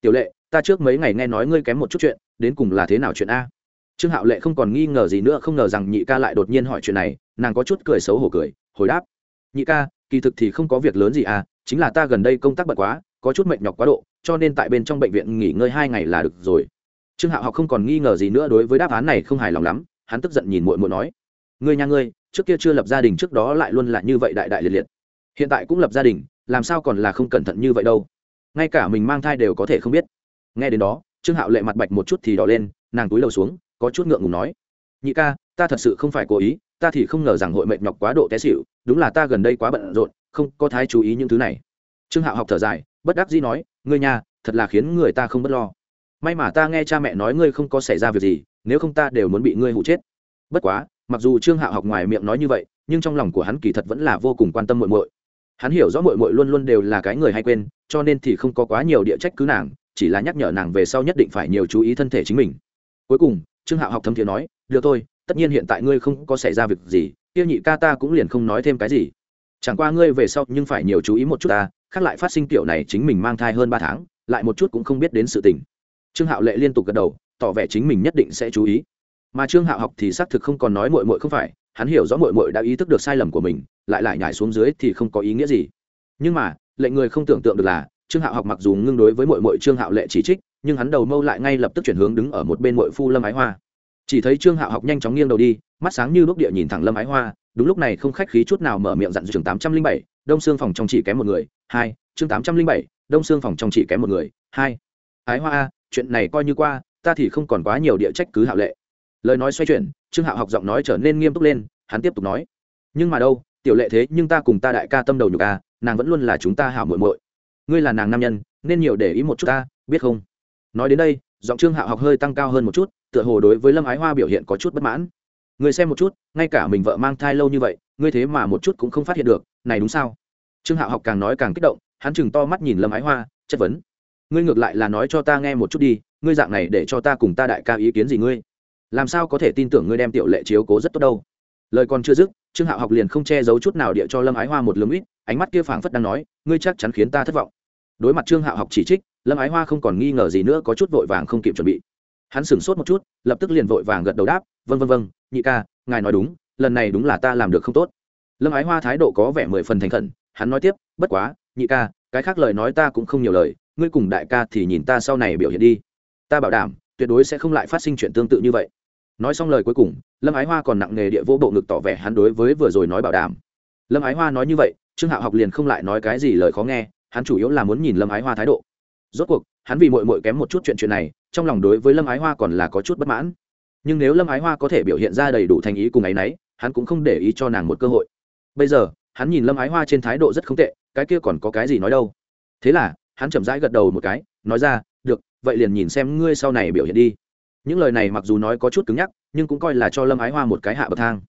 Tiểu lệ, ta trước mấy ngày nghe nói ngươi kém một chút chuyện, đến cùng là thế nào chuyện a? Trương hạo lệ không còn nghi ngờ gì nữa, không ngờ rằng nhị ca lại đột nhiên hỏi chuyện này, nàng có chút cười xấu hổ cười, hồi đáp nhị ca, kỳ thực thì không có việc lớn gì à chính là ta gần đây công tác bận quá, có chút mệt nhọc quá độ, cho nên tại bên trong bệnh viện nghỉ ngơi hai ngày là được rồi. Trương hạo học không còn nghi ngờ gì nữa đối với đáp án này không hài lòng lắm, hắn tức giận nhìn muội muội nói, ngươi nhà ngươi, trước kia chưa lập gia đình trước đó lại luôn là như vậy đại đại liệt liệt. Hiện tại cũng lập gia đình, làm sao còn là không cẩn thận như vậy đâu. Ngay cả mình mang thai đều có thể không biết. Nghe đến đó, trương hạo lệ mặt bạch một chút thì đỏ lên, nàng túi đầu xuống, có chút ngượng ngùng nói, nhị ca, ta thật sự không phải cố ý ta thì không ngờ rằng hội mệt nhọc quá độ té xỉu, đúng là ta gần đây quá bận rộn, không có thái chú ý những thứ này. Trương hạo học thở dài, bất đắc dĩ nói, ngươi nhà thật là khiến người ta không b ấ t lo. May mà ta nghe cha mẹ nói ngươi không có xảy ra việc gì, nếu không ta đều muốn bị ngươi hụ chết. Bất quá, mặc dù trương hạo học ngoài miệng nói như vậy, nhưng trong lòng của hắn kỳ thật vẫn là vô cùng quan tâm muội muội. Hắn hiểu rõ muội muội luôn luôn đều là cái người hay quên, cho nên thì không có quá nhiều địa trách cứ nàng, chỉ là nhắc nhở nàng về sau nhất định phải nhiều chú ý thân thể chính mình. Cuối cùng, trương hạo học thấm thiế nói, được thôi tất nhiên hiện tại ngươi không có xảy ra việc gì tiêu nhị ca ta cũng liền không nói thêm cái gì. Chẳng qua ngươi về sau nhưng phải nhiều chú ý một chút ta, khác lại phát sinh kiểu này chính mình mang thai hơn ba tháng, lại một chút cũng không biết đến sự tình. Trương hạo lệ liên tục gật đầu, tỏ vẻ chính mình nhất định sẽ chú ý. Mà trương hạo học thì xác thực không còn nói mội mội không phải, hắn hiểu rõ mội mội đã ý thức được sai lầm của mình, lại lại nhảy xuống dưới thì không có ý nghĩa gì. Nhưng mà lệnh người không tưởng tượng được là, trương hạo học mặc dù ngưng đối với mội mội trương hạo lệ chỉ trích, nhưng hắn đầu mâu lại ngay lập tức chuyển hướng đứng ở một bên mội phu lâm ái hoa chỉ thấy trương hạo học nhanh chóng nghiêng đầu đi, mắt sáng như lúc địa nhìn thẳng lâm ái hoa, đúng lúc này không khách khí chút nào mở miệng dặn trường tám trăm linh bảy, đông xương phòng trong chỉ kém một người, hai, chương tám trăm linh bảy, đông xương phòng trong chỉ kém một người, hai. Ái hoa, chuyện này coi như qua, ta thì không còn quá nhiều địa trách cứ hạo lệ. Lời nói xoay chuyển, trương hạo học giọng nói trở nên nghiêm túc lên, hắn tiếp tục nói, nhưng mà đâu, tiểu lệ thế, nhưng ta cùng ta đại ca tâm đầu nhục a nàng vẫn luôn là chúng ta hảo muội muội. Ngươi là nàng nam nhân, nên nhiều để ý một chút ta, biết không? Nói đến đây giọng trương hạo học hơi tăng cao hơn một chút, tựa hồ đối với lâm ái hoa biểu hiện có chút bất mãn. Người xem một chút, ngay cả mình vợ mang thai lâu như vậy, ngươi thế mà một chút cũng không phát hiện được, này đúng sao? Trương hạo học càng nói càng kích động, hắn chừng to mắt nhìn lâm ái hoa, chất vấn. Ngươi ngược lại là nói cho ta nghe một chút đi, ngươi dạng này để cho ta cùng ta đại ca ý kiến gì ngươi? Làm sao có thể tin tưởng ngươi đem tiểu lệ chiếu cố rất tốt đâu? Lời còn chưa dứt, trương hạo học liền không che giấu chút nào địa cho lâm ái hoa một lưng ít ánh mắt kia phảng phất đang nói, ngươi chắc chắn khiến ta thất vọng đối mặt trương hạo học chỉ trích, lâm ái hoa không còn nghi ngờ gì nữa, có chút vội vàng không kịp chuẩn bị. Hắn sửng sốt một chút, lập tức liền vội vàng gật đầu đáp vân vân vân nhị ca, ngài nói đúng, lần này đúng là ta làm được không tốt. Lâm ái hoa thái độ có vẻ mười phần thành khẩn, hắn nói tiếp, bất quá, nhị ca, cái khác lời nói ta cũng không nhiều lời, ngươi cùng đại ca thì nhìn ta sau này biểu hiện đi. Ta bảo đảm, tuyệt đối sẽ không lại phát sinh chuyện tương tự như vậy. Nói xong lời cuối cùng, lâm ái hoa còn nặng nghề địa vô bộ ngực tỏ vẻ hắn đối với vừa rồi nói bảo đảm. Lâm ái hoa nói như vậy, trương hạo học liền không lại nói cái gì lời khó nghe hắn chủ yếu là muốn nhìn lâm ái hoa thái độ. Rốt cuộc, hắn vì mội mội kém một chút chuyện chuyện này, trong lòng đối với lâm ái hoa còn là có chút bất mãn. Nhưng nếu lâm ái hoa có thể biểu hiện ra đầy đủ thành ý cùng ấ y n ấ y hắn cũng không để ý cho nàng một cơ hội. Bây giờ, hắn nhìn lâm ái hoa trên thái độ rất không tệ, cái kia còn có cái gì nói đâu. Thế là, hắn chậm rãi gật đầu một cái, nói ra, được, vậy liền nhìn xem ngươi sau này biểu hiện đi. Những lời này mặc dù nói có chút cứng nhắc, nhưng cũng coi là cho lâm ái hoa một cái hạ bậc thang.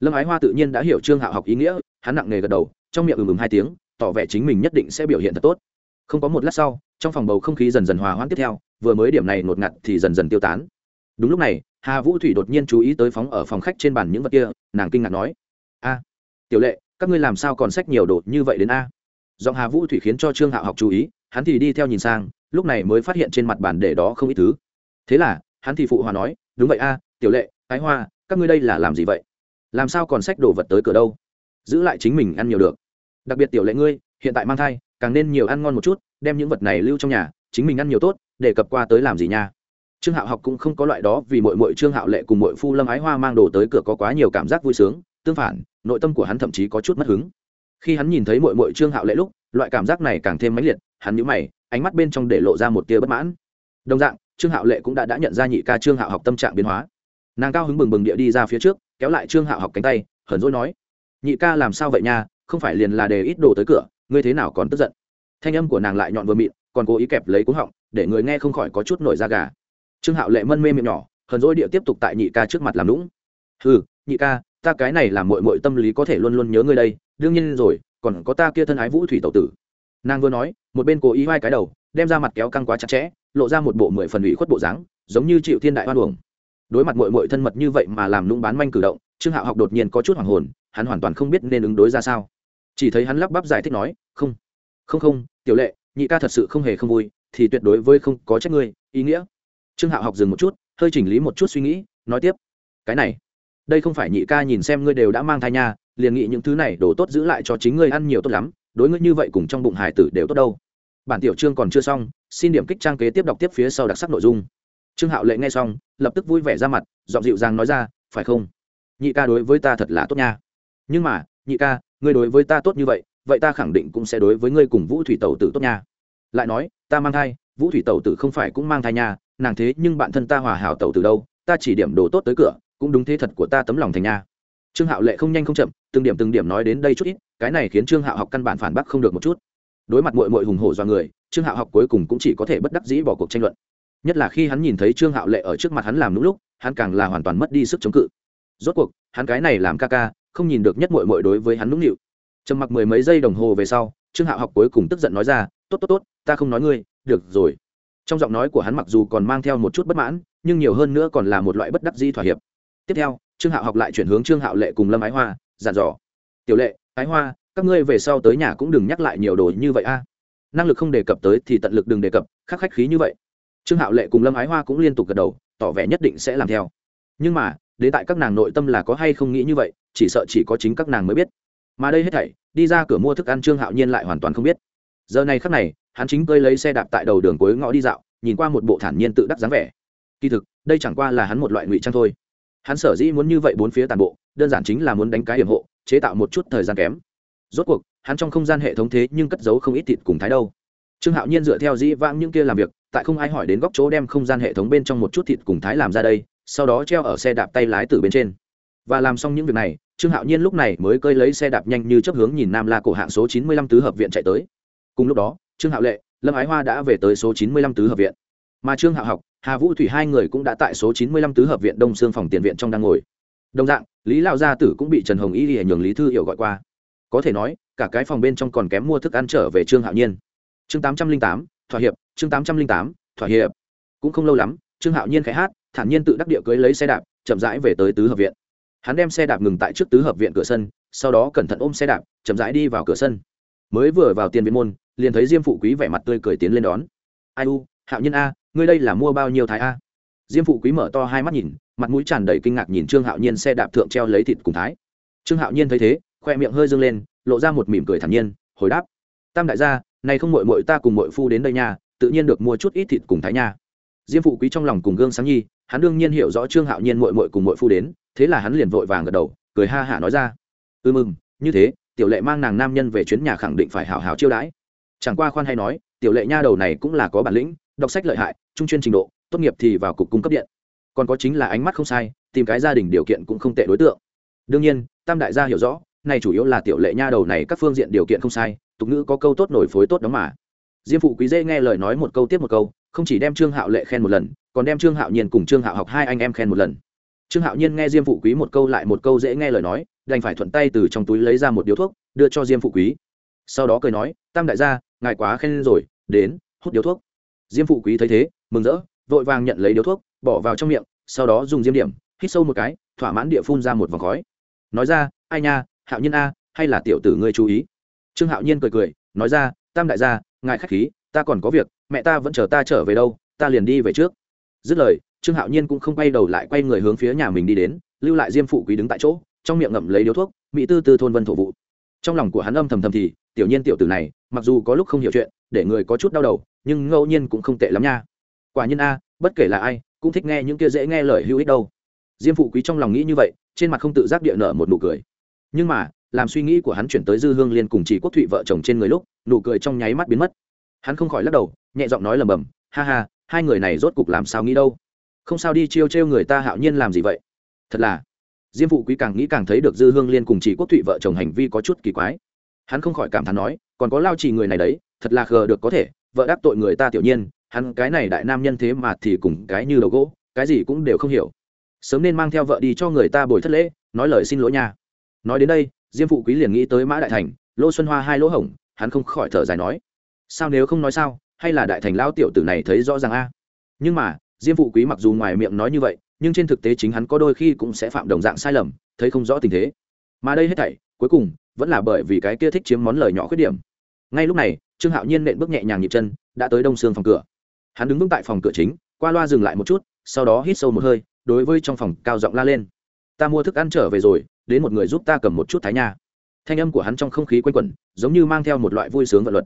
Lâm ái hoa tự nhiên đã hiểu trương hạo học ý nghĩa, hắn nặng nề gật đầu, trong miệng ừm ừm hai tiếng tỏ vẻ chính mình nhất định sẽ biểu hiện thật tốt. Không có một lát sau, trong phòng bầu không khí dần dần hòa hoãn tiếp theo, vừa mới điểm này ngột ngặt thì dần dần tiêu tán. Đúng lúc này, hà vũ thủy đột nhiên chú ý tới phóng ở phòng khách trên bàn những vật kia, nàng kinh ngạc nói, a, tiểu lệ, các ngươi làm sao còn sách nhiều đồ như vậy đến a? Giọng hà vũ thủy khiến cho trương hạo học chú ý, hắn thì đi theo nhìn sang, lúc này mới phát hiện trên mặt bàn để đó không ít thứ. Thế là, hắn thì phụ hòa nói, đúng vậy a, tiểu lệ ái hoa, các ngươi đây là làm gì vậy? Làm sao còn sách đồ vật tới cửa đâu? Giữ lại chính mình ăn nhiều được đặc biệt tiểu lệ ngươi, hiện tại mang thai, càng nên nhiều ăn ngon một chút, đem những vật này lưu trong nhà, chính mình ăn nhiều tốt để cập qua tới làm gì nha. Trương hạo học cũng không có loại đó vì mỗi mỗi trương hạo lệ cùng mỗi phu lâm ái hoa mang đồ tới cửa có quá nhiều cảm giác vui sướng, tương phản, nội tâm của hắn thậm chí có chút mất hứng. Khi hắn nhìn thấy mỗi mỗi trương hạo lệ lúc, loại cảm giác này càng thêm mãnh liệt, hắn nhíu mày, ánh mắt bên trong để lộ ra một tia bất mãn. Đồng dạng, trương hạo lệ cũng đã đã nhận ra nhị ca trương hạo học tâm trạng biến hóa. Nàng cao hứng bừng bừng địa đi ra phía trước, kéo lại trương hạo học cánh tay, hờn dỗi nói, nhị ca làm sao vậy nha? Không phải liền là để ít đồ tới cửa, ngươi thế nào còn tức giận? Thanh âm của nàng lại nhọn vừa mịn, còn cố ý kẹp lấy cuống họng, để người nghe không khỏi có chút nổi da gà. Trương hạo lệ mân mê miệng nhỏ, hờn dỗi địa tiếp tục tại nhị ca trước mặt làm lũng ừ nhị ca, ta cái này làm mội mội tâm lý có thể luôn luôn nhớ ngươi đây, đương nhiên rồi, còn có ta kia thân ái vũ thủy tẩu tử. Nàng vừa nói, một bên cố ý hai cái đầu, đem ra mặt kéo căng quá chặt chẽ, lộ ra một bộ mười phần ủy khuất bộ dáng, giống như chịu thiên đại hoan uổng. Đối mặt mội mội thân mật như vậy mà làm lũng bán manh cử động, trương hạo học đột nhiên có chút hoàng hồn, hắn hoàn toàn không biết nên ứng đối ra sao chỉ thấy hắn lắp bắp giải thích nói, không không không, tiểu lệ, nhị ca thật sự không hề không vui, thì tuyệt đối với không có trách ngươi, ý nghĩa. Trương hạo học dừng một chút, hơi chỉnh lý một chút suy nghĩ, nói tiếp, cái này, đây không phải nhị ca nhìn xem ngươi đều đã mang thai nha, liền nghĩ những thứ này đổ tốt giữ lại cho chính ngươi ăn nhiều tốt lắm, đối ngươi như vậy cùng trong bụng hải tử đều tốt đâu. Bản tiểu trương còn chưa xong, xin điểm kích trang kế tiếp đọc tiếp phía sau đặc sắc nội dung. Trương hạo lệ nghe xong, lập tức vui vẻ ra mặt, giọng dịu dàng nói ra, phải không? Nhị ca đối với ta thật là tốt nha. Nhưng mà, nhị ca ngươi đối với ta tốt như vậy vậy ta khẳng định cũng sẽ đối với ngươi cùng vũ thủy tẩu tử tốt nha. Lại nói, ta mang thai, vũ thủy tẩu tử không phải cũng mang thai nha, nàng thế nhưng bạn thân ta hòa hảo tẩu tử đâu, ta chỉ điểm đồ tốt tới cửa, cũng đúng thế thật của ta tấm lòng thành nha. Trương hạo lệ không nhanh không chậm, từng điểm từng điểm nói đến đây chút ít, cái này khiến trương hạo học căn bản phản bác không được một chút. Đối mặt mội mội hùng hổ do người, trương hạo học cuối cùng cũng chỉ có thể bất đắc dĩ bỏ cuộc tranh luận. Nhất là khi hắn nhìn thấy trương hạo lệ ở trước mặt hắn làm nũng lúc, hắn càng là hoàn toàn mất đi sức chống cự. Rốt cuộc, hắn cái này làm ca ca không nhìn được nhất mội mội đối với hắn nũng nịu. Trầm mặc mười mấy giây đồng hồ về sau, trương hạo học cuối cùng tức giận nói ra, tốt tốt tốt, ta không nói ngươi, được rồi. Trong giọng nói của hắn mặc dù còn mang theo một chút bất mãn, nhưng nhiều hơn nữa còn là một loại bất đắc di thỏa hiệp. Tiếp theo, trương hạo học lại chuyển hướng trương hạo lệ cùng lâm ái hoa giàn dò, tiểu lệ, ái hoa, các ngươi về sau tới nhà cũng đừng nhắc lại nhiều đồ như vậy a. Năng lực không đề cập tới thì tận lực đừng đề cập, khắc khách khí như vậy. Trương hạo lệ cùng lâm ái hoa cũng liên tục gật đầu, tỏ vẻ nhất định sẽ làm theo. Nhưng mà đến tại các nàng nội tâm là có hay không nghĩ như vậy, chỉ sợ chỉ có chính các nàng mới biết. Mà đây hết thảy, đi ra cửa mua thức ăn trương hạo nhiên lại hoàn toàn không biết. Giờ này khắc này, hắn chính cơi lấy xe đạp tại đầu đường cuối ngõ đi dạo, nhìn qua một bộ thản nhiên tự đắc dáng vẻ. Kỳ thực, đây chẳng qua là hắn một loại ngụy trang thôi. Hắn sở dĩ muốn như vậy bốn phía tàn bộ, đơn giản chính là muốn đánh cái hiểm hộ, chế tạo một chút thời gian kém. Rốt cuộc, hắn trong không gian hệ thống thế nhưng cất giấu không ít thịt cùng thái đâu. Trương hạo nhiên dựa theo dĩ vãng những kia làm việc, tại không ai hỏi đến góc chỗ đem không gian hệ thống bên trong một chút thịt cùng thái làm ra đây sau đó treo ở xe đạp tay lái từ bên trên. Và làm xong những việc này, trương hạo nhiên lúc này mới cơi lấy xe đạp nhanh như chấp hướng nhìn nam la cổ hạng số chín mươi lăm tứ hợp viện chạy tới. Cùng lúc đó, trương hạo lệ, lâm ái hoa đã về tới số chín mươi lăm tứ hợp viện. Mà trương hạo học, hà vũ thủy hai người cũng đã tại số chín mươi lăm tứ hợp viện đông xương phòng tiền viện trong đang ngồi. Đồng dạng, lý lao gia tử cũng bị trần hồng y nhường lý thư hiểu gọi qua. Có thể nói, cả cái phòng bên trong còn kém mua thức ăn trở về trương hạo nhiên. Chương tám trăm linh tám, thỏa hiệp, chương tám trăm linh tám, thỏa hiệp. Cũng không lâu lắm, trương hạo nhiên khẽ hát thản nhiên tự đắc địa cưới lấy xe đạp, chậm rãi về tới tứ hợp viện. Hắn đem xe đạp ngừng tại trước tứ hợp viện cửa sân, sau đó cẩn thận ôm xe đạp, chậm rãi đi vào cửa sân. Mới vừa vào tiền viện môn, liền thấy diêm phụ quý vẻ mặt tươi cười tiến lên đón. Ai u, hạo nhiên a, ngươi đây là mua bao nhiêu thái a? Diêm phụ quý mở to hai mắt nhìn, mặt mũi tràn đầy kinh ngạc nhìn trương hạo nhiên xe đạp thượng treo lấy thịt cùng thái. Trương hạo nhiên thấy thế, khoe miệng hơi dâng lên, lộ ra một mỉm cười thản nhiên, hồi đáp, tam đại gia, nay không mội mội ta cùng mội phu đến đây nha, tự nhiên được mua chút ít thịt cùng thái nha. Diêm phụ quý trong lòng cùng gương sáng nhi hắn đương nhiên hiểu rõ trương hạo nhiên mội mội cùng mội phu đến, thế là hắn liền vội vàng gật đầu, cười ha hả nói ra. Ư ừ mừng như thế, tiểu lệ mang nàng nam nhân về chuyến nhà khẳng định phải hào hào chiêu đãi. Chẳng qua khoan hay nói, tiểu lệ nha đầu này cũng là có bản lĩnh, đọc sách lợi hại, trung chuyên trình độ, tốt nghiệp thì vào cục cung cấp điện. Còn có chính là ánh mắt không sai, tìm cái gia đình điều kiện cũng không tệ đối tượng. Đương nhiên, tam đại gia hiểu rõ, này chủ yếu là tiểu lệ nha đầu này các phương diện điều kiện không sai, tục ngữ có câu tốt nổi phối tốt đó mà. Diêm phụ quý dễ nghe lời nói một câu tiếp một câu, không chỉ đem trương hạo lệ khen một lần còn đem trương hạo nhiên cùng trương hạo học hai anh em khen một lần. Trương hạo nhiên nghe diêm phụ quý một câu lại một câu dễ nghe lời nói, đành phải thuận tay từ trong túi lấy ra một điếu thuốc, đưa cho diêm phụ quý. Sau đó cười nói, tam đại gia, ngài quá khen rồi, đến, hút điếu thuốc. Diêm phụ quý thấy thế, mừng rỡ, vội vàng nhận lấy điếu thuốc, bỏ vào trong miệng, sau đó dùng diêm điểm, hít sâu một cái, thỏa mãn địa phun ra một vòng khói. Nói ra, ai nha, hạo nhiên a, hay là tiểu tử ngươi chú ý? Trương hạo nhiên cười cười, nói ra, tam đại gia, ngài khách khí, ta còn có việc, mẹ ta vẫn chờ ta trở về đâu, ta liền đi về trước dứt lời, trương hạo nhiên cũng không quay đầu lại quay người hướng phía nhà mình đi đến, lưu lại diêm phụ quý đứng tại chỗ, trong miệng ngậm lấy điếu thuốc, mỹ tư tư thôn vân thổ vụ. Trong lòng của hắn âm thầm thầm thì, tiểu nhiên tiểu tử này, mặc dù có lúc không hiểu chuyện, để người có chút đau đầu, nhưng ngẫu nhiên cũng không tệ lắm nha. Quả nhiên a, bất kể là ai, cũng thích nghe những kia dễ nghe lời hữu ích đâu. Diêm phụ quý trong lòng nghĩ như vậy, trên mặt không tự giác địa nở một nụ cười. Nhưng mà, làm suy nghĩ của hắn chuyển tới dư hương liên cùng chỉ quốc thụy vợ chồng trên người lúc, nụ cười trong nháy mắt biến mất. Hắn không khỏi lắc đầu, nhẹ giọng nói lầm bầm ha ha hai người này rốt cục làm sao nghĩ đâu? Không sao đi, chiêu trêu người ta hạo nhiên làm gì vậy? Thật là, diêm phụ quý càng nghĩ càng thấy được dư hương liên cùng chị quốc thụy vợ chồng hành vi có chút kỳ quái. Hắn không khỏi cảm thán nói, còn có lao trì người này đấy, thật là khờ được có thể, vợ đáp tội người ta tiểu nhiên, hắn cái này đại nam nhân thế mà thì cùng cái như đầu gỗ, cái gì cũng đều không hiểu. Sớm nên mang theo vợ đi cho người ta bồi thất lễ, nói lời xin lỗi nha. Nói đến đây, diêm phụ quý liền nghĩ tới mã đại thành, lô xuân hoa hai lỗ hổng, hắn không khỏi thở dài nói, sao nếu không nói sao? Hay là đại thành lão tiểu tử này thấy rõ ràng a? Nhưng mà, diêm phụ quý mặc dù ngoài miệng nói như vậy, nhưng trên thực tế chính hắn có đôi khi cũng sẽ phạm đồng dạng sai lầm, thấy không rõ tình thế. Mà đây hết thảy, cuối cùng, vẫn là bởi vì cái kia thích chiếm món lời nhỏ khuyết điểm. Ngay lúc này, trương hạo nhiên nện bước nhẹ nhàng nhịp chân, đã tới đông xương phòng cửa. Hắn đứng vững tại phòng cửa chính, qua loa dừng lại một chút, sau đó hít sâu một hơi, đối với trong phòng cao giọng la lên. Ta mua thức ăn trở về rồi, đến một người giúp ta cầm một chút thái nha. Thanh âm của hắn trong không khí quanh quẩn, giống như mang theo một loại vui sướng vận luật.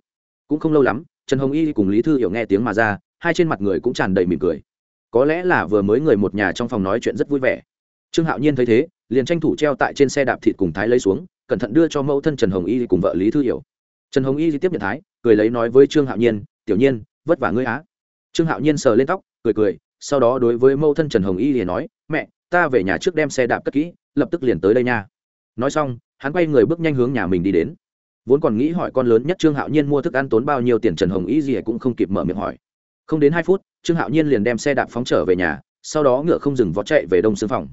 Cũng không lâu lắm trần hồng y cùng lý thư hiểu nghe tiếng mà ra, hai trên mặt người cũng tràn đầy mỉm cười. Có lẽ là vừa mới người một nhà trong phòng nói chuyện rất vui vẻ. Trương hạo nhiên thấy thế, liền tranh thủ treo tại trên xe đạp thịt cùng thái lấy xuống, cẩn thận đưa cho mẫu thân trần hồng y cùng vợ lý thư hiểu. Trần hồng y tiếp nhận thái, cười lấy nói với trương hạo nhiên, tiểu nhiên, vất vả ngươi á. Trương hạo nhiên sờ lên tóc, cười cười, sau đó đối với mẫu thân trần hồng y liền nói, mẹ, ta về nhà trước đem xe đạp cất kỹ, lập tức liền tới đây nha. Nói xong, hắn quay người bước nhanh hướng nhà mình đi đến vốn còn nghĩ hỏi con lớn nhất trương hạo nhiên mua thức ăn tốn bao nhiêu tiền, trần hồng y gì cũng không kịp mở miệng hỏi. Không đến hai phút, trương hạo nhiên liền đem xe đạp phóng trở về nhà, sau đó ngựa không dừng vọt chạy về đông xương phòng.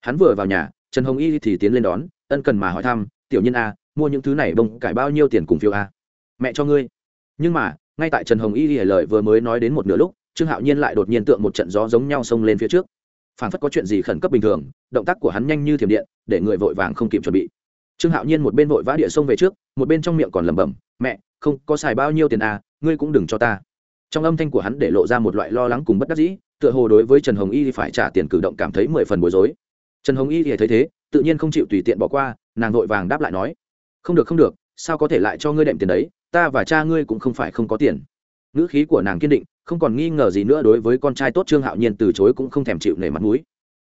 Hắn vừa vào nhà, trần hồng y thì tiến lên đón, ân cần mà hỏi thăm, tiểu nhân a à, mua những thứ này bông cải bao nhiêu tiền cùng phiếu a mẹ cho ngươi. Nhưng mà, ngay tại trần hồng y lìa lời vừa mới nói đến một nửa lúc, trương hạo nhiên lại đột nhiên tượng một trận gió giống nhau xông lên phía trước. Phản phất có chuyện gì khẩn cấp bình thường, động tác của hắn nhanh như thiểm điện, để người vội vàng không kịp chuẩn bị trương hạo nhiên một bên vội vã địa xông về trước, một bên trong miệng còn lẩm bẩm, mẹ, không, có xài bao nhiêu tiền à ngươi cũng đừng cho ta. Trong âm thanh của hắn để lộ ra một loại lo lắng cùng bất đắc dĩ, tựa hồ đối với trần hồng y thì phải trả tiền cử động cảm thấy mười phần bối rối. Trần hồng y thì thấy thế, tự nhiên không chịu tùy tiện bỏ qua, nàng vội vàng đáp lại nói, không được không được, sao có thể lại cho ngươi đệm tiền đấy, ta và cha ngươi cũng không phải không có tiền. Ngữ khí của nàng kiên định, không còn nghi ngờ gì nữa đối với con trai tốt trương hạo nhiên từ chối cũng không thèm chịu nể mặt mũi.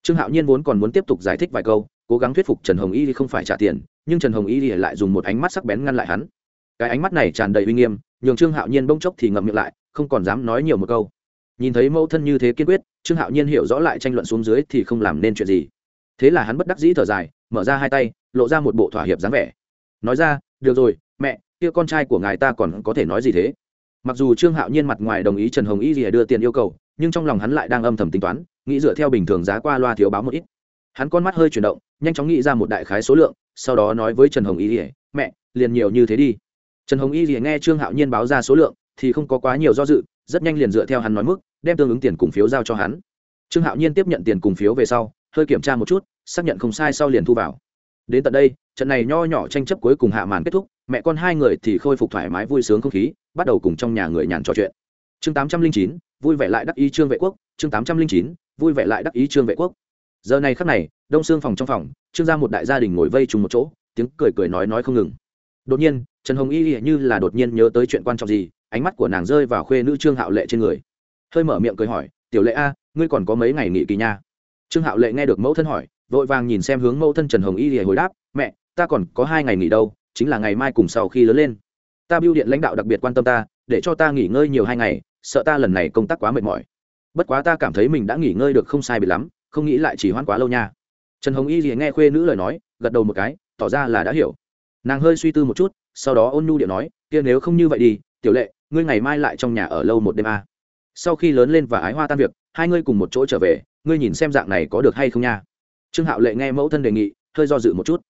Trương hạo nhiên vốn còn muốn tiếp tục giải thích vài câu, cố gắng thuyết phục trần hồng y không phải trả tiền nhưng trần hồng y lại dùng một ánh mắt sắc bén ngăn lại hắn. Cái ánh mắt này tràn đầy uy nghiêm, nhường trương hạo nhiên bỗng chốc thì ngậm miệng lại, không còn dám nói nhiều một câu. Nhìn thấy mẫu thân như thế kiên quyết, trương hạo nhiên hiểu rõ lại tranh luận xuống dưới thì không làm nên chuyện gì. Thế là hắn bất đắc dĩ thở dài, mở ra hai tay, lộ ra một bộ thỏa hiệp dáng vẻ. Nói ra, được rồi, mẹ, kia con trai của ngài ta còn có thể nói gì thế? Mặc dù trương hạo nhiên mặt ngoài đồng ý trần hồng y gì đưa tiền yêu cầu, nhưng trong lòng hắn lại đang âm thầm tính toán, nghĩ dựa theo bình thường giá qua loa thiếu báo một ít. Hắn con mắt hơi chuyển động, nhanh chóng nghĩ ra một đại khái số lượng sau đó nói với trần hồng y ỉa mẹ, liền nhiều như thế đi. Trần hồng y ỉa nghe trương hạo nhiên báo ra số lượng thì không có quá nhiều do dự, rất nhanh liền dựa theo hắn nói mức, đem tương ứng tiền cùng phiếu giao cho hắn. Trương hạo nhiên tiếp nhận tiền cùng phiếu về sau, hơi kiểm tra một chút, xác nhận không sai sau liền thu vào. Đến tận đây, trận này nho nhỏ tranh chấp cuối cùng hạ màn kết thúc, mẹ con hai người thì khôi phục thoải mái vui sướng không khí, bắt đầu cùng trong nhà người nhàn trò chuyện. Chương tám trăm linh chín, vui vẻ lại đắc ý trương vệ quốc, chương tám trăm linh chín, vui vẻ lại đắc ý trương vệ quốc giờ này khắc này, đông xương phòng trong phòng, trương ra một đại gia đình ngồi vây trùng một chỗ, tiếng cười cười nói nói không ngừng. Đột nhiên, trần hồng y như là đột nhiên nhớ tới chuyện quan trọng gì, ánh mắt của nàng rơi vào khuê nữ trương hạo lệ trên người. Hơi mở miệng cười hỏi, tiểu lệ a, ngươi còn có mấy ngày nghỉ kỳ nha? Trương hạo lệ nghe được mẫu thân hỏi, vội vàng nhìn xem hướng mẫu thân trần hồng y thì hồi đáp, mẹ, ta còn có hai ngày nghỉ đâu, chính là ngày mai cùng sau khi lớn lên. Ta biêu điện lãnh đạo đặc biệt quan tâm ta, để cho ta nghỉ ngơi nhiều hai ngày, sợ ta lần này công tác quá mệt mỏi. Bất quá ta cảm thấy mình đã nghỉ ngơi được không sai bị lắm không nghĩ lại chỉ hoãn quá lâu nha. Trần hồng y thì nghe khuê nữ lời nói, gật đầu một cái, tỏ ra là đã hiểu. Nàng hơi suy tư một chút, sau đó ôn nhu điệu nói, kia nếu không như vậy đi, tiểu lệ, ngươi ngày mai lại trong nhà ở lâu một đêm a à. sau khi lớn lên và ái hoa tan việc, hai ngươi cùng một chỗ trở về, ngươi nhìn xem dạng này có được hay không nha. Trương hạo lệ nghe mẫu thân đề nghị, hơi do dự một chút.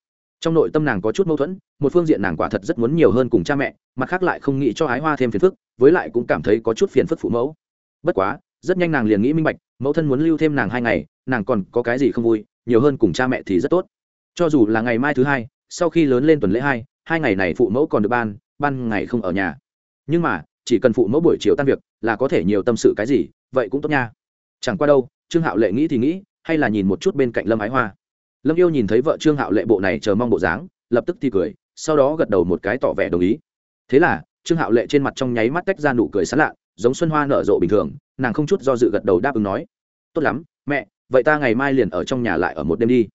Trong nội tâm nàng có chút mâu thuẫn, một phương diện nàng quả thật rất muốn nhiều hơn cùng cha mẹ, mặt khác lại không nghĩ cho ái hoa thêm phiền phức, với lại cũng cảm thấy có chút phiền phức phụ mẫu. Bất quá rất nhanh nàng liền nghĩ minh bạch, mẫu thân muốn lưu thêm nàng hai ngày, nàng còn có cái gì không vui, nhiều hơn cùng cha mẹ thì rất tốt. Cho dù là ngày mai thứ hai, sau khi lớn lên tuần lễ hai hai ngày này phụ mẫu còn được ban ban ngày không ở nhà. Nhưng mà, chỉ cần phụ mẫu buổi chiều tan việc là có thể nhiều tâm sự cái gì, vậy cũng tốt nha. Chẳng qua đâu, trương hạo lệ nghĩ thì nghĩ, hay là nhìn một chút bên cạnh lâm ái hoa. Lâm yêu nhìn thấy vợ trương hạo lệ bộ này chờ mong bộ dáng, lập tức thì cười, sau đó gật đầu một cái tỏ vẻ đồng ý. Thế là, trương hạo lệ trên mặt trong nháy mắt tách ra nụ cười sán lạ giống xuân hoa nở rộ bình thường, nàng không chút do dự gật đầu đáp ứng nói, tốt lắm, mẹ, vậy ta ngày mai liền ở trong nhà lại ở một đêm đi.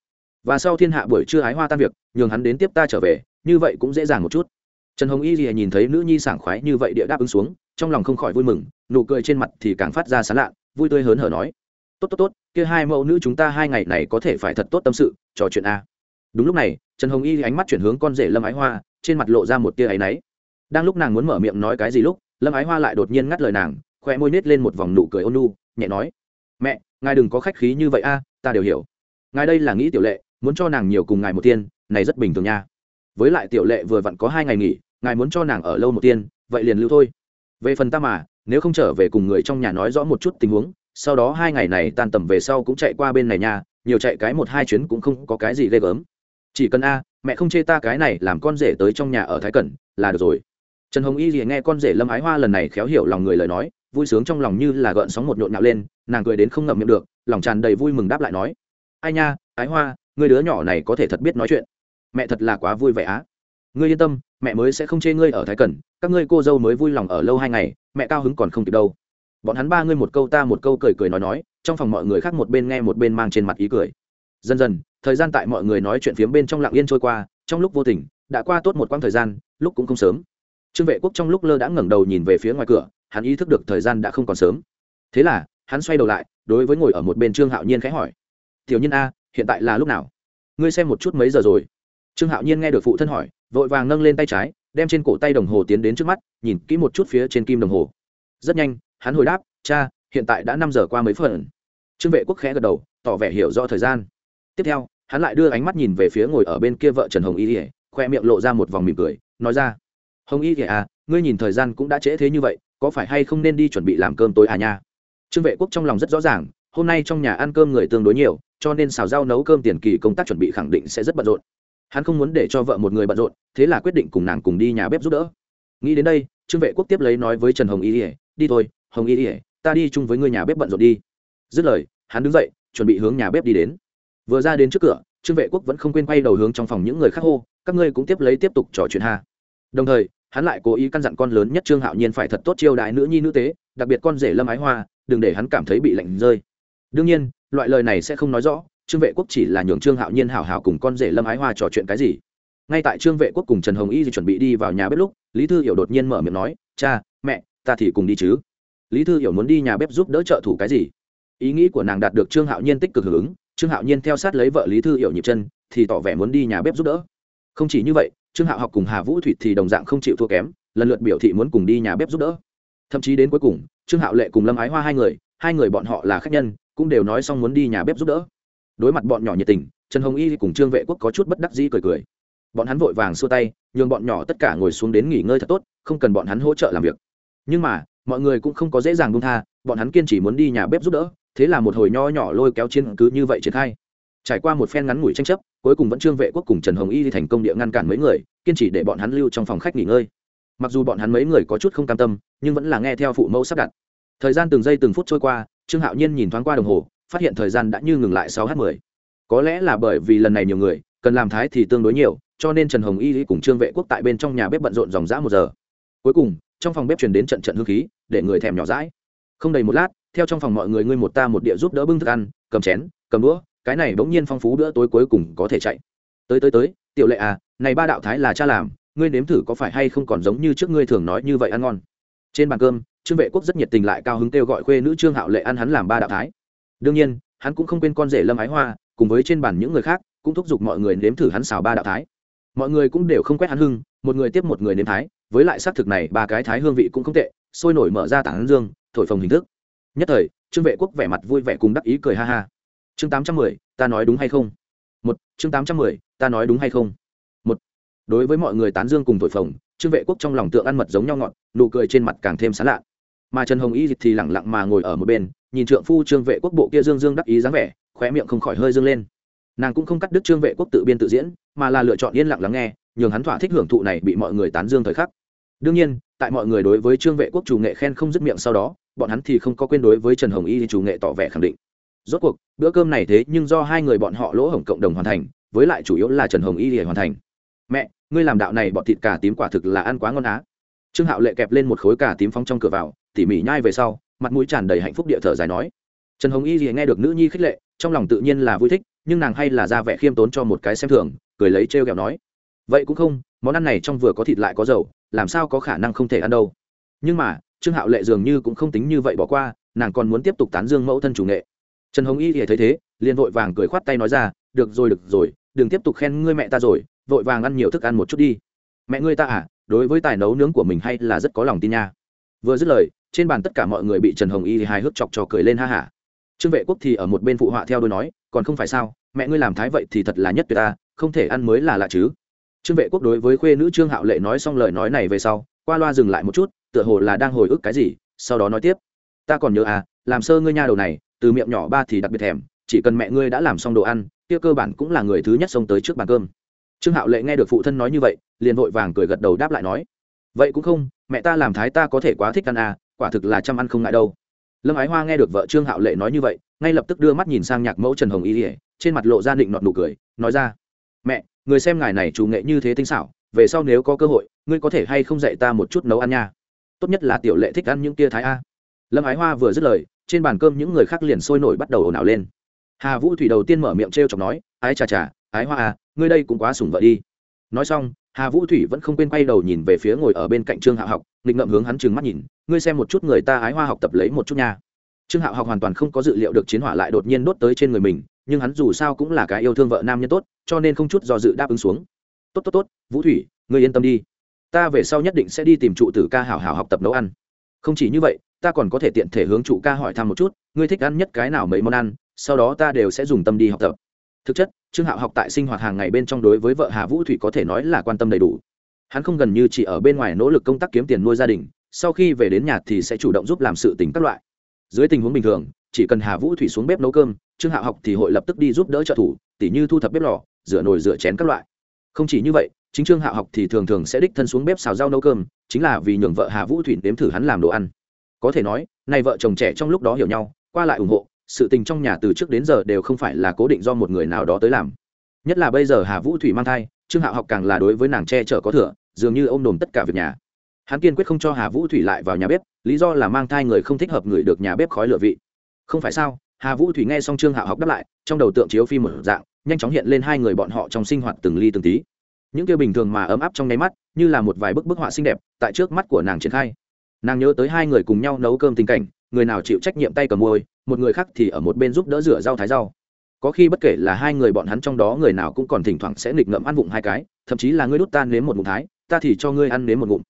Và sau thiên hạ buổi trưa ái hoa tan việc, nhường hắn đến tiếp ta trở về, như vậy cũng dễ dàng một chút. Trần hồng y gì nhìn thấy nữ nhi sảng khoái như vậy địa đáp ứng xuống, trong lòng không khỏi vui mừng, nụ cười trên mặt thì càng phát ra sán lạ, vui tươi hớn hở nói, tốt tốt tốt, kia hai mẫu nữ chúng ta hai ngày này có thể phải thật tốt tâm sự, trò chuyện a. Đúng lúc này, trần hồng y ánh mắt chuyển hướng con rể lâm ái hoa, trên mặt lộ ra một tia áy náy. Đang lúc nàng muốn mở miệng nói cái gì lúc lâm ái hoa lại đột nhiên ngắt lời nàng, khoe môi nết lên một vòng nụ cười ôn nu nhẹ nói, mẹ, ngài đừng có khách khí như vậy a, ta đều hiểu. Ngài đây là nghĩ tiểu lệ, muốn cho nàng nhiều cùng ngài một tiên, này rất bình thường nha. Với lại tiểu lệ vừa vặn có hai ngày nghỉ, ngài muốn cho nàng ở lâu một tiên, vậy liền lưu thôi. Về phần ta mà, nếu không trở về cùng người trong nhà nói rõ một chút tình huống, sau đó hai ngày này tan tầm về sau cũng chạy qua bên này nha, nhiều chạy cái một hai chuyến cũng không có cái gì ghê gớm. Chỉ cần a, mẹ không chê ta cái này làm con rể tới trong nhà ở thái cẩn, là được rồi trần hồng y thì nghe con rể lâm ái hoa lần này khéo hiểu lòng người lời nói, vui sướng trong lòng như là gợn sóng một nhộn nhạo lên, nàng cười đến không ngậm miệng được, lòng tràn đầy vui mừng đáp lại nói, ai nha, ái hoa người đứa nhỏ này có thể thật biết nói chuyện. Mẹ thật là quá vui vẻ á. Ngươi yên tâm, mẹ mới sẽ không chê ngươi ở thái cẩn các ngươi cô dâu mới vui lòng ở lâu hai ngày, mẹ cao hứng còn không kịp đâu. Bọn hắn ba ngươi một câu ta một câu cười cười nói nói, trong phòng mọi người khác một bên nghe một bên mang trên mặt ý cười. Dần dần, thời gian tại mọi người nói chuyện phiếm bên trong lặng yên trôi qua, trong lúc vô tình, đã qua tốt một quãng thời gian, lúc cũng không sớm trương vệ quốc trong lúc lơ đã ngẩng đầu nhìn về phía ngoài cửa, hắn ý thức được thời gian đã không còn sớm. Thế là, hắn xoay đầu lại, đối với ngồi ở một bên trương hạo nhiên khẽ hỏi, tiểu nhân a, hiện tại là lúc nào? Ngươi xem một chút mấy giờ rồi? Trương hạo nhiên nghe được phụ thân hỏi, vội vàng nâng lên tay trái, đem trên cổ tay đồng hồ tiến đến trước mắt, nhìn kỹ một chút phía trên kim đồng hồ. Rất nhanh, hắn hồi đáp, cha, hiện tại đã năm giờ qua mấy phần? Trương vệ quốc khẽ gật đầu, tỏ vẻ hiểu rõ thời gian. Tiếp theo, hắn lại đưa ánh mắt nhìn về phía ngồi ở bên kia vợ trần hồng y ỉa khoe miệng lộ ra một vòng mỉm cười, nói ra hồng y kìa à ngươi nhìn thời gian cũng đã trễ thế như vậy, có phải hay không nên đi chuẩn bị làm cơm tối à nha? Trương vệ quốc trong lòng rất rõ ràng, hôm nay trong nhà ăn cơm người tương đối nhiều, cho nên xào rau nấu cơm tiền kỳ công tác chuẩn bị khẳng định sẽ rất bận rộn. Hắn không muốn để cho vợ một người bận rộn, thế là quyết định cùng nàng cùng đi nhà bếp giúp đỡ. Nghĩ đến đây, trương vệ quốc tiếp lấy nói với trần hồng y ỉa đi thôi, hồng y ỉa ta đi chung với ngươi nhà bếp bận rộn đi. Dứt lời, hắn đứng dậy, chuẩn bị hướng nhà bếp đi đến. Vừa ra đến trước cửa, trương vệ quốc vẫn không quên quay đầu hướng trong phòng những người khác hô, các ngươi cũng tiếp lấy tiếp tục trò chuyện ha đồng thời, hắn lại cố ý căn dặn con lớn nhất trương hạo nhiên phải thật tốt chiêu đại nữ nhi nữ tế, đặc biệt con rể lâm ái hoa, đừng để hắn cảm thấy bị lạnh rơi. Đương nhiên, loại lời này sẽ không nói rõ, trương vệ quốc chỉ là nhường trương hạo nhiên hảo hảo cùng con rể lâm ái hoa trò chuyện cái gì. Ngay tại trương vệ quốc cùng trần hồng y chuẩn bị đi vào nhà bếp lúc, lý thư hiểu đột nhiên mở miệng nói, cha, mẹ, ta thì cùng đi chứ. Lý thư hiểu muốn đi nhà bếp giúp đỡ trợ thủ cái gì? Ý nghĩ của nàng đạt được trương hạo nhiên tích cực hưởng ứng, trương hạo nhiên theo sát lấy vợ lý thư hiểu nhịp chân, thì tỏ vẻ muốn đi nhà bếp giúp đỡ. Không chỉ như vậy trương hạo học cùng hà vũ thụy thì đồng dạng không chịu thua kém, lần lượt biểu thị muốn cùng đi nhà bếp giúp đỡ. Thậm chí đến cuối cùng, trương hạo lệ cùng lâm ái hoa hai người hai người bọn họ là khách nhân, cũng đều nói xong muốn đi nhà bếp giúp đỡ. Đối mặt bọn nhỏ nhiệt tình, trần hồng y cùng trương vệ quốc có chút bất đắc dĩ cười cười. Bọn hắn vội vàng xua tay, nhường bọn nhỏ tất cả ngồi xuống đến nghỉ ngơi thật tốt, không cần bọn hắn hỗ trợ làm việc. Nhưng mà, mọi người cũng không có dễ dàng buông tha, bọn hắn kiên chỉ muốn đi nhà bếp giúp đỡ, thế là một hồi nho nhỏ lôi kéo chiến cứ như vậy triển khai trải qua một phen ngắn ngủi tranh chấp, cuối cùng vẫn trương vệ quốc cùng trần hồng y đi thành công địa ngăn cản mấy người, kiên trì để bọn hắn lưu trong phòng khách nghỉ ngơi. Mặc dù bọn hắn mấy người có chút không cam tâm, nhưng vẫn là nghe theo phụ mẫu sắp đặt. Thời gian từng giây từng phút trôi qua, trương hạo nhiên nhìn thoáng qua đồng hồ, phát hiện thời gian đã như ngừng lại sáu h mười. Có lẽ là bởi vì lần này nhiều người, cần làm thái thì tương đối nhiều, cho nên trần hồng y cùng trương vệ quốc tại bên trong nhà bếp bận rộn dòng dã một giờ. Cuối cùng, trong phòng bếp truyền đến trận trận hương khí, để người thèm nhỏ rãi không đầy một lát, theo trong phòng mọi người ngươi một ta một địa giúp đỡ bưng thức ăn, cầm chén, cầm đũa cái này bỗng nhiên phong phú bữa tối cuối cùng có thể chạy. Tới tới tới, tiểu lệ à này ba đạo thái là cha làm, ngươi nếm thử có phải hay không còn giống như trước ngươi thường nói như vậy ăn ngon. Trên bàn cơm, trương vệ quốc rất nhiệt tình lại cao hứng kêu gọi khuê nữ trương hạo lệ ăn hắn làm ba đạo thái. Đương nhiên, hắn cũng không quên con rể lâm ái hoa, cùng với trên bàn những người khác, cũng thúc giục mọi người nếm thử hắn xào ba đạo thái. Mọi người cũng đều không quét hắn hưng, một người tiếp một người nếm thái, với lại xác thực này ba cái thái hương vị cũng không tệ, sôi nổi mở ra tảng dương, thổi phồng hình thức. Nhất thời, trương vệ quốc vẻ mặt vui vẻ cùng đắc ý cười ha ha chương tám trăm mười, ta nói đúng hay không? Một, chương tám trăm mười, ta nói đúng hay không? Một, đối với mọi người tán dương cùng thổi phồng, trương vệ quốc trong lòng tượng ăn mật giống nhau ngọt, nụ cười trên mặt càng thêm sán lạ. Mà trần hồng y thì lẳng lặng mà ngồi ở một bên, nhìn trượng phu trương vệ quốc bộ kia dương dương đắc ý dáng vẻ, khóe miệng không khỏi hơi dương lên. Nàng cũng không cắt đứt trương vệ quốc tự biên tự diễn, mà là lựa chọn yên lặng lắng nghe, nhường hắn thỏa thích hưởng thụ này bị mọi người tán dương thời khắc. Đương nhiên, tại mọi người đối với trương vệ quốc chủ nghệ khen không dứt miệng sau đó, bọn hắn thì không có quên đối với trần hồng y chủ nghệ tỏ vẻ khẳng định rốt cuộc, bữa cơm này thế nhưng do hai người bọn họ lỗ hổng cộng đồng hoàn thành, với lại chủ yếu là trần hồng y để hoàn thành. Mẹ, ngươi làm đạo này bọn thịt cà tím quả thực là ăn quá ngon á. Trương hạo lệ kẹp lên một khối cà tím phóng trong cửa vào, tỉ mỉ nhai về sau, mặt mũi tràn đầy hạnh phúc địa thở dài nói. Trần hồng y thì nghe được nữ nhi khích lệ, trong lòng tự nhiên là vui thích, nhưng nàng hay là ra vẻ khiêm tốn cho một cái xem thường, cười lấy trêu ghẹo nói. Vậy cũng không, món ăn này trong vừa có thịt lại có dầu, làm sao có khả năng không thể ăn đâu. Nhưng mà, trương hạo lệ dường như cũng không tính như vậy bỏ qua, nàng còn muốn tiếp tục tán dương mẫu thân chủ nghệ trần hồng y thì thấy thế, liền vội vàng cười khoát tay nói ra, được rồi được rồi, đừng tiếp tục khen ngươi mẹ ta rồi, vội vàng ăn nhiều thức ăn một chút đi. Mẹ ngươi ta à đối với tài nấu nướng của mình hay là rất có lòng tin nha. Vừa dứt lời, trên bàn tất cả mọi người bị trần hồng y hài hước chọc trò cười lên ha hả. Trương vệ quốc thì ở một bên phụ họa theo đôi nói, còn không phải sao, mẹ ngươi làm thái vậy thì thật là nhất tuyệt ta, không thể ăn mới là lạ chứ. Trương vệ quốc đối với khuê nữ trương hạo lệ nói xong lời nói này về sau, qua loa dừng lại một chút, tựa hồ là đang hồi ức cái gì, sau đó nói tiếp, ta còn nhớ à làm sơ ngươi nha đầu này từ miệng nhỏ ba thì đặc biệt thèm, chỉ cần mẹ ngươi đã làm xong đồ ăn, kia cơ bản cũng là người thứ nhất xông tới trước bàn cơm. Trương hạo lệ nghe được phụ thân nói như vậy, liền vội vàng cười gật đầu đáp lại nói, vậy cũng không, mẹ ta làm thái ta có thể quá thích ăn à quả thực là chăm ăn không ngại đâu. Lâm ái hoa nghe được vợ trương hạo lệ nói như vậy, ngay lập tức đưa mắt nhìn sang nhạc mẫu trần hồng y ỉa trên mặt lộ ra định nọt nụ cười, nói ra, mẹ, người xem ngài này chủ nghệ như thế tinh xảo, về sau nếu có cơ hội, ngươi có thể hay không dạy ta một chút nấu ăn nha? Tốt nhất là tiểu lệ thích ăn những tia thái a. Lâm ái hoa vừa dứt lời trên bàn cơm những người khác liền sôi nổi bắt đầu ồn ào lên. Hà vũ thủy đầu tiên mở miệng t r e o chọc nói, ái chà chà, ái hoa à ngươi đây cũng quá sủng vợ đi. Nói xong, hà vũ thủy vẫn không quên quay đầu nhìn về phía ngồi ở bên cạnh trương hạ học, nghịch ngậm hướng hắn trừng mắt nhìn, ngươi xem một chút người ta ái hoa học tập lấy một chút nha. Trương hạo học hoàn toàn không có dự liệu được chiến hỏa lại đột nhiên đốt tới trên người mình, nhưng hắn dù sao cũng là cái yêu thương vợ nam nhân tốt, cho nên không chút do dự đáp ứng xuống. Tốt tốt tốt, vũ thủy, ngươi yên tâm đi. Ta về sau nhất định sẽ đi tìm trụ tử ca hảo hảo học tập nấu ăn. Không chỉ như vậy ta còn có thể tiện thể hướng trụ ca hỏi thăm một chút, ngươi thích ăn nhất cái nào mấy món ăn, sau đó ta đều sẽ dùng tâm đi học tập. Thực chất, trương hạo học tại sinh hoạt hàng ngày bên trong đối với vợ hà vũ thủy có thể nói là quan tâm đầy đủ. Hắn không gần như chỉ ở bên ngoài nỗ lực công tác kiếm tiền nuôi gia đình, sau khi về đến nhà thì sẽ chủ động giúp làm sự tình các loại. Dưới tình huống bình thường, chỉ cần hà vũ thủy xuống bếp nấu cơm, trương hạo học thì hội lập tức đi giúp đỡ trợ thủ, tỉ như thu thập bếp lò, rửa nồi rửa chén các loại. Không chỉ như vậy, chính trương hạo học thì thường thường sẽ đích thân xuống bếp xào rau nấu cơm, chính là vì nhường vợ hà vũ thủy nếm thử hắn làm đồ ăn có thể nói nay vợ chồng trẻ trong lúc đó hiểu nhau, qua lại ủng hộ, sự tình trong nhà từ trước đến giờ đều không phải là cố định do một người nào đó tới làm. Nhất là bây giờ hà vũ thủy mang thai, trương hạo học càng là đối với nàng che chở có thừa, dường như ô m đồm tất cả việc nhà. Hắn kiên quyết không cho hà vũ thủy lại vào nhà bếp, lý do là mang thai người không thích hợp người được nhà bếp khói lửa vị. Không phải sao, hà vũ thủy nghe xong trương hạo học đáp lại, trong đầu tượng chiếu phim một dạng, nhanh chóng hiện lên hai người bọn họ trong sinh hoạt từng ly từng tí. Những kia bình thường mà ấm áp trong nháy mắt, như là một vài bức bức họa xinh đẹp, tại trước mắt của nàng triển khai nàng nhớ tới hai người cùng nhau nấu cơm tình cảnh, người nào chịu trách nhiệm tay cầm môi, một người khác thì ở một bên giúp đỡ rửa rau thái rau. Có khi bất kể là hai người bọn hắn trong đó người nào cũng còn thỉnh thoảng sẽ nghịch ngợm ăn vụng hai cái, thậm chí là ngươi đút ta nếm một ngụm thái, ta thì cho ngươi ăn nếm một ngụm.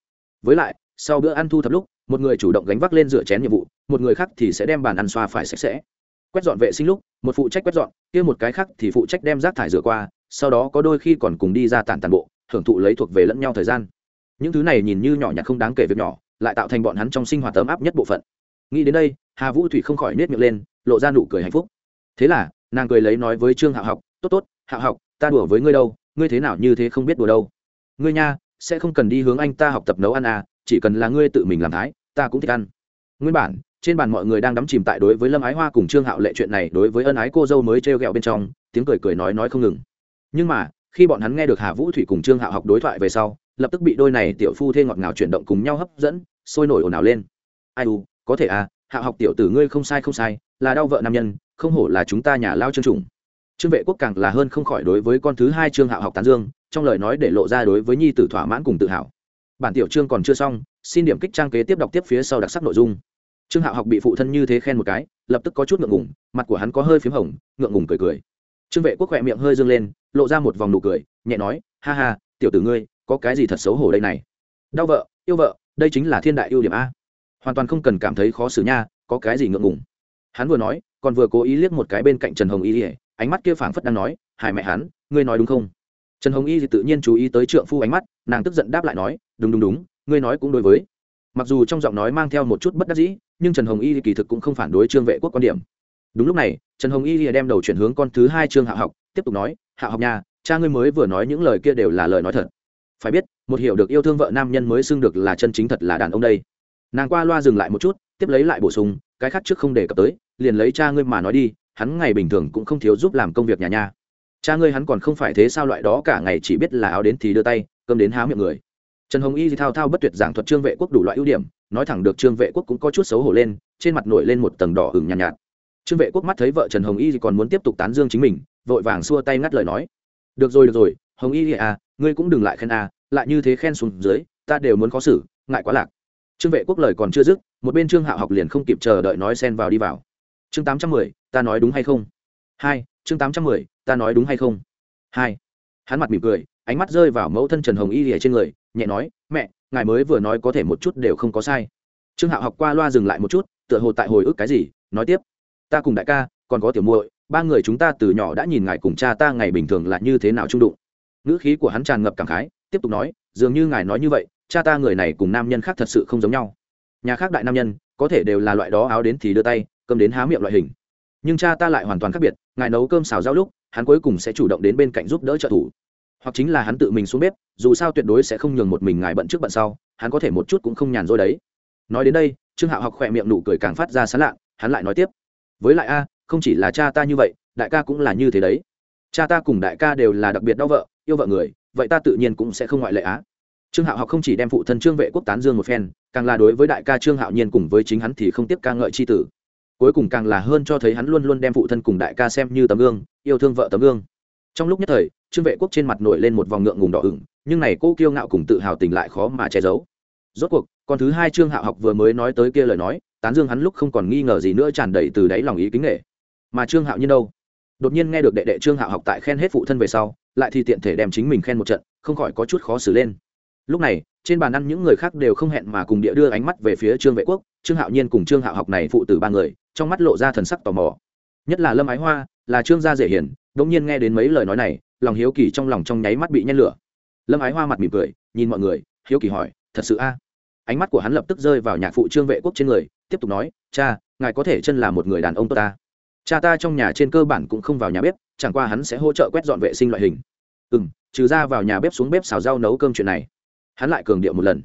Với lại, sau bữa ăn thu thập lúc, một người chủ động gánh vác lên rửa chén nhiệm vụ, một người khác thì sẽ đem bàn ăn xoa phải sạch sẽ. Quét dọn vệ sinh lúc, một phụ trách quét dọn, kia một cái khác thì phụ trách đem rác thải rửa qua, sau đó có đôi khi còn cùng đi ra tản tàn bộ, hưởng thụ lấy thuộc về lẫn nhau thời gian. Những thứ này nhìn như nhỏ nhặt không đáng kể việc nhỏ lại tạo thành bọn hắn trong sinh hoạt ấm áp nhất bộ phận. Nghĩ đến đây, hà vũ thủy không khỏi nết miệng lên, lộ ra nụ cười hạnh phúc. Thế là, nàng cười lấy nói với trương hạ học, tốt tốt hạ học, ta đùa với ngươi đâu, ngươi thế nào như thế không biết đùa đâu. Ngươi nha, sẽ không cần đi hướng anh ta học tập nấu ăn à chỉ cần là ngươi tự mình làm thái, ta cũng thích ăn. Nguyên bản, trên bàn mọi người đang đắm chìm tại đối với lâm ái hoa cùng trương hạo lệ chuyện này đối với ân ái cô dâu mới t r e o g ẹ o bên trong, tiếng cười cười nói nói không ngừng. Nhưng mà, khi bọn hắn nghe được hà vũ thủy cùng trương hạo học đối thoại về sau lập tức bị đôi này tiểu phu thê ngọt ngào chuyển động cùng nhau hấp dẫn, sôi nổi ồn ào lên. Ai u, có thể à hạ học tiểu tử ngươi không sai không sai, là đau vợ nam nhân, không hổ là chúng ta nhà lao trương trùng. Trương vệ quốc càng là hơn không khỏi đối với con thứ hai trương hạ học tán dương, trong lời nói để lộ ra đối với nhi tử thỏa mãn cùng tự hào. Bản tiểu chương còn chưa xong, xin điểm kích trang kế tiếp đọc tiếp phía sau đặc sắc nội dung. Trương hạo học bị phụ thân như thế khen một cái, lập tức có chút ngượng ngùng, mặt của hắn có hơi p h í m hồng, ngượng ngùng cười cười. Trương vệ quốc khỏe miệng hơi dâng lên, lộ ra một vòng nụ cười, nhẹ nói, ha ha, tiểu tử ngươi có cái gì thật xấu hổ đây này? Đau vợ, yêu vợ, đây chính là thiên đại ưu điểm a. Hoàn toàn không cần cảm thấy khó xử nha, có cái gì ngượng ngùng. Hắn vừa nói, còn vừa cố ý liếc một cái bên cạnh trần hồng y ỉa ánh mắt kia phảng phất đang nói hải mẹ hắn, ngươi nói đúng không? Trần hồng y thì tự nhiên chú ý tới trượng phu ánh mắt, nàng tức giận đáp lại nói, đúng đúng đúng, ngươi nói cũng đối với. Mặc dù trong giọng nói mang theo một chút bất đắc dĩ, nhưng trần hồng y kỳ thực cũng không phản đối trương vệ quốc quan điểm. Đúng lúc này, trần hồng y đem đầu chuyển hướng con thứ hai trương hạ học, tiếp tục nói, hạ học nhà cha ngươi mới vừa nói những lời kia đều là lời nói thật phải biết một hiểu được yêu thương vợ nam nhân mới xưng được là chân chính thật là đàn ông đây. Nàng qua loa dừng lại một chút tiếp lấy lại bổ sung cái khác trước không đề cập tới liền lấy cha ngươi mà nói đi hắn ngày bình thường cũng không thiếu giúp làm công việc nhà nhà cha ngươi hắn còn không phải thế sao loại đó cả ngày chỉ biết là áo đến thì đưa tay cơm đến há miệng người. Trần hồng y thì thao thao bất tuyệt giảng thuật trương vệ quốc đủ loại ưu điểm nói thẳng được trương vệ quốc cũng có chút xấu hổ lên trên mặt nổi lên một tầng đỏ hừng nhàn nhạt, nhạt. Trương vệ quốc mắt thấy vợ trần hồng y thì còn muốn tiếp tục tán dương chính mình vội vàng xua tay ngắt lời nói. Được rồi được rồi hồng y à ngươi cũng đừng lại khen à lại như thế khen xuống dưới, ta đều muốn khó xử, ngại quá lạc. Trương vệ quốc lời còn chưa dứt, một bên trương hạo học liền không kịp chờ đợi nói xen vào đi vào. Chương tám trăm mười, ta nói đúng hay không? Hai, chương tám trăm mười, ta nói đúng hay không? Hai. Hắn mặt mỉm cười, ánh mắt rơi vào mẫu thân trần hồng y lìa trên người, nhẹ nói, mẹ, ngài mới vừa nói có thể một chút đều không có sai. Trương hạo học qua loa dừng lại một chút, tựa hồ tại hồi ức cái gì, nói tiếp, ta cùng đại ca, còn có tiểu muội, ba người chúng ta từ nhỏ đã nhìn ngài cùng cha ta ngày bình thường là như thế nào trung đụng ngữ khí của hắn tràn ngập cảm khái, tiếp tục nói, dường như ngài nói như vậy, cha ta người này cùng nam nhân khác thật sự không giống nhau. Nhà khác đại nam nhân, có thể đều là loại đó áo đến thì đưa tay, cơm đến há miệng loại hình. Nhưng cha ta lại hoàn toàn khác biệt, ngài nấu cơm xào rau lúc, hắn cuối cùng sẽ chủ động đến bên cạnh giúp đỡ trợ thủ. Hoặc chính là hắn tự mình xuống bếp, dù sao tuyệt đối sẽ không nhường một mình ngài bận trước bận sau, hắn có thể một chút cũng không nhàn rỗi đấy. Nói đến đây, trương hạo học khỏe miệng nụ cười càng phát ra sán lạ, hắn lại nói tiếp, với lại a, không chỉ là cha ta như vậy, đại ca cũng là như thế đấy. Cha ta cùng đại ca đều là đặc biệt đau vợ yêu vợ người, vậy ta tự nhiên cũng sẽ không ngoại lệ á. Trương hạo học không chỉ đem phụ thân trương vệ quốc tán dương một phen, càng là đối với đại ca trương hạo nhiên cùng với chính hắn thì không tiếp ca ngợi c h i tử. Cuối cùng càng là hơn cho thấy hắn luôn luôn đem phụ thân cùng đại ca xem như tấm gương, yêu thương vợ tấm gương. Trong lúc nhất thời, trương vệ quốc trên mặt nổi lên một vòng ngượng ngùng đỏ ửng, nhưng này cô kiêu ngạo cùng tự hào tình lại khó mà che giấu. Rốt cuộc, con thứ hai trương hạo học vừa mới nói tới kia lời nói, tán dương hắn lúc không còn nghi ngờ gì nữa tràn đầy từ đáy lòng ý kính nghệ mà trương hạo nhiên đâu? Đột nhiên nghe được đệ đệ trương hạo học tại khen hết phụ thân về sau, lại thì tiện thể đem chính mình khen một trận, không khỏi có chút khó xử lên. Lúc này, trên bàn ăn những người khác đều không hẹn mà cùng địa đưa ánh mắt về phía trương vệ quốc, trương hạo nhiên cùng trương hạo học này phụ tử ba người, trong mắt lộ ra thần sắc tò mò. Nhất là lâm ái hoa, là trương gia dễ hiển đ ỗ n g nhiên nghe đến mấy lời nói này, lòng hiếu kỳ trong lòng trong nháy mắt bị nhen lửa. Lâm ái hoa mặt mỉm cười, nhìn mọi người, hiếu kỳ hỏi, thật sự a? Ánh mắt của hắn lập tức rơi vào nhạc phụ trương vệ quốc trên người, tiếp tục nói, cha, ngài có thể chân là một người đàn ông tốt ta cha ta trong nhà trên cơ bản cũng không vào nhà bếp, chẳng qua hắn sẽ hỗ trợ quét dọn vệ sinh loại hình. Ừ m trừ ra vào nhà bếp xuống bếp xào rau nấu cơm chuyện này. Hắn lại cường điệu một lần.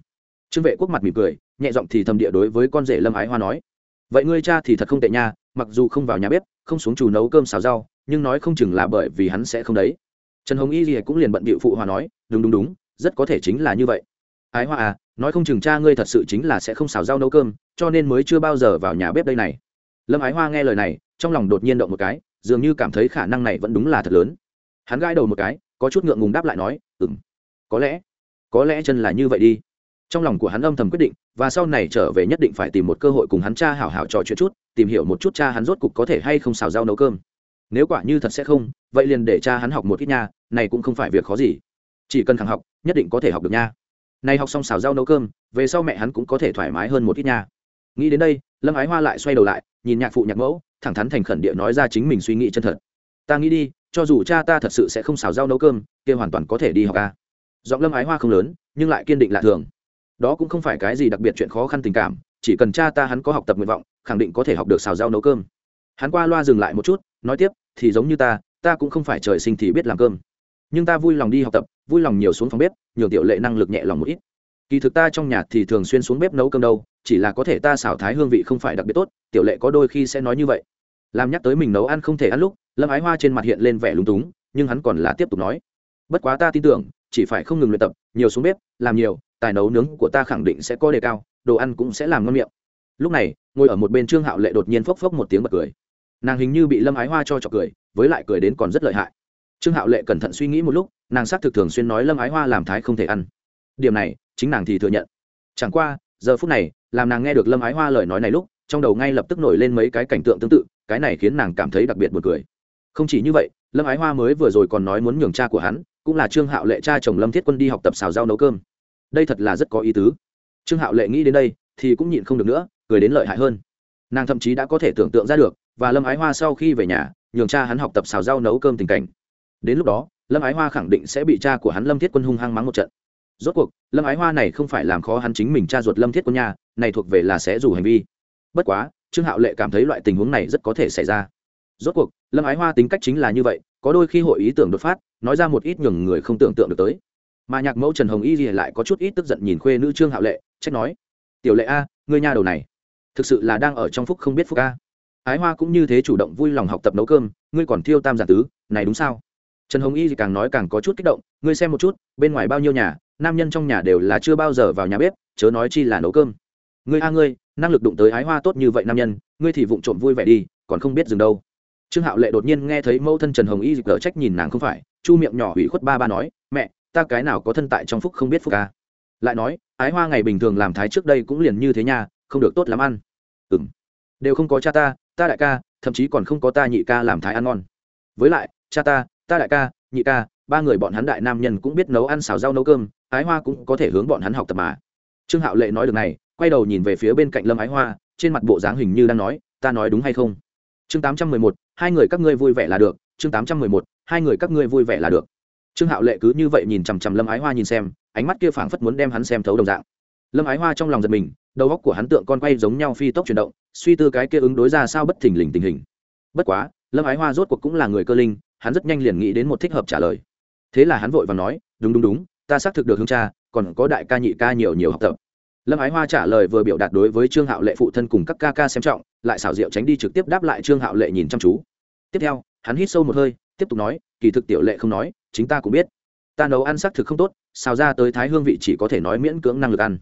Trương vệ quốc mặt mỉm cười, nhẹ giọng thì thầm địa đối với con rể lâm ái hoa nói, vậy ngươi cha thì thật không tệ nha, mặc dù không vào nhà bếp, không xuống trù nấu cơm xào rau, nhưng nói không chừng là bởi vì hắn sẽ không đấy. Trần hồng y gì cũng liền bận bịu phụ hòa nói, đúng đúng đúng, rất có thể chính là như vậy. Ái hoa à nói không chừng cha ngươi thật sự chính là sẽ không xào rau nấu cơm, cho nên mới chưa bao giờ vào nhà bếp đây này lâm ái hoa nghe lời này, trong lòng đột nhiên động một cái, dường như cảm thấy khả năng này vẫn đúng là thật lớn. Hắn gãi đầu một cái, có chút ngượng ngùng đáp lại nói ừng có lẽ có lẽ chân là như vậy đi. Trong lòng của hắn âm thầm quyết định, và sau này trở về nhất định phải tìm một cơ hội cùng hắn cha hảo hảo trò chuyện chút, tìm hiểu một chút cha hắn rốt cục có thể hay không xào rau nấu cơm. Nếu quả như thật sẽ không, vậy liền để cha hắn học một ít nha, này cũng không phải việc khó gì. Chỉ cần thằng học, nhất định có thể học được nha. Này học xong xào rau nấu cơm, về sau mẹ hắn cũng có thể thoải mái hơn một ít nha. Nghĩ đến đây, lâm ái hoa lại xoay đầu lại nhìn nhạc phụ nhạc mẫu, thẳng thắn thành khẩn địa nói ra chính mình suy nghĩ chân thật. Ta nghĩ đi, cho dù cha ta thật sự sẽ không xào rau nấu cơm, kia hoàn toàn có thể đi học ca giọng lâm ái hoa không lớn, nhưng lại kiên định lạ thường. Đó cũng không phải cái gì đặc biệt chuyện khó khăn tình cảm, chỉ cần cha ta hắn có học tập nguyện vọng, khẳng định có thể học được xào rau nấu cơm. Hắn qua loa dừng lại một chút, nói tiếp, thì giống như ta ta cũng không phải trời sinh thì biết làm cơm. Nhưng ta vui lòng đi học tập, vui lòng nhiều xuống phòng bếp nhiều tiểu lệ năng lực nhẹ lòng một ít. Kỳ thực ta trong nhà thì thường xuyên xuống bếp nấu cơm đâu chỉ là có thể ta xào thái hương vị không phải đặc biệt tốt, tiểu lệ có đôi khi sẽ nói như vậy. Làm nhắc tới mình nấu ăn không thể ăn lúc, lâm ái hoa trên mặt hiện lên vẻ lúng túng, nhưng hắn còn là tiếp tục nói. Bất quá ta tin tưởng, chỉ phải không ngừng luyện tập, nhiều xuống bếp, làm nhiều, tài nấu nướng của ta khẳng định sẽ có đề cao, đồ ăn cũng sẽ làm ngon miệng. Lúc này, ngồi ở một bên trương hạo lệ đột nhiên phốc phốc một tiếng bật cười. Nàng hình như bị lâm ái hoa cho trọc cười, với lại cười đến còn rất lợi hại. Trương hạo lệ cẩn thận suy nghĩ một lúc, nàng xác thực thường xuyên nói lâm ái hoa làm thái không thể ăn. Điểm này, chính nàng thì thừa nhận. Chẳng qua giờ phút này, làm nàng nghe được lâm ái hoa lời nói này lúc, trong đầu ngay lập tức nổi lên mấy cái cảnh tượng tương tự, cái này khiến nàng cảm thấy đặc biệt buồn cười. Không chỉ như vậy, lâm ái hoa mới vừa rồi còn nói muốn nhường cha của hắn, cũng là trương hạo lệ cha chồng lâm thiết quân đi học tập xào rau nấu cơm. Đây thật là rất có ý tứ. Trương hạo lệ nghĩ đến đây, thì cũng nhịn không được nữa, cười đến lợi hại hơn. Nàng thậm chí đã có thể tưởng tượng ra được, và lâm ái hoa sau khi về nhà, nhường cha hắn học tập xào rau nấu cơm tình cảnh. Đến lúc đó, lâm ái hoa khẳng định sẽ bị cha của hắn lâm thiết quân hung hăng mắng một trận rốt cuộc, lâm ái hoa này không phải làm khó hắn chính mình cha ruột lâm thiết quân nha, này thuộc về là sẽ rủ hành vi. Bất quá, trương hạo lệ cảm thấy loại tình huống này rất có thể xảy ra. Rốt cuộc, lâm ái hoa tính cách chính là như vậy, có đôi khi hội ý tưởng đột phát, nói ra một ít nhường người không tưởng tượng được tới. Mà nhạc mẫu trần hồng y thì lại có chút ít tức giận nhìn khuê nữ trương hạo lệ, trách nói, tiểu lệ a, ngươi nha đầu này, thực sự là đang ở trong phúc không biết phúc a. Ái hoa cũng như thế chủ động vui lòng học tập nấu cơm, ngươi còn thiêu tam giả tứ, này đúng sao? Trần hồng y thì càng nói càng có chút kích động, ngươi xem một chút, bên ngoài bao nhiêu nhà nam nhân trong nhà đều là chưa bao giờ vào nhà bếp, chớ nói chi là nấu cơm. Ngươi a ngươi, năng lực đụng tới ái hoa tốt như vậy nam nhân, ngươi thì vụng trộm vui vẻ đi, còn không biết dừng đâu. Trương hạo lệ đột nhiên nghe thấy mẫu thân trần hồng y dịch lở trách nhìn nàng không phải, chu miệng nhỏ hủy khuất ba ba nói, mẹ, ta cái nào có thân tại trong phúc không biết phúc ca lại nói, ái hoa ngày bình thường làm thái trước đây cũng liền như thế nha, không được tốt lắm ăn. Ừ m đều không có cha ta ta đại ca, thậm chí còn không có ta nhị ca làm thái ăn ngon. Với lại, cha ta ta đại ca, nhị ca, ba người bọn hắn đại nam nhân cũng biết nấu ăn xào rau nấu cơm ái hoa cũng có thể hướng bọn hắn học tập mà. Trương hạo lệ nói được này, quay đầu nhìn về phía bên cạnh lâm ái hoa, trên mặt bộ dáng hình như đang nói, ta nói đúng hay không? Chương tám trăm mười một, hai người các ngươi vui vẻ là được. Chương tám trăm mười một, hai người các ngươi vui vẻ là được. Trương hạo lệ cứ như vậy nhìn chằm chằm lâm ái hoa nhìn xem, ánh mắt kia phảng phất muốn đem hắn xem thấu đồng dạng. Lâm ái hoa trong lòng giật mình, đầu óc của hắn tượng con quay giống nhau phi tốc chuyển động, suy tư cái kia ứng đối ra sao bất thình lình tình hình. Bất quá, lâm ái hoa rốt cuộc cũng là người cơ linh, hắn rất nhanh liền nghĩ đến một thích hợp trả lời. Thế là hắn vội và nói, đúng đúng đúng ta xác thực được hương cha, còn có đại ca nhị ca nhiều nhiều học tập. Lâm ái hoa trả lời vừa biểu đạt đối với trương hạo lệ phụ thân cùng các ca ca xem trọng, lại xảo diệu tránh đi trực tiếp đáp lại trương hạo lệ nhìn chăm chú. Tiếp theo, hắn hít sâu một hơi, tiếp tục nói, kỳ thực tiểu lệ không nói, chính ta cũng biết. Ta nấu ăn xác thực không tốt, xào ra tới thái hương vị chỉ có thể nói miễn cưỡng năng lực ăn.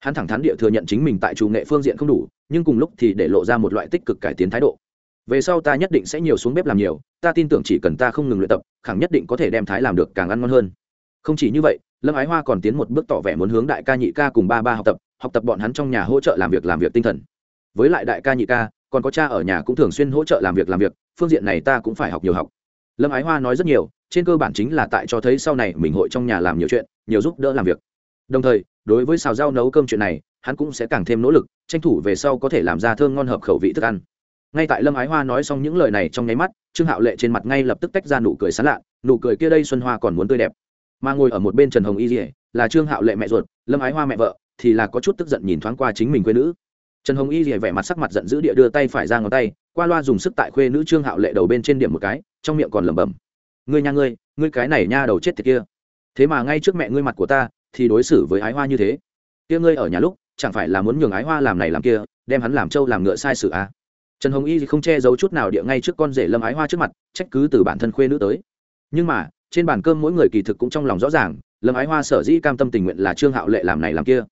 Hắn thẳng thắn địa thừa nhận chính mình tại chủ nghệ phương diện không đủ, nhưng cùng lúc thì để lộ ra một loại tích cực cải tiến thái độ. Về sau ta nhất định sẽ nhiều xuống bếp làm nhiều, ta tin tưởng chỉ cần ta không ngừng luyện tập, khẳng nhất định có thể đem thái làm được càng ăn ngon hơn không chỉ như vậy, lâm ái hoa còn tiến một bước tỏ vẻ muốn hướng đại ca nhị ca cùng ba ba học tập học tập bọn hắn trong nhà hỗ trợ làm việc làm việc tinh thần. Với lại đại ca nhị ca, còn có cha ở nhà cũng thường xuyên hỗ trợ làm việc làm việc, phương diện này ta cũng phải học nhiều học. Lâm ái hoa nói rất nhiều, trên cơ bản chính là tại cho thấy sau này mình hội trong nhà làm nhiều chuyện, nhiều giúp đỡ làm việc. Đồng thời, đối với xào rau nấu cơm chuyện này, hắn cũng sẽ càng thêm nỗ lực, tranh thủ về sau có thể làm ra thơm ngon hợp khẩu vị thức ăn. Ngay tại lâm ái hoa nói xong những lời này trong nháy mắt, trương hạo lệ trên mặt ngay lập tức tách ra nụ cười sán lạ, nụ cười kia đây xuân hoa còn muốn tươi đẹp mà ngồi ở một bên trần hồng y dỉa là trương hạo lệ mẹ ruột, lâm ái hoa mẹ vợ, thì là có chút tức giận nhìn thoáng qua chính mình quê nữ. Trần hồng y dỉa vẻ mặt sắc mặt giận dữ địa đưa tay phải ra ngón tay, qua loa dùng sức tại khuê nữ trương hạo lệ đầu bên trên điểm một cái, trong miệng còn lẩm bẩm. Ngươi nha ngươi ngươi cái này nha đầu chết tiệt kia. Thế mà ngay trước mẹ ngươi mặt của ta, thì đối xử với ái hoa như thế. Kia ngươi ở nhà lúc, chẳng phải là muốn nhường ái hoa làm này làm kia, đem hắn làm trâu làm ngựa sai sự à. trần hồng y không che giấu chút nào địa ngay trước con rể lâm ái hoa trước mặt, trách cứ từ bản thân khuê nữ tới. Nhưng mà trên bàn cơm mỗi người kỳ thực cũng trong lòng rõ ràng, lâm ái hoa sở dĩ cam tâm tình nguyện là trương hạo lệ làm này làm kia.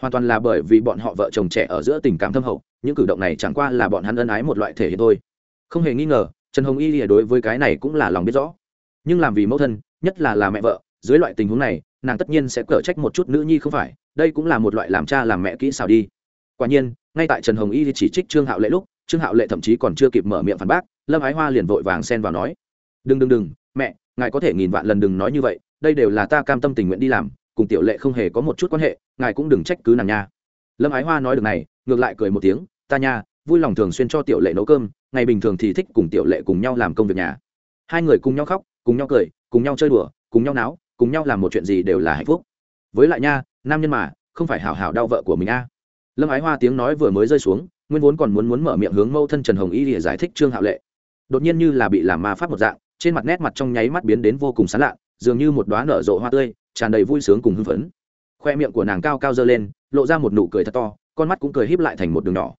Hoàn toàn là bởi vì bọn họ vợ chồng trẻ ở giữa tình cảm thâm hậu, những cử động này chẳng qua là bọn hắn ân ái một loại thể hiện thôi. Không hề nghi ngờ, trần hồng y lìa đối với cái này cũng là lòng biết rõ. Nhưng làm vì mẫu thân, nhất là là mẹ vợ, dưới loại tình huống này, nàng tất nhiên sẽ cở trách một chút nữ nhi không phải, đây cũng là một loại làm cha làm mẹ kỹ xảo đi. Quả nhiên, ngay tại trần hồng y chỉ trích trương hạo lệ lúc, trương hạo lệ thậm chí còn chưa kịp mở miệng phản bác, lâm ái hoa liền vội vàng xen vào nói đừng đừng đừng, mẹ, ngài có thể nghìn vạn lần đừng nói như vậy, đây đều là ta cam tâm tình nguyện đi làm, cùng tiểu lệ không hề có một chút quan hệ, ngài cũng đừng trách cứ nàng nha. Lâm ái hoa nói được này, ngược lại cười một tiếng, ta nha, vui lòng thường xuyên cho tiểu lệ nấu cơm, ngày bình thường thì thích cùng tiểu lệ cùng nhau làm công việc nhà. Hai người cùng nhau khóc, cùng nhau cười, cùng nhau chơi đùa, cùng nhau náo, cùng nhau làm một chuyện gì đều là hạnh phúc. Với lại nha, nam nhân mà, không phải hảo hảo đau vợ của mình a. Lâm ái hoa tiếng nói vừa mới rơi xuống, nguyên vốn còn muốn muốn mở miệng hướng mâu thân trần hồng y để giải thích trương hạo lệ. Đột nhiên như là bị làm ma pháp một dạng trên mặt nét mặt trong nháy mắt biến đến vô cùng sán lạ, dường như một đoá nở rộ hoa tươi, tràn đầy vui sướng cùng hưng phấn. Khoe miệng của nàng cao cao dơ lên, lộ ra một nụ cười thật to, con mắt cũng cười híp lại thành một đường nhỏ.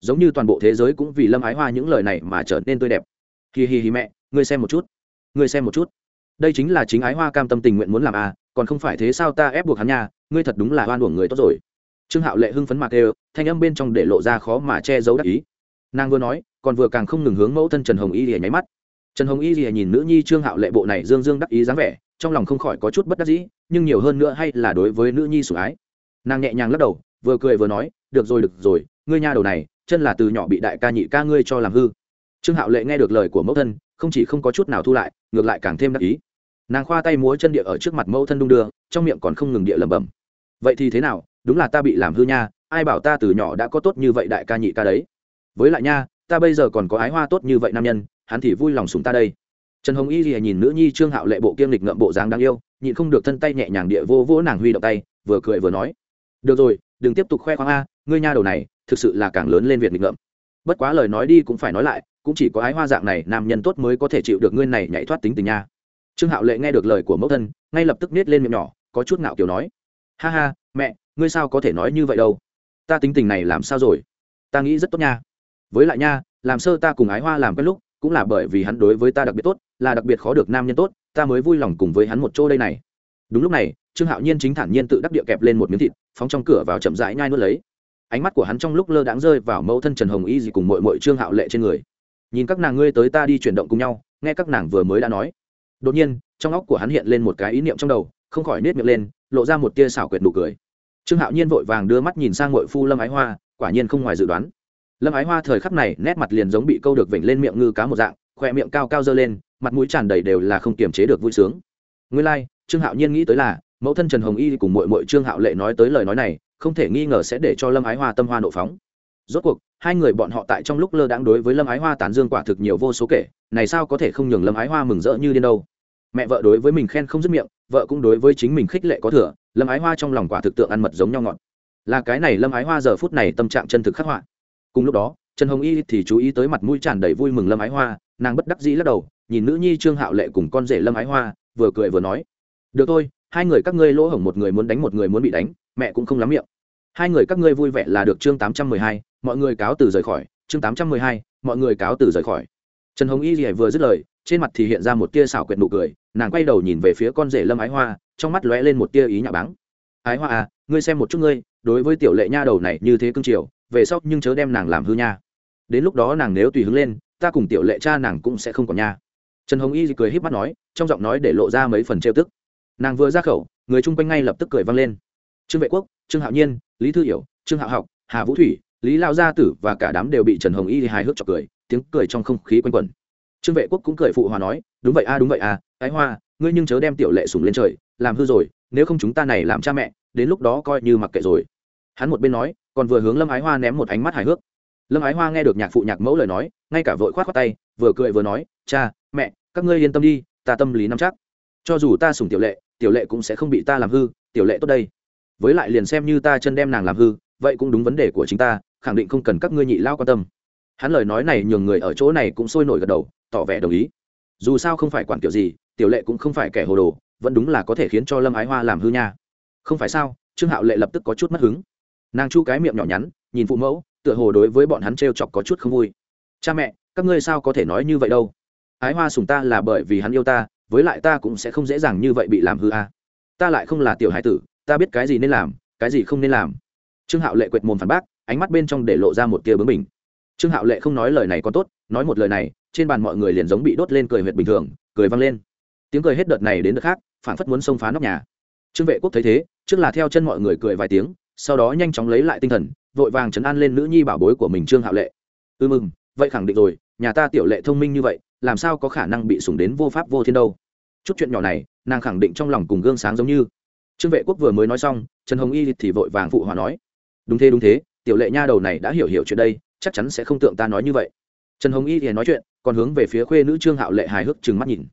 Giống như toàn bộ thế giới cũng vì lâm ái hoa những lời này mà trở nên tươi đẹp. Hì hi hi mẹ, ngươi xem một chút. Ngươi xem một chút. Đây chính là chính ái hoa cam tâm tình nguyện muốn làm à còn không phải thế sao ta ép buộc hắn nha, ngươi thật đúng là oan uổng người tốt rồi. Trương hạo lệ hưng phấn mạc đều thanh âm bên trong để lộ ra khó mà che giấu đắc ý. Nàng vừa nói, còn vừa càng không ngừng hướng mẫu thân trần hồng y để nháy mắt trần hồng y lìa nhìn nữ nhi trương hạo lệ bộ này dương dương đắc ý dáng vẻ, trong lòng không khỏi có chút bất đắc dĩ, nhưng nhiều hơn nữa hay là đối với nữ nhi sủng ái. Nàng nhẹ nhàng lắc đầu, vừa cười vừa nói, được rồi được rồi, ngươi nha đầu này, chân là từ nhỏ bị đại ca nhị ca ngươi cho làm hư. Trương hạo lệ nghe được lời của mẫu thân, không chỉ không có chút nào thu lại, ngược lại càng thêm đắc ý. Nàng khoa tay múa chân địa ở trước mặt mẫu thân đung đưa, trong miệng còn không ngừng địa lẩm bẩm. Vậy thì thế nào? Đúng là ta bị làm hư nha, ai bảo ta từ nhỏ đã có tốt như vậy đại ca nhị ca đấy. Với lại nha, ta bây giờ còn có ái hoa tốt như vậy nam nhân hắn thì vui lòng sùng ta đây. Trần hồng y thì nhìn nữ nhi trương hạo lệ bộ kiêm lịch ngậm bộ dáng đáng yêu, nhịn không được thân tay nhẹ nhàng địa vô vỗ nàng huy động tay, vừa cười vừa nói. Được rồi, đừng tiếp tục khoe khoang a, ngươi nha đầu này, thực sự là càng lớn lên việc nghịch ngợm bất quá lời nói đi cũng phải nói lại, cũng chỉ có ái hoa dạng này nam nhân tốt mới có thể chịu được ngươi này nhảy thoát tính tình nha. Trương hạo lệ nghe được lời của mẫu thân, ngay lập tức nết lên miệng nhỏ, có chút ngạo kiểu nói. Ha ha, mẹ, ngươi sao có thể nói như vậy đâu? Ta tính tình này làm sao rồi? Ta nghĩ rất tốt nha. Với lại nha, làm sơ ta cùng ái hoa làm cái lúc cũng là bởi vì hắn đối với ta đặc biệt tốt, là đặc biệt khó được nam nhân tốt, ta mới vui lòng cùng với hắn một chỗ đây này. Đúng lúc này, trương hạo nhiên chính thản nhiên tự đắc địa kẹp lên một miếng thịt, phóng trong cửa vào chậm rãi nhai nuốt lấy. Ánh mắt của hắn trong lúc lơ đãng rơi vào mẫu thân trần hồng y gì cùng mội mội trương hạo lệ trên người. Nhìn các nàng ngươi tới ta đi chuyển động cùng nhau, nghe các nàng vừa mới đã nói. Đột nhiên, trong óc của hắn hiện lên một cái ý niệm trong đầu, không khỏi nết miệng lên, lộ ra một tia xảo quyệt nụ cười. Trương hạo nhiên vội vàng đưa mắt nhìn sang mội phu lâm ái hoa, quả nhiên không ngoài dự đoán lâm ái hoa thời khắc này nét mặt liền giống bị câu được vểnh lên miệng ngư cá một dạng khoe miệng cao cao dơ lên mặt mũi tràn đầy đều là không kiềm chế được vui sướng. Nguyên lai、like, trương hạo nhiên nghĩ tới là mẫu thân trần hồng y cùng mội mội trương hạo lệ nói tới lời nói này không thể nghi ngờ sẽ để cho lâm ái hoa tâm hoa nộ phóng. Rốt cuộc hai người bọn họ tại trong lúc lơ đãng đối với lâm ái hoa tán dương quả thực nhiều vô số kể này sao có thể không nhường lâm ái hoa mừng rỡ như điên đâu. Mẹ vợ đối với mình khen không dứt miệng vợ cũng đối với chính mình khích lệ có thừa lâm ái hoa trong lòng quả thực tượng ăn mật giống nhau ngọt. Là cái này lâm ái hoa giờ phút này tâm trạng chân thực khắc họa cùng lúc đó, trần hồng y thì chú ý tới mặt mũi tràn đầy vui mừng lâm ái hoa, nàng bất đắc dĩ lắc đầu, nhìn nữ nhi trương hạo lệ cùng con rể lâm ái hoa, vừa cười vừa nói, được thôi, hai người các ngươi lỗ hổng một người muốn đánh một người muốn bị đánh, mẹ cũng không lắm miệng. Hai người các ngươi vui vẻ là được chương tám trăm mười hai, mọi người cáo từ rời khỏi, chương tám trăm mười hai, mọi người cáo từ rời khỏi. Trần hồng y thì vừa dứt lời, trên mặt thì hiện ra một tia xảo quyệt nụ cười, nàng quay đầu nhìn về phía con rể lâm ái hoa, trong mắt lóe lên một tia ý nhà báng. Ái hoa à ngươi xem một chút ngươi, đối với tiểu lệ nha đầu này như thế cưng chiều về sau nhưng chớ đem nàng làm hư nha. Đến lúc đó nàng nếu tùy hứng lên, ta cùng tiểu lệ cha nàng cũng sẽ không còn nha. Trần hồng y cười h í p mắt nói, trong giọng nói để lộ ra mấy phần trêu tức. Nàng vừa ra khẩu, người chung quanh ngay lập tức cười vang lên. Trương vệ quốc, trương hạo nhiên, lý thư hiểu, trương hạo học, hà vũ thủy, lý lao gia tử và cả đám đều bị trần hồng y hài hước chọc cười, tiếng cười trong không khí quanh quẩn. Trương vệ quốc cũng cười phụ hòa nói, đúng vậy a, đúng vậy a, ái hoa, ngươi nhưng chớ đem tiểu lệ sùng lên trời, làm hư rồi, nếu không chúng ta này làm cha mẹ, đến lúc đó coi như mặc kệ rồi. Hắn một bên nói còn vừa hướng lâm ái hoa ném một ánh mắt hài hước. Lâm ái hoa nghe được nhạc phụ nhạc mẫu lời nói, ngay cả vội k h o á t khoác tay, vừa cười vừa nói, cha, mẹ, các ngươi yên tâm đi, ta tâm lý nắm chắc. Cho dù ta sủng tiểu lệ tiểu lệ cũng sẽ không bị ta làm hư, tiểu lệ tốt đây. Với lại liền xem như ta chân đem nàng làm hư, vậy cũng đúng vấn đề của chính ta, khẳng định không cần các ngươi nhị lao quan tâm. Hắn lời nói này nhường người ở chỗ này cũng sôi nổi gật đầu, tỏ vẻ đồng ý. Dù sao không phải quản kiểu gì, tiểu lệ cũng không phải kẻ hồ đồ, vẫn đúng là có thể khiến cho lâm ái hoa làm hư nha. Không phải sao, trương hạo lệ lập tức có chút mất hứng nàng chu cái miệng nhỏ nhắn, nhìn phụ mẫu, tựa hồ đối với bọn hắn t r e o chọc có chút không vui. Cha mẹ, các ngươi sao có thể nói như vậy đâu? Ái hoa sùng ta là bởi vì hắn yêu ta, với lại ta cũng sẽ không dễ dàng như vậy bị làm hư a. À. ta lại không là tiểu hải tử, ta biết cái gì nên làm, cái gì không nên làm. Trương hạo lệ quệt mồm phản bác, ánh mắt bên trong để lộ ra một tia bướng mình trương hạo lệ không nói lời này có tốt, nói một lời này, trên bàn mọi người liền giống bị đốt lên cười huyệt bình thường, cười văng lên. Tiếng cười hết đợt này đến đợt khác phản phất muốn xông phá nóc nhà. Trương vệ quốc thấy thế, trước là theo chân mọi người cười vài tiếng sau đó nhanh chóng lấy lại tinh thần, vội vàng chấn an lên nữ nhi bảo bối của mình trương hạo lệ. Ư ừ mừng, vậy khẳng định rồi, nhà ta tiểu lệ thông minh như vậy, làm sao có khả năng bị sủng đến vô pháp vô thiên đâu. Chút chuyện nhỏ này, nàng khẳng định trong lòng cùng gương sáng giống như. Trương vệ quốc vừa mới nói xong, trần hồng y thì vội vàng phụ hòa nói. Đúng thế đúng thế, tiểu lệ nha đầu này đã hiểu hiểu chuyện đây, chắc chắn sẽ không tượng ta nói như vậy. Trần hồng y thì nói chuyện, còn hướng về phía khuê nữ trương hạo lệ hài hước trừng mắt nhìn.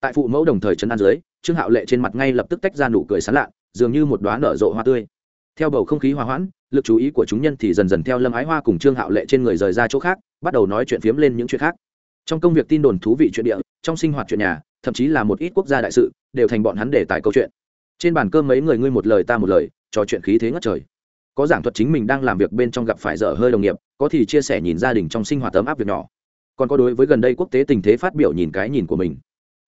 Tại phụ mẫu đồng thời trấn an dưới, trương hạo lệ trên mặt ngay lập tức tách ra nụ cười sán lạ, dường như một đoá nở rộ hoa tươi theo bầu không khí hòa hoãn, lực chú ý của chúng nhân thì dần dần theo lâm ái hoa cùng trương hạo lệ trên người rời ra chỗ khác, bắt đầu nói chuyện phiếm lên những chuyện khác. Trong công việc tin đồn thú vị chuyện địa, trong sinh hoạt chuyện nhà, thậm chí là một ít quốc gia đại sự, đều thành bọn hắn để tài câu chuyện. Trên bàn cơm mấy người ngươi một lời ta một lời, trò chuyện khí thế ngất trời. Có giảng thuật chính mình đang làm việc bên trong gặp phải dở hơi đồng nghiệp, có thì chia sẻ nhìn gia đình trong sinh hoạt ấm áp việc nhỏ. Còn có đối với gần đây quốc tế tình thế phát biểu nhìn cái nhìn của mình.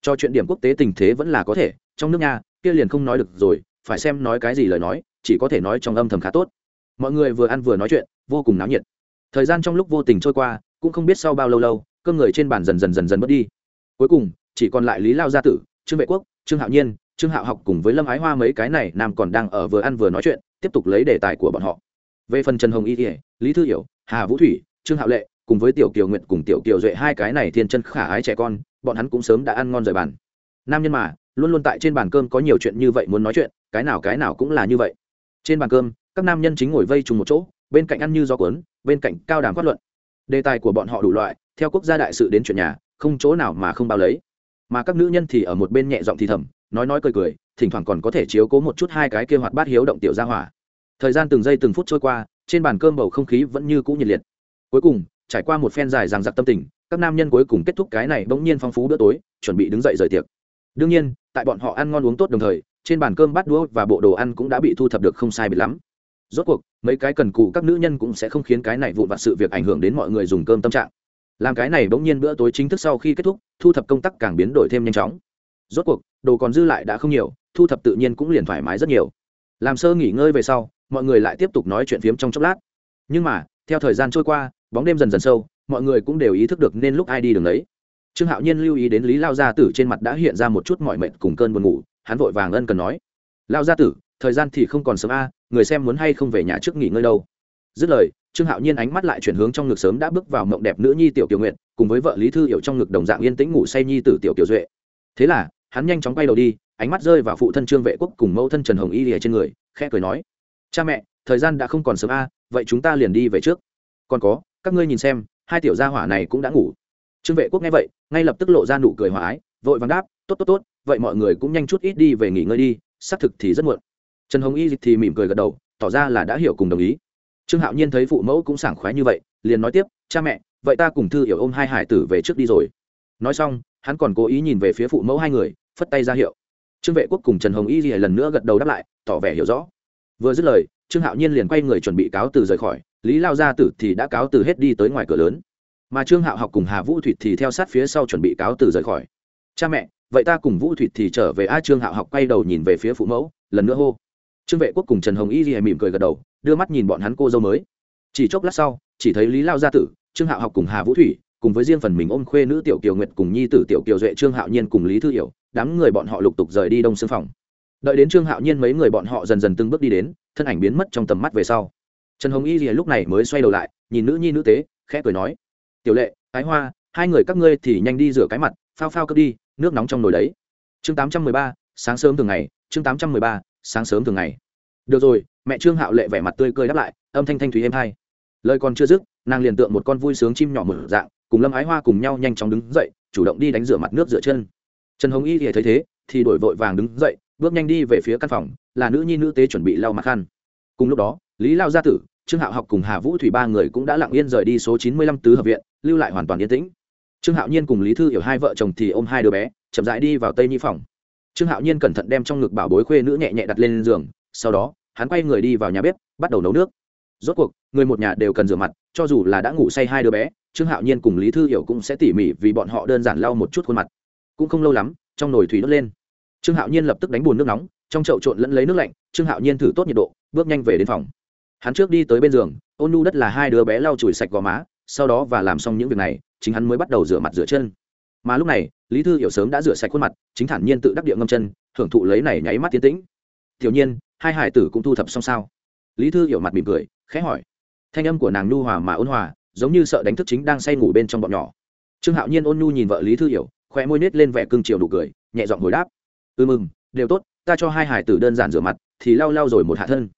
Cho chuyện điểm quốc tế tình thế vẫn là có thể, trong nước nha kia liền không nói được rồi, phải xem nói cái gì lời nói chỉ có thể nói trong âm thầm khá tốt. Mọi người vừa ăn vừa nói chuyện, vô cùng náo nhiệt. Thời gian trong lúc vô tình trôi qua, cũng không biết sau bao lâu lâu cơm người trên bàn dần dần dần dần mất đi. Cuối cùng, chỉ còn lại lý lao gia tử, trương vệ quốc, trương hạo nhiên, trương hạo học cùng với lâm ái hoa mấy cái này nam còn đang ở vừa ăn vừa nói chuyện, tiếp tục lấy đề tài của bọn họ. Về phần trần hồng y kỉa lý thư hiểu, hà vũ thủy, trương hạo lệ, cùng với tiểu kiều nguyện cùng tiểu kiều duệ hai cái này thiên chân khả ái trẻ con, bọn hắn cũng sớm đã ăn ngon rời bàn. Nam nhân mà, luôn luôn tại trên bàn cơm có nhiều chuyện như vậy muốn nói chuyện, cái nào cái nào cũng là như vậy trên bàn cơm, các nam nhân chính ngồi vây trùng một chỗ, bên cạnh ăn như gió cuốn, bên cạnh cao đàm phát luận. Đề tài của bọn họ đủ loại, theo quốc gia đại sự đến chuyện nhà, không chỗ nào mà không bao lấy. Mà các nữ nhân thì ở một bên nhẹ giọng thì thầm, nói nói cười cười, thỉnh thoảng còn có thể chiếu cố một chút hai cái kia hoạt bát hiếu động tiểu ra hỏa. Thời gian từng giây từng phút trôi qua, trên bàn cơm bầu không khí vẫn như cũ nhiệt liệt. Cuối cùng, trải qua một phen dài ràng giặc tâm tình, các nam nhân cuối cùng kết thúc cái này bỗng nhiên phong phú bữa tối, chuẩn bị đứng dậy rời tiệc. Đương nhiên, tại bọn họ ăn ngon uống tốt đồng thời trên bàn cơm bát đũa và bộ đồ ăn cũng đã bị thu thập được không sai bị lắm. Rốt cuộc, mấy cái cần cù các nữ nhân cũng sẽ không khiến cái này vụn vặt sự việc ảnh hưởng đến mọi người dùng cơm tâm trạng. Làm cái này bỗng nhiên bữa tối chính thức sau khi kết thúc, thu thập công tác càng biến đổi thêm nhanh chóng. Rốt cuộc, đồ còn dư lại đã không nhiều, thu thập tự nhiên cũng liền thoải mái rất nhiều. Làm sơ nghỉ ngơi về sau, mọi người lại tiếp tục nói chuyện phiếm trong chốc lát. Nhưng mà, theo thời gian trôi qua, bóng đêm dần dần sâu, mọi người cũng đều ý thức được nên lúc ai đi đường đấy trương hạo nhiên lưu ý đến lý lao gia tử trên mặt đã hiện ra một chút mọi mệt cùng cơn buồn ngủ hắn vội vàng ân cần nói lao gia tử, thời gian thì không còn sớm a, người xem muốn hay không về nhà trước nghỉ ngơi đâu. Dứt lời, trương hạo nhiên ánh mắt lại chuyển hướng trong ngực sớm đã bước vào mộng đẹp nữ nhi tiểu kiều nguyện cùng với vợ lý thư hiểu trong ngực đồng dạng yên tĩnh ngủ say nhi tử tiểu kiều duệ. Thế là, hắn nhanh chóng quay đầu đi, ánh mắt rơi vào phụ thân trương vệ quốc cùng mẫu thân trần hồng y lìa trên người, khẽ cười nói, cha mẹ, thời gian đã không còn sớm a, vậy chúng ta liền đi về trước. Còn có, các ngươi nhìn xem, hai tiểu gia hỏa này cũng đã ngủ. Trương vệ quốc nghe vậy, ngay lập tức lộ ra nụ cười hòa ái, vội vàng đáp, tốt tốt tốt vậy mọi người cũng nhanh chút ít đi về nghỉ ngơi đi, xác thực thì rất muộn. Trần hồng y thì mỉm cười gật đầu, tỏ ra là đã hiểu cùng đồng ý. Trương hạo nhiên thấy phụ mẫu cũng sảng khoái như vậy, liền nói tiếp, cha mẹ, vậy ta cùng thư hiểu ôm hai hải tử về trước đi rồi. Nói xong, hắn còn cố ý nhìn về phía phụ mẫu hai người, phất tay ra hiệu. Trương vệ quốc cùng trần hồng y thì lần nữa gật đầu đáp lại, tỏ vẻ hiểu rõ. Vừa dứt lời, trương hạo nhiên liền quay người chuẩn bị cáo từ rời khỏi, lý lao gia tử thì đã cáo từ hết đi tới ngoài cửa lớn. Mà trương hạo học cùng hà vũ thụy thì theo sát phía sau chuẩn bị cáo từ rời khỏi. Cha mẹ vậy ta cùng vũ thụy thì trở về a trương hạo học quay đầu nhìn về phía phụ mẫu, lần nữa hô. Trương vệ quốc cùng trần hồng y ghi mỉm cười gật đầu, đưa mắt nhìn bọn hắn cô dâu mới. Chỉ chốc lát sau, chỉ thấy lý lao gia tử, trương hạo học cùng hà vũ thủy cùng với riêng phần mình ôm khuê nữ tiểu kiều nguyệt cùng nhi tử tiểu kiều duệ trương hạo nhiên cùng lý thư hiểu, đám người bọn họ lục tục rời đi đông xương phòng. Đợi đến trương hạo nhiên mấy người bọn họ dần dần từng bước đi đến, thân ảnh biến mất trong tầm mắt về sau. Trần hồng y lìa lúc này mới xoay đầu lại, nhìn nữ nhi nữ tế, khẽ cười nói, tiểu lệ ái hoa, hai người các ngươi thì nhanh đi rửa cái mặt, phao phao cướp đi nước nóng trong nồi đấy. Chương tám trăm mười ba, sáng sớm thường ngày, chương tám trăm mười ba, sáng sớm thường ngày. Được rồi, mẹ trương hạo lệ vẻ mặt tươi cười đáp lại, âm thanh thanh thúy êm hai lời còn chưa dứt, nàng liền tượng một con vui sướng chim nhỏ mở dạng, cùng lâm ái hoa cùng nhau nhanh chóng đứng dậy, chủ động đi đánh rửa mặt nước rửa chân. Trần hồng y thì thấy thế, thì đổi vội vàng đứng dậy, bước nhanh đi về phía căn phòng, là nữ nhi nữ tế chuẩn bị lau mặt khăn. Cùng lúc đó, lý lao gia tử, trương hạo học cùng hà vũ thủy ba người cũng đã lặng yên rời đi số chín mươi lăm tứ hợp viện, lưu lại hoàn toàn yên tĩnh trương hạo nhiên cùng lý thư hiểu hai vợ chồng thì ôm hai đứa bé, chậm rãi đi vào tây nhi phòng. Trương hạo nhiên cẩn thận đem trong ngực bảo bối khuê nữ nhẹ nhẹ đặt lên giường, sau đó, hắn quay người đi vào nhà bếp, bắt đầu nấu nước. Rốt cuộc, người một nhà đều cần rửa mặt, cho dù là đã ngủ say hai đứa bé, trương hạo nhiên cùng lý thư hiểu cũng sẽ tỉ mỉ vì bọn họ đơn giản lau một chút khuôn mặt. Cũng không lâu lắm, trong nồi thủy đốt lên. Trương hạo nhiên lập tức đánh bùn nước nóng, trong chậu trộn lẫn lấy nước lạnh, trương hạo nhiên thử tốt nhiệt độ, bước nhanh về đến phòng. Hắn trước đi tới bên giường, ôn nu đất là hai đứa bé lau chùi sạch gò má sau đó và làm xong những việc này, chính hắn mới bắt đầu rửa mặt rửa chân. Mà lúc này, lý thư hiểu sớm đã rửa sạch khuôn mặt, chính thản nhiên tự đắc địa ngâm chân, hưởng thụ lấy này nháy mắt tiến tĩnh. Tiểu nhiên, hai hải tử cũng thu thập xong sao? Lý thư hiểu mặt mỉm cười, khẽ hỏi. Thanh âm của nàng nhu hòa mà ôn hòa, giống như sợ đánh thức chính đang say ngủ bên trong bọn nhỏ. Trương hạo nhiên ôn nhu nhìn vợ lý thư hiểu khoe môi nết lên vẻ cưng chiều đủ cười, nhẹ giọng hồi đáp. Ừ mừng, đều tốt, ta cho hai hải tử đơn giản rửa mặt, thì lau lau rồi một hạ thân.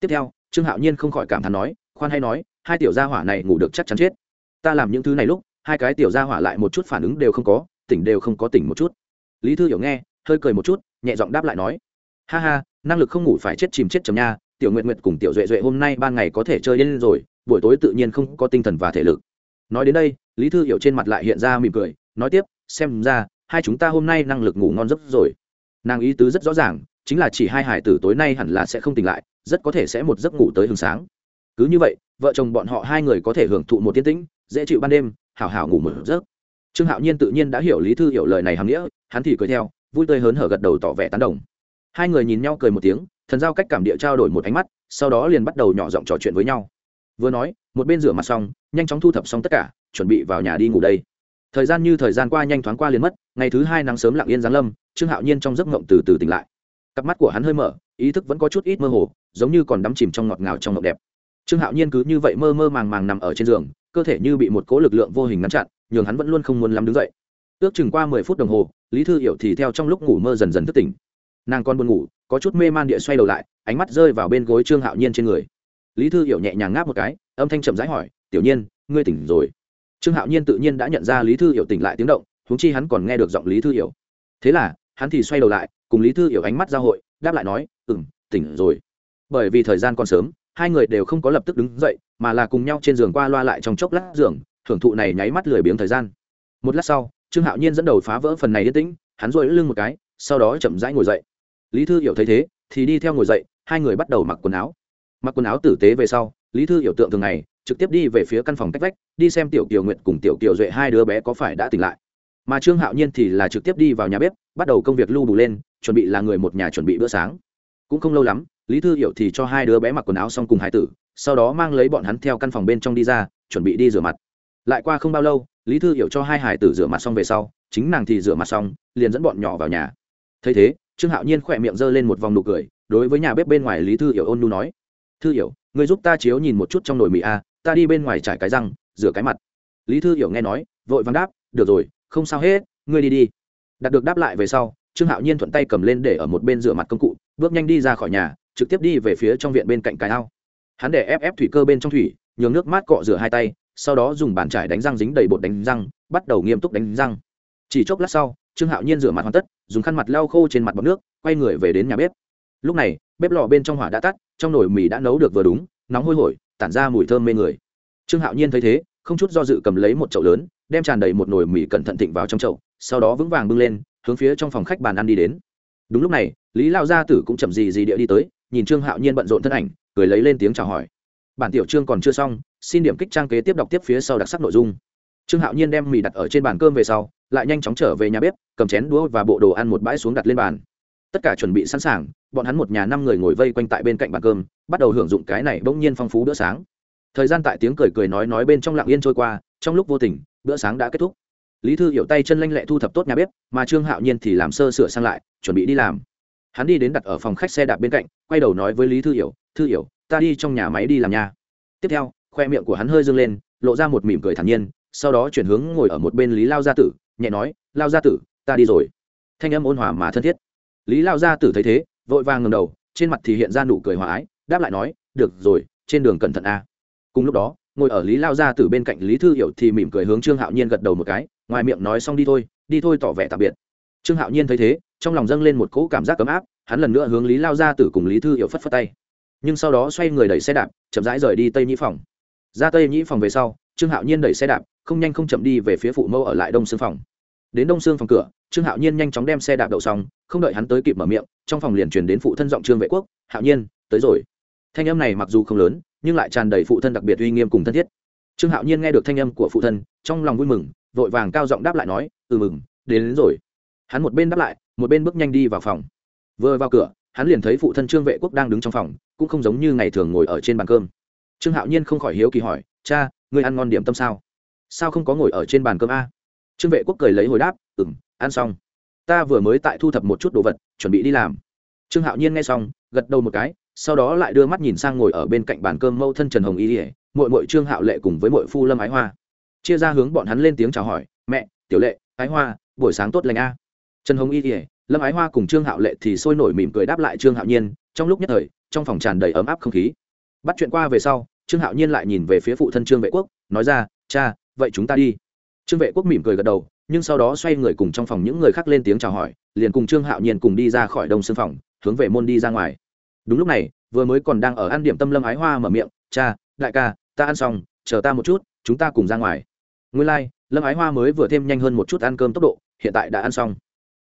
Tiếp theo, trương hạo nhiên không khỏi cảm thán nói, khoan hay nói hai tiểu gia hỏa này ngủ được chắc chắn chết. Ta làm những thứ này lúc, hai cái tiểu gia hỏa lại một chút phản ứng đều không có, tỉnh đều không có tỉnh một chút. Lý thư hiểu nghe, hơi cười một chút, nhẹ giọng đáp lại nói, ha ha, năng lực không ngủ phải chết chìm chết chầm nha, tiểu nguyện nguyện cùng tiểu duệ duệ hôm nay ban ngày có thể chơi đến rồi, buổi tối tự nhiên không có tinh thần và thể lực. Nói đến đây, lý thư hiểu trên mặt lại hiện ra mỉm cười, nói tiếp, xem ra, hai chúng ta hôm nay năng lực ngủ ngon giấc rồi. Nàng ý tứ rất rõ ràng, chính là chỉ hai hải tử tối nay hẳn là sẽ không tỉnh lại, rất có thể sẽ một giấc ngủ tới hừng sáng. Cứ như vậy vợ chồng bọn họ hai người có thể hưởng thụ một tiên tĩnh, dễ chịu ban đêm, hảo hảo ngủ một giấc. Trương hạo nhiên tự nhiên đã hiểu lý thư hiểu lời này hàm nghĩa, hắn thì cười theo, vui tươi hớn hở gật đầu tỏ vẻ tán đồng. Hai người nhìn nhau cười một tiếng, thần giao cách cảm địa trao đổi một ánh mắt, sau đó liền bắt đầu nhỏ giọng trò chuyện với nhau. Vừa nói, một bên rửa mặt xong, nhanh chóng thu thập xong tất cả, chuẩn bị vào nhà đi ngủ đây. Thời gian như thời gian qua nhanh thoáng qua liền mất, ngày thứ hai nắng sớm lặng yên giáng lâm, trương hạo nhiên trong giấc ngộng từ từ tỉnh lại. Cặp mắt của hắn hơi mở, ý thức vẫn có chút ít mơ hồ, giống như còn đắm chìm trong ngọt ngào trong ngộng đẹp trương hạo nhiên cứ như vậy mơ mơ màng màng nằm ở trên giường, cơ thể như bị một cố lực lượng vô hình ngăn chặn, nhường hắn vẫn luôn không muốn lắm đứng dậy. Ước chừng qua mười phút đồng hồ, lý thư hiểu thì theo trong lúc ngủ mơ dần dần thức tỉnh. Nàng còn buồn ngủ, có chút mê man địa xoay đầu lại, ánh mắt rơi vào bên gối trương hạo nhiên trên người. Lý thư hiểu nhẹ nhàng ngáp một cái, âm thanh chậm rãi hỏi, tiểu nhiên, ngươi tỉnh rồi? Trương hạo nhiên tự nhiên đã nhận ra lý thư hiểu tỉnh lại tiếng động húng chi hắn còn nghe được giọng lý thư hiểu. Thế là, hắn thì xoay đầu lại, cùng lý thư hiểu ánh mắt giao hội, đáp lại nói ừ m tỉnh rồi. Bởi vì thời gian còn sớm hai người đều không có lập tức đứng dậy, mà là cùng nhau trên giường qua loa lại trong chốc lát giường, thưởng thụ này nháy mắt lười biếng thời gian. Một lát sau, trương hạo nhiên dẫn đầu phá vỡ phần này yên tĩnh, hắn rội lưng một cái, sau đó chậm rãi ngồi dậy. Lý thư hiểu thấy thế, thì đi theo ngồi dậy, hai người bắt đầu mặc quần áo. Mặc quần áo tử tế về sau, lý thư hiểu tượng thường ngày, trực tiếp đi về phía căn phòng cách vách, đi xem tiểu kiều nguyện cùng tiểu kiều duệ hai đứa bé có phải đã tỉnh lại. Mà trương hạo nhiên thì là trực tiếp đi vào nhà bếp, bắt đầu công việc lưu bù lên, chuẩn bị là người một nhà chuẩn bị bữa sáng. Cũng không lâu lắm lý thư hiểu thì cho hai đứa bé mặc quần áo xong cùng hải tử, sau đó mang lấy bọn hắn theo căn phòng bên trong đi ra, chuẩn bị đi rửa mặt. Lại qua không bao lâu, lý thư hiểu cho hai hải tử rửa mặt xong về sau, chính nàng thì rửa mặt xong, liền dẫn bọn nhỏ vào nhà. Thấy thế, trương hạo nhiên khỏe miệng g lên một vòng nụ cười, đối với nhà bếp bên ngoài lý thư hiểu ôn nu nói, thư hiểu người giúp ta chiếu nhìn một chút trong nồi mì a, ta đi bên ngoài trải cái răng, rửa cái mặt. Lý thư hiểu nghe nói, vội vàng đáp, được rồi, không sao hết, ngươi đi đi. Đặt được đáp lại về sau, trương hạo nhiên thuận tay cầm lên để ở một bên rửa mặt công cụ, bước nhanh đi ra khỏi nhà trực tiếp đi về phía trong viện bên cạnh cái ao. Hắn để ép ép thủy cơ bên trong thủy, nhường nước mát cọ rửa hai tay, sau đó dùng bàn trải đánh răng dính đầy bột đánh răng, bắt đầu nghiêm túc đánh răng. Chỉ chốc lát sau, trương hạo nhiên rửa mặt hoàn tất, dùng khăn mặt lau khô trên mặt bọc nước, quay người về đến nhà bếp. Lúc này, bếp lò bên trong hỏa đã tắt, trong nồi mì đã nấu được vừa đúng, nóng hôi hổi, tản ra mùi thơm mê người. Trương hạo nhiên thấy thế, không chút do dự cầm lấy một chậu lớn, đem tràn đầy một nồi mì cẩn thận thịnh vào trong chậu, sau đó vững vàng bưng lên, hướng phía trong phòng khách bàn ăn đi đến. Đúng lúc này, lý lao gia tử cũng chậm gì gì địa đi tới nhìn trương hạo nhiên bận rộn thân ảnh, cười lấy lên tiếng chào hỏi. Bản tiểu trương còn chưa xong, xin điểm kích trang kế tiếp đọc tiếp phía sau đặc sắc nội dung. Trương hạo nhiên đem mì đặt ở trên bàn cơm về sau, lại nhanh chóng trở về nhà bếp, cầm chén đũa và bộ đồ ăn một bãi xuống đặt lên bàn. Tất cả chuẩn bị sẵn sàng, bọn hắn một nhà năm người ngồi vây quanh tại bên cạnh bàn cơm, bắt đầu hưởng dụng cái này bỗng nhiên phong phú bữa sáng. Thời gian tại tiếng cười cười nói nói bên trong lặng yên trôi qua, trong lúc vô tình, bữa sáng đã kết thúc. Lý thư hiểu tay chân lanh lẹ thu thập tốt nhà bếp, mà trương hạo nhiên thì làm sơ sửa sang lại, chuẩn bị đi làm hắn đi đến đặt ở phòng khách xe đạp bên cạnh, quay đầu nói với lý thư hiểu thư hiểu, ta đi trong nhà máy đi làm nhà tiếp theo, khoe miệng của hắn hơi dâng lên, lộ ra một mỉm cười thản nhiên, sau đó chuyển hướng ngồi ở một bên lý lao gia tử, nhẹ nói, lao gia tử, ta đi rồi. Thanh âm ôn hòa mà thân thiết. Lý lao gia tử thấy thế, vội vàng ngầm đầu, trên mặt thì hiện ra nụ cười hòa ái, đáp lại nói, được rồi, trên đường cẩn thận a. Cùng lúc đó, ngồi ở lý lao gia tử bên cạnh lý thư hiểu thì mỉm cười hướng trương hạo nhiên gật đầu một cái, ngoài miệng nói xong đi thôi đi thôi tỏ vẻ tạm biệt. Trương hạo nhiên thấy thế trong lòng dâng lên một cỗ cảm giác ấm áp hắn lần nữa hướng lý lao gia tử cùng lý thư hiểu phất phất tay. Nhưng sau đó xoay người đẩy xe đạp chậm rãi rời đi tây nhĩ phòng. Ra tây nhĩ phòng về sau trương hạo nhiên đẩy xe đạp không nhanh không chậm đi về phía phụ mẫu ở lại đông xương phòng. Đến đông xương phòng cửa trương hạo nhiên nhanh chóng đem xe đạp đậu xong không đợi hắn tới kịp mở miệng trong phòng liền truyền đến phụ thân giọng trương vệ quốc hạo nhiên tới rồi. Thanh âm này mặc dù không lớn nhưng lại tràn đầy phụ thân đặc biệt uy nghiêm cùng thân thiết. Trương hạo nhiên nghe được thanh âm của phụ thân trong lòng vui mừng vội vàng cao giọng đáp lại nói ừ mừng đến, đến rồi. Hắn một bên đáp lại một bên bước nhanh đi vào phòng. Vừa vào cửa, hắn liền thấy phụ thân trương vệ quốc đang đứng trong phòng, cũng không giống như ngày thường ngồi ở trên bàn cơm. Trương hạo nhiên không khỏi hiếu kỳ hỏi, cha, ngươi ăn ngon điểm tâm sao? Sao không có ngồi ở trên bàn cơm a? Trương vệ quốc cười lấy hồi đáp ừ m ăn xong. Ta vừa mới tại thu thập một chút đồ vật, chuẩn bị đi làm. Trương hạo nhiên nghe xong, gật đầu một cái, sau đó lại đưa mắt nhìn sang ngồi ở bên cạnh bàn cơm mâu thân trần hồng y ỉa mội mội trương hạo lệ cùng với mội phu lâm ái hoa. Chia ra hướng bọn hắn lên tiếng chào hỏi, mẹ, tiểu lệ, ái hoa, buổi sáng tốt lành a trần hồng y ỉa lâm ái hoa cùng trương hạo lệ thì sôi nổi mỉm cười đáp lại trương hạo nhiên trong lúc nhất thời trong phòng tràn đầy ấm áp không khí. Bắt chuyện qua về sau trương hạo nhiên lại nhìn về phía phụ thân trương vệ quốc nói ra cha vậy chúng ta đi. Trương vệ quốc mỉm cười gật đầu nhưng sau đó xoay người cùng trong phòng những người khác lên tiếng chào hỏi liền cùng trương hạo nhiên cùng đi ra khỏi đông sương phòng hướng về môn đi ra ngoài. Đúng lúc này vừa mới còn đang ở ăn điểm tâm lâm ái hoa mở miệng cha đại ca ta ăn xong chờ ta một chút chúng ta cùng ra ngoài. Nguyên lai、like, lâm ái hoa mới vừa thêm nhanh hơn một chút ăn cơm tốc độ hiện tại đã ăn xong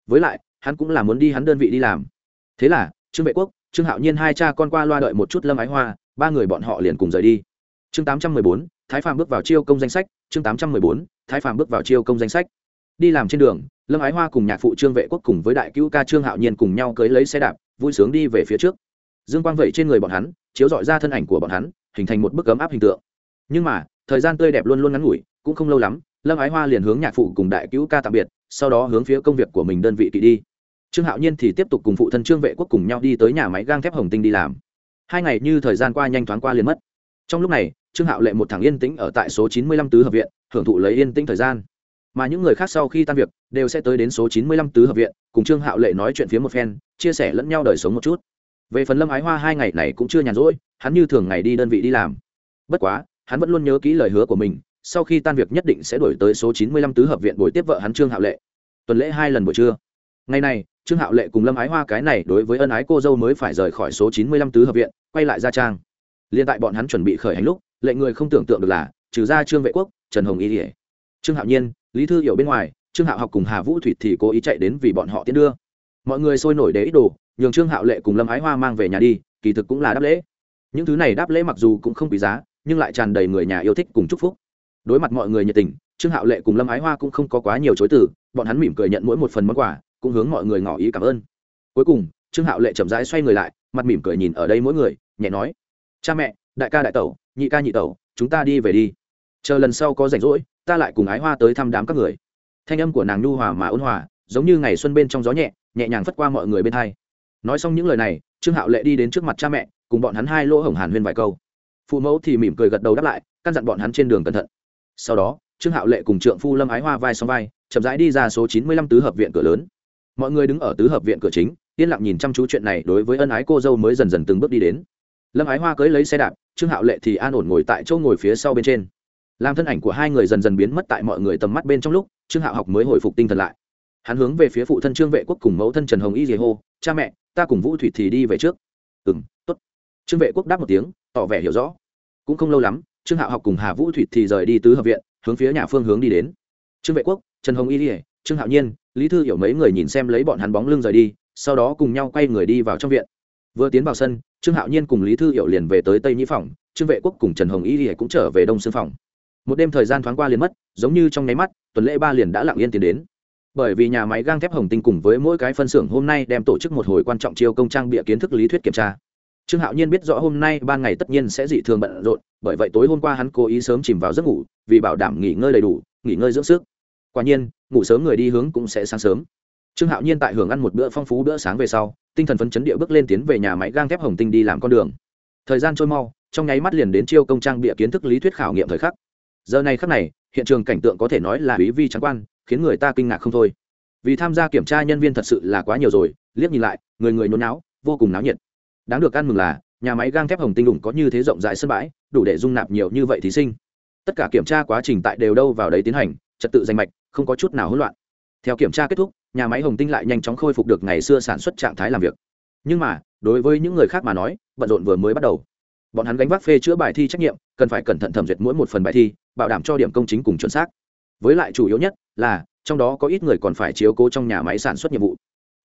với lại, hắn cũng là muốn đi hắn đơn vị đi làm. Thế là, trương vệ quốc, trương hạo nhiên hai cha con qua loa đợi một chút lâm ái hoa, ba người bọn họ liền cùng rời đi. Chương tám trăm mười bốn, thái phàm bước vào chiêu công danh sách. Chương tám trăm mười bốn, thái phàm bước vào chiêu công danh sách. Đi làm trên đường, lâm ái hoa cùng nhạc phụ trương vệ quốc cùng với đại cứu ca trương hạo nhiên cùng nhau cưới lấy xe đạp, vui sướng đi về phía trước. Dương quang vẩy trên người bọn hắn, chiếu dọi ra thân ảnh của bọn hắn, hình thành một bức ấm áp hình tượng. Nhưng mà, thời gian tươi đẹp luôn luôn ngắn ngủi, cũng không lâu lắm, lâm ái hoa liền hướng nhạc phụ cùng đại cứu ca tạm biệt sau đó hướng phía công việc của mình đơn vị kỵ đi. Trương hạo nhiên thì tiếp tục cùng phụ thân trương vệ quốc cùng nhau đi tới nhà máy gang thép hồng tinh đi làm. Hai ngày như thời gian qua nhanh thoáng qua liền mất. Trong lúc này, trương hạo lệ một thằng yên tĩnh ở tại số chín mươi lăm tứ hợp viện, hưởng thụ lấy yên tĩnh thời gian. Mà những người khác sau khi tan việc, đều sẽ tới đến số chín mươi lăm tứ hợp viện, cùng trương hạo lệ nói chuyện phía một phen, chia sẻ lẫn nhau đời sống một chút. Về phần lâm ái hoa hai ngày này cũng chưa nhàn rỗi, hắn như thường ngày đi đơn vị đi làm. Bất quá, hắn vẫn luôn nhớ kỹ lời hứa của mình sau khi tan việc nhất định sẽ đổi tới số chín mươi lăm tứ hợp viện buổi tiếp vợ hắn trương hạo lệ. Tuần lễ hai lần buổi trưa. Ngày này, trương hạo lệ cùng lâm ái hoa cái này đối với ân ái cô dâu mới phải rời khỏi số chín mươi lăm tứ hợp viện, quay lại gia trang. Liên tại bọn hắn chuẩn bị khởi hành lúc, lệ người không tưởng tượng được là, trừ ra trương vệ quốc, trần hồng y ỉa trương hạo nhiên, lý thư hiểu bên ngoài, trương hạo học cùng hà vũ thủy thì cố ý chạy đến vì bọn họ tiến đưa. Mọi người sôi nổi để ít đồ, nhường trương hạo lệ cùng lâm ái hoa mang về nhà đi, kỳ thực cũng là đáp lễ. Những thứ này đáp lễ mặc dù cũng không quý giá, nhưng lại tràn đầy người nhà yêu thích cùng chúc phúc đối mặt mọi người nhiệt tình, trương hạo lệ cùng lâm ái hoa cũng không có quá nhiều chối từ, bọn hắn mỉm cười nhận mỗi một phần món quà, cũng hướng mọi người ngỏ ý cảm ơn. Cuối cùng, trương hạo lệ chậm rãi xoay người lại, mặt mỉm cười nhìn ở đây mỗi người, nhẹ nói, cha mẹ, đại ca đại tẩu, nhị ca nhị tẩu, chúng ta đi về đi. Chờ lần sau có rảnh rỗi, ta lại cùng ái hoa tới thăm đám các người. Thanh âm của nàng nhu hòa mà ôn hòa, giống như ngày xuân bên trong gió nhẹ nhẹ nhàng phất qua mọi người bên thay. nói xong những lời này, trương hạo lệ đi đến trước mặt cha mẹ, cùng bọn hắn hai lỗ hổng hàn huyên vài câu. Phụ mẫu thì mỉm cười gật đầu đáp lại, căn dặn bọn hắn trên đường cẩn thận sau đó, trương hạo lệ cùng trượng phu lâm ái hoa vai xong vai, chậm rãi đi ra số chín mươi lăm tứ hợp viện cửa lớn. Mọi người đứng ở tứ hợp viện cửa chính, yên lặng nhìn chăm chú chuyện này đối với ân ái cô dâu mới dần dần từng bước đi đến. Lâm ái hoa cưới lấy xe đạp, trương hạo lệ thì an ổn ngồi tại chỗ ngồi phía sau bên trên. Làm thân ảnh của hai người dần dần biến mất tại mọi người tầm mắt bên trong lúc, trương hạo học mới hồi phục tinh thần lại. Hắn hướng về phía phụ thân trương vệ quốc cùng mẫu thân trần hồng y dì hô, cha mẹ, ta cùng vũ thủy thì đi về trước. Ừ m t ố t trương vệ quốc đáp một tiếng, tỏ vẻ hiểu rõ. Cũng không lâu lắm trương hạo học cùng hà vũ thủy thì rời đi tứ hợp viện, hướng phía nhà phương hướng đi đến. Trương vệ quốc, trần hồng y dề trương hạo nhiên, lý thư hiểu mấy người nhìn xem lấy bọn hắn bóng lưng rời đi, sau đó cùng nhau quay người đi vào trong viện. Vừa tiến vào sân, trương hạo nhiên cùng lý thư hiểu liền về tới tây nhĩ phòng, trương vệ quốc cùng trần hồng y dề cũng trở về đông xương phòng. Một đêm thời gian thoáng qua liền mất, giống như trong nháy mắt, tuần lễ ba liền đã lặng yên tiến đến. Bởi vì nhà máy gang thép hồng tinh cùng với mỗi cái phân xưởng hôm nay đem tổ chức một hồi quan trọng chiêu công trang bịa kiến thức lý thuyết kiểm tra trương hạo nhiên biết rõ hôm nay ban ngày tất nhiên sẽ dị thường bận rộn, bởi vậy tối hôm qua hắn cố ý sớm chìm vào giấc ngủ, vì bảo đảm nghỉ ngơi đầy đủ, nghỉ ngơi dưỡng sức. Quả nhiên, ngủ sớm người đi hướng cũng sẽ sáng sớm. Trương hạo nhiên tại hưởng ăn một bữa phong phú bữa sáng về sau, tinh thần phấn chấn địa bước lên tiến về nhà máy gang thép hồng tinh đi làm con đường. Thời gian trôi mau, trong nháy mắt liền đến chiêu công trang bịa kiến thức lý thuyết khảo nghiệm thời khắc. Giờ này khắc này, hiện trường cảnh tượng có thể nói là ý vi trắng quan, khiến người ta kinh ngạc không thôi. Vì tham gia kiểm tra nhân viên thật sự là quá nhiều rồi, liếc nhìn lại, người người nôn náo vô cùng náo nhiệt đáng được ăn mừng là, nhà máy gang thép hồng tinh đủng có như thế rộng rãi sân bãi, đủ để dung nạp nhiều như vậy thí sinh. Tất cả kiểm tra quá trình tại đều đâu vào đấy tiến hành, trật tự danh mạch, không có chút nào hỗn loạn. Theo kiểm tra kết thúc, nhà máy hồng tinh lại nhanh chóng khôi phục được ngày xưa sản xuất trạng thái làm việc. Nhưng mà, đối với những người khác mà nói, bận rộn vừa mới bắt đầu. Bọn hắn gánh vác phê chữa bài thi trách nhiệm, cần phải cẩn thận thẩm duyệt mỗi một phần bài thi, bảo đảm cho điểm công chính cùng chuẩn xác. Với lại chủ yếu nhất là, trong đó có ít người còn phải chiếu cố trong nhà máy sản xuất nhiệm vụ.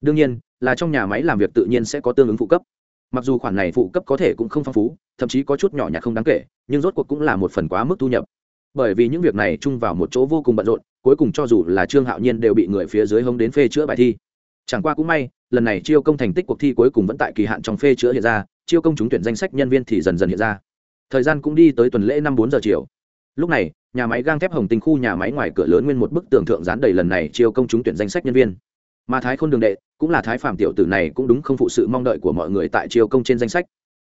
Đương nhiên, là trong nhà máy làm việc tự nhiên sẽ có tương ứng phụ cấp mặc dù khoản này phụ cấp có thể cũng không phong phú, thậm chí có chút nhỏ nhặt không đáng kể, nhưng rốt cuộc cũng là một phần quá mức thu nhập. Bởi vì những việc này chung vào một chỗ vô cùng bận rộn, cuối cùng cho dù là trương hạo nhiên đều bị người phía dưới hống đến phê chữa bài thi. Chẳng qua cũng may, lần này chiêu công thành tích cuộc thi cuối cùng vẫn tại kỳ hạn trong phê chữa hiện ra, chiêu công trúng tuyển danh sách nhân viên thì dần dần hiện ra. Thời gian cũng đi tới tuần lễ năm bốn giờ chiều. Lúc này, nhà máy gang thép hồng tinh khu nhà máy ngoài cửa lớn nguyên một bức tường thượng dán đầy lần này chiêu công trúng tuyển danh sách nhân viên mà thái khôn đường đệ cũng là thái phạm tiểu tử này cũng đúng không phụ sự mong đợi của mọi người tại triều công trên danh sách.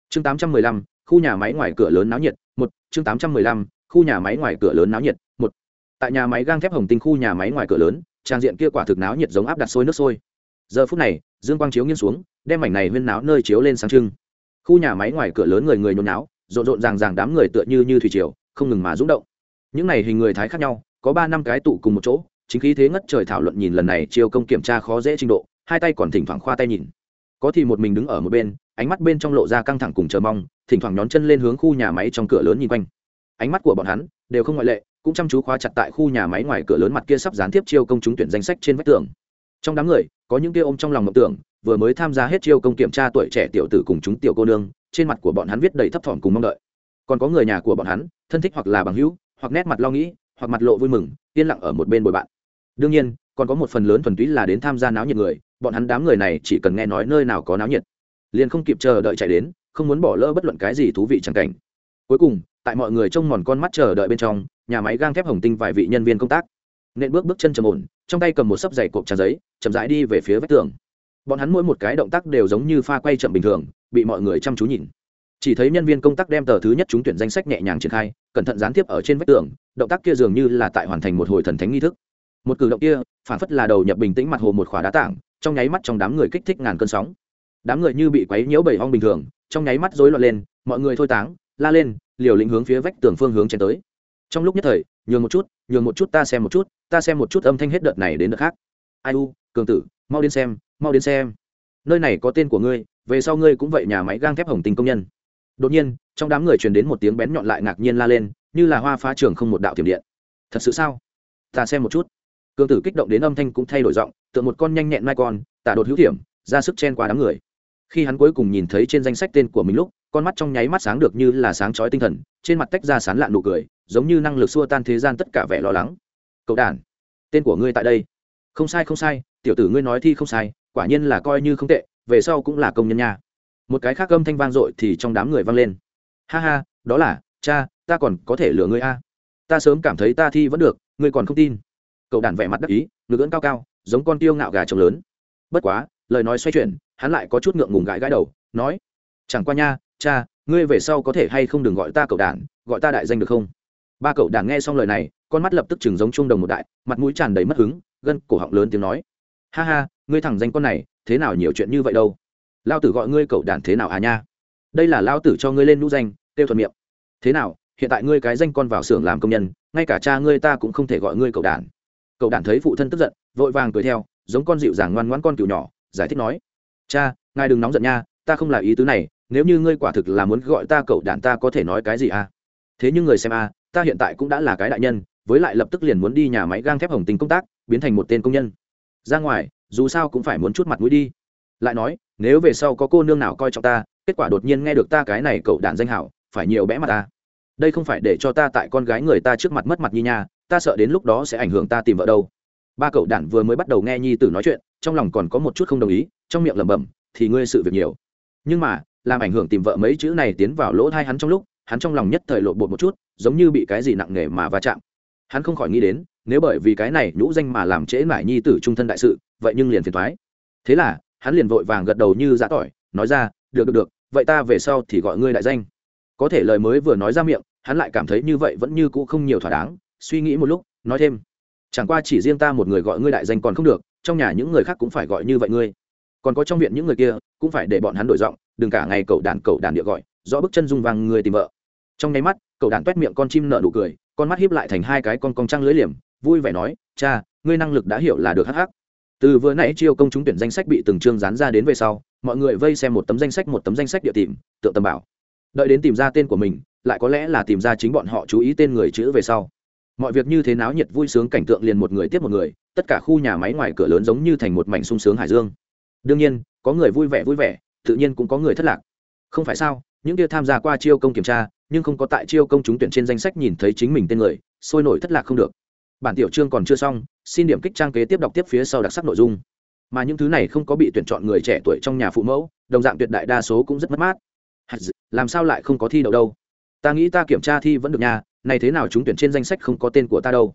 Chương tám trăm mười lăm, khu nhà máy ngoài cửa lớn náo nhiệt, một, chương tám trăm mười lăm, khu nhà máy ngoài cửa lớn náo nhiệt, một. Tại nhà máy gang thép hồng tinh khu nhà máy ngoài cửa lớn, trang diện kia quả thực náo nhiệt giống áp đặt sôi nước sôi. Giờ phút này, dương quang chiếu nghiêng xuống, đem mảnh này huyên náo nơi chiếu lên sáng trưng. Khu nhà máy ngoài cửa lớn người người nhốn náo rộn rộn ràng ràng đám người tựa như như thủy triều, không ngừng mà rúng động. Những này hình người thái khác nhau, có ba năm cái tụ cùng một chỗ chính khí thế ngất trời thảo luận nhìn lần này chiêu công kiểm tra khó dễ trình độ, hai tay còn thỉnh thoảng khoa tay nhìn. Có thì một mình đứng ở một bên, ánh mắt bên trong lộ ra căng thẳng cùng chờ mong, thỉnh thoảng nhón chân lên hướng khu nhà máy trong cửa lớn nhìn quanh. Ánh mắt của bọn hắn đều không ngoại lệ, cũng chăm chú khóa chặt tại khu nhà máy ngoài cửa lớn mặt kia sắp dán tiếp chiêu công chúng tuyển danh sách trên vách tường. Trong đám người, có những kia ôm trong lòng mộng tưởng, vừa mới tham gia hết chiêu công kiểm tra tuổi trẻ tiểu tử cùng chúng tiểu cô nương, trên mặt của bọn hắn viết đầy thấp thỏm cùng mong đợi. Còn có người nhà của bọn hắn, thân thích hoặc là bằng hữu, hoặc nét mặt lo nghĩ, hoặc mặt lộ vui mừng, yên lặng ở một bên bồi bạn đương nhiên, còn có một phần lớn thuần túy là đến tham gia náo nhiệt người, bọn hắn đám người này chỉ cần nghe nói nơi nào có náo nhiệt, liền không kịp chờ đợi chạy đến, không muốn bỏ lỡ bất luận cái gì thú vị chẳng cảnh. Cuối cùng, tại mọi người trông mòn con mắt chờ đợi bên trong, nhà máy gang thép hồng tinh vài vị nhân viên công tác nên bước bước chân trầm ổn, trong tay cầm một sấp giày cộp trà giấy, chậm rãi đi về phía vách tường. Bọn hắn mỗi một cái động tác đều giống như pha quay chậm bình thường, bị mọi người chăm chú nhìn. Chỉ thấy nhân viên công tác đem tờ thứ nhất trúng tuyển danh sách nhẹ nhàng triển khai, cẩn thận gián tiếp ở trên vách tường, động tác kia dường như là tại hoàn thành một hồi thần thánh nghi thức một cử động kia, phản phất là đầu nhập bình tĩnh mặt hồ một khỏa đá tảng, trong nháy mắt trong đám người kích thích ngàn cơn sóng. Đám người như bị quấy nhiễu bầy hong bình thường, trong nháy mắt rối loạn lên, mọi người thôi táng, la lên, liều lĩnh hướng phía vách tường phương hướng chen tới. Trong lúc nhất thời, nhường một chút, nhường một chút ta xem một chút, ta xem một chút âm thanh hết đợt này đến đợt khác. Ai u, cường tử, mau đến xem, mau đến xem. Nơi này có tên của ngươi, về sau ngươi cũng vậy nhà máy gang thép hồng tình công nhân. Đột nhiên, trong đám người truyền đến một tiếng bén nhọn lại ngạc nhiên la lên, như là hoa phá trường không một đạo tiềm điện. Thật sự sao? Ta xem một chút cương tử kích động đến âm thanh cũng thay đổi giọng tựa một con nhanh nhẹn mai con, tả đột hữu hiểm, ra sức chen qua đám người. Khi hắn cuối cùng nhìn thấy trên danh sách tên của mình lúc, con mắt trong nháy mắt sáng được như là sáng chói tinh thần, trên mặt tách ra sán lạn nụ cười, giống như năng lực xua tan thế gian tất cả vẻ lo lắng. Cậu đản, tên của ngươi tại đây. Không sai không sai, tiểu tử ngươi nói thi không sai, quả nhiên là coi như không tệ, về sau cũng là công nhân nha. Một cái khác âm thanh vang dội thì trong đám người vang lên. Ha ha, đó là, cha, ta còn có thể lừa ngươi a. Ta sớm cảm thấy ta thi vẫn được, ngươi còn không tin cậu đàn vẻ mặt đắc ý ngực ưỡn cao cao giống con tiêu ngạo gà trống lớn. Bất quá lời nói xoay chuyển hắn lại có chút ngượng ngùng gãi gãi đầu nói chẳng qua nha cha ngươi về sau có thể hay không đừng gọi ta cậu đàn, gọi ta đại danh được không? Ba cậu đàn nghe xong lời này con mắt lập tức chừng giống trung đồng một đại mặt mũi tràn đầy mất hứng gân cổ họng lớn tiếng nói ha ha ngươi thẳng danh con này thế nào nhiều chuyện như vậy đâu? Lao tử gọi ngươi cậu đàn thế nào à nha? Đây là lao tử cho ngươi lên nũ danh tiêu thuận miệng. Thế nào hiện tại ngươi cái danh con vào xưởng làm công nhân ngay cả cha ngươi ta cũng không thể gọi ngươi cậu đàn cậu đản thấy phụ thân tức giận, vội vàng cười theo, giống con dịu dàng ngoan ngoãn con cừu nhỏ, giải thích nói, cha, ngài đừng nóng giận nha, ta không là ý tứ này, nếu như ngươi quả thực là muốn gọi ta cậu đản ta có thể nói cái gì à? Thế nhưng người xem à ta hiện tại cũng đã là cái đại nhân, với lại lập tức liền muốn đi nhà máy gang thép hồng tình công tác, biến thành một tên công nhân. Ra ngoài, dù sao cũng phải muốn chút mặt mũi đi. Lại nói, nếu về sau có cô nương nào coi trọng ta, kết quả đột nhiên nghe được ta cái này cậu đản danh hảo, phải nhiều bẽ mặt ta. Đây không phải để cho ta tại con gái người ta trước mặt mất mặt như nha ta sợ đến lúc đó sẽ ảnh hưởng ta tìm vợ đâu. Ba cậu đản vừa mới bắt đầu nghe nhi tử nói chuyện, trong lòng còn có một chút không đồng ý, trong miệng lẩm bẩm, thì ngươi sự việc nhiều. Nhưng mà, làm ảnh hưởng tìm vợ mấy chữ này tiến vào lỗ thai hắn trong lúc, hắn trong lòng nhất thời lộ bột một chút, giống như bị cái gì nặng nề mà va chạm. Hắn không khỏi nghĩ đến, nếu bởi vì cái này nhũ danh mà làm trễ mải nhi tử trung thân đại sự, vậy nhưng liền phiền thoái thế là, hắn liền vội vàng gật đầu như giã tỏi, nói ra, được được được, vậy ta về sau thì gọi ngươi đại danh. Có thể lời mới vừa nói ra miệng, hắn lại cảm thấy như vậy vẫn như cũ không nhiều thỏa đáng suy nghĩ một lúc, nói thêm, chẳng qua chỉ riêng ta một người gọi ngươi đại danh còn không được, trong nhà những người khác cũng phải gọi như vậy ngươi. Còn có trong viện những người kia, cũng phải để bọn hắn đổi giọng, đừng cả ngày cậu đàn cậu đàn địa gọi do bức chân dung vàng người tìm vợ. Trong nháy mắt, cậu đàn toét miệng con chim nở nụ cười, con mắt hiếp lại thành hai cái con con trăng lưỡi liềm, vui vẻ nói, cha, ngươi năng lực đã hiểu là được hắc hắc. Từ vừa nãy chiêu công chúng tuyển danh sách bị từng chương dán ra đến về sau, mọi người vây xem một tấm danh sách một tấm danh sách địa tìm tượng tầm bảo. Đợi đến tìm ra tên của mình, lại có lẽ là tìm ra chính bọn họ chú ý tên người chữ về sau mọi việc như thế náo nhiệt vui sướng cảnh tượng liền một người tiếp một người, tất cả khu nhà máy ngoài cửa lớn giống như thành một mảnh sung sướng hải dương. Đương nhiên, có người vui vẻ vui vẻ, tự nhiên cũng có người thất lạc. Không phải sao, những kia tham gia qua chiêu công kiểm tra, nhưng không có tại chiêu công trúng tuyển trên danh sách nhìn thấy chính mình tên người, sôi nổi thất lạc không được. Bản tiểu chương còn chưa xong, xin điểm kích trang kế tiếp đọc tiếp phía sau đặc sắc nội dung. Mà những thứ này không có bị tuyển chọn người trẻ tuổi trong nhà phụ mẫu, đồng dạng tuyệt đại đa số cũng rất mất mát. Làm sao lại không có thi đậu đâu? Ta nghĩ ta kiểm tra thi vẫn được nha này thế nào chúng tuyển trên danh sách không có tên của ta đâu?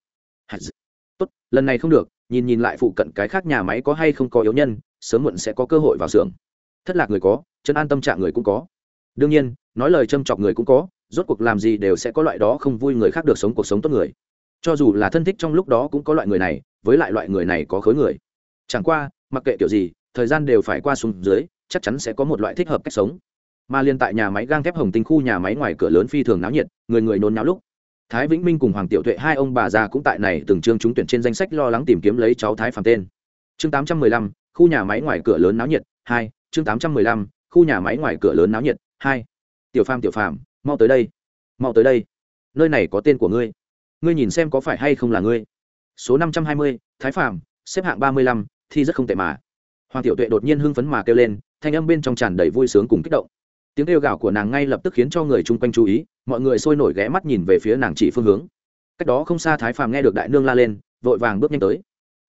Tốt, lần này không được, nhìn nhìn lại phụ cận cái khác nhà máy có hay không có yếu nhân, sớm muộn sẽ có cơ hội vào xưởng. Thất lạc người có, chân an tâm trạng người cũng có. Đương nhiên, nói lời châm chọc người cũng có, rốt cuộc làm gì đều sẽ có loại đó không vui người khác được sống cuộc sống tốt người. Cho dù là thân thích trong lúc đó cũng có loại người này, với lại loại người này có khối người. Chẳng qua, mặc kệ kiểu gì, thời gian đều phải qua xuống dưới, chắc chắn sẽ có một loại thích hợp cách sống. Mà liên tại nhà máy gang thép hồng tinh khu nhà máy ngoài cửa lớn phi thường náo nhiệt, người người nôn náo lúc thái vĩnh minh cùng hoàng tiểu tuệ hai ông bà già cũng tại này từng chương trúng tuyển trên danh sách lo lắng tìm kiếm lấy cháu thái phàm tên. Chương tám trăm mười lăm, khu nhà máy ngoài cửa lớn náo nhiệt, hai, chương tám trăm mười lăm, khu nhà máy ngoài cửa lớn náo nhiệt, hai. Tiểu phàm tiểu phàm, mau tới đây, mau tới đây. Nơi này có tên của ngươi. Ngươi nhìn xem có phải hay không là ngươi. Số năm trăm hai mươi, thái phàm, xếp hạng ba mươi lăm, thi rất không tệ mà. Hoàng tiểu tuệ đột nhiên hưng phấn mà kêu lên, thanh âm bên trong tràn đầy vui sướng cùng kích động tiếng kêu gào của nàng ngay lập tức khiến cho người chung quanh chú ý, mọi người sôi nổi ghé mắt nhìn về phía nàng chỉ phương hướng. Cách đó không xa thái phàm nghe được đại nương la lên, vội vàng bước nhanh tới.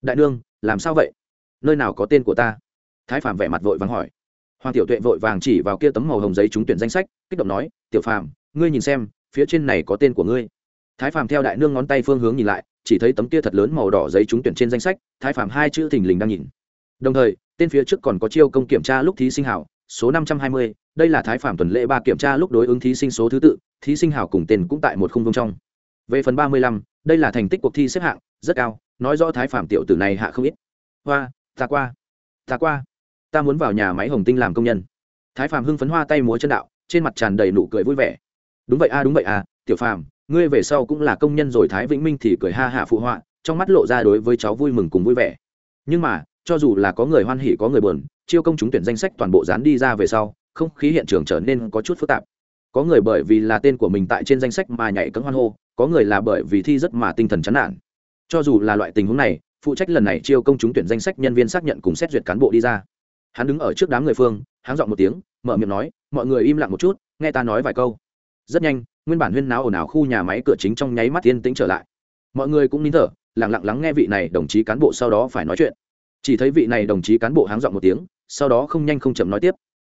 Đại nương, làm sao vậy? Nơi nào có tên của ta? Thái phàm vẻ mặt vội vàng hỏi. Hoàng tiểu tuệ vội vàng chỉ vào kia tấm màu hồng giấy trúng tuyển danh sách, kích động nói, tiểu phàm, ngươi nhìn xem, phía trên này có tên của ngươi. Thái phàm theo đại nương ngón tay phương hướng nhìn lại, chỉ thấy tấm kia thật lớn màu đỏ giấy trúng tuyển trên danh sách, thái phàm hai chữ thình lình đang nhìn. Đồng thời, tên phía trước còn có chiêu công kiểm tra lúc thí sinh hảo số năm trăm hai mươi đây là thái phạm tuần lễ ba kiểm tra lúc đối ứng thí sinh số thứ tự thí sinh hảo cùng tên cũng tại một khung vương trong. Về phần ba mươi lăm đây là thành tích cuộc thi xếp hạng rất cao nói rõ thái phạm tiểu tử này hạ không ít. Hoa ta qua ta qua ta muốn vào nhà máy hồng tinh làm công nhân. Thái phạm hưng phấn hoa tay múa chân đạo trên mặt tràn đầy nụ cười vui vẻ. Đúng vậy a đúng vậy a tiểu phạm, ngươi về sau cũng là công nhân rồi thái vĩnh minh thì cười ha hạ phụ họa trong mắt lộ ra đối với cháu vui mừng cùng vui vẻ. Nhưng mà cho dù là có người hoan hỉ, có người buồn, chiêu công chúng tuyển danh sách toàn bộ dán đi ra về sau, không khí hiện trường trở nên có chút phức tạp. Có người bởi vì là tên của mình tại trên danh sách mà nhảy cẫng hoan hô, có người là bởi vì thi rất mà tinh thần chán nản. Cho dù là loại tình huống này, phụ trách lần này chiêu công chúng tuyển danh sách nhân viên xác nhận cùng xét duyệt cán bộ đi ra. Hắn đứng ở trước đám người phương, háng giọng một tiếng, mở miệng nói, mọi người im lặng một chút, nghe ta nói vài câu. Rất nhanh, nguyên bản huyên náo ồn ào khu nhà máy cửa chính trong nháy mắt yên tĩnh trở lại. Mọi người cũng nín thở, lặng lặng lắng nghe vị này đồng chí cán bộ sau đó phải nói chuyện chỉ thấy vị này đồng chí cán bộ háng dọn một tiếng, sau đó không nhanh không chậm nói tiếp.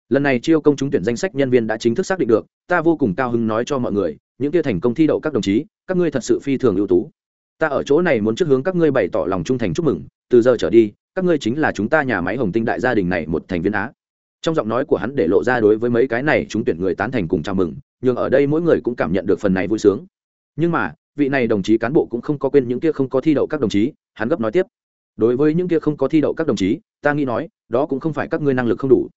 Lần này chiêu công chúng tuyển danh sách nhân viên đã chính thức xác định được, ta vô cùng cao hứng nói cho mọi người, những kia thành công thi đậu các đồng chí, các ngươi thật sự phi thường ưu tú. Ta ở chỗ này muốn trước hướng các ngươi bày tỏ lòng trung thành chúc mừng, từ giờ trở đi, các ngươi chính là chúng ta nhà máy hồng tinh đại gia đình này một thành viên á. Trong giọng nói của hắn để lộ ra đối với mấy cái này chúng tuyển người tán thành cùng chào mừng nhưng ở đây mỗi người cũng cảm nhận được phần này vui sướng. Nhưng mà, vị này đồng chí cán bộ cũng không có quên những kia không có thi đậu các đồng chí, hắn gấp nói tiếp đối với những kia không có thi đậu các đồng chí, ta nghĩ nói, đó cũng không phải các ngươi năng lực không đủ.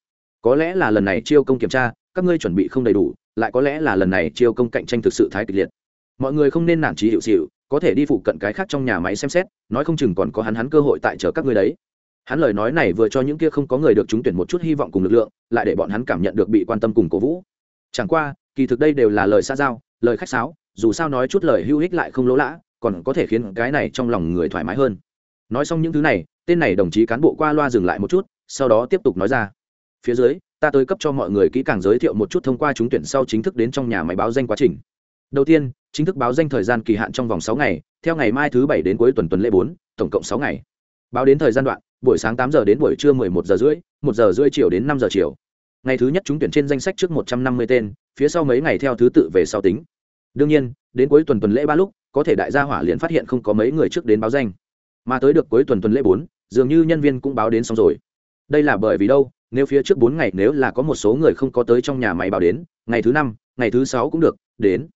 Có lẽ là lần này chiêu công kiểm tra, các ngươi chuẩn bị không đầy đủ, lại có lẽ là lần này chiêu công cạnh tranh thực sự thái kịch liệt. Mọi người không nên nản trí hiệu xịu, có thể đi phụ cận cái khác trong nhà máy xem xét, nói không chừng còn có hắn hắn cơ hội tại chờ các ngươi đấy. Hắn lời nói này vừa cho những kia không có người được trúng tuyển một chút hy vọng cùng lực lượng, lại để bọn hắn cảm nhận được bị quan tâm cùng cổ vũ. Chẳng qua, kỳ thực đây đều là lời xa giao, lời khách sáo, dù sao nói chút lời hữu hích lại không lỗ lã, còn có thể khiến cái này trong lòng người thoải mái hơn nói xong những thứ này, tên này đồng chí cán bộ qua loa dừng lại một chút, sau đó tiếp tục nói ra. Phía dưới, ta tới cấp cho mọi người kỹ càng giới thiệu một chút thông qua trúng tuyển sau chính thức đến trong nhà máy báo danh quá trình. Đầu tiên, chính thức báo danh thời gian kỳ hạn trong vòng sáu ngày, theo ngày mai thứ bảy đến cuối tuần tuần lễ bốn, tổng cộng sáu ngày. Báo đến thời gian đoạn, buổi sáng tám giờ đến buổi trưa mười một giờ rưỡi, một giờ rưỡi chiều đến năm giờ chiều. Ngày thứ nhất trúng tuyển trên danh sách trước một trăm năm mươi tên, phía sau mấy ngày theo thứ tự về sau tính. Đương nhiên, đến cuối tuần tuần lễ ba lúc, có thể đại gia hỏa liền phát hiện không có mấy người trước đến báo danh mà tới được cuối tuần tuần lễ bốn, dường như nhân viên cũng báo đến xong rồi. Đây là bởi vì đâu, nếu phía trước bốn ngày nếu là có một số người không có tới trong nhà máy báo đến, ngày thứ năm, ngày thứ sáu cũng được, đến.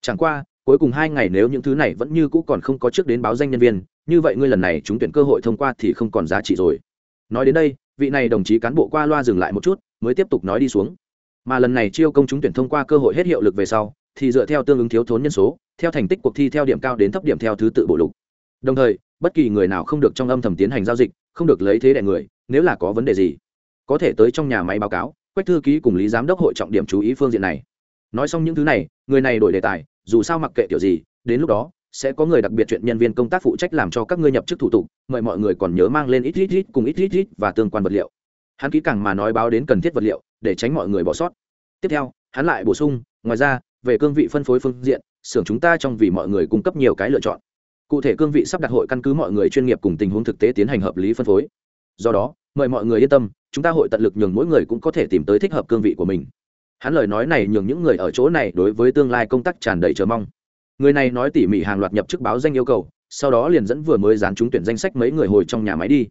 Chẳng qua, cuối cùng hai ngày nếu những thứ này vẫn như cũ còn không có trước đến báo danh nhân viên, như vậy ngươi lần này chúng tuyển cơ hội thông qua thì không còn giá trị rồi. Nói đến đây, vị này đồng chí cán bộ qua loa dừng lại một chút, mới tiếp tục nói đi xuống. Mà lần này chiêu công chúng tuyển thông qua cơ hội hết hiệu lực về sau, thì dựa theo tương ứng thiếu thốn nhân số, theo thành tích cuộc thi theo điểm cao đến thấp điểm theo thứ tự bộ lục đồng thời, bất kỳ người nào không được trong âm thầm tiến hành giao dịch, không được lấy thế đẻ người, nếu là có vấn đề gì, có thể tới trong nhà máy báo cáo, quách thư ký cùng lý giám đốc hội trọng điểm chú ý phương diện này. Nói xong những thứ này, người này đổi đề tài, dù sao mặc kệ kiểu gì, đến lúc đó, sẽ có người đặc biệt chuyện nhân viên công tác phụ trách làm cho các ngươi nhập chức thủ tục, mời mọi người còn nhớ mang lên ít ít ít cùng ít ít ít và tương quan vật liệu. Hắn kỹ càng mà nói báo đến cần thiết vật liệu, để tránh mọi người bỏ sót. Tiếp theo, hắn lại bổ sung, ngoài ra, về cương vị phân phối phương diện, xưởng chúng ta trong vì mọi người cung cấp nhiều cái lựa chọn cụ thể cương vị sắp đặt hội căn cứ mọi người chuyên nghiệp cùng tình huống thực tế tiến hành hợp lý phân phối. Do đó, mời mọi người yên tâm, chúng ta hội tận lực nhường mỗi người cũng có thể tìm tới thích hợp cương vị của mình. Hắn lời nói này nhường những người ở chỗ này đối với tương lai công tác tràn đầy chờ mong. Người này nói tỉ mỉ hàng loạt nhập chức báo danh yêu cầu, sau đó liền dẫn vừa mới dán trúng tuyển danh sách mấy người hồi trong nhà máy đi.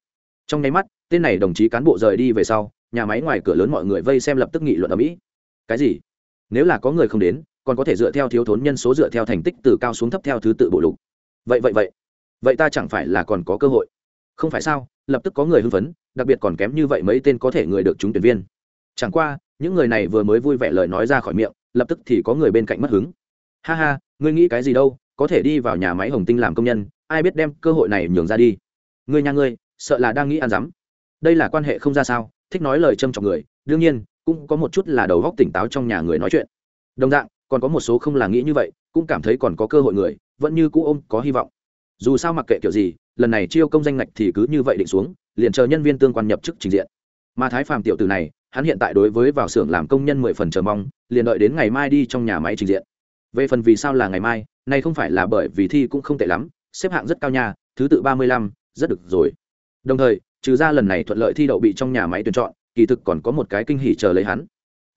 Trong nháy mắt, tên này đồng chí cán bộ rời đi về sau, nhà máy ngoài cửa lớn mọi người vây xem lập tức nghị luận ở mỹ. Cái gì? Nếu là có người không đến, còn có thể dựa theo thiếu thốn nhân số dựa theo thành tích từ cao xuống thấp theo thứ tự bộ lục vậy vậy vậy. Vậy ta chẳng phải là còn có cơ hội. Không phải sao, lập tức có người hưng phấn, đặc biệt còn kém như vậy mấy tên có thể người được trúng tuyển viên. Chẳng qua, những người này vừa mới vui vẻ lời nói ra khỏi miệng, lập tức thì có người bên cạnh mất hứng. Ha ha, ngươi nghĩ cái gì đâu, có thể đi vào nhà máy hồng tinh làm công nhân, ai biết đem cơ hội này nhường ra đi. Ngươi nhà ngươi, sợ là đang nghĩ ăn dám đây là quan hệ không ra sao, thích nói lời châm trọng người, đương nhiên, cũng có một chút là đầu góc tỉnh táo trong nhà người nói chuyện. Đồng dạng còn có một số không là nghĩ như vậy, cũng cảm thấy còn có cơ hội người, vẫn như cũ ôm có hy vọng. Dù sao mặc kệ kiểu gì, lần này chiêu công danh ngạch thì cứ như vậy định xuống, liền chờ nhân viên tương quan nhập chức trình diện. Mà thái phàm tiểu tử này, hắn hiện tại đối với vào xưởng làm công nhân mười phần chờ mong, liền đợi đến ngày mai đi trong nhà máy trình diện. Về phần vì sao là ngày mai, nay không phải là bởi vì thi cũng không tệ lắm, xếp hạng rất cao nha, thứ tự ba mươi lăm, rất được rồi. Đồng thời, trừ ra lần này thuận lợi thi đậu bị trong nhà máy tuyển chọn, kỳ thực còn có một cái kinh hỉ chờ lấy hắn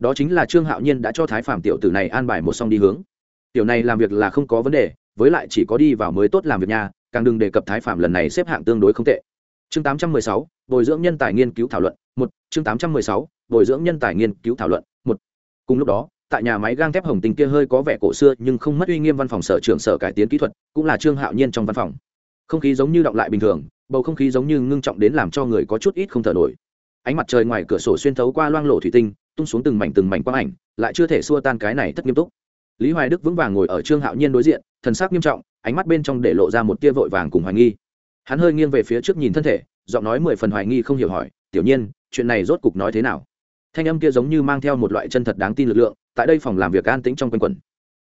đó chính là trương hạo nhiên đã cho thái phạm tiểu tử này an bài một song đi hướng. Tiểu này làm việc là không có vấn đề với lại chỉ có đi vào mới tốt làm việc nhà càng đừng đề cập thái phạm lần này xếp hạng tương đối không tệ. Chương 816, bồi dưỡng nhân tài nghiên cứu thảo luận một chương 816, bồi dưỡng nhân tài nghiên cứu thảo luận một. Cùng lúc đó tại nhà máy gang thép hồng tinh kia hơi có vẻ cổ xưa nhưng không mất uy nghiêm văn phòng sở trưởng sở cải tiến kỹ thuật cũng là trương hạo nhiên trong văn phòng. Không khí giống như động lại bình thường bầu không khí giống như ngưng trọng đến làm cho người có chút ít không thở nổi. Ánh mặt trời ngoài cửa sổ xuyên thấu qua loang lổ thủy tinh tung xuống từng mảnh từng mảnh quang ảnh, lại chưa thể xua tan cái này thất nghiêm túc. Lý hoài đức vững vàng ngồi ở trương hạo nhiên đối diện, thần sắc nghiêm trọng, ánh mắt bên trong để lộ ra một tia vội vàng cùng hoài nghi. Hắn hơi nghiêng về phía trước nhìn thân thể, giọng nói mười phần hoài nghi không hiểu hỏi, tiểu nhiên, chuyện này rốt cục nói thế nào? Thanh âm kia giống như mang theo một loại chân thật đáng tin lực lượng, tại đây phòng làm việc an tĩnh trong quanh quẩn.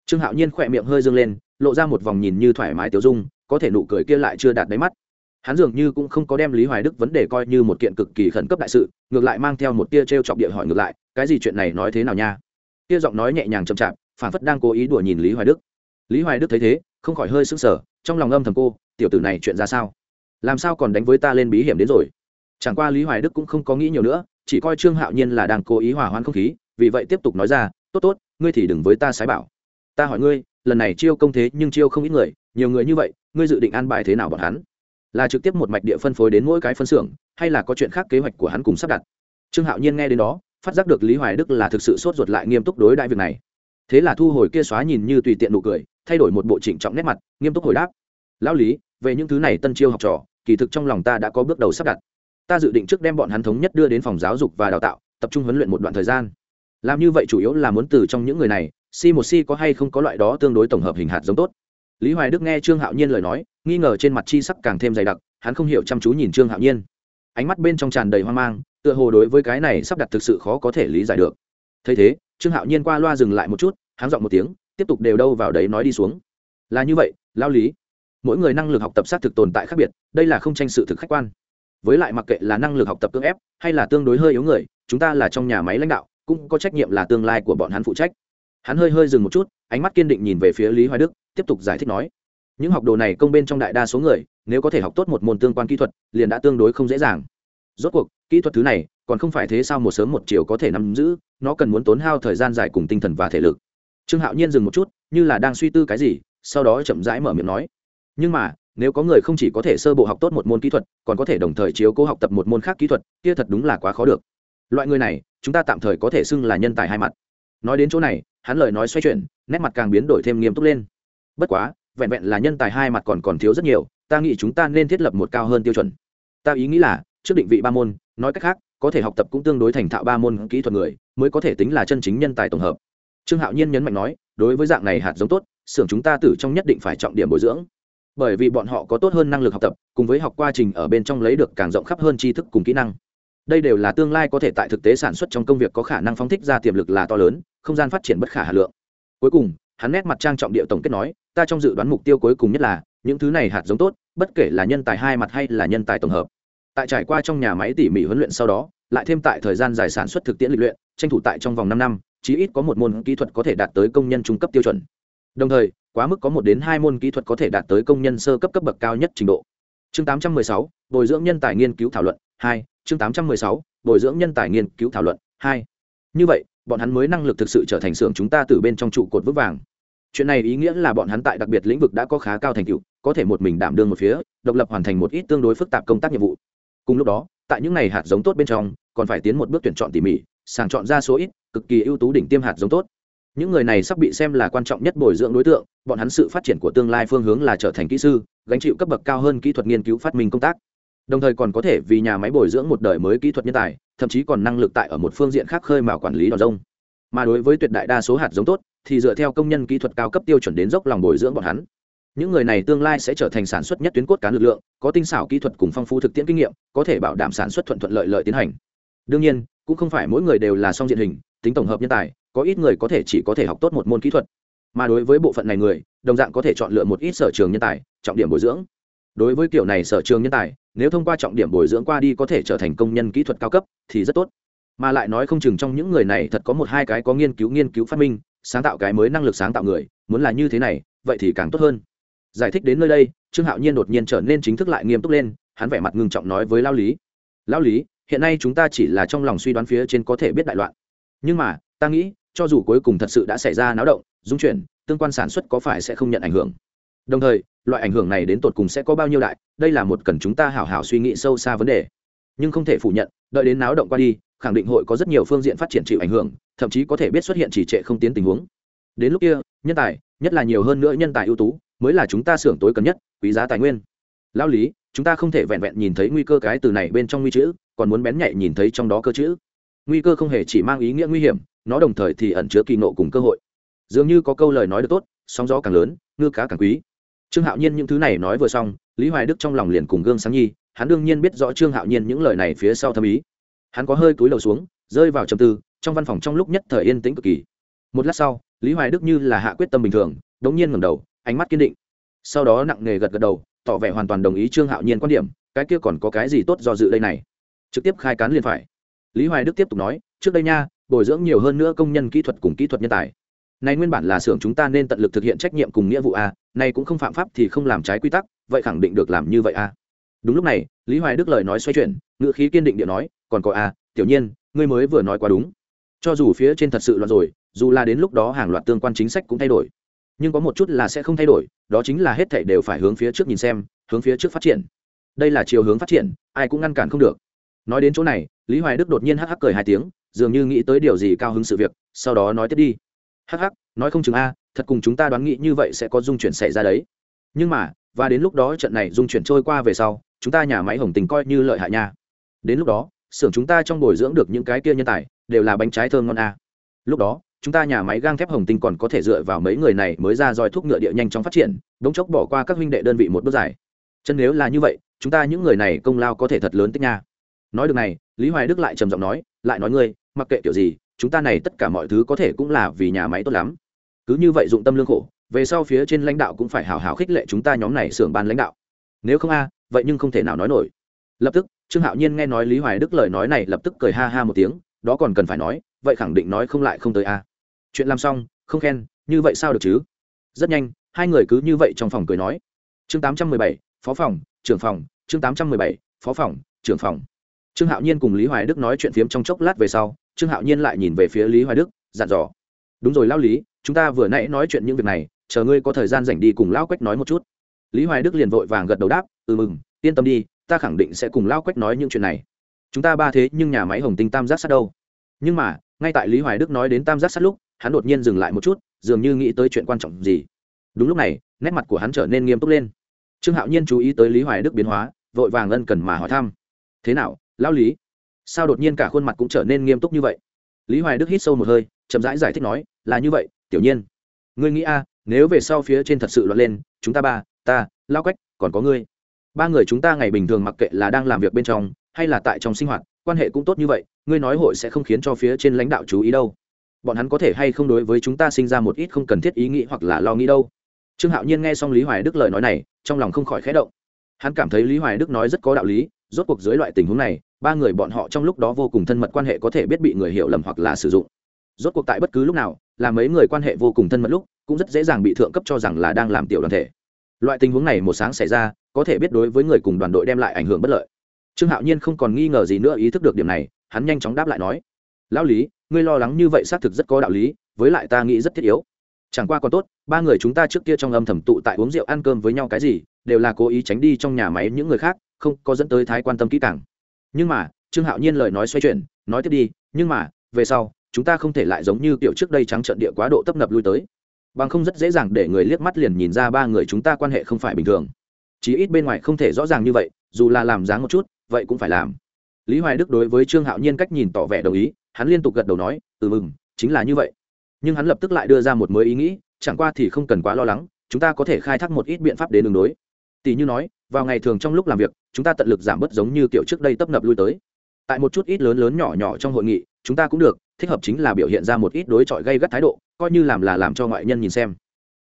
Trương hạo nhiên khỏe miệng hơi dâng lên, lộ ra một vòng nhìn như thoải mái tiểu dung, có thể nụ cười kia lại chưa đạt đáy mắt hắn dường như cũng không có đem lý hoài đức vấn đề coi như một kiện cực kỳ khẩn cấp đại sự, ngược lại mang theo một tia t r e o chọc địa hỏi ngược lại, cái gì chuyện này nói thế nào nha? Tia giọng nói nhẹ nhàng chậm chạp phản phất đang cố ý đùa nhìn lý hoài đức. Lý hoài đức thấy thế, không khỏi hơi sững sờ, trong lòng âm thầm cô, tiểu tử này chuyện ra sao? Làm sao còn đánh với ta lên bí hiểm đến rồi? Chẳng qua lý hoài đức cũng không có nghĩ nhiều nữa, chỉ coi trương hạo nhiên là đang cố ý hỏa hoãn không khí, vì vậy tiếp tục nói ra, tốt tốt, ngươi thì đừng với ta sái bảo. Ta hỏi ngươi, lần này chiêu công thế nhưng chiêu không ít người, nhiều người như vậy, ngươi dự định an bài thế nào bọn hắn? Là trực tiếp một mạch địa phân phối đến mỗi cái phân xưởng, hay là có chuyện khác kế hoạch của hắn cùng sắp đặt. Trương hạo nhiên nghe đến đó, phát giác được lý hoài đức là thực sự sốt ruột lại nghiêm túc đối đại việc này. Thế là thu hồi kia xóa nhìn như tùy tiện nụ cười, thay đổi một bộ trịnh trọng nét mặt, nghiêm túc hồi đáp. Lão lý, về những thứ này tân chiêu học trò, kỳ thực trong lòng ta đã có bước đầu sắp đặt. Ta dự định trước đem bọn hắn thống nhất đưa đến phòng giáo dục và đào tạo, tập trung huấn luyện một đoạn thời gian. Làm như vậy chủ yếu là muốn từ trong những người này, si một si có hay không có loại đó tương đối tổng hợp hình hạt giống tốt. Lý hoài đức nghe trương hạo nhiên lời nói nghi ngờ trên mặt chi sắc càng thêm dày đặc, hắn không hiểu chăm chú nhìn trương hạo nhiên. Ánh mắt bên trong tràn đầy hoang mang, tựa hồ đối với cái này sắp đặt thực sự khó có thể lý giải được. Thấy thế, trương hạo nhiên qua loa dừng lại một chút, hắn dọn một tiếng, tiếp tục đều đâu vào đấy nói đi xuống. Là như vậy lao lý, mỗi người năng lực học tập sát thực tồn tại khác biệt, đây là không tranh sự thực khách quan. Với lại mặc kệ là năng lực học tập cưỡng ép, hay là tương đối hơi yếu người, chúng ta là trong nhà máy lãnh đạo, cũng có trách nhiệm là tương lai của bọn hắn phụ trách. Hắn hơi hơi dừng một chút, ánh mắt kiên định nhìn về phía lý hoài đức, tiếp tục giải thích nói những học đồ này công bên trong đại đa số người, nếu có thể học tốt một môn tương quan kỹ thuật, liền đã tương đối không dễ dàng. Rốt cuộc, kỹ thuật thứ này, còn không phải thế sao một sớm một chiều có thể nắm giữ, nó cần muốn tốn hao thời gian dài cùng tinh thần và thể lực. Trương hạo nhiên dừng một chút, như là đang suy tư cái gì, sau đó chậm rãi mở miệng nói. Nhưng mà, nếu có người không chỉ có thể sơ bộ học tốt một môn kỹ thuật, còn có thể đồng thời chiếu cố học tập một môn khác kỹ thuật, kia thật đúng là quá khó được. Loại người này, chúng ta tạm thời có thể xưng là nhân tài hai mặt. Nói đến chỗ này, hắn lời nói xoay chuyển, nét mặt càng biến đổi thêm nghiêm túc lên. Bất quá vẹn vẹn là nhân tài hai mặt còn còn thiếu rất nhiều, ta nghĩ chúng ta nên thiết lập một cao hơn tiêu chuẩn. Ta ý nghĩ là, trước định vị ba môn, nói cách khác, có thể học tập cũng tương đối thành thạo ba môn kỹ thuật người, mới có thể tính là chân chính nhân tài tổng hợp. Trương hạo nhiên nhấn mạnh nói, đối với dạng này hạt giống tốt, xưởng chúng ta tử trong nhất định phải trọng điểm bồi dưỡng. Bởi vì bọn họ có tốt hơn năng lực học tập, cùng với học quá trình ở bên trong lấy được càng rộng khắp hơn tri thức cùng kỹ năng. Đây đều là tương lai có thể tại thực tế sản xuất trong công việc có khả năng phóng thích ra tiềm lực là to lớn, không gian phát triển bất khả hà lượng. Cuối cùng hắn nét mặt trang trọng địa tổng kết nói ta trong dự đoán mục tiêu cuối cùng nhất là những thứ này hạt giống tốt bất kể là nhân tài hai mặt hay là nhân tài tổng hợp. Tại trải qua trong nhà máy tỉ mỉ huấn luyện sau đó lại thêm tại thời gian dài sản xuất thực tiễn lịch luyện tranh thủ tại trong vòng năm năm chí ít có một môn kỹ thuật có thể đạt tới công nhân trung cấp tiêu chuẩn. Đồng thời quá mức có một đến hai môn kỹ thuật có thể đạt tới công nhân sơ cấp cấp bậc cao nhất trình độ. Chương 816, bồi dưỡng nhân tài nghiên cứu thảo luận hai chương 816, bồi dưỡng nhân tài nghiên cứu thảo luận hai. Như vậy bọn hắn mới năng lực thực sự trở thành xưởng chúng ta từ bên trong trụ cột vững vàng chuyện này ý nghĩa là bọn hắn tại đặc biệt lĩnh vực đã có khá cao thành tựu, có thể một mình đảm đương một phía, độc lập hoàn thành một ít tương đối phức tạp công tác nhiệm vụ. Cùng lúc đó, tại những này hạt giống tốt bên trong, còn phải tiến một bước tuyển chọn tỉ mỉ, sàng chọn ra số ít, cực kỳ ưu tú đỉnh tiêm hạt giống tốt. Những người này sắp bị xem là quan trọng nhất bồi dưỡng đối tượng, bọn hắn sự phát triển của tương lai phương hướng là trở thành kỹ sư, gánh chịu cấp bậc cao hơn kỹ thuật nghiên cứu phát minh công tác. Đồng thời còn có thể vì nhà máy bồi dưỡng một đời mới kỹ thuật nhân tài, thậm chí còn năng lực tại ở một phương diện khác khơi mào quản lý đòn rông. Mà đối với tuyệt đại đa số hạt giống tốt thì dựa theo công nhân kỹ thuật cao cấp tiêu chuẩn đến dốc lòng bồi dưỡng bọn hắn. Những người này tương lai sẽ trở thành sản xuất nhất tuyến cốt cán lực lượng, có tinh xảo kỹ thuật cùng phong phú thực tiễn kinh nghiệm, có thể bảo đảm sản xuất thuận thuận lợi lợi tiến hành. Đương nhiên, cũng không phải mỗi người đều là song diện hình, tính tổng hợp nhân tài, có ít người có thể chỉ có thể học tốt một môn kỹ thuật. Mà đối với bộ phận này người, đồng dạng có thể chọn lựa một ít sở trường nhân tài, trọng điểm bồi dưỡng. Đối với kiểu này sở trường nhân tài, nếu thông qua trọng điểm bồi dưỡng qua đi có thể trở thành công nhân kỹ thuật cao cấp, thì rất tốt. Mà lại nói không chừng trong những người này thật có một hai cái có nghiên cứu nghiên cứu phát minh sáng tạo cái mới năng lực sáng tạo người, muốn là như thế này, vậy thì càng tốt hơn. Giải thích đến nơi đây, trương hạo nhiên đột nhiên trở nên chính thức lại nghiêm túc lên, hắn vẻ mặt ngưng trọng nói với lao lý. Lao lý, hiện nay chúng ta chỉ là trong lòng suy đoán phía trên có thể biết đại loạn. Nhưng mà, ta nghĩ, cho dù cuối cùng thật sự đã xảy ra náo động, dung chuyển, tương quan sản xuất có phải sẽ không nhận ảnh hưởng. Đồng thời, loại ảnh hưởng này đến tột cùng sẽ có bao nhiêu đại, đây là một cần chúng ta hảo hảo suy nghĩ sâu xa vấn đề. Nhưng không thể phủ nhận, đợi đến náo động qua đi khẳng định hội có rất nhiều phương diện phát triển chịu ảnh hưởng, thậm chí có thể biết xuất hiện chỉ trệ không tiến tình huống. Đến lúc kia, nhân tài, nhất là nhiều hơn nữa nhân tài ưu tú, mới là chúng ta xưởng tối cần nhất, quý giá tài nguyên. Lao lý, chúng ta không thể vẹn vẹn nhìn thấy nguy cơ cái từ này bên trong nguy chữ, còn muốn bén nhạy nhìn thấy trong đó cơ chữ. Nguy cơ không hề chỉ mang ý nghĩa nguy hiểm, nó đồng thời thì ẩn chứa kỳ nộ cùng cơ hội. Dường như có câu lời nói được tốt, sóng gió càng lớn, ngư cá càng quý. Trương hạo nhiên những thứ này nói vừa xong, lý hoài đức trong lòng liền cùng gương sáng nhi, hắn đương nhiên biết rõ trương hạo nhiên những lời này phía sau thâm ý hắn có hơi cúi đầu xuống, rơi vào trầm tư, trong văn phòng trong lúc nhất thời yên tĩnh cực kỳ. Một lát sau, lý hoài đức như là hạ quyết tâm bình thường, đống nhiên ngẩng đầu, ánh mắt kiên định. Sau đó nặng nề gật gật đầu, tỏ vẻ hoàn toàn đồng ý trương hạo nhiên quan điểm, cái kia còn có cái gì tốt do dự đây này? Trực tiếp khai cán liền phải. Lý hoài đức tiếp tục nói, trước đây nha, bồi dưỡng nhiều hơn nữa công nhân kỹ thuật cùng kỹ thuật nhân tài. Này nguyên bản là xưởng chúng ta nên tận lực thực hiện trách nhiệm cùng nghĩa vụ a, này cũng không phạm pháp thì không làm trái quy tắc, vậy khẳng định được làm như vậy a. Đúng lúc này, lý hoài đức lời nói xoay chuyển, ngữ khí kiên định điện nói còn có a, tiểu nhiên, ngươi mới vừa nói quá đúng. Cho dù phía trên thật sự loạn rồi, dù là đến lúc đó hàng loạt tương quan chính sách cũng thay đổi. Nhưng có một chút là sẽ không thay đổi, đó chính là hết thảy đều phải hướng phía trước nhìn xem, hướng phía trước phát triển. Đây là chiều hướng phát triển, ai cũng ngăn cản không được. Nói đến chỗ này, lý hoài đức đột nhiên hắc hắc cười hai tiếng, dường như nghĩ tới điều gì cao hứng sự việc, sau đó nói tiếp đi. Hắc hắc, nói không chừng a, thật cùng chúng ta đoán nghĩ như vậy sẽ có dung chuyển xảy ra đấy. Nhưng mà, và đến lúc đó trận này dung chuyển trôi qua về sau, chúng ta nhà máy hồng tình coi như lợi hại nha. Đến lúc đó xưởng chúng ta trong bồi dưỡng được những cái kia nhân tài, đều là bánh trái thơm ngon a. Lúc đó, chúng ta nhà máy gang thép hồng tinh còn có thể dựa vào mấy người này mới ra roi thuốc ngựa địa nhanh chóng phát triển đống chốc bỏ qua các huynh đệ đơn vị một bước dài. Chân nếu là như vậy, chúng ta những người này công lao có thể thật lớn tích nha. Nói được này, lý hoài đức lại trầm giọng nói, lại nói ngươi, mặc kệ kiểu gì, chúng ta này tất cả mọi thứ có thể cũng là vì nhà máy tốt lắm. Cứ như vậy dụng tâm lương khổ, về sau phía trên lãnh đạo cũng phải hào hào khích lệ chúng ta nhóm này xưởng ban lãnh đạo. Nếu không a, vậy nhưng không thể nào nói nổi. Lập tức trương hạo nhiên nghe nói lý hoài đức lời nói này lập tức cười ha ha một tiếng, đó còn cần phải nói, vậy khẳng định nói không lại không tới a chuyện làm xong, không khen, như vậy sao được chứ? Rất nhanh, hai người cứ như vậy trong phòng cười nói. Chương tám trăm mười bảy, phó phòng, trưởng phòng, chương tám trăm mười bảy, phó phòng, trưởng phòng. Trương hạo nhiên cùng lý hoài đức nói chuyện phiếm trong chốc lát về sau, trương hạo nhiên lại nhìn về phía lý hoài đức, dặn dò. Đúng rồi lao lý, chúng ta vừa nãy nói chuyện những việc này, chờ ngươi có thời gian rảnh đi cùng lao quách nói một chút. Lý hoài đức liền vội vàng gật đầu đáp ừ mừng yên tâm đi ta khẳng định sẽ cùng lao quách nói những chuyện này. Chúng ta ba thế nhưng nhà máy hồng tinh tam giác sát đâu? Nhưng mà ngay tại lý hoài đức nói đến tam giác sát lúc hắn đột nhiên dừng lại một chút dường như nghĩ tới chuyện quan trọng gì. Đúng lúc này nét mặt của hắn trở nên nghiêm túc lên. Trương hạo nhiên chú ý tới lý hoài đức biến hóa vội vàng ân cần mà hỏi thăm. Thế nào lão lý? Sao đột nhiên cả khuôn mặt cũng trở nên nghiêm túc như vậy? Lý hoài đức hít sâu một hơi chậm rãi giải, giải thích nói là như vậy tiểu nhiên. Ngươi nghĩ a nếu về sau phía trên thật sự loạn lên chúng ta ba ta lao quách còn có ngươi ba người chúng ta ngày bình thường mặc kệ là đang làm việc bên trong, hay là tại trong sinh hoạt, quan hệ cũng tốt như vậy, ngươi nói hội sẽ không khiến cho phía trên lãnh đạo chú ý đâu. Bọn hắn có thể hay không đối với chúng ta sinh ra một ít không cần thiết ý nghĩ hoặc là lo nghĩ đâu. Trương hạo nhiên nghe xong lý hoài đức lời nói này, trong lòng không khỏi khẽ động. Hắn cảm thấy lý hoài đức nói rất có đạo lý, rốt cuộc dưới loại tình huống này, ba người bọn họ trong lúc đó vô cùng thân mật quan hệ có thể biết bị người hiểu lầm hoặc là sử dụng. Rốt cuộc tại bất cứ lúc nào, là mấy người quan hệ vô cùng thân mật lúc, cũng rất dễ dàng bị thượng cấp cho rằng là đang làm tiểu đoàn thể. Loại tình huống này một sáng xảy ra có thể biết đối với người cùng đoàn đội đem lại ảnh hưởng bất lợi. Trương hạo nhiên không còn nghi ngờ gì nữa ý thức được điểm này, hắn nhanh chóng đáp lại nói, lão lý, ngươi lo lắng như vậy xác thực rất có đạo lý, với lại ta nghĩ rất thiết yếu. Chẳng qua còn tốt, ba người chúng ta trước kia trong âm thầm tụ tại uống rượu ăn cơm với nhau cái gì, đều là cố ý tránh đi trong nhà máy những người khác, không có dẫn tới thái quan tâm kỹ càng. Nhưng mà, trương hạo nhiên lời nói xoay chuyển, nói tiếp đi, nhưng mà, về sau, chúng ta không thể lại giống như kiểu trước đây trắng trận địa quá độ tấp nập lui tới. Bằng không rất dễ dàng để người liếc mắt liền nhìn ra ba người chúng ta quan hệ không phải bình thường chí ít bên ngoài không thể rõ ràng như vậy, dù là làm dáng một chút, vậy cũng phải làm. Lý hoài đức đối với trương hạo nhiên cách nhìn tỏ vẻ đồng ý, hắn liên tục gật đầu nói ừ mừng, chính là như vậy. Nhưng hắn lập tức lại đưa ra một mới ý nghĩ, chẳng qua thì không cần quá lo lắng, chúng ta có thể khai thác một ít biện pháp đến đường đối. Tỷ như nói, vào ngày thường trong lúc làm việc, chúng ta tận lực giảm bớt giống như kiểu trước đây tấp nập lui tới. Tại một chút ít lớn lớn nhỏ nhỏ trong hội nghị, chúng ta cũng được, thích hợp chính là biểu hiện ra một ít đối chọi gây gắt thái độ, coi như làm là làm cho ngoại nhân nhìn xem.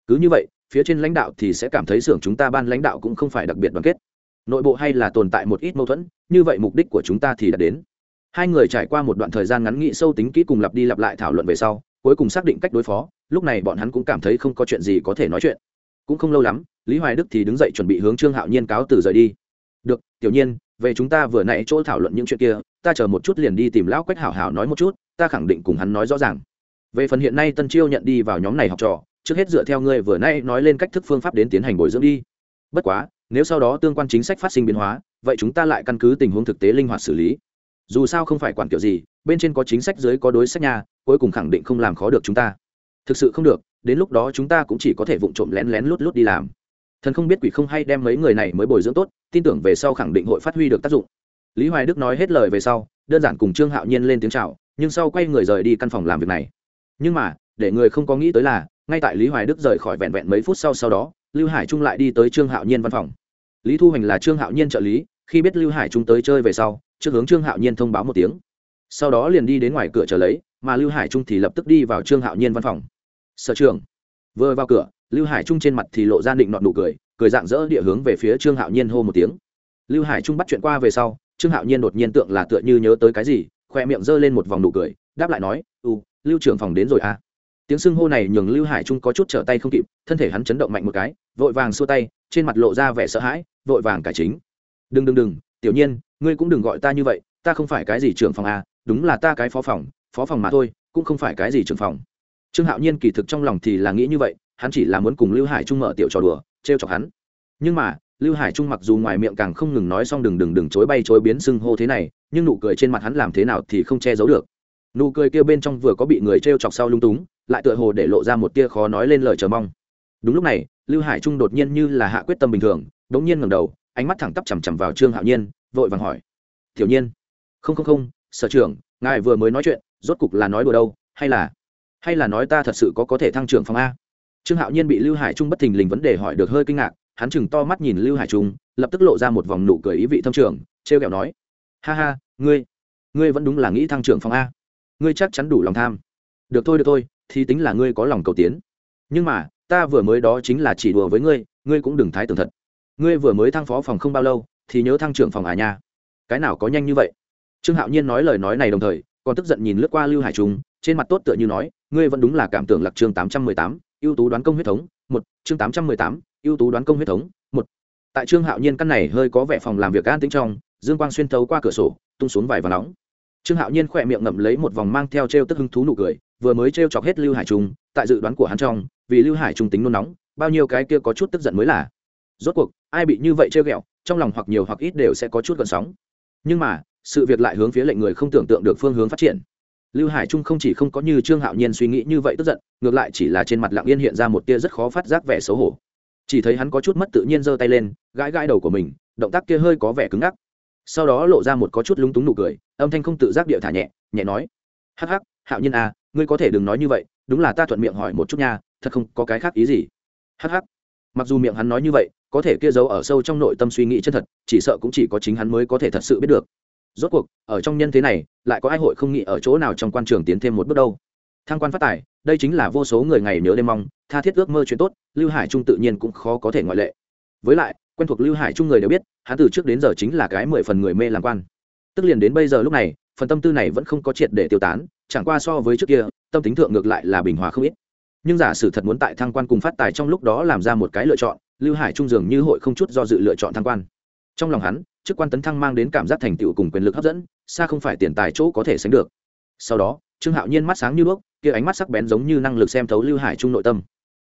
Cứ như vậy phía trên lãnh đạo thì sẽ cảm thấy xưởng chúng ta ban lãnh đạo cũng không phải đặc biệt đoàn kết. Nội bộ hay là tồn tại một ít mâu thuẫn, như vậy mục đích của chúng ta thì đã đến. Hai người trải qua một đoạn thời gian ngắn nghị sâu tính kỹ cùng lặp đi lặp lại thảo luận về sau, cuối cùng xác định cách đối phó, lúc này bọn hắn cũng cảm thấy không có chuyện gì có thể nói chuyện. Cũng không lâu lắm, lý hoài đức thì đứng dậy chuẩn bị hướng trương hạo nhiên cáo từ rời đi. Được, tiểu nhiên, về chúng ta vừa nãy chỗ thảo luận những chuyện kia, ta chờ một chút liền đi tìm lão quách hảo hảo nói một chút, ta khẳng định cùng hắn nói rõ ràng. Về phần hiện nay tân chiêu nhận đi vào nhóm này học trò trước hết dựa theo ngươi vừa nay nói lên cách thức phương pháp đến tiến hành bồi dưỡng đi. Bất quá, nếu sau đó tương quan chính sách phát sinh biến hóa, vậy chúng ta lại căn cứ tình huống thực tế linh hoạt xử lý. Dù sao không phải quản kiểu gì, bên trên có chính sách dưới có đối sách nhà cuối cùng khẳng định không làm khó được chúng ta. Thực sự không được, đến lúc đó chúng ta cũng chỉ có thể vụng trộm lén lén lút lút đi làm. Thần không biết quỷ không hay đem mấy người này mới bồi dưỡng tốt, tin tưởng về sau khẳng định hội phát huy được tác dụng. Lý hoài đức nói hết lời về sau, đơn giản cùng trương hạo nhiên lên tiếng c h à o nhưng sau quay người rời đi căn phòng làm việc này. Nhưng mà, để người không có nghĩ tới là ngay tại lý hoài đức rời khỏi vẹn vẹn mấy phút sau sau đó, lưu hải trung lại đi tới trương hạo nhiên văn phòng. Lý thu hành là trương hạo nhiên trợ lý, khi biết lưu hải trung tới chơi về sau, trước hướng trương hạo nhiên thông báo một tiếng. Sau đó liền đi đến ngoài cửa chờ lấy, mà lưu hải trung thì lập tức đi vào trương hạo nhiên văn phòng. Sở trường vừa vào cửa, lưu hải trung trên mặt thì lộ ra định nọn nụ cười cười dạng dỡ địa hướng về phía trương hạo nhiên hô một tiếng. Lưu hải trung bắt chuyện qua về sau, trương hạo nhiên đột nhiên tượng là tựa như nhớ tới cái gì, khoe miệng giơ lên một vòng nụ cười, đáp lại nói u lưu trưởng phòng đến rồi à? Tiếng xưng hô này nhường lưu hải trung có chút trở tay không kịp, thân thể hắn chấn động mạnh một cái, vội vàng xua tay, trên mặt lộ ra vẻ sợ hãi, vội vàng cải chính. Đừng đừng đừng, tiểu nhiên, ngươi cũng đừng gọi ta như vậy, ta không phải cái gì trưởng phòng à đúng là ta cái phó phòng phó phòng mà thôi, cũng không phải cái gì trưởng phòng. Trương hạo nhiên kỳ thực trong lòng thì là nghĩ như vậy, hắn chỉ là muốn cùng lưu hải trung mở tiểu trò đùa, trêu chọc hắn. Nhưng mà, lưu hải trung mặc dù ngoài miệng càng không ngừng nói xong đừng đừng đừng chối bay chối biến xưng hô thế này, nhưng nụ cười trên mặt hắn làm thế nào thì không che giấu được. Nụ cười kia bên trong vừa có bị người t r e o chọc sau lung túng lại tựa hồ để lộ ra một tia khó nói lên lời chờ mong. Đúng lúc này lưu hải trung đột nhiên như là hạ quyết tâm bình thường đ ỗ n g nhiên ngầm đầu ánh mắt thẳng tắp chằm chằm vào trương hạo nhiên vội vàng hỏi. Thiểu nhiên. Không không không sở trưởng ngài vừa mới nói chuyện rốt cục là nói đùa đâu hay là hay là nói ta thật sự có có thể thăng trưởng phòng a? Trương hạo nhiên bị lưu hải trung bất thình lình vấn đề hỏi được hơi kinh ngạc hắn chừng to mắt nhìn lưu hải trung lập tức lộ ra một vòng nụ cười ý vị thâm trưởng, t r e o kẹo nói. Ha ha ngươi ngươi vẫn đúng là nghĩ thăng trưởng phòng a. Ngươi chắc chắn đủ lòng tham. Được thôi được thôi thì tính là ngươi có lòng cầu tiến. Nhưng mà, ta vừa mới đó chính là chỉ đùa với ngươi ngươi cũng đừng thái tưởng thật. Ngươi vừa mới thăng phó phòng không bao lâu, thì nhớ thăng trưởng phòng à nha. Cái nào có nhanh như vậy? Trương hạo nhiên nói lời nói này đồng thời, còn tức giận nhìn lướt qua lưu hải trung, trên mặt tốt tựa như nói, ngươi vẫn đúng là cảm tưởng lạc chương tám trăm mười tám, ưu tú đoán công huyết thống, một chương tám trăm mười tám, ưu tú đoán công huyết thống, một. Tại trương hạo nhiên căn này hơi có vẻ phòng làm việc an tĩnh trong, dương quang xuyên thấu qua cửa sổ, tung xuống vài và nóng trương hạo nhiên khỏe miệng ngậm lấy một vòng mang theo t r e o tức hứng thú nụ cười, vừa mới t r e o chọc hết lưu hải trung, tại dự đoán của hắn trong, vì lưu hải trung tính nôn nóng, bao nhiêu cái kia có chút tức giận mới là. Rốt cuộc, ai bị như vậy t r e o g ẹ o trong lòng hoặc nhiều hoặc ít đều sẽ có chút gần sóng. Nhưng mà, sự việc lại hướng phía lệnh người không tưởng tượng được phương hướng phát triển. Lưu hải trung không chỉ không có như trương hạo nhiên suy nghĩ như vậy tức giận, ngược lại chỉ là trên mặt lặng yên hiện ra một tia rất khó phát giác vẻ xấu hổ. Chỉ thấy hắn có chút mất tự nhiên giơ tay lên, gãi gãi đầu của mình, động tác kia hơi có vẻ cứng ngắc sau đó lộ ra một có chút lúng túng nụ cười, âm thanh không tự giác điệu thả nhẹ nhẹ nói, hắc hắc, hạo nhiên à ngươi có thể đừng nói như vậy, đúng là ta thuận miệng hỏi một chút nha, thật không có cái khác ý gì. Hắc hắc. Mặc dù miệng hắn nói như vậy, có thể kia giấu ở sâu trong nội tâm suy nghĩ chân thật, chỉ sợ cũng chỉ có chính hắn mới có thể thật sự biết được. Rốt cuộc, ở trong nhân thế này, lại có ai hội không nghĩ ở chỗ nào trong quan trường tiến thêm một bước đâu? Thăng quan phát tài, đây chính là vô số người ngày nhớ đêm mong, tha thiết ước mơ chuyện tốt, lưu hải trung tự nhiên cũng khó có thể ngoại lệ. Với lại, quen thuộc lưu hải trung người đều biết hắn từ trước đến giờ chính là cái mười phần người mê làm quan. Tức liền đến bây giờ lúc này, phần tâm tư này vẫn không có triệt để tiêu tán, chẳng qua so với trước kia, tâm tính thượng ngược lại là bình hòa không ít. Nhưng giả sử thật muốn tại thăng quan cùng phát tài trong lúc đó làm ra một cái lựa chọn, lưu hải trung dường như hội không chút do dự lựa chọn thăng quan. Trong lòng hắn, chức quan tấn thăng mang đến cảm giác thành tựu cùng quyền lực hấp dẫn, xa không phải tiền tài chỗ có thể sánh được. Sau đó, trương hạo nhiên mắt sáng như đuốc, kia ánh mắt sắc bén giống như năng lực xem thấu lưu hải trung nội tâm.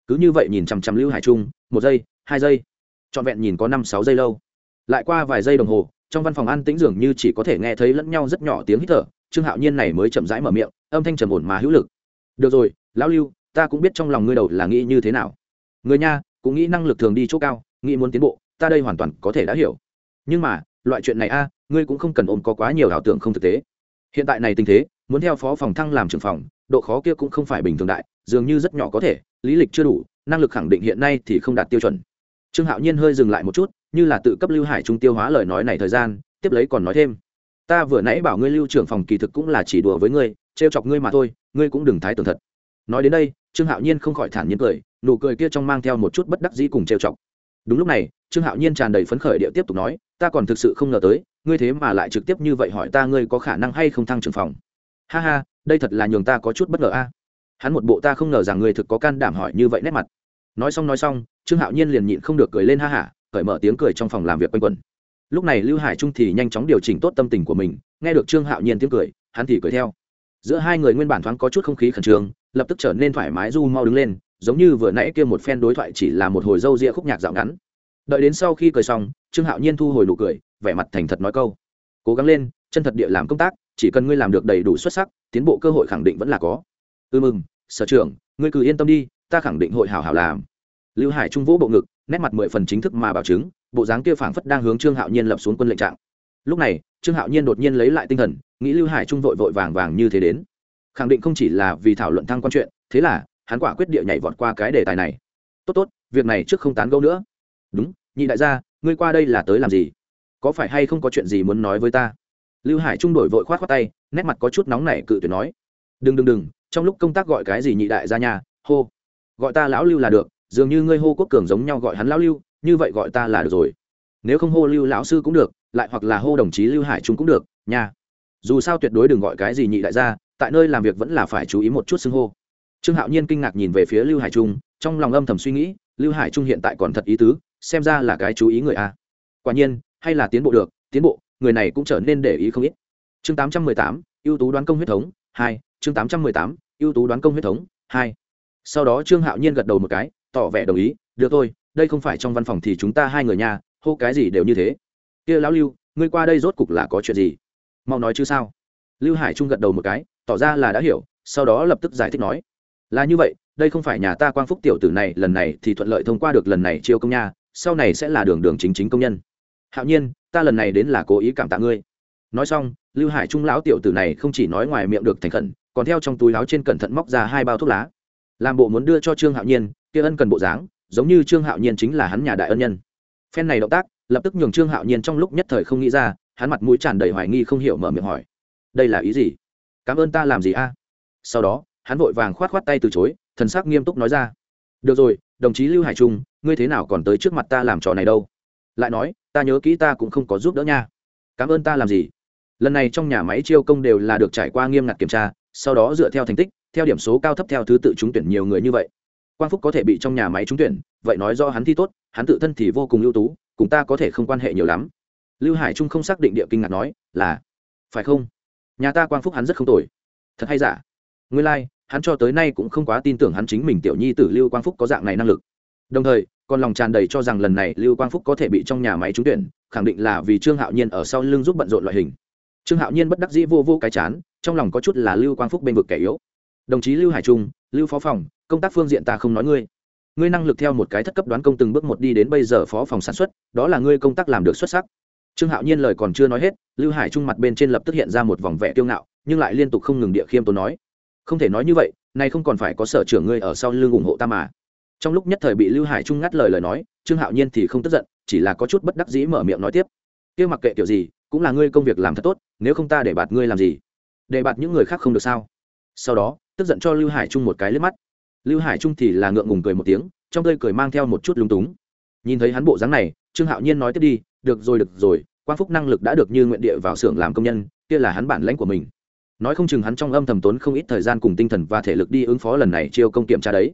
Cứ như vậy nhìn chằm chằm lưu hải trung, một giây, hai giây, trọn vẹn nhìn có năm, sáu giây lâu lại qua vài giây đồng hồ, trong văn phòng an tĩnh dường như chỉ có thể nghe thấy lẫn nhau rất nhỏ tiếng hít thở, trương hạo nhiên này mới chậm rãi mở miệng, âm thanh trầm ổn mà hữu lực. Được rồi, lão lưu, ta cũng biết trong lòng ngươi đầu là nghĩ như thế nào. Người nha, cũng nghĩ năng lực thường đi chỗ cao, nghĩ muốn tiến bộ, ta đây hoàn toàn có thể đã hiểu. Nhưng mà, loại chuyện này a, ngươi cũng không cần ôm có quá nhiều ảo tưởng không thực tế. Hiện tại này tình thế, muốn theo phó phòng thăng làm trưởng phòng, độ khó kia cũng không phải bình thường đại, dường như rất nhỏ có thể, lý lịch chưa đủ, năng lực khẳng định hiện nay thì không đạt tiêu chuẩn. Trương hạo nhiên hơi dừng lại một chút như là tự cấp lưu hải trung tiêu hóa lời nói này thời gian, tiếp lấy còn nói thêm. Ta vừa nãy bảo ngươi lưu trưởng phòng kỳ thực cũng là chỉ đùa với ngươi, trêu chọc ngươi mà thôi, ngươi cũng đừng thái tưởng thật. Nói đến đây, trương hạo nhiên không khỏi thản nhiên cười, nụ cười kia trong mang theo một chút bất đắc dĩ cùng trêu chọc. Đúng lúc này, trương hạo nhiên tràn đầy phấn khởi địa tiếp tục nói, ta còn thực sự không ngờ tới, ngươi thế mà lại trực tiếp như vậy hỏi ta ngươi có khả năng hay không thăng trưởng phòng. Ha ha, đây thật là nhường ta có chút bất ngờ a. Hắn một bộ ta không ngờ rằng ngươi thực có can đảm hỏi như vậy nét mặt. Nói xong nói xong, trương hạo nhiên liền nhịn không được cười lên ha hả cởi mở tiếng cười trong phòng làm việc quanh quẩn. Lúc này lưu hải trung thì nhanh chóng điều chỉnh tốt tâm tình của mình, nghe được trương hạo nhiên tiếng cười, hắn thì cười theo. Giữa hai người nguyên bản thoáng có chút không khí khẩn trương, lập tức trở nên thoải mái du mau đứng lên, giống như vừa nãy kia một phen đối thoại chỉ là một hồi dâu ria khúc nhạc dạo ngắn. Đợi đến sau khi cười xong, trương hạo nhiên thu hồi nụ cười, vẻ mặt thành thật nói câu. Cố gắng lên, chân thật địa làm công tác, chỉ cần ngươi làm được đầy đủ xuất sắc, tiến bộ cơ hội khẳng định vẫn là có. Ư ừ mừng sở trưởng, ngươi cứ yên tâm đi, ta khẳng định hội hảo hảo làm lưu hải trung vỗ bộ ngực, nét mặt mười phần chính thức mà bảo chứng, bộ dáng kia phảng phất đang hướng trương hạo nhiên lập xuống quân lệnh trạng. Lúc này, trương hạo nhiên đột nhiên lấy lại tinh thần, nghĩ lưu hải trung vội vội vàng vàng như thế đến. Khẳng định không chỉ là vì thảo luận thăng quan chuyện, thế là, hắn quả quyết địa nhảy vọt qua cái đề tài này. Tốt tốt, việc này trước không tán gẫu nữa. Đúng, nhị đại gia, ngươi qua đây là tới làm gì? Có phải hay không có chuyện gì muốn nói với ta? Lưu hải trung đổi vội khoát khoát tay, nét mặt có chút nóng nảy cự tuyệt nói. Đừng đừng đừng, trong lúc công tác gọi cái gì nhị đại gia nhà hô, gọi ta lão lưu là được dường như ngươi hô quốc cường giống nhau gọi hắn lão lưu, như vậy gọi ta là được rồi. Nếu không hô lưu lão sư cũng được, lại hoặc là hô đồng chí lưu hải trung cũng được, nha. Dù sao tuyệt đối đừng gọi cái gì nhị đại gia, tại nơi làm việc vẫn là phải chú ý một chút xưng hô. Trương hạo nhiên kinh ngạc nhìn về phía lưu hải trung, trong lòng âm thầm suy nghĩ, lưu hải trung hiện tại còn thật ý tứ, xem ra là cái chú ý người a. Quả nhiên, hay là tiến bộ được, tiến bộ, người này cũng trở nên để ý không ít. Chương tám trăm mười tám, ưu tú đoán công huyết thống, hai, chương tám trăm mười tám, ưu tú đoán công huyết thống, hai. Sau đó trương hạo nhiên gật đầu một cái tỏ vẻ đồng ý, được thôi, đây không phải trong văn phòng thì chúng ta hai người nhà hô cái gì đều như thế. Kia lão lưu, ngươi qua đây rốt cục là có chuyện gì? Mau nói chứ sao? Lưu hải trung gật đầu một cái, tỏ ra là đã hiểu, sau đó lập tức giải thích nói, là như vậy, đây không phải nhà ta quang phúc tiểu tử này, lần này thì thuận lợi thông qua được lần này chiêu công nha, sau này sẽ là đường đường chính chính công nhân. Hạo nhiên, ta lần này đến là cố ý cảm tạ ngươi. Nói xong, lưu hải trung lão tiểu tử này không chỉ nói ngoài miệng được thành khẩn, còn theo trong túi láo trên cẩn thận móc ra hai bao thuốc lá. Làm bộ muốn đưa cho trương hạo nhiên kia ân cần bộ dáng, giống như trương hạo nhiên chính là hắn nhà đại ân nhân. Phen này động tác, lập tức nhường trương hạo nhiên trong lúc nhất thời không nghĩ ra, hắn mặt mũi tràn đầy hoài nghi không hiểu mở miệng hỏi. Đây là ý gì? Cảm ơn ta làm gì a? À? Sau đó, hắn vội vàng khoát khoát tay từ chối, thần sắc nghiêm túc nói ra. Được rồi, đồng chí lưu hải trung, ngươi thế nào còn tới trước mặt ta làm trò này đâu? Lại nói, ta nhớ kỹ ta cũng không có giúp đỡ nha. Cảm ơn ta làm gì? Lần này trong nhà máy chiêu công đều là được trải qua nghiêm ngặt kiểm tra, sau đó dựa theo thành tích, theo điểm số cao thấp theo thứ tự trúng tuyển nhiều người như vậy quang phúc có thể bị trong nhà máy trúng tuyển vậy nói do hắn thi tốt hắn tự thân thì vô cùng ưu tú cùng ta có thể không quan hệ nhiều lắm. Lưu hải trung không xác định địa kinh ngạc nói là phải không? Nhà ta quang phúc hắn rất không tồi. Thật hay giả? Nguyên lai、like, hắn cho tới nay cũng không quá tin tưởng hắn chính mình tiểu nhi tử lưu quang phúc có dạng này năng lực. Đồng thời còn lòng tràn đầy cho rằng lần này lưu quang phúc có thể bị trong nhà máy trúng tuyển khẳng định là vì trương hạo nhiên ở sau lưng giúp bận rộn loại hình. Trương hạo nhiên bất đắc dĩ vô vô cái chán trong lòng có chút là lưu quang phúc bên vực kẻ yếu. Đồng chí lưu hải trung lưu phó phòng, công tác phương diện ta không nói ngươi. Ngươi năng lực theo một cái thất cấp đoán công từng bước một đi đến bây giờ phó phòng sản xuất, đó là ngươi công tác làm được xuất sắc. Trương hạo nhiên lời còn chưa nói hết, lưu hải trung mặt bên trên lập tức hiện ra một vòng vẻ kiêu ngạo, nhưng lại liên tục không ngừng địa khiêm tốn nói. Không thể nói như vậy nay không còn phải có sở trưởng ngươi ở sau lưng ủng hộ ta mà. Trong lúc nhất thời bị lưu hải trung ngắt lời lời nói, trương hạo nhiên thì không tức giận, chỉ là có chút bất đắc dĩ mở miệng nói tiếp. Kia mặc kệ kiểu gì, cũng là ngươi công việc làm thật tốt, nếu không ta để bạt ngươi làm gì? Để bạt những người khác không được sao? Sau đó tức giận cho lưu hải trung một cái liếc mắt. Lưu hải trung thì là ngượng ngùng cười một tiếng, trong tơi cười mang theo một chút lúng túng. Nhìn thấy hắn bộ dáng này, trương hạo nhiên nói tiếp đi, được rồi được rồi, quang phúc năng lực đã được như nguyện địa vào xưởng làm công nhân, kia là hắn bản lãnh của mình. Nói không chừng hắn trong âm thầm tốn không ít thời gian cùng tinh thần và thể lực đi ứng phó lần này chiêu công kiểm tra đấy.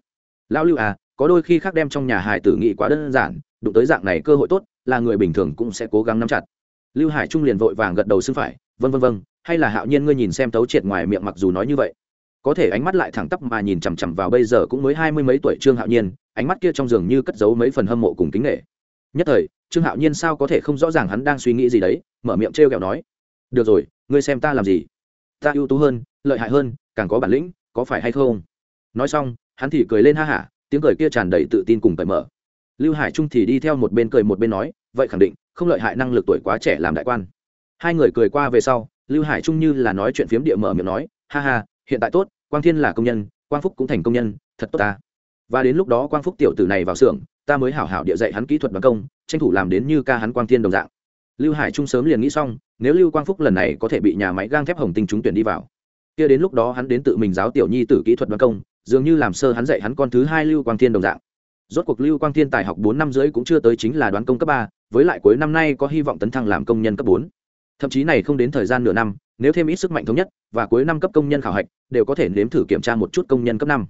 Lão lưu à có đôi khi khác đem trong nhà hải tử nghị quá đơn giản, đụng tới dạng này cơ hội tốt, là người bình thường cũng sẽ cố gắng nắm chặt. Lưu hải trung liền vội vàng gật đầu xưng phải vân vân vân hay là hạo nhiên ngươi nhìn xem tấu triệt ngoài miệng mặc dù nói như vậy có thể ánh mắt lại thẳng tắp mà nhìn chằm chằm vào bây giờ cũng mới hai mươi mấy tuổi trương hạo nhiên, ánh mắt kia trong giường như cất giấu mấy phần hâm mộ cùng kính nghệ nhất thời, trương hạo nhiên sao có thể không rõ ràng hắn đang suy nghĩ gì đấy, mở miệng trêu kẹo nói, được rồi, ngươi xem ta làm gì? Ta ưu tú hơn, lợi hại hơn, càng có bản lĩnh, có phải hay không? Nói xong, hắn thì cười lên ha hả, tiếng cười kia tràn đầy tự tin cùng cởi mở. Lưu hải trung thì đi theo một bên cười một bên nói, vậy khẳng định, không lợi hại năng lực tuổi quá trẻ làm đại quan. Hai người cười qua về sau, lưu hải trung như là nói chuyện phiếm địa mở miệng nói, ha ha hiện tại tốt, quang thiên là công nhân, quang phúc cũng thành công nhân, thật tốt ta. Và đến lúc đó quang phúc tiểu tử này vào xưởng, ta mới hảo hảo địa dạy hắn kỹ thuật bằng công, tranh thủ làm đến như ca hắn quang thiên đồng dạng. Lưu hải trung sớm liền nghĩ xong, nếu lưu quang phúc lần này có thể bị nhà máy gang thép hồng tinh trúng tuyển đi vào. Kia đến lúc đó hắn đến tự mình giáo tiểu nhi tử kỹ thuật bằng công, dường như làm sơ hắn dạy hắn con thứ hai lưu quang thiên đồng dạng. Rốt cuộc lưu quang thiên tài học bốn năm rưỡi cũng chưa tới chính là đoán công cấp ba, với lại cuối năm nay có hy vọng tấn thăng làm công nhân cấp bốn. Thậm chí này không đến thời gian nửa năm, nếu thêm ít sức mạnh thống nhất và cuối năm cấp công nhân khảo hạch đều có thể nếm thử kiểm tra một chút công nhân cấp năm.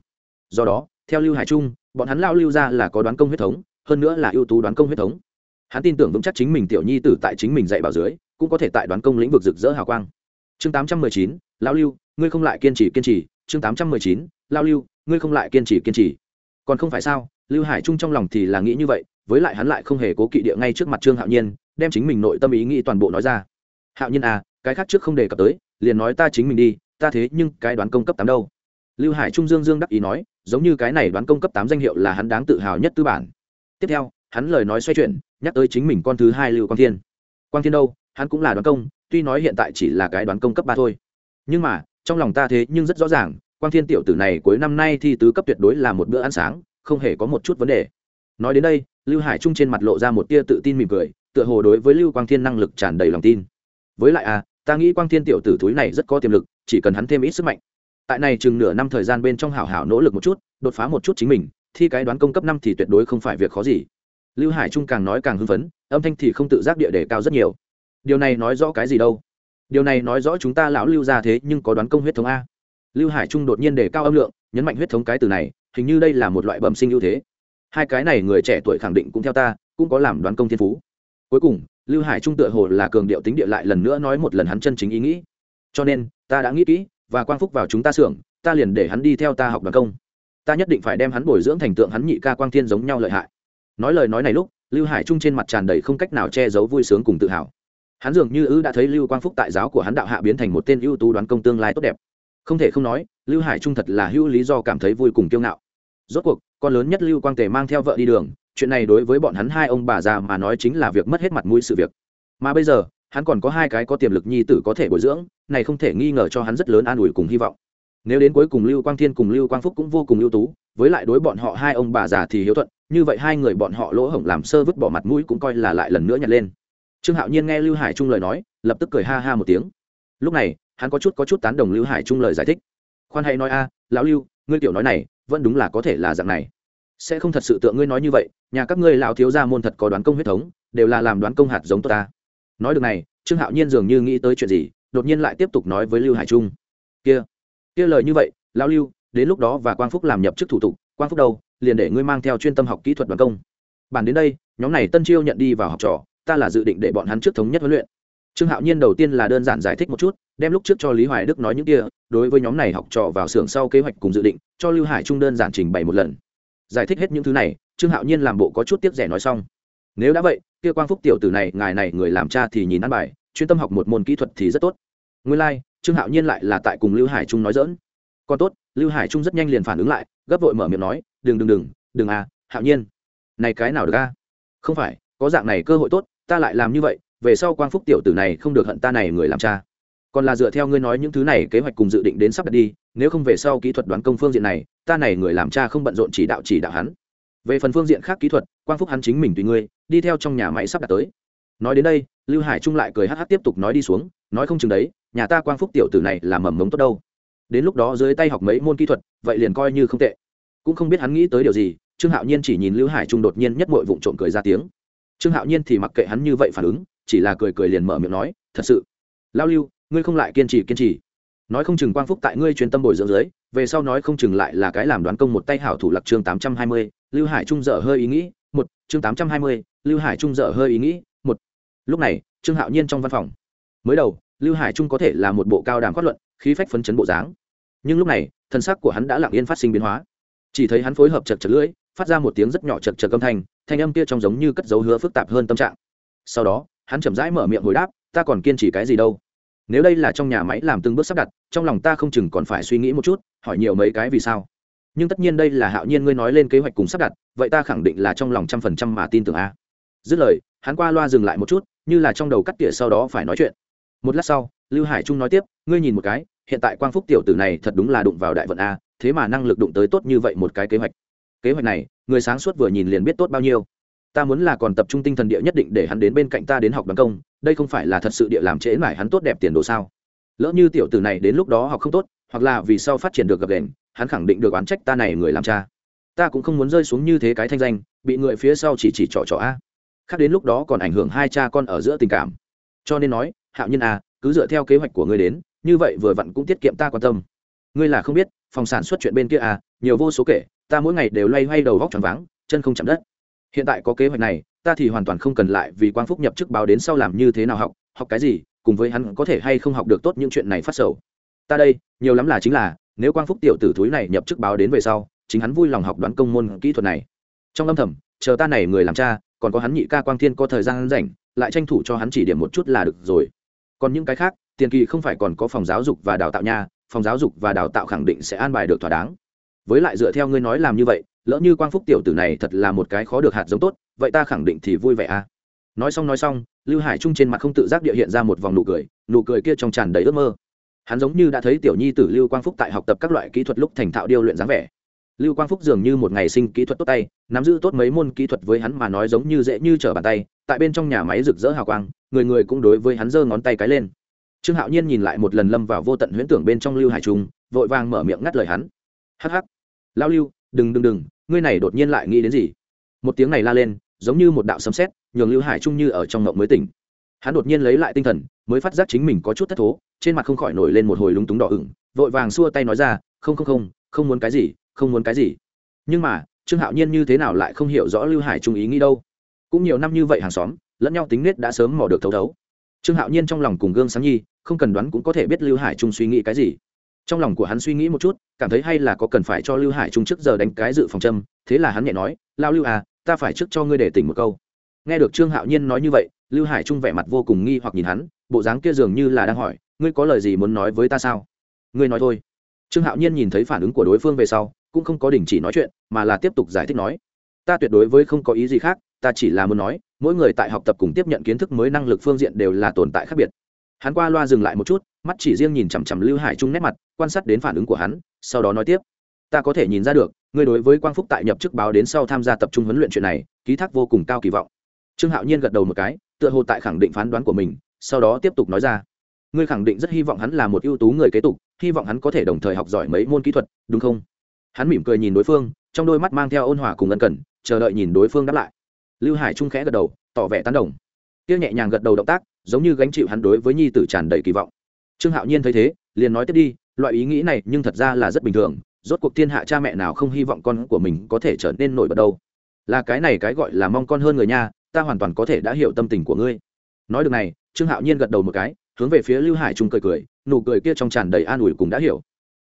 Do đó, theo lưu hải trung, bọn hắn lao lưu ra là có đoán công huyết thống, hơn nữa là ưu tú đoán công huyết thống. Hắn tin tưởng vững chắc chính mình tiểu nhi tử tại chính mình dạy bảo dưới, cũng có thể tại đoán công lĩnh vực rực rỡ hào quang. Chương tám trăm mười chín lao lưu, ngươi không lại kiên trì kiên trì. Chương tám trăm mười chín lao lưu, ngươi không lại kiên trì kiên trì. Còn không phải sao, lưu hải trung trong lòng thì là nghĩ như vậy, với lại hắn lại không hề cố kỵ địa ngay trước mặt trương hạo nhiên, đem chính mình nội tâm ý nghĩ toàn bộ nói ra. Hạo nhiên à cái khác trước không đề cập tới liền nói ta chính mình đi, ta thế nhưng cái đoán công cấp tám đâu. Lưu hải trung dương dương đắc ý nói, giống như cái này đoán công cấp tám danh hiệu là hắn đáng tự hào nhất tư bản. Tiếp theo, hắn lời nói xoay chuyển, nhắc tới chính mình con thứ hai lưu quang thiên. Quang thiên đâu, hắn cũng là đoán công, tuy nói hiện tại chỉ là cái đoán công cấp ba thôi. Nhưng mà, trong lòng ta thế nhưng rất rõ ràng, quang thiên tiểu tử này cuối năm nay thi tứ cấp tuyệt đối là một bữa ăn sáng, không hề có một chút vấn đề. Nói đến đây, lưu hải trung trên mặt lộ ra một tia tự tin mỉm cười, tựa hồ đối với lưu quang thiên năng lực tràn đầy lòng tin. Với lại à ta nghĩ quang thiên tiểu tử túi này rất có tiềm lực, chỉ cần hắn thêm ít sức mạnh. Tại này chừng nửa năm thời gian bên trong hảo hảo nỗ lực một chút, đột phá một chút chính mình, thi cái đoán công cấp năm thì tuyệt đối không phải việc khó gì. Lưu hải trung càng nói càng hưng phấn, âm thanh thì không tự giác địa đề cao rất nhiều. Điều này nói rõ cái gì đâu? Điều này nói rõ chúng ta lão lưu ra thế nhưng có đoán công huyết thống a. Lưu hải trung đột nhiên đề cao âm lượng, nhấn mạnh huyết thống cái từ này, hình như đây là một loại bẩm sinh ưu thế. Hai cái này người trẻ tuổi khẳng định cũng theo ta, cũng có làm đoán công thiên phú. Cuối cùng lưu hải trung tựa hồ là cường điệu tính địa lại lần nữa nói một lần hắn chân chính ý nghĩ. Cho nên, ta đã nghĩ kỹ, và quang phúc vào chúng ta xưởng, ta liền để hắn đi theo ta học đoán công. Ta nhất định phải đem hắn bồi dưỡng thành tượng hắn nhị ca quang thiên giống nhau lợi hại. Nói lời nói này lúc, lưu hải trung trên mặt tràn đầy không cách nào che giấu vui sướng cùng tự hào. Hắn dường như ư đã thấy lưu quang phúc tại giáo của hắn đạo hạ biến thành một tên ưu tú đoán công tương lai tốt đẹp. Không thể không nói, lưu hải trung thật là hữu lý do cảm thấy vui cùng kiêu ngạo. Rốt cuộc, con lớn nhất lưu quang tề mang theo vợ đi đường chuyện này đối với bọn hắn hai ông bà già mà nói chính là việc mất hết mặt mũi sự việc. Mà bây giờ, hắn còn có hai cái có tiềm lực nhi tử có thể bồi dưỡng, này không thể nghi ngờ cho hắn rất lớn an ủi cùng hy vọng. Nếu đến cuối cùng lưu quang thiên cùng lưu quang phúc cũng vô cùng ưu tú, với lại đối bọn họ hai ông bà già thì hiếu thuận, như vậy hai người bọn họ lỗ hổng làm sơ vứt bỏ mặt mũi cũng coi là lại lần nữa nhặt lên. Trương hạo nhiên nghe lưu hải trung lời nói, lập tức cười ha ha một tiếng. Lúc này, hắn có chút có chút tán đồng lưu hải trung lời giải thích. Khoan hay nói a, lão lưu, ngươi tiểu nói này, vẫn đúng là có thể là dạng này sẽ không thật sự tượng ngươi nói như vậy, nhà các ngươi lão thiếu gia môn thật có đoán công huyết thống, đều là làm đoán công hạt giống tốt ta. Nói được này, trương hạo nhiên dường như nghĩ tới chuyện gì, đột nhiên lại tiếp tục nói với lưu hải trung. Kia kia lời như vậy, lão lưu, đến lúc đó và quang phúc làm nhập chức thủ tục, quang phúc đâu, liền để ngươi mang theo chuyên tâm học kỹ thuật đoán công. Bản đến đây, nhóm này tân chiêu nhận đi vào học trò, ta là dự định để bọn hắn trước thống nhất huấn luyện. Trương hạo nhiên đầu tiên là đơn giản giải thích một chút, đem lúc trước cho lý hoài đức nói những kia, đối với nhóm này học trò vào xưởng sau kế hoạch cùng dự định, cho lưu hải trung đơn giản trình bày một lần giải thích hết những thứ này trương hạo nhiên làm bộ có chút tiếc rẻ nói xong. Nếu đã vậy kia quang phúc tiểu tử này ngài này người làm cha thì nhìn ăn bài chuyên tâm học một môn kỹ thuật thì rất tốt. Nguyên lai、like, trương hạo nhiên lại là tại cùng lưu hải trung nói dỡn còn tốt lưu hải trung rất nhanh liền phản ứng lại gấp vội mở miệng nói đừng đừng đừng đừng à hạo nhiên. Này cái nào được a? Không phải có dạng này cơ hội tốt ta lại làm như vậy về sau quang phúc tiểu tử này không được hận ta này người làm cha còn là dựa theo ngươi nói những thứ này kế hoạch cùng dự định đến sắp đặt đi, nếu không về sau kỹ thuật đoán công phương diện này, ta này người làm cha không bận rộn chỉ đạo chỉ đạo hắn. Về phần phương diện khác kỹ thuật, quang phúc hắn chính mình tùy ngươi, đi theo trong nhà máy sắp đặt tới. Nói đến đây, lưu hải trung lại cười hh tiếp tục nói đi xuống, nói không chừng đấy, nhà ta quang phúc tiểu tử này là mầm mống tốt đâu. Đến lúc đó dưới tay học mấy môn kỹ thuật, vậy liền coi như không tệ. Cũng không biết hắn nghĩ tới điều gì, trương hạo nhiên chỉ nhìn lưu hải trung đột nhiên nhất mội vụng trộm cười ra tiếng. Trương hạo nhiên thì mặc kệ hắn như vậy phản ứng, chỉ là cười cười liền mở miệng nói, thật sự, lao lưu ngươi không lại kiên trì kiên trì. Nói không chừng quang phúc tại ngươi chuyên tâm bồi dưỡng dưới, về sau nói không chừng lại là cái làm đoán công một tay hảo thủ lạc chương tám trăm hai mươi, lưu hải trung dở hơi ý nghĩ, một, chương tám trăm hai mươi, lưu hải trung dở hơi ý nghĩ, một. Lúc này, trương hạo nhiên trong văn phòng. Mới đầu, lưu hải trung có thể là một bộ cao đàm phát luận, khí phách phấn chấn bộ dáng. Nhưng lúc này, thân xác của hắn đã lặng yên phát sinh biến hóa. Chỉ thấy hắn phối hợp chật chật lưỡi, phát ra một tiếng rất nhỏ chật chật âm thanh thanh âm kia trông giống như cất dấu hứa phức tạp hơn tâm trạng. Sau đó, hắn chậm rãi mở miệng hồi đáp, ta còn kiên trì cái gì đâu? Nếu đây là trong nhà máy làm từng bước sắp đặt, trong lòng ta không chừng còn phải suy nghĩ một chút, hỏi nhiều mấy cái vì sao. Nhưng tất nhiên đây là hạo nhiên ngươi nói lên kế hoạch cùng sắp đặt, vậy ta khẳng định là trong lòng trăm phần trăm mà tin tưởng a. Dứt lời, hắn qua loa dừng lại một chút, như là trong đầu cắt tỉa sau đó phải nói chuyện. Một lát sau, lưu hải trung nói tiếp, ngươi nhìn một cái, hiện tại quang phúc tiểu tử này thật đúng là đụng vào đại vận a, thế mà năng lực đụng tới tốt như vậy một cái kế hoạch. Kế hoạch này, người sáng suốt vừa nhìn liền biết tốt bao nhiêu. Ta muốn là còn tập trung tinh thần địa nhất định để hắn đến bên cạnh ta đến học đoàn công đây không phải là thật sự địa làm trễ mải hắn tốt đẹp tiền đồ sao? Lỡ như tiểu tử này đến lúc đó học không tốt, hoặc là vì sau phát triển được gập đền, hắn khẳng định được oán trách ta này người làm cha. Ta cũng không muốn rơi xuống như thế cái thanh danh, bị người phía sau chỉ chỉ trỏ trỏ a. Khác đến lúc đó còn ảnh hưởng hai cha con ở giữa tình cảm. Cho nên nói, hạo nhân a à, cứ dựa theo kế hoạch của ngươi đến, như vậy vừa vặn cũng tiết kiệm ta quan tâm. Ngươi là không biết, phòng sản xuất chuyện bên kia à nhiều vô số kể, ta mỗi ngày đều loay hoay đầu vóc tròn váng, chân không chạm đất hiện tại có kế hoạch này, ta thì hoàn toàn không cần lại vì quang phúc nhập chức báo đến sau làm như thế nào học học cái gì, cùng với hắn có thể hay không học được tốt những chuyện này phát sầu. Ta đây, nhiều lắm là chính là, nếu quang phúc tiểu tử thúi này nhập chức báo đến về sau, chính hắn vui lòng học đoán công môn kỹ thuật này. Trong âm thầm, chờ ta này người làm cha, còn có hắn nhị ca quang thiên có thời gian rảnh, lại tranh thủ cho hắn chỉ điểm một chút là được rồi. Còn những cái khác, tiền kỳ không phải còn có phòng giáo dục và đào tạo nha, phòng giáo dục và đào tạo khẳng định sẽ an bài được thỏa đáng. Với lại dựa theo ngươi nói làm như vậy lỡ như quang phúc tiểu tử này thật là một cái khó được hạt giống tốt, vậy ta khẳng định thì vui vẻ à. Nói xong nói xong, lưu hải trung trên mặt không tự giác địa hiện ra một vòng nụ cười nụ cười kia trong tràn đầy ước mơ. Hắn giống như đã thấy tiểu nhi tử lưu quang phúc tại học tập các loại kỹ thuật lúc thành thạo điêu luyện dáng vẻ. Lưu quang phúc dường như một ngày sinh kỹ thuật tốt tay, nắm giữ tốt mấy môn kỹ thuật với hắn mà nói giống như dễ như trở bàn tay, tại bên trong nhà máy rực rỡ hào quang, người người cũng đối với hắn giơ ngón tay cái lên. Trương hạo nhiên nhìn lại một lần lâm vào vô tận huyễn tưởng bên trong lưu hải trung, vội vàng mở miệng ngắt lời hắn. Hắc hắc. Lao lưu đừng đừng đừng, ngươi này đột nhiên lại nghĩ đến gì? Một tiếng này la lên, giống như một đạo sấm sét, nhường lưu hải trung như ở trong ngộng mới tỉnh. Hắn đột nhiên lấy lại tinh thần, mới phát giác chính mình có chút thất thố, trên mặt không khỏi nổi lên một hồi lúng túng đỏ ửng, vội vàng xua tay nói ra, không không không không muốn cái gì, không muốn cái gì. Nhưng mà, trương hạo nhiên như thế nào lại không hiểu rõ lưu hải trung ý nghĩ đâu? Cũng nhiều năm như vậy hàng xóm, lẫn nhau tính nết đã sớm mò được thấu thấu. Trương hạo nhiên trong lòng cùng gương sáng nhi, không cần đoán cũng có thể biết lưu hải trung suy nghĩ cái gì trong lòng của hắn suy nghĩ một chút, cảm thấy hay là có cần phải cho lưu hải trung trước giờ đánh cái dự phòng châm, thế là hắn nhẹ nói, lao lưu à ta phải trước cho ngươi để tỉnh một câu. Nghe được trương hạo nhiên nói như vậy, lưu hải trung vẻ mặt vô cùng nghi hoặc nhìn hắn, bộ dáng kia dường như là đang hỏi, ngươi có lời gì muốn nói với ta sao? Ngươi nói thôi. Trương hạo nhiên nhìn thấy phản ứng của đối phương về sau, cũng không có đình chỉ nói chuyện, mà là tiếp tục giải thích nói, ta tuyệt đối với không có ý gì khác, ta chỉ là muốn nói, mỗi người tại học tập cùng tiếp nhận kiến thức mới năng lực phương diện đều là tồn tại khác biệt hắn qua loa dừng lại một chút, mắt chỉ riêng nhìn chằm chằm lưu hải trung nét mặt, quan sát đến phản ứng của hắn, sau đó nói tiếp. Ta có thể nhìn ra được, ngươi đối với quang phúc tại nhập chức báo đến sau tham gia tập trung huấn luyện chuyện này, ký thác vô cùng cao kỳ vọng. Trương hạo nhiên gật đầu một cái, tựa hồ tại khẳng định phán đoán của mình, sau đó tiếp tục nói ra. Ngươi khẳng định rất hy vọng hắn là một ưu tú người kế tục, hy vọng hắn có thể đồng thời học giỏi mấy môn kỹ thuật, đúng không? Hắn mỉm cười nhìn đối phương, trong đôi mắt mang theo ôn hòa cùng ân cần, chờ đợi nhìn đối phương đáp lại. Lưu hải trung khẽ gật đầu, tỏ vẻ tán đồng. Tiêu nhẹ nhàng gật đầu động tác giống như gánh chịu hắn đối với nhi tử tràn đầy kỳ vọng. Trương hạo nhiên thấy thế, liền nói tiếp đi, loại ý nghĩ này nhưng thật ra là rất bình thường, rốt cuộc thiên hạ cha mẹ nào không hy vọng con của mình có thể trở nên nổi bật đâu. Là cái này cái gọi là mong con hơn người nha, ta hoàn toàn có thể đã hiểu tâm tình của ngươi. Nói được này, trương hạo nhiên gật đầu một cái, hướng về phía lưu hải trung cười cười, nụ cười kia trong tràn đầy an ủi cùng đã hiểu.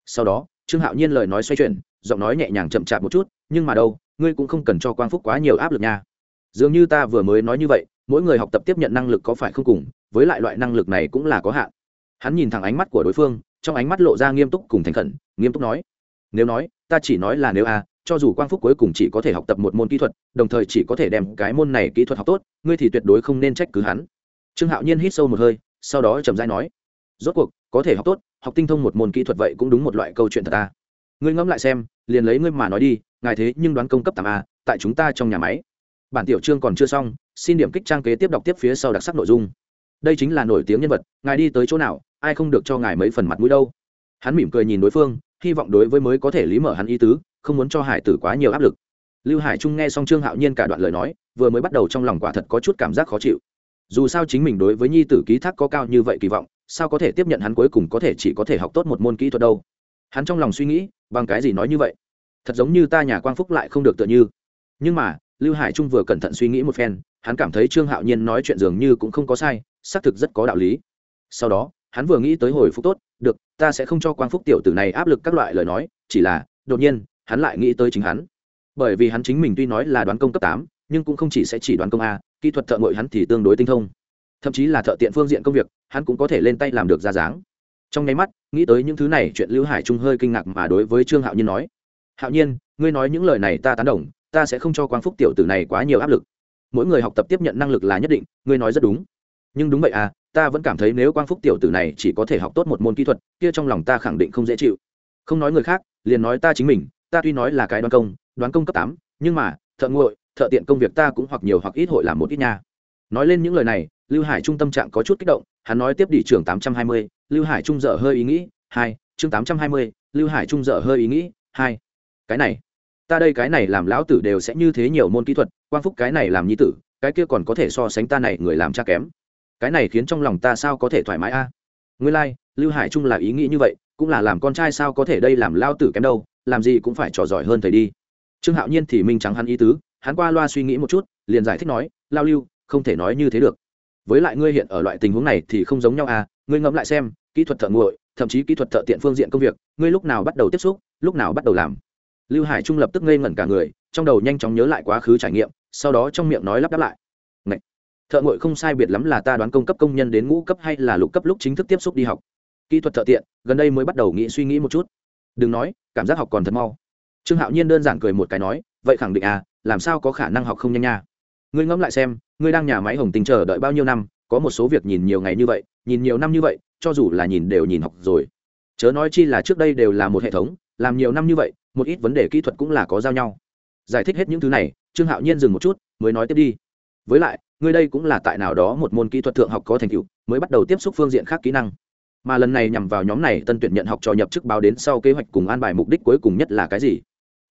Sau đó, trương hạo nhiên lời nói xoay chuyển, giọng nói nhẹ nhàng chậm chạp một chút, nhưng mà đâu, ngươi cũng không cần cho quang phúc quá nhiều áp lực nha. Dường như ta vừa mới nói như vậy mỗi người học tập tiếp nhận năng lực có phải không cùng với lại loại năng lực này cũng là có hạn. Hắn nhìn thẳng ánh mắt của đối phương trong ánh mắt lộ ra nghiêm túc cùng thành khẩn nghiêm túc nói nếu nói ta chỉ nói là nếu a à, cho dù quang phúc cuối cùng chỉ có thể học tập một môn kỹ thuật đồng thời chỉ có thể đem cái môn này kỹ thuật học tốt ngươi thì tuyệt đối không nên trách cứ hắn. Trương hạo nhiên hít sâu một hơi sau đó trầm dai nói rốt cuộc có thể học tốt học tinh thông một môn kỹ thuật vậy cũng đúng một loại câu chuyện thật ta ngươi ngẫm lại xem liền lấy ngươi mà nói đi ngài thế nhưng đoán công cấp tám a tại chúng ta trong nhà máy. Bản tiểu trương còn chưa xong xin điểm kích trang kế tiếp đọc tiếp phía sau đặc sắc nội dung. Đây chính là nổi tiếng nhân vật, ngài đi tới chỗ nào, ai không được cho ngài mấy phần mặt mũi đâu. Hắn mỉm cười nhìn đối phương, hy vọng đối với mới có thể lý mở hắn ý tứ, không muốn cho hải tử quá nhiều áp lực. Lưu hải trung nghe xong trương hạo nhiên cả đoạn lời nói, vừa mới bắt đầu trong lòng quả thật có chút cảm giác khó chịu. Dù sao chính mình đối với nhi tử ký thác có cao như vậy kỳ vọng, sao có thể tiếp nhận hắn cuối cùng có thể chỉ có thể học tốt một môn kỹ thuật đâu? Hắn trong lòng suy nghĩ, bằng cái gì nói như vậy? Thật giống như ta nhà quang phúc lại không được tựa như. Nhưng mà lưu hải trung vừa cẩn thận suy nghĩ một phen, hắn cảm thấy trương hạo nhiên nói chuyện dường như cũng không có sai, xác thực rất có đạo lý. Sau đó, hắn vừa nghĩ tới hồi phúc tốt, được, ta sẽ không cho quang phúc tiểu tử này áp lực các loại lời nói, chỉ là, đột nhiên, hắn lại nghĩ tới chính hắn. Bởi vì hắn chính mình tuy nói là đoán công cấp tám, nhưng cũng không chỉ sẽ chỉ đoán công a, kỹ thuật thợ ngội hắn thì tương đối tinh thông. Thậm chí là thợ tiện phương diện công việc, hắn cũng có thể lên tay làm được ra dáng. Trong nháy mắt, nghĩ tới những thứ này, chuyện lưu hải trung hơi kinh ngạc mà đối với trương hạo nhiên nói, hạo nhiên, ngươi nói những lời này ta tán đồng ta sẽ không cho quang phúc tiểu tử này quá nhiều áp lực. Mỗi người học tập tiếp nhận năng lực là nhất định, ngươi nói rất đúng. Nhưng đúng vậy à ta vẫn cảm thấy nếu quang phúc tiểu tử này chỉ có thể học tốt một môn kỹ thuật, kia trong lòng ta khẳng định không dễ chịu. Không nói người khác, liền nói ta chính mình, ta tuy nói là cái đoán công đoán công cấp tám, nhưng mà, thợ nguội thợ tiện công việc ta cũng hoặc nhiều hoặc ít hội làm một ít nha. Nói lên những lời này, lưu hải trung tâm trạng có chút kích động, hắn nói tiếp đi trường tám trăm hai mươi, lưu hải trung dở hơi ý nghĩ, hai, chương tám trăm hai mươi, lưu hải trung dở hơi ý nghĩ, hai. Cái này ta đây cái này làm lão tử đều sẽ như thế nhiều môn kỹ thuật quang phúc cái này làm nhi tử cái kia còn có thể so sánh ta này người làm cha kém. Cái này khiến trong lòng ta sao có thể thoải mái a? À? nguyên lai、like, lưu hải trung là ý nghĩ như vậy cũng là làm con trai sao có thể đây làm lao tử kém đâu làm gì cũng phải trò giỏi hơn thầy đi. Trương hạo nhiên thì minh trắng hắn ý tứ hắn qua loa suy nghĩ một chút liền giải thích nói lao lưu không thể nói như thế được. Với lại ngươi hiện ở loại tình huống này thì không giống nhau à ngươi ngẫm lại xem kỹ thuật thợ nguội thậm chí kỹ thuật thợ tiện phương diện công việc ngươi lúc nào bắt đầu tiếp xúc lúc nào bắt đầu làm? Lưu hải trung lập tức ngây ngẩn cả người, trong đầu nhanh chóng nhớ lại quá khứ trải nghiệm, sau đó trong miệng nói lắp đáp lại. Ngậy! thợ ngội không sai biệt lắm là ta đoán công cấp công nhân đến ngũ cấp hay là lục cấp lúc chính thức tiếp xúc đi học. Kỹ thuật thợ tiện, gần đây mới bắt đầu nghĩ suy nghĩ một chút. Đừng nói, cảm giác học còn thật mau. Trương hạo nhiên đơn giản cười một cái nói, vậy khẳng định à làm sao có khả năng học không nhanh nha? Ngươi ngẫm lại xem, ngươi đang nhà máy hồng tình chờ đợi bao nhiêu năm, có một số việc nhìn nhiều ngày như vậy, nhìn nhiều năm như vậy, cho dù là nhìn đều nhìn học rồi. Chớ nói chi là trước đây đều là một hệ thống, làm nhiều năm như vậy một ít vấn đề kỹ thuật cũng là có giao nhau. Giải thích hết những thứ này, trương hạo nhiên dừng một chút, mới nói tiếp đi. Với lại, ngươi đây cũng là tại nào đó một môn kỹ thuật thượng học có thành tựu, mới bắt đầu tiếp xúc phương diện khác kỹ năng. Mà lần này nhằm vào nhóm này, tân tuyển nhận học trò nhập chức báo đến sau kế hoạch cùng an bài mục đích cuối cùng nhất là cái gì?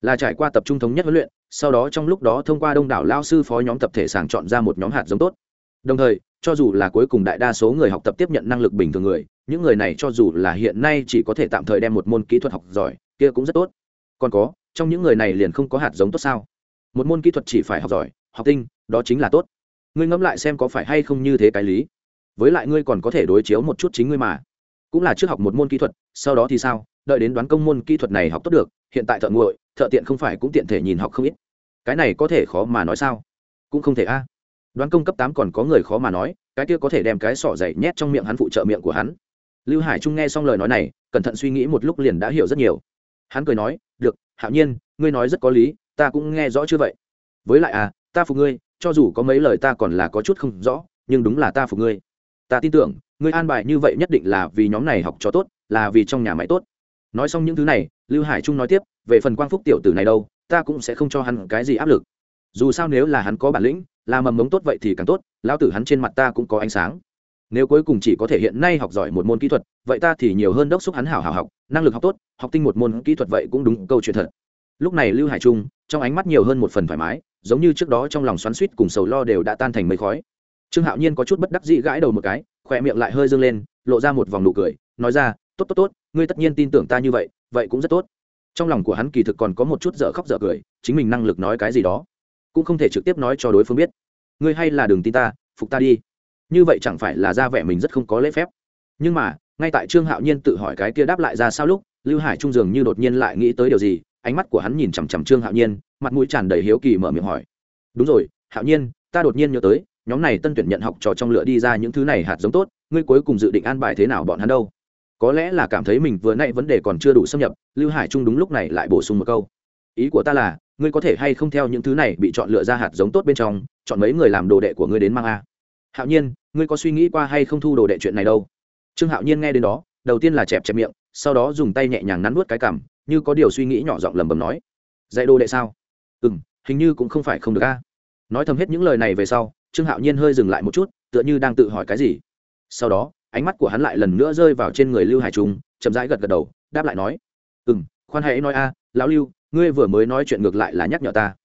Là trải qua tập trung thống nhất huấn luyện, sau đó trong lúc đó thông qua đông đảo lao sư phó nhóm tập thể sàng chọn ra một nhóm hạt giống tốt. Đồng thời, cho dù là cuối cùng đại đa số người học tập tiếp nhận năng lực bình thường người, những người này cho dù là hiện nay chỉ có thể tạm thời đem một môn kỹ thuật học giỏi, kia cũng rất tốt còn có, trong những người này liền không có hạt giống tốt sao? Một môn kỹ thuật chỉ phải học giỏi, học tinh, đó chính là tốt. Ngươi ngẫm lại xem có phải hay không như thế cái lý. Với lại ngươi còn có thể đối chiếu một chút chính ngươi mà. Cũng là trước học một môn kỹ thuật, sau đó thì sao? Đợi đến đoán công môn kỹ thuật này học tốt được, hiện tại thợ nguội, thợ tiện không phải cũng tiện thể nhìn học không ít. Cái này có thể khó mà nói sao? Cũng không thể a. Đoán công cấp tám còn có người khó mà nói, cái kia có thể đem cái sỏ dày nhét trong miệng hắn phụ trợ miệng của hắn. Lưu hải trung nghe xong lời nói này, cẩn thận suy nghĩ một lúc liền đã hiểu rất nhiều. Hắn cười nói hạo nhiên, ngươi nói rất có lý, ta cũng nghe rõ chưa vậy? Với lại à ta phục ngươi, cho dù có mấy lời ta còn là có chút không rõ, nhưng đúng là ta phục ngươi. Ta tin tưởng, ngươi an bài như vậy nhất định là vì nhóm này học cho tốt, là vì trong nhà máy tốt. Nói xong những thứ này, lưu hải trung nói tiếp, về phần quang phúc tiểu tử này đâu, ta cũng sẽ không cho hắn cái gì áp lực. Dù sao nếu là hắn có bản lĩnh, là mầm mống tốt vậy thì càng tốt, lão tử hắn trên mặt ta cũng có ánh sáng nếu cuối cùng chỉ có thể hiện nay học giỏi một môn kỹ thuật, vậy ta thì nhiều hơn đốc xúc hắn hảo hảo học, năng lực học tốt, học tinh một môn kỹ thuật vậy cũng đúng câu chuyện thật. Lúc này lưu hải trung, trong ánh mắt nhiều hơn một phần thoải mái, giống như trước đó trong lòng xoắn suýt cùng sầu lo đều đã tan thành mây khói. Trương hạo nhiên có chút bất đắc dĩ gãi đầu một cái, khỏe miệng lại hơi dâng lên, lộ ra một vòng nụ cười, nói ra, tốt tốt tốt, ngươi tất nhiên tin tưởng ta như vậy vậy cũng rất tốt. Trong lòng của hắn kỳ thực còn có một chút dở khóc dở cười, chính mình năng lực nói cái gì đó cũng không thể trực tiếp nói cho đối phương biết. Ngươi hay là đừng tin ta, phục ta đi như vậy chẳng phải là ra vẻ mình rất không có lễ phép. Nhưng mà, ngay tại trương hạo nhiên tự hỏi cái kia đáp lại ra sao lúc, lưu hải trung dường như đột nhiên lại nghĩ tới điều gì, ánh mắt của hắn nhìn chằm chằm trương hạo nhiên, mặt mũi tràn đầy hiếu kỳ mở miệng hỏi. Đúng rồi, hạo nhiên, ta đột nhiên nhớ tới, nhóm này tân tuyển nhận học trò trong lựa đi ra những thứ này hạt giống tốt, ngươi cuối cùng dự định an bài thế nào bọn hắn đâu? Có lẽ là cảm thấy mình vừa nay vấn đề còn chưa đủ xâm nhập, lưu hải trung đúng lúc này lại bổ sung một câu. Ý của ta là, ngươi có thể hay không theo những thứ này bị chọn lựa ra hạt giống tốt bên trong, chọn mấy người làm đồ đệ của ngươi đến mang a? Hạo nhiên, ngươi có suy nghĩ qua hay không thu đồ đệ chuyện này đâu? Trương hạo nhiên nghe đến đó, đầu tiên là chẹp chẹp miệng, sau đó dùng tay nhẹ nhàng nắn nuốt cái cằm, như có điều suy nghĩ nhỏ giọng lầm bầm nói, dạy đồ đệ sao? Ừ m hình như cũng không phải không được a. Nói thầm hết những lời này về sau, trương hạo nhiên hơi dừng lại một chút, tựa như đang tự hỏi cái gì. Sau đó, ánh mắt của hắn lại lần nữa rơi vào trên người lưu hải trung, chậm rãi gật gật đầu, đáp lại nói ừ m khoan hãy nói a, lão lưu, ngươi vừa mới nói chuyện ngược lại là nhắc nhở ta.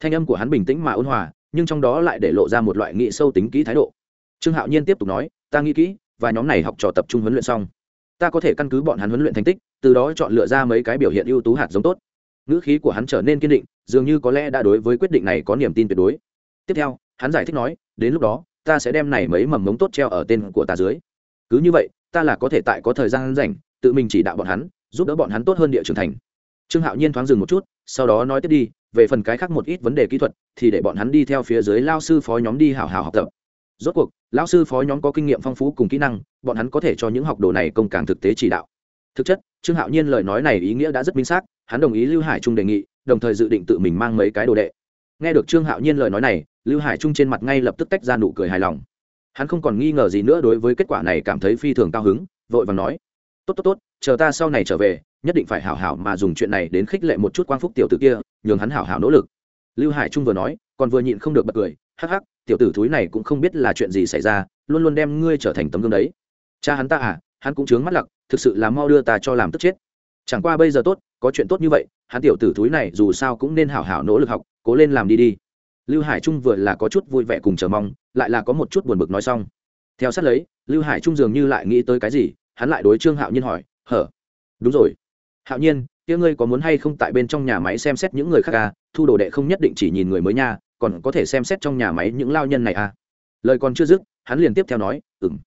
Thanh âm của hắn bình tĩnh mà ôn hòa, nhưng trong đó lại để lộ ra một loại nghị sâu tính kỹ thái độ trương hạo nhiên tiếp tục nói, ta nghĩ kỹ và nhóm này học trò tập trung huấn luyện xong, ta có thể căn cứ bọn hắn huấn luyện thành tích, từ đó chọn lựa ra mấy cái biểu hiện ưu tú hạt giống tốt. Ngữ khí của hắn trở nên kiên định, dường như có lẽ đã đối với quyết định này có niềm tin tuyệt đối. Tiếp theo, hắn giải thích nói, đến lúc đó, ta sẽ đem này mấy mầm mống tốt treo ở tên của ta dưới. Cứ như vậy, ta là có thể tại có thời gian rảnh, tự mình chỉ đạo bọn hắn, giúp đỡ bọn hắn tốt hơn địa trưởng thành. Trương hạo nhiên thoáng dừng một chút, sau đó nói tiếp đi, về phần cái khác một ít vấn đề kỹ thuật, thì để bọn hắn đi theo phía dưới lao sư phó nhóm đi hào hào học tập rốt cuộc, lão sư phó nhóm có kinh nghiệm phong phú cùng kỹ năng, bọn hắn có thể cho những học đồ này công càng thực tế chỉ đạo. Thực chất, trương hạo nhiên lời nói này ý nghĩa đã rất minh xác, hắn đồng ý lưu hải trung đề nghị, đồng thời dự định tự mình mang mấy cái đồ đệ. Nghe được trương hạo nhiên lời nói này, lưu hải trung trên mặt ngay lập tức tách ra nụ cười hài lòng. Hắn không còn nghi ngờ gì nữa đối với kết quả này cảm thấy phi thường cao hứng, vội vàng nói, tốt tốt tốt, chờ ta sau này trở về, nhất định phải hảo hảo mà dùng chuyện này đến khích lệ một chút quang phúc tiểu tử kia, nhường hắn hảo hảo nỗ lực. Lưu hải trung vừa nói, còn vừa nhịn không được bật cười hắc hắc, tiểu tử thúi này cũng không biết là chuyện gì xảy ra, luôn luôn đem ngươi trở thành tấm gương đấy. Cha hắn ta à hắn cũng chướng mắt lặc, thực sự là mau đưa ta cho làm tức chết. Chẳng qua bây giờ tốt, có chuyện tốt như vậy, hắn tiểu tử thúi này dù sao cũng nên hảo hảo nỗ lực học, cố lên làm đi đi. Lưu hải trung vừa là có chút vui vẻ cùng chờ mong, lại là có một chút buồn bực nói xong. Theo sát lấy, lưu hải trung dường như lại nghĩ tới cái gì, hắn lại đối trương hạo nhiên hỏi, hở? Đúng rồi. Hạo nhiên, kia ngươi có muốn hay không tại bên trong nhà máy xem xét những người khác à? Thu đồ đệ không nhất định chỉ nhìn người mới nha còn có thể xem xét trong nhà máy những lao nhân này à? Lời còn chưa dứt, hắn liền tiếp theo nói ừng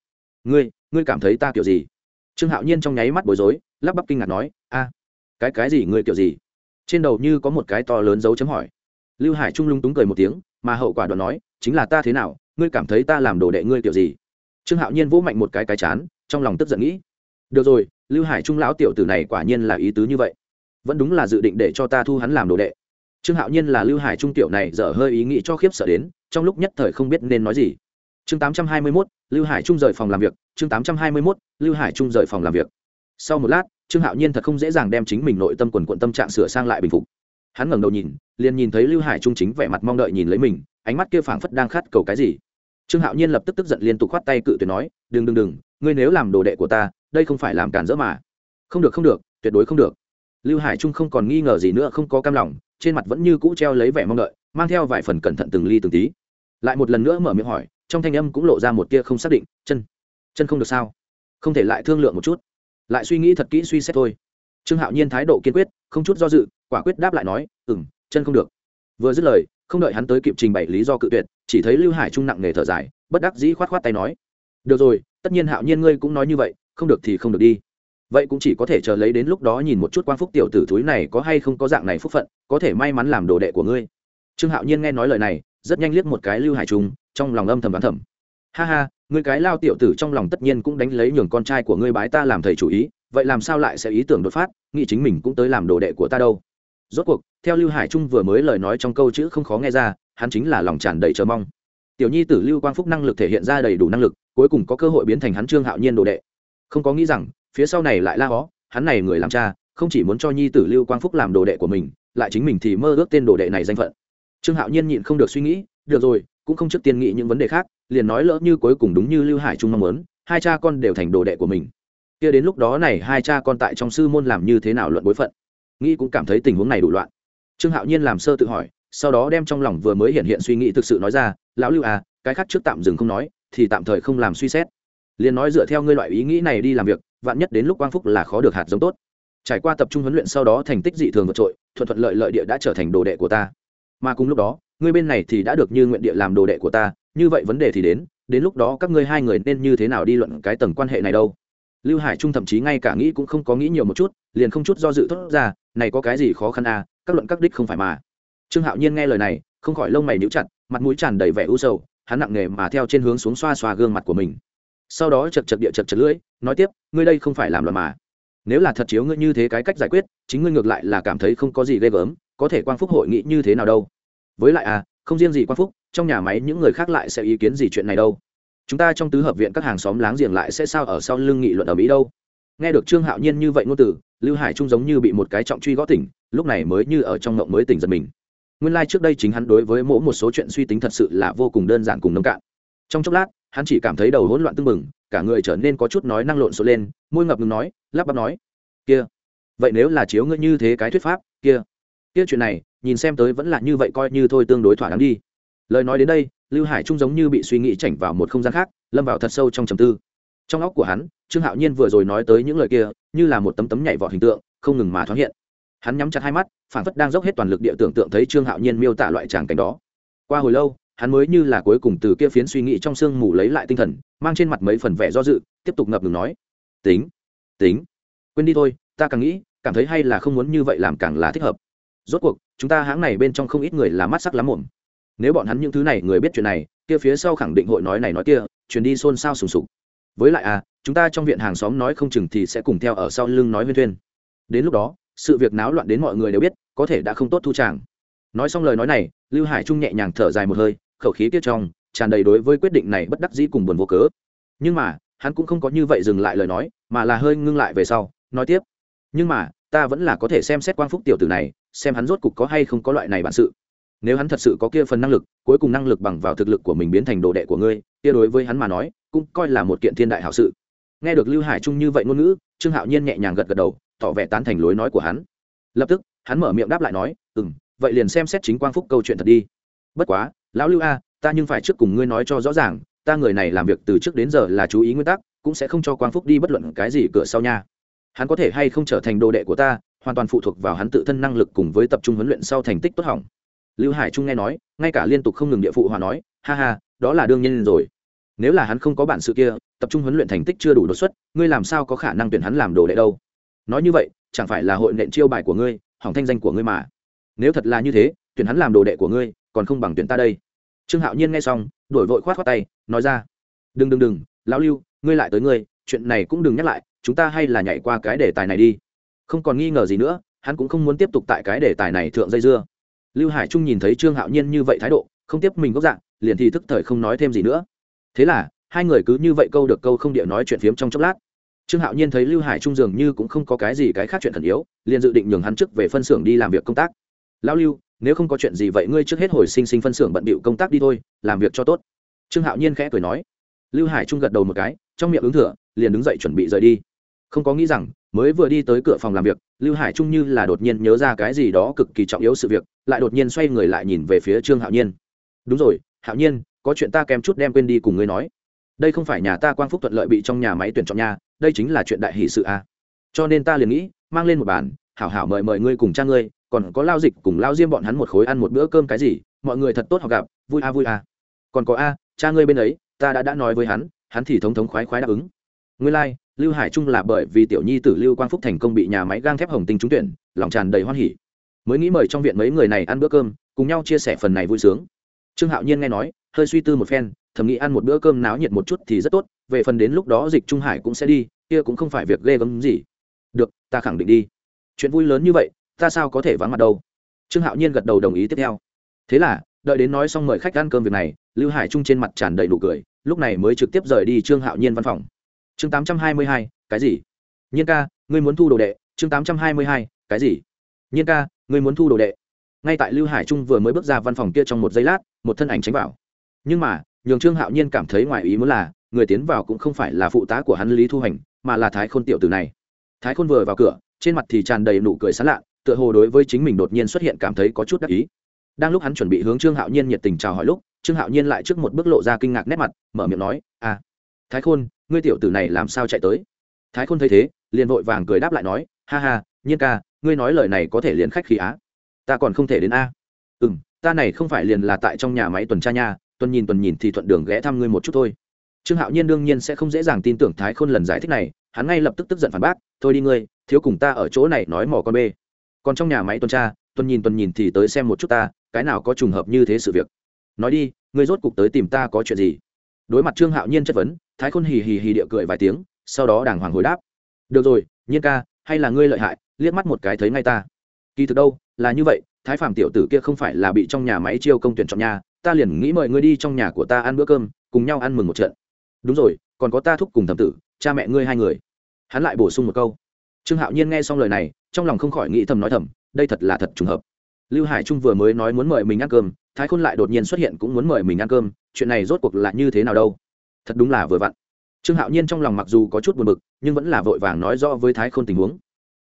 ngươi ngươi cảm thấy ta kiểu gì? Trương hạo nhiên trong nháy mắt bối rối, lắp bắp kinh ngạc nói, a, cái cái gì, ngươi kiểu gì? Trên đầu như có một cái to lớn dấu chấm hỏi. Lưu hải trung lung túng cười một tiếng, mà hậu quả đoạn nói, chính là ta thế nào, ngươi cảm thấy ta làm đồ đệ ngươi kiểu gì? Trương hạo nhiên vỗ mạnh một cái cái chán, trong lòng tức giận nghĩ, được rồi, lưu hải trung lão tiểu tử này quả nhiên là ý tứ như vậy. Vẫn đúng là dự định để cho ta thu hắn làm đồ đệ trương hạo nhiên là lưu hải trung tiểu này dở hơi ý nghĩ cho khiếp sợ đến trong lúc nhất thời không biết nên nói gì. Chương 821, lưu hải trung rời phòng làm việc chương 821, lưu hải trung rời phòng làm việc. Sau một lát trương hạo nhiên thật không dễ dàng đem chính mình nội tâm quần quận tâm trạng sửa sang lại bình phục. Hắn ngẩng đầu nhìn liền nhìn thấy lưu hải trung chính vẻ mặt mong đợi nhìn lấy mình ánh mắt kia phảng phất đang khát cầu cái gì. Trương hạo nhiên lập tức tức giận liên tục khoát tay cự tuyệt nói đừng đừng đừng ngươi nếu làm đồ đệ của ta đây không phải làm cản dỡ mà. Không được không được tuyệt đối không được. Lưu hải trung không còn nghi ngờ gì nữa không có cam lòng trên mặt vẫn như cũ treo lấy vẻ mong đợi, mang theo vài phần cẩn thận từng ly từng tí. Lại một lần nữa mở miệng hỏi, trong thanh âm cũng lộ ra một tia không xác định, chân chân không được sao? Không thể lại thương lượng một chút. Lại suy nghĩ thật kỹ suy xét thôi. Trương hạo nhiên thái độ kiên quyết, không chút do dự, quả quyết đáp lại nói ừ m chân không được. Vừa dứt lời, không đợi hắn tới kịp trình bày lý do cự tuyệt, chỉ thấy lưu hải trung nặng nề thở dài, bất đắc dĩ khoát khoát tay nói, được rồi, tất nhiên hạo nhiên ngươi cũng nói như vậy, không được thì không được đi vậy cũng chỉ có thể chờ lấy đến lúc đó nhìn một chút quang phúc tiểu tử thúi này có hay không có dạng này phúc phận, có thể may mắn làm đồ đệ của ngươi. Trương hạo nhiên nghe nói lời này, rất nhanh liếc một cái lưu hải trung, trong lòng âm thầm đoán thầm. Ha ha, ngươi cái lao tiểu tử trong lòng tất nhiên cũng đánh lấy nhường con trai của ngươi bái ta làm thầy chủ ý, vậy làm sao lại sẽ ý tưởng đột phát, nghĩ chính mình cũng tới làm đồ đệ của ta đâu? Rốt cuộc, theo lưu hải trung vừa mới lời nói trong câu chữ không khó nghe ra, hắn chính là lòng tràn đầy chờ mong. Tiểu nhi tử lưu quang phúc năng lực thể hiện ra đầy đủ năng lực, cuối cùng có cơ hội biến thành hắn trương hạo nhiên đồ đệ không có nghĩ rằng, phía sau này lại la hó, hắn này người làm cha, không chỉ muốn cho nhi tử lưu quang phúc làm đồ đệ của mình, lại chính mình thì mơ ước tên đồ đệ này danh phận. Trương hạo nhiên nhịn không được suy nghĩ, được rồi, cũng không trước tiên nghĩ những vấn đề khác, liền nói lỡ như cuối cùng đúng như lưu hải trung mong muốn, hai cha con đều thành đồ đệ của mình. Kia đến lúc đó này hai cha con tại trong sư môn làm như thế nào luận bối phận? Nghĩ cũng cảm thấy tình huống này đủ loạn. Trương hạo nhiên làm sơ tự hỏi, sau đó đem trong lòng vừa mới hiện hiện suy nghĩ thực sự nói ra, lão lưu à cái khác trước tạm dừng không nói, thì tạm thời không làm suy xét liền nói dựa theo ngươi loại ý nghĩ này đi làm việc, vạn nhất đến lúc quang phúc là khó được hạt giống tốt. Trải qua tập trung huấn luyện sau đó thành tích dị thường vượt trội, thuận thuận lợi lợi địa đã trở thành đồ đệ của ta. Mà cùng lúc đó, ngươi bên này thì đã được như nguyện địa làm đồ đệ của ta, như vậy vấn đề thì đến đến lúc đó các ngươi hai người nên như thế nào đi luận cái tầng quan hệ này đâu? Lưu hải trung thậm chí ngay cả nghĩ cũng không có nghĩ nhiều một chút, liền không chút do dự thốt ra, này có cái gì khó khăn à các luận các đích không phải mà. Trương hạo nhiên nghe lời này, không khỏi lông mày níu chặt, mặt mũi tràn đầy vẻ u sầu, hắn nặng nề mà theo trên hướng xuống xoa xoa gương mặt của mình sau đó chật chật địa chật chật lưỡi, nói tiếp, ngươi đây không phải làm loạn mà. Nếu là thật chiếu ngươi như thế cái cách giải quyết, chính ngươi ngược lại là cảm thấy không có gì ghê gớm, có thể quang phúc hội nghị như thế nào đâu? Với lại à không riêng gì quang phúc, trong nhà máy những người khác lại sẽ ý kiến gì chuyện này đâu? Chúng ta trong tứ hợp viện các hàng xóm láng giềng lại sẽ sao ở sau lưng nghị luận ở mỹ đâu? Nghe được trương hạo nhiên như vậy ngôn từ, lưu hải trung giống như bị một cái trọng truy gõ tỉnh, lúc này mới như ở trong ngộng mới tỉnh giật mình. Nguyên lai、like、trước đây chính hắn đối với mỗi một số chuyện suy tính thật sự là vô cùng đơn giản cùng nông cạn. Trong chốc lát hắn chỉ cảm thấy đầu hỗn loạn tưng bừng, cả người trở nên có chút nói năng lộn xộn lên, môi ngập ngừng nói, lắp bắp nói, kia, vậy nếu là chiếu ngươi như thế cái thuyết pháp, kia kia chuyện này, nhìn xem tới vẫn là như vậy coi như thôi tương đối thỏa đáng đi. Lời nói đến đây, lưu hải trung giống như bị suy nghĩ chảnh vào một không gian khác, lâm vào thật sâu trong trầm tư. Trong óc của hắn, trương hạo nhiên vừa rồi nói tới những lời kia, như là một tấm tấm nhảy vọt hình tượng, không ngừng mà thoáng hiện. Hắn nhắm chặt hai mắt phản phất đang dốc hết toàn lực địa tưởng tượng thấy trương hạo nhiên miêu tả loại tràng cảnh đó. Qua hồi lâu hắn mới như là cuối cùng từ kia phiến suy nghĩ trong sương mù lấy lại tinh thần, mang trên mặt mấy phần vẻ do dự, tiếp tục ngập ngừng nói. Tính tính, quên đi thôi, ta càng nghĩ, cảm thấy hay là không muốn như vậy làm càng là thích hợp. Rốt cuộc, chúng ta hãng này bên trong không ít người là mắt sắc lắm mồm nếu bọn hắn những thứ này người biết chuyện này, kia phía sau khẳng định hội nói này nói kia chuyển đi xôn xao sùng sục. Với lại à chúng ta trong viện hàng xóm nói không chừng thì sẽ cùng theo ở sau lưng nói huyên thuyên đến lúc đó, sự việc náo loạn đến mọi người đều biết, có thể đã không tốt thu tràng. Nói xong lời nói này, lưu hải trung nhẹ nhàng thở dài một hơi khẩu khí tiết trong, tràn đầy đối với quyết định này bất đắc dĩ cùng buồn vô cớ. Nhưng mà, hắn cũng không có như vậy dừng lại lời nói, mà là hơi ngưng lại về sau, nói tiếp. Nhưng mà, ta vẫn là có thể xem xét quang phúc tiểu tử này, xem hắn rốt cục có hay không có loại này bản sự. Nếu hắn thật sự có kia phần năng lực, cuối cùng năng lực bằng vào thực lực của mình biến thành đồ đệ của ngươi, kia đối với hắn mà nói, cũng coi là một kiện thiên đại hảo sự. Nghe được lưu hải trung như vậy ngôn ngữ, trương hạo nhiên nhẹ nhàng gật gật đầu, tỏ vẻ tán thành lối nói của hắn. Lập tức, hắn mở miệng đáp lại nói ừ m vậy liền xem xét chính quang phúc câu chuyện thật đi. Bất quá lão lưu a, ta nhưng phải trước cùng ngươi nói cho rõ ràng, ta người này làm việc từ trước đến giờ là chú ý nguyên tắc, cũng sẽ không cho quang phúc đi bất luận cái gì cửa sau nha. Hắn có thể hay không trở thành đồ đệ của ta, hoàn toàn phụ thuộc vào hắn tự thân năng lực cùng với tập trung huấn luyện sau thành tích tốt hỏng. Lưu hải trung nghe nói, ngay cả liên tục không ngừng địa phụ hòa nói, ha ha, đó là đương nhiên rồi. Nếu là hắn không có bản sự kia, tập trung huấn luyện thành tích chưa đủ đột xuất, ngươi làm sao có khả năng tuyển hắn làm đồ đệ đâu? Nói như vậy, chẳng phải là hội nện chiêu bài của ngươi, hỏng thanh danh của ngươi mà. Nếu thật là như thế, tuyển hắn làm đồ đệ của ngươi còn không bằng tuyển ta đây. Trương hạo nhiên nghe xong, đổi vội khoát khoát tay, nói ra, đừng đừng đừng, lão lưu, ngươi lại tới ngươi, chuyện này cũng đừng nhắc lại, chúng ta hay là nhảy qua cái đề tài này đi. Không còn nghi ngờ gì nữa, hắn cũng không muốn tiếp tục tại cái đề tài này thượng dây dưa. Lưu hải trung nhìn thấy trương hạo nhiên như vậy thái độ, không tiếp mình gốc dạng, liền thì thức thời không nói thêm gì nữa. Thế là, hai người cứ như vậy câu được câu không địa nói chuyện phiếm trong chốc lát. Trương hạo nhiên thấy lưu hải trung dường như cũng không có cái gì cái khác chuyện thần yếu, liền dự định nhường hắn trước về phân xưởng đi làm việc công tác. Lão lưu nếu không có chuyện gì vậy ngươi trước hết hồi sinh sinh phân xưởng bận bịu công tác đi thôi, làm việc cho tốt. Trương hạo nhiên khẽ cười nói. Lưu hải trung gật đầu một cái, trong miệng ứng thừa, liền đứng dậy chuẩn bị rời đi. Không có nghĩ rằng, mới vừa đi tới cửa phòng làm việc, lưu hải trung như là đột nhiên nhớ ra cái gì đó cực kỳ trọng yếu sự việc, lại đột nhiên xoay người lại nhìn về phía trương hạo nhiên. Đúng rồi, hạo nhiên, có chuyện ta kèm chút đem quên đi cùng ngươi nói. Đây không phải nhà ta quang phúc thuận lợi bị trong nhà máy tuyển chọn nhà đây chính là chuyện đại hỷ sự a à. cho nên ta liền nghĩ, mang lên một bàn hảo hảo mời mời ngươi cùng cha ngươi còn có lao dịch cùng lao diêm bọn hắn một khối ăn một bữa cơm cái gì mọi người thật tốt họ gặp vui a vui a. Còn có a cha ngươi bên ấy ta đã đã nói với hắn hắn thì thống thống khoái khoái đáp ứng. Ngươi lai、like, lưu hải trung là bởi vì tiểu nhi tử lưu quang phúc thành công bị nhà máy gang thép hồng tinh trúng tuyển lòng tràn đầy hoan hỉ. Mới nghĩ mời trong viện mấy người này ăn bữa cơm cùng nhau chia sẻ phần này vui sướng. Trương hạo nhiên nghe nói hơi suy tư một phen thầm nghĩ ăn một bữa cơm náo nhiệt một chút thì rất tốt về phần đến lúc đó dịch trung hải cũng sẽ đi kia cũng không phải việc ghê gớm gì. Được ta khẳng định đi chuyện vui lớn như vậy, ta sao có thể vắng mặt đâu? Trương hạo nhiên gật đầu đồng ý tiếp theo. Thế là, đợi đến nói xong mời khách ăn cơm việc này, lưu hải trung trên mặt tràn đầy nụ cười, lúc này mới trực tiếp rời đi trương hạo nhiên văn phòng. Chương tám trăm hai mươi hai, cái gì? Nhiên ca, ngươi muốn thu đồ đệ, chương tám trăm hai mươi hai, cái gì? Nhiên ca, ngươi muốn thu đồ đệ. Ngay tại lưu hải trung vừa mới bước ra văn phòng kia trong một giây lát, một thân ảnh tránh vào. Nhưng mà, nhường trương hạo nhiên cảm thấy ngoài ý muốn là, người tiến vào cũng không phải là phụ tá của hắn lý thu hành, mà là thái khôn tiểu tử này. Thái khôn vừa vào cửa trên mặt thì tràn đầy nụ cười sán lạ, tựa hồ đối với chính mình đột nhiên xuất hiện cảm thấy có chút đắc ý. Đang lúc hắn chuẩn bị hướng trương hạo nhiên nhiệt tình chào hỏi lúc, trương hạo nhiên lại trước một bước lộ ra kinh ngạc nét mặt, mở miệng nói à thái khôn, ngươi tiểu tử này làm sao chạy tới? Thái khôn thấy thế, liền vội vàng cười đáp lại nói, ha ha, nhiên ca, ngươi nói lời này có thể liền khách khí á. Ta còn không thể đến a. Ừ m ta này không phải liền là tại trong nhà máy tuần tra nha, tuần nhìn tuần nhìn thì thuận đường ghé thăm ngươi một chút thôi. Trương hạo nhiên đương nhiên sẽ không dễ dàng tin tưởng thái khôn lần giải thích này, hắn ngay lập tức tức giận phản bác, thôi đi ngươi thiếu cùng ta ở chỗ này nói mỏ con bê. Còn trong nhà máy tuần tra, tuần nhìn tuần nhìn thì tới xem một chút ta, cái nào có trùng hợp như thế sự việc. Nói đi, ngươi rốt cục tới tìm ta có chuyện gì? Đối mặt trương hạo nhiên chất vấn, thái khôn hì hì hì địa cười vài tiếng, sau đó đàng hoàng hồi đáp. Được rồi, nhiên ca, hay là ngươi lợi hại, liếc mắt một cái thấy ngay ta. Kỳ thực đâu, là như vậy, thái phạm tiểu tử kia không phải là bị trong nhà máy chiêu công tuyển chọn nhà, ta liền nghĩ mời ngươi đi trong nhà của ta ăn bữa cơm, cùng nhau ăn mừng một trận. Đúng rồi, còn có ta thúc cùng thầm tử, cha mẹ ngươi hai người. Hắn lại bổ sung một câu trương hạo nhiên nghe xong lời này trong lòng không khỏi nghĩ thầm nói thầm đây thật là thật trùng hợp. Lưu hải trung vừa mới nói muốn mời mình ăn cơm thái khôn lại đột nhiên xuất hiện cũng muốn mời mình ăn cơm chuyện này rốt cuộc là như thế nào đâu? Thật đúng là vừa vặn. Trương hạo nhiên trong lòng mặc dù có chút buồn bực nhưng vẫn là vội vàng nói rõ với thái khôn tình huống.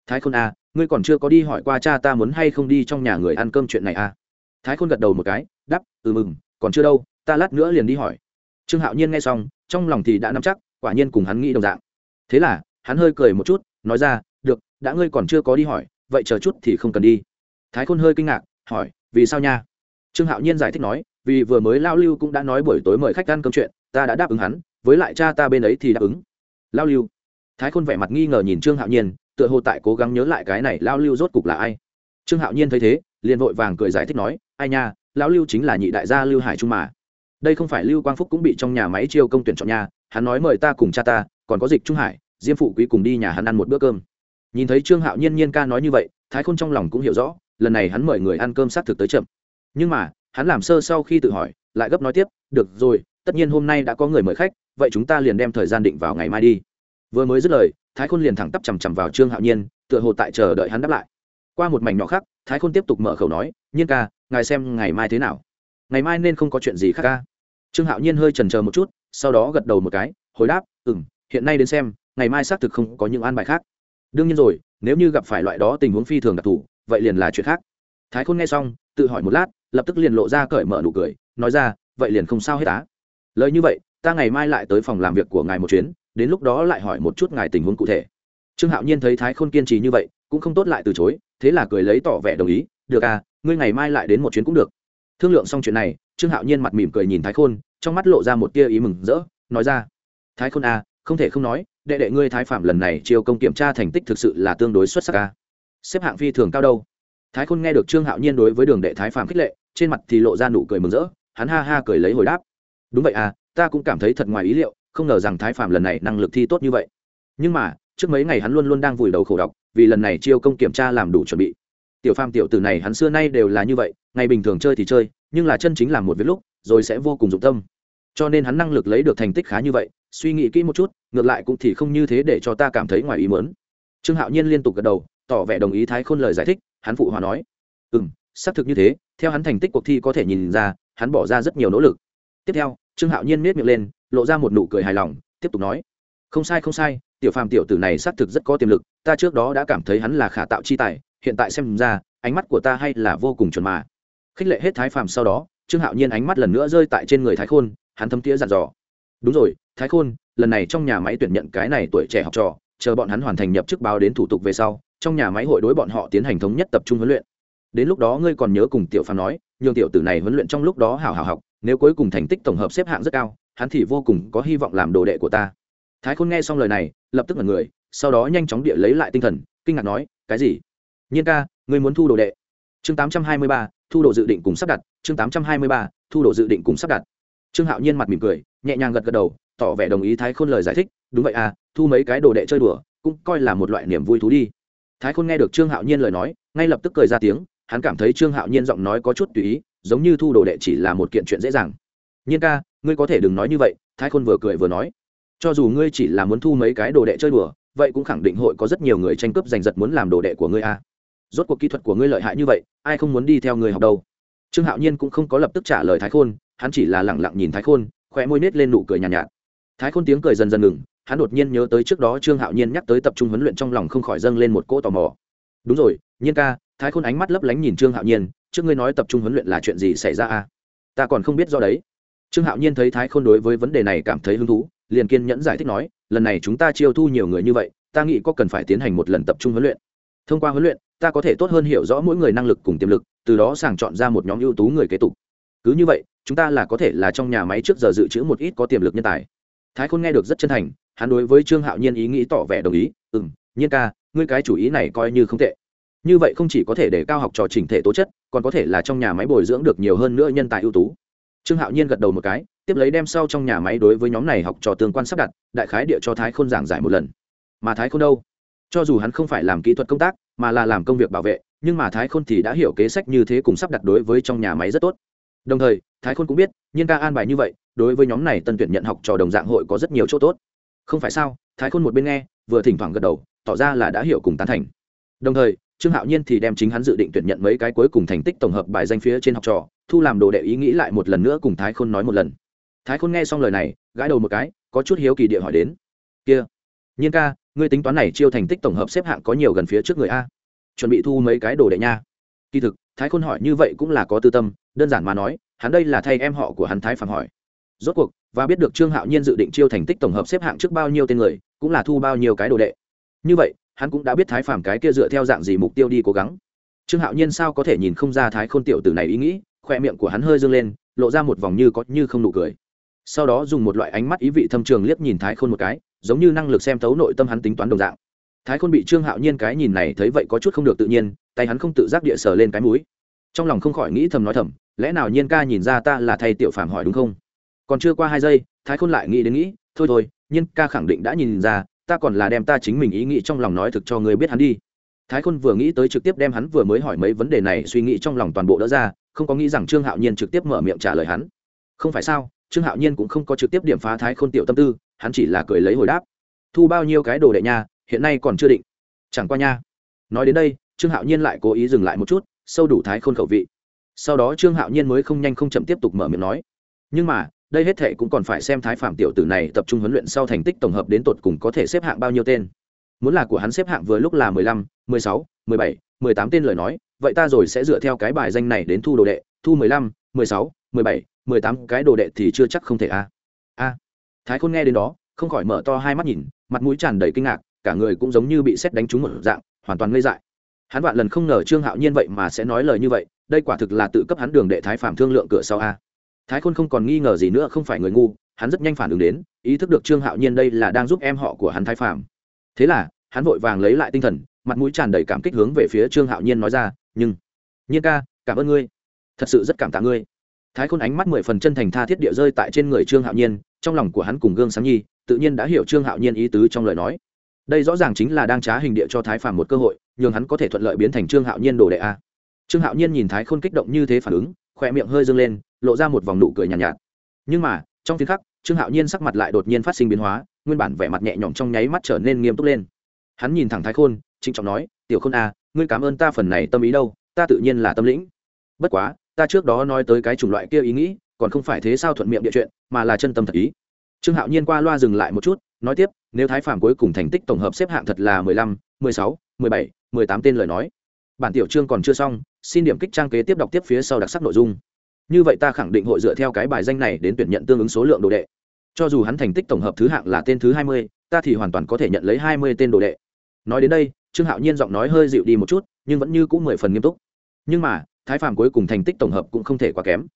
Thái khôn a à, ngươi còn chưa có đi hỏi qua cha ta muốn hay không đi trong nhà người ăn cơm chuyện này à? Thái khôn gật đầu một cái đắp ừ mừng còn chưa đâu ta lát nữa liền đi hỏi. Trương hạo nhiên nghe xong trong lòng thì đã nắm chắc quả nhiên cùng hắn nghĩ đồng dạng. Thế là hắn hơi cười một chút nói ra đã ngươi còn chưa có đi hỏi, vậy chờ chút thì không cần đi. Thái khôn hơi kinh ngạc, hỏi, vì sao nha? Trương hạo nhiên giải thích nói, vì vừa mới lao lưu cũng đã nói buổi tối mời khách ăn cơm chuyện, ta đã đáp ứng hắn, với lại cha ta bên ấy thì đáp ứng. Lao lưu. Thái khôn vẻ mặt nghi ngờ nhìn trương hạo nhiên, tựa hồ tại cố gắng nhớ lại cái này lao lưu rốt cục là ai. Trương hạo nhiên thấy thế, liền vội vàng cười giải thích nói, ai nha lão lưu chính là nhị đại gia lưu hải trung mà. Đây không phải lưu quang phúc cũng bị trong nhà máy chiêu công tuyển chọn nhà hắn nói mời ta cùng cha ta, còn có dịch trung hải, diêm phụ quý cùng đi nhà hắn ăn một bữa cơm nhìn thấy trương hạo nhiên nhiên ca nói như vậy, thái khôn trong lòng cũng hiểu rõ, lần này hắn mời người ăn cơm xác thực tới chậm. Nhưng mà, hắn làm sơ sau khi tự hỏi, lại gấp nói tiếp, được rồi, tất nhiên hôm nay đã có người mời khách, vậy chúng ta liền đem thời gian định vào ngày mai đi. Vừa mới dứt lời, thái khôn liền thẳng tắp chằm chằm vào trương hạo nhiên, tựa hồ tại chờ đợi hắn đáp lại. Qua một mảnh nhỏ khác, thái khôn tiếp tục mở khẩu nói, nhiên ca, ngài xem ngày mai thế nào? Ngày mai nên không có chuyện gì khác ca. Trương hạo nhiên hơi trần c một chút, sau đó gật đầu một cái, hồi đáp ừ m hiện nay đến xem, ngày mai xác thực không có những an bài khác đương nhiên rồi, nếu như gặp phải loại đó tình huống phi thường đặc thù, vậy liền là chuyện khác. Thái khôn nghe xong, tự hỏi một lát, lập tức liền lộ ra cởi mở nụ cười, nói ra, vậy liền không sao hết á. Lời như vậy, ta ngày mai lại tới phòng làm việc của ngài một chuyến, đến lúc đó lại hỏi một chút ngài tình huống cụ thể. Trương hạo nhiên thấy thái khôn kiên trì như vậy, cũng không tốt lại từ chối, thế là cười lấy tỏ vẻ đồng ý, được à ngươi ngày mai lại đến một chuyến cũng được. Thương lượng xong chuyện này, trương hạo nhiên mặt mỉm cười nhìn thái khôn, trong mắt lộ ra một tia ý mừng rỡ, nói ra, thái khôn à không thể không nói đệ đệ ngươi thái phạm lần này chiêu công kiểm tra thành tích thực sự là tương đối xuất sắc ca xếp hạng phi thường cao đâu. Thái khôn nghe được trương hạo nhiên đối với đường đệ thái phạm khích lệ, trên mặt thì lộ ra nụ cười mừng rỡ, hắn ha ha cười lấy hồi đáp. Đúng vậy à ta cũng cảm thấy thật ngoài ý liệu, không ngờ rằng thái phạm lần này năng lực thi tốt như vậy. Nhưng mà, trước mấy ngày hắn luôn luôn đang vùi đầu khổ đọc, vì lần này chiêu công kiểm tra làm đủ chuẩn bị. Tiểu phàm tiểu tử này hắn xưa nay đều là như vậy, ngày bình thường chơi thì chơi, nhưng là chân chính làm một việc lúc, rồi sẽ vô cùng dụng tâm cho nên hắn năng lực lấy được thành tích khá như vậy, suy nghĩ kỹ một chút, ngược lại cũng thì không như thế để cho ta cảm thấy ngoài ý mớn trương hạo nhiên liên tục gật đầu, tỏ vẻ đồng ý thái khôn lời giải thích, hắn phụ hòa nói. Ừ m xác thực như thế, theo hắn thành tích cuộc thi có thể nhìn ra, hắn bỏ ra rất nhiều nỗ lực. Tiếp theo, trương hạo nhiên miết miệng lên, lộ ra một nụ cười hài lòng, tiếp tục nói. Không sai không sai, tiểu phàm tiểu tử này xác thực rất có tiềm lực, ta trước đó đã cảm thấy hắn là khả tạo chi tài, hiện tại xem ra, ánh mắt của ta hay là vô cùng chuẩn mà. Khích lệ hết thái phàm sau đó, trương hạo nhiên ánh mắt lần nữa rơi tại trên người thái khôn hắn thấm tía dặn dò. Đúng rồi, thái khôn, lần này trong nhà máy tuyển nhận cái này tuổi trẻ học trò, chờ bọn hắn hoàn thành nhập chức báo đến thủ tục về sau, trong nhà máy hội đối bọn họ tiến hành thống nhất tập trung huấn luyện. Đến lúc đó ngươi còn nhớ cùng tiểu phàm nói, nhường tiểu tử này huấn luyện trong lúc đó hảo hảo học, nếu cuối cùng thành tích tổng hợp xếp hạng rất cao, hắn thì vô cùng có hy vọng làm đồ đệ của ta. Thái khôn nghe xong lời này, lập tức là người, sau đó nhanh chóng địa lấy lại tinh thần, kinh ngạc nói, cái gì? Nhiên ca, ngươi muốn thu đồ đệ? Chương tám trăm hai mươi ba, thu đồ dự định cùng sắp đặt, chương tám trăm hai mươi ba, thu đồ dự định cùng sắp đặt trương hạo nhiên mặt mỉm cười, nhẹ nhàng gật gật đầu, tỏ vẻ đồng ý thái khôn lời giải thích, đúng vậy à thu mấy cái đồ đệ chơi đùa, cũng coi là một loại niềm vui thú đi. Thái khôn nghe được trương hạo nhiên lời nói, ngay lập tức cười ra tiếng, hắn cảm thấy trương hạo nhiên giọng nói có chút tùy ý, giống như thu đồ đệ chỉ là một kiện chuyện dễ dàng. Nhiên ca, ngươi có thể đừng nói như vậy, thái khôn vừa cười vừa nói. Cho dù ngươi chỉ là muốn thu mấy cái đồ đệ chơi đùa, vậy cũng khẳng định hội có rất nhiều người tranh cướp giành giật muốn làm đồ đệ của ngươi a à. rốt cuộc kỹ thuật của ngươi lợi hại như vậy, ai không muốn đi theo người học đâu? Trương hạo nhiên cũng không có lập tức trả lời thái khôn hắn chỉ là lẳng lặng nhìn thái khôn khóe môi nết lên nụ cười nhàn nhạt, nhạt. Thái khôn tiếng cười dần dần ngừng hắn đột nhiên nhớ tới trước đó trương hạo nhiên nhắc tới tập trung huấn luyện trong lòng không khỏi dâng lên một cỗ tò mò. Đúng rồi nhiên ca. Thái khôn ánh mắt lấp lánh nhìn trương hạo nhiên trước ngươi nói tập trung huấn luyện là chuyện gì xảy ra a ta còn không biết do đấy. Trương hạo nhiên thấy thái khôn đối với vấn đề này cảm thấy hứng thú liền kiên nhẫn giải thích nói lần này chúng ta chiêu thu nhiều người như vậy ta nghĩ có cần phải tiến hành một lần tập trung huấn luyện. Thông qua huấn luyện ta có thể tốt hơn hiểu rõ mỗi người năng lực cùng tiềm lực từ đó sàng chọn ra một nhóm ưu tú người kế tục cứ như vậy, chúng ta là có thể là trong nhà máy trước giờ dự trữ một ít có tiềm lực nhân tài. Thái khôn nghe được rất chân thành, hắn đối với trương hạo nhiên ý nghĩ tỏ vẻ đồng ý ừ m nhiên ca, ngươi cái chủ ý này coi như không tệ. Như vậy không chỉ có thể để cao học trò chỉnh thể tố chất, còn có thể là trong nhà máy bồi dưỡng được nhiều hơn nữa nhân tài ưu tú. Trương hạo nhiên gật đầu một cái, tiếp lấy đem sau trong nhà máy đối với nhóm này học trò tương quan sắp đặt, đại khái địa cho thái khôn giảng giải một lần. Mà thái khôn đâu? Cho dù hắn không phải làm kỹ thuật công tác, mà là làm công việc bảo vệ, nhưng mà thái khôn thì đã hiểu kế sách như thế cùng sắp đặt đối với trong nhà máy rất tốt đồng thời, thái khôn cũng biết, nhiên ca an bài như vậy, đối với nhóm này tân tuyển nhận học trò đồng dạng hội có rất nhiều chỗ tốt. Không phải sao, thái khôn một bên nghe, vừa thỉnh thoảng gật đầu, tỏ ra là đã hiểu cùng tán thành. Đồng thời, trương hạo nhiên thì đem chính hắn dự định tuyển nhận mấy cái cuối cùng thành tích tổng hợp bài danh phía trên học trò, thu làm đồ đệ ý nghĩ lại một lần nữa cùng thái khôn nói một lần. Thái khôn nghe xong lời này, gãi đầu một cái, có chút hiếu kỳ địa hỏi đến. Kia, nhiên ca, ngươi tính toán này chiêu thành tích tổng hợp xếp hạng có nhiều gần phía trước người a? Chuẩn bị thu mấy cái đồ đệ nha. Kỳ thực thái khôn hỏi như vậy cũng là có tư tâm, đơn giản mà nói, hắn đây là thay em họ của hắn thái phạm hỏi. Rốt cuộc, và biết được trương hạo nhiên dự định chiêu thành tích tổng hợp xếp hạng trước bao nhiêu tên người, cũng là thu bao nhiêu cái đồ đệ. Như vậy, hắn cũng đã biết thái phạm cái kia dựa theo dạng gì mục tiêu đi cố gắng. Trương hạo nhiên sao có thể nhìn không ra thái khôn tiểu tử này ý nghĩ khoe miệng của hắn hơi dâng lên, lộ ra một vòng như có như không nụ cười. Sau đó dùng một loại ánh mắt ý vị thâm trường liếc nhìn thái khôn một cái, giống như năng lực xem thấu nội tâm hắn tính toán đồng dạng thái khôn bị trương hạo nhiên cái nhìn này thấy vậy có chút không được tự nhiên, tay hắn không tự giác địa sờ lên cái mũi. Trong lòng không khỏi nghĩ thầm nói thầm, lẽ nào nhiên ca nhìn ra ta là thầy tiểu phàm hỏi đúng không? Còn chưa qua hai giây, thái khôn lại nghĩ đến nghĩ, thôi thôi, nhiên ca khẳng định đã nhìn ra, ta còn là đem ta chính mình ý nghĩ trong lòng nói thực cho người biết hắn đi. Thái khôn vừa nghĩ tới trực tiếp đem hắn vừa mới hỏi mấy vấn đề này suy nghĩ trong lòng toàn bộ đỡ ra, không có nghĩ rằng trương hạo nhiên trực tiếp mở miệng trả lời hắn. Không phải sao, trương hạo nhiên cũng không có trực tiếp điểm phá thái khôn tiểu tâm tư, hắn chỉ là cười lấy hồi đáp. Thu bao nhiêu cái đồ đệ nha hiện nay còn chưa định. Chẳng qua nha. Nói đến đây, trương hạo nhiên lại cố ý dừng lại một chút, sâu đủ thái khôn khẩu vị. Sau đó trương hạo nhiên mới không nhanh không chậm tiếp tục mở miệng nói. Nhưng mà, đây hết thệ cũng còn phải xem thái phạm tiểu tử này tập trung huấn luyện sau thành tích tổng hợp đến tột cùng có thể xếp hạng bao nhiêu tên. Muốn là của hắn xếp hạng vừa lúc là mười lăm, mười sáu, mười bảy, mười tám tên lời nói, vậy ta rồi sẽ dựa theo cái bài danh này đến thu đồ đệ, thu mười lăm, mười sáu, mười bảy, mười tám, cái đồ đệ thì chưa chắc không thể a. A. Thái khôn nghe đến đó, không khỏi mở to hai mắt nhìn, mặt mũi tràn đầy kinh ngạc cả người cũng giống như bị xét đánh trúng một dạng, hoàn toàn ngây dại. Hắn vạn lần không ngờ trương hạo nhiên vậy mà sẽ nói lời như vậy, đây quả thực là tự cấp hắn đường đệ thái phạm thương lượng cửa sau a. Thái khôn không còn nghi ngờ gì nữa, không phải người ngu, hắn rất nhanh phản ứng đến, ý thức được trương hạo nhiên đây là đang giúp em họ của hắn thái phạm thế là, hắn vội vàng lấy lại tinh thần, mặt mũi tràn đầy cảm kích hướng về phía trương hạo nhiên nói ra, nhưng, nhiên ca, cảm ơn ngươi. Thật sự rất cảm tạ ngươi. Thái khôn ánh mắt mười phần chân thành tha thiết địa rơi tại trên người trương hạo nhiên, trong lòng của hắn cùng gương sáng nhi, tự nhiên đã hiểu trương hạo nhiên ý tứ trong lời nói đây rõ ràng chính là đang trá hình địa cho thái phàm một cơ hội nhường hắn có thể thuận lợi biến thành trương hạo nhiên đồ đệ a. Trương hạo nhiên nhìn thái khôn kích động như thế phản ứng khoe miệng hơi dâng lên lộ ra một vòng nụ cười nhàn nhạt, nhạt. Nhưng mà trong phiên khắc trương hạo nhiên sắc mặt lại đột nhiên phát sinh biến hóa nguyên bản vẻ mặt nhẹ nhõm trong nháy mắt trở nên nghiêm túc lên. Hắn nhìn thẳng thái khôn trịnh trọng nói tiểu khôn a à, ngươi cảm ơn ta phần này tâm ý đâu ta tự nhiên là tâm lĩnh. Bất quá ta trước đó nói tới cái chủng loại kia ý nghĩ còn không phải thế sao thuận miệng địa chuyện mà là chân tâm thật ý. Trương hạo nhiên qua loa dừng lại một chút nói tiếp, nếu thái phạm cuối cùng thành tích tổng hợp xếp hạng thật là mười lăm, mười sáu, mười bảy, mười tám tên lời nói. Bản tiểu chương còn chưa xong, xin điểm kích trang kế tiếp đọc tiếp phía sau đặc sắc nội dung. Như vậy ta khẳng định hội dựa theo cái bài danh này đến tuyển nhận tương ứng số lượng đồ đệ. Cho dù hắn thành tích tổng hợp thứ hạng là tên thứ hai mươi, ta thì hoàn toàn có thể nhận lấy hai mươi tên đồ đệ. Nói đến đây, trương hạo nhiên giọng nói hơi dịu đi một chút, nhưng vẫn như cũng mười phần nghiêm túc. Nhưng mà, thái phàm cuối cùng thành tích tổng hợp cũng không thể quá kém.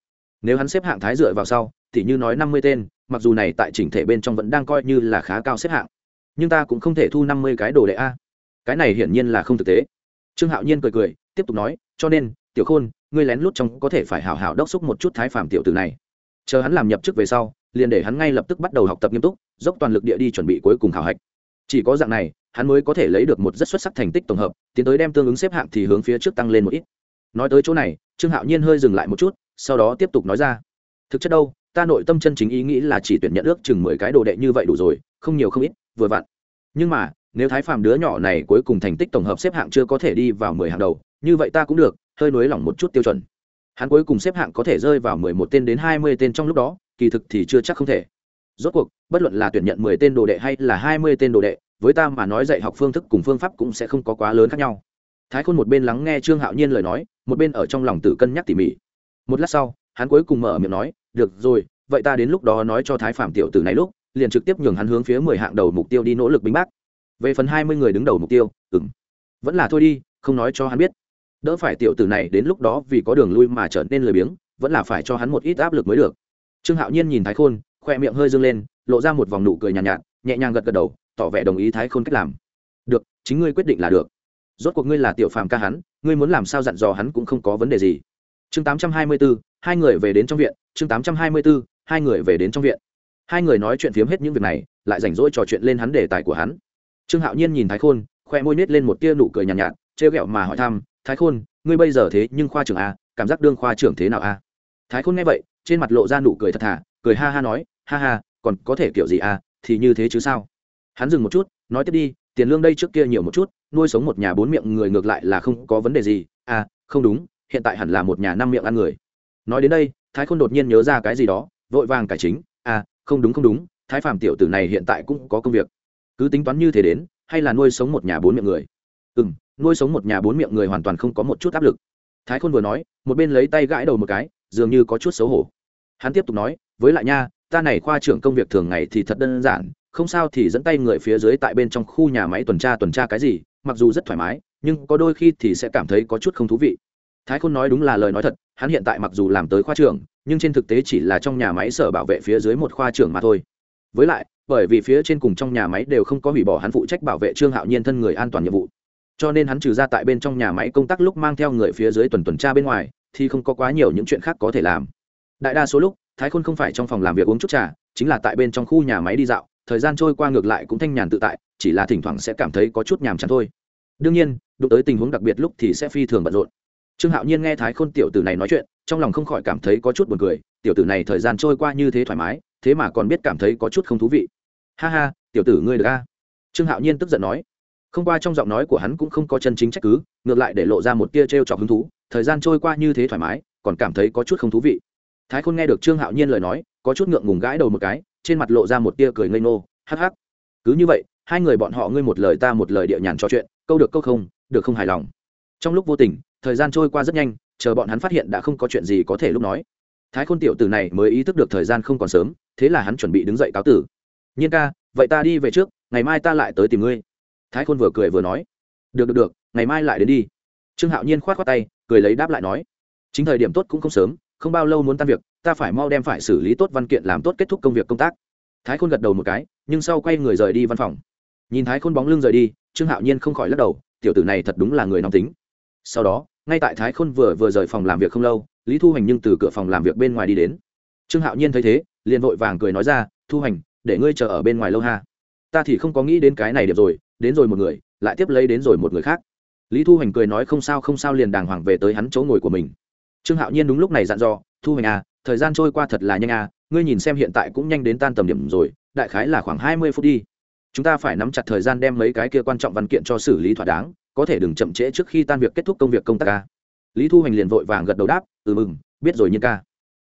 Nếu hắn xếp hạng thái dựa vào sau, thì như nói năm mươi tên mặc dù này tại chỉnh thể bên trong vẫn đang coi như là khá cao xếp hạng, nhưng ta cũng không thể thu năm mươi cái đồ đệ a. Cái này hiển nhiên là không thực tế. Trương hạo nhiên cười cười, tiếp tục nói, cho nên, tiểu khôn, ngươi lén lút trong có thể phải hảo hảo đốc xúc một chút thái phàm tiểu tử này. Chờ hắn làm nhập chức về sau, liền để hắn ngay lập tức bắt đầu học tập nghiêm túc, dốc toàn lực địa đi chuẩn bị cuối cùng khảo hạch. Chỉ có dạng này, hắn mới có thể lấy được một rất xuất sắc thành tích tổng hợp, tiến tới đem tương ứng xếp hạng thì hướng phía trước tăng lên một ít. Nói tới chỗ này, trương hạo nhiên hơi dừng lại một chút, sau đó tiếp tục nói ra. Thực chất đâu ta nội tâm chân chính ý nghĩ là chỉ tuyển nhận ước chừng mười cái đồ đệ như vậy đủ rồi, không nhiều không ít, vừa vặn. Nhưng mà, nếu thái phàm đứa nhỏ này cuối cùng thành tích tổng hợp xếp hạng chưa có thể đi vào mười hàng đầu, như vậy ta cũng được, hơi nới lỏng một chút tiêu chuẩn. Hắn cuối cùng xếp hạng có thể rơi vào mười một tên đến hai mươi tên trong lúc đó, kỳ thực thì chưa chắc không thể. Rốt cuộc, bất luận là tuyển nhận mười tên đồ đệ hay là hai mươi tên đồ đệ, với ta mà nói dạy học phương thức cùng phương pháp cũng sẽ không có quá lớn khác nhau. Thái khôn một bên lắng nghe trương hạo nhiên lời nói, một bên ở trong lòng tử cân nhắc tỉ mỉ. Một lát sau, hắn cuối cùng mở miệng nói được rồi vậy ta đến lúc đó nói cho thái phạm tiểu tử này lúc liền trực tiếp nhường hắn hướng phía mười hạng đầu mục tiêu đi nỗ lực bính bác. Về phần hai mươi người đứng đầu mục tiêu ừng vẫn là thôi đi không nói cho hắn biết. Đỡ phải tiểu tử này đến lúc đó vì có đường lui mà trở nên lười biếng vẫn là phải cho hắn một ít áp lực mới được. Trương hạo nhiên nhìn thái khôn khoe miệng hơi dâng lên lộ ra một vòng nụ cười nhàn nhạt, nhạt nhẹ nhàng gật gật đầu tỏ vẻ đồng ý thái khôn cách làm. Được chính ngươi quyết định là được. Rốt cuộc ngươi là tiểu phàm ca hắn ngươi muốn làm sao dặn dò hắn cũng không có vấn đề gì chương tám trăm hai mươi 824, hai người về đến trong viện chương tám trăm hai mươi 824, hai người về đến trong viện. Hai người nói chuyện phiếm hết những việc này lại rảnh rỗi trò chuyện lên hắn đề tài của hắn. Trương hạo nhiên nhìn thái khôn khoe môi nết lên một tia nụ cười nhàn nhạt, nhạt trêu ghẹo mà hỏi thăm thái khôn ngươi bây giờ thế nhưng khoa trưởng a cảm giác đương khoa trưởng thế nào a? Thái khôn nghe vậy trên mặt lộ ra nụ cười thật thà cười ha ha nói ha ha còn có thể kiểu gì a thì như thế chứ sao? Hắn dừng một chút nói tiếp đi tiền lương đây trước kia nhiều một chút nuôi sống một nhà bốn miệng người ngược lại là không có vấn đề gì à không đúng hiện tại hẳn là một nhà năm miệng ăn người. Nói đến đây, thái khôn đột nhiên nhớ ra cái gì đó, vội vàng cải chính à không đúng không đúng, thái phàm tiểu tử này hiện tại cũng có công việc. Cứ tính toán như thế đến, hay là nuôi sống một nhà bốn miệng người. Ừ m nuôi sống một nhà bốn miệng người hoàn toàn không có một chút áp lực. Thái khôn vừa nói, một bên lấy tay gãi đầu một cái, dường như có chút xấu hổ. Hắn tiếp tục nói, với lại nha, ta này khoa trưởng công việc thường ngày thì thật đơn giản, không sao thì dẫn tay người phía dưới tại bên trong khu nhà máy tuần tra tuần tra cái gì, mặc dù rất thoải mái, nhưng có đôi khi thì sẽ cảm thấy có chút không thú vị thái khôn nói đúng là lời nói thật, hắn hiện tại mặc dù làm tới khoa trưởng, nhưng trên thực tế chỉ là trong nhà máy sở bảo vệ phía dưới một khoa trưởng mà thôi. Với lại, bởi vì phía trên cùng trong nhà máy đều không có hủy bỏ hắn phụ trách bảo vệ trương hạo nhiên thân người an toàn nhiệm vụ. Cho nên hắn trừ ra tại bên trong nhà máy công tác lúc mang theo người phía dưới tuần tuần tra bên ngoài, thì không có quá nhiều những chuyện khác có thể làm. Đại đa số lúc, thái khôn không phải trong phòng làm việc uống chút trà, chính là tại bên trong khu nhà máy đi dạo, thời gian trôi qua ngược lại cũng thanh nhàn tự tại, chỉ là thỉnh thoảng sẽ cảm thấy có chút nhàm chán thôi. Đương nhiên, đụng tới tình huống đặc biệt lúc thì sẽ phi thường bận rộn trương hạo nhiên nghe thái khôn tiểu tử này nói chuyện, trong lòng không khỏi cảm thấy có chút buồn cười, tiểu tử này thời gian trôi qua như thế thoải mái, thế mà còn biết cảm thấy có chút không thú vị. Ha ha, tiểu tử ngươi được a. Trương hạo nhiên tức giận nói. Không qua trong giọng nói của hắn cũng không có chân chính trách cứ, ngược lại để lộ ra một tia t r e o chọc hứng thú, thời gian trôi qua như thế thoải mái, còn cảm thấy có chút không thú vị. Thái khôn nghe được trương hạo nhiên lời nói, có chút ngượng ngùng gãi đầu một cái, trên mặt lộ ra một tia cười ngây ngô, hắc hắc. Cứ như vậy, hai người bọn họ ngươi một lời ta một lời địa nhàn trò chuyện, câu được câu không, được không hài lòng. Trong lúc vô tình thời gian trôi qua rất nhanh, chờ bọn hắn phát hiện đã không có chuyện gì có thể lúc nói. Thái khôn tiểu tử này mới ý thức được thời gian không còn sớm, thế là hắn chuẩn bị đứng dậy cáo tử. Nhiên ca, vậy ta đi về trước, ngày mai ta lại tới tìm ngươi. Thái khôn vừa cười vừa nói. Được được được, ngày mai lại đến đi. Trương hạo nhiên k h o á t khoác tay, cười lấy đáp lại nói. Chính thời điểm tốt cũng không sớm, không bao lâu muốn tan việc, ta phải mau đem phải xử lý tốt văn kiện làm tốt kết thúc công việc công tác. Thái khôn gật đầu một cái, nhưng sau quay người rời đi văn phòng. Nhìn thái khôn bóng lưng rời đi, trương hạo nhiên không khỏi lắc đầu, tiểu tử này thật đúng là người nóng tính. Sau đó ngay tại thái khôn vừa vừa rời phòng làm việc không lâu, lý thu hành nhưng từ cửa phòng làm việc bên ngoài đi đến. Trương hạo nhiên thấy thế, liền vội vàng cười nói ra, thu hành để ngươi chờ ở bên ngoài lâu ha. Ta thì không có nghĩ đến cái này được rồi, đến rồi một người, lại tiếp lấy đến rồi một người khác. Lý thu hoành cười nói không sao không sao liền đàng hoàng về tới hắn chỗ ngồi của mình. Trương hạo nhiên đúng lúc này dặn dò, thu hoành à thời gian trôi qua thật là nhanh à ngươi nhìn xem hiện tại cũng nhanh đến tan tầm điểm rồi, đại khái là khoảng hai mươi phút đi chúng ta phải nắm chặt thời gian đem mấy cái kia quan trọng văn kiện cho xử lý thỏa đáng, có thể đừng chậm trễ trước khi tan việc kết thúc công việc công tác ca. Lý thu hoành liền vội vàng gật đầu đáp ừ mừng, biết rồi nhiên ca.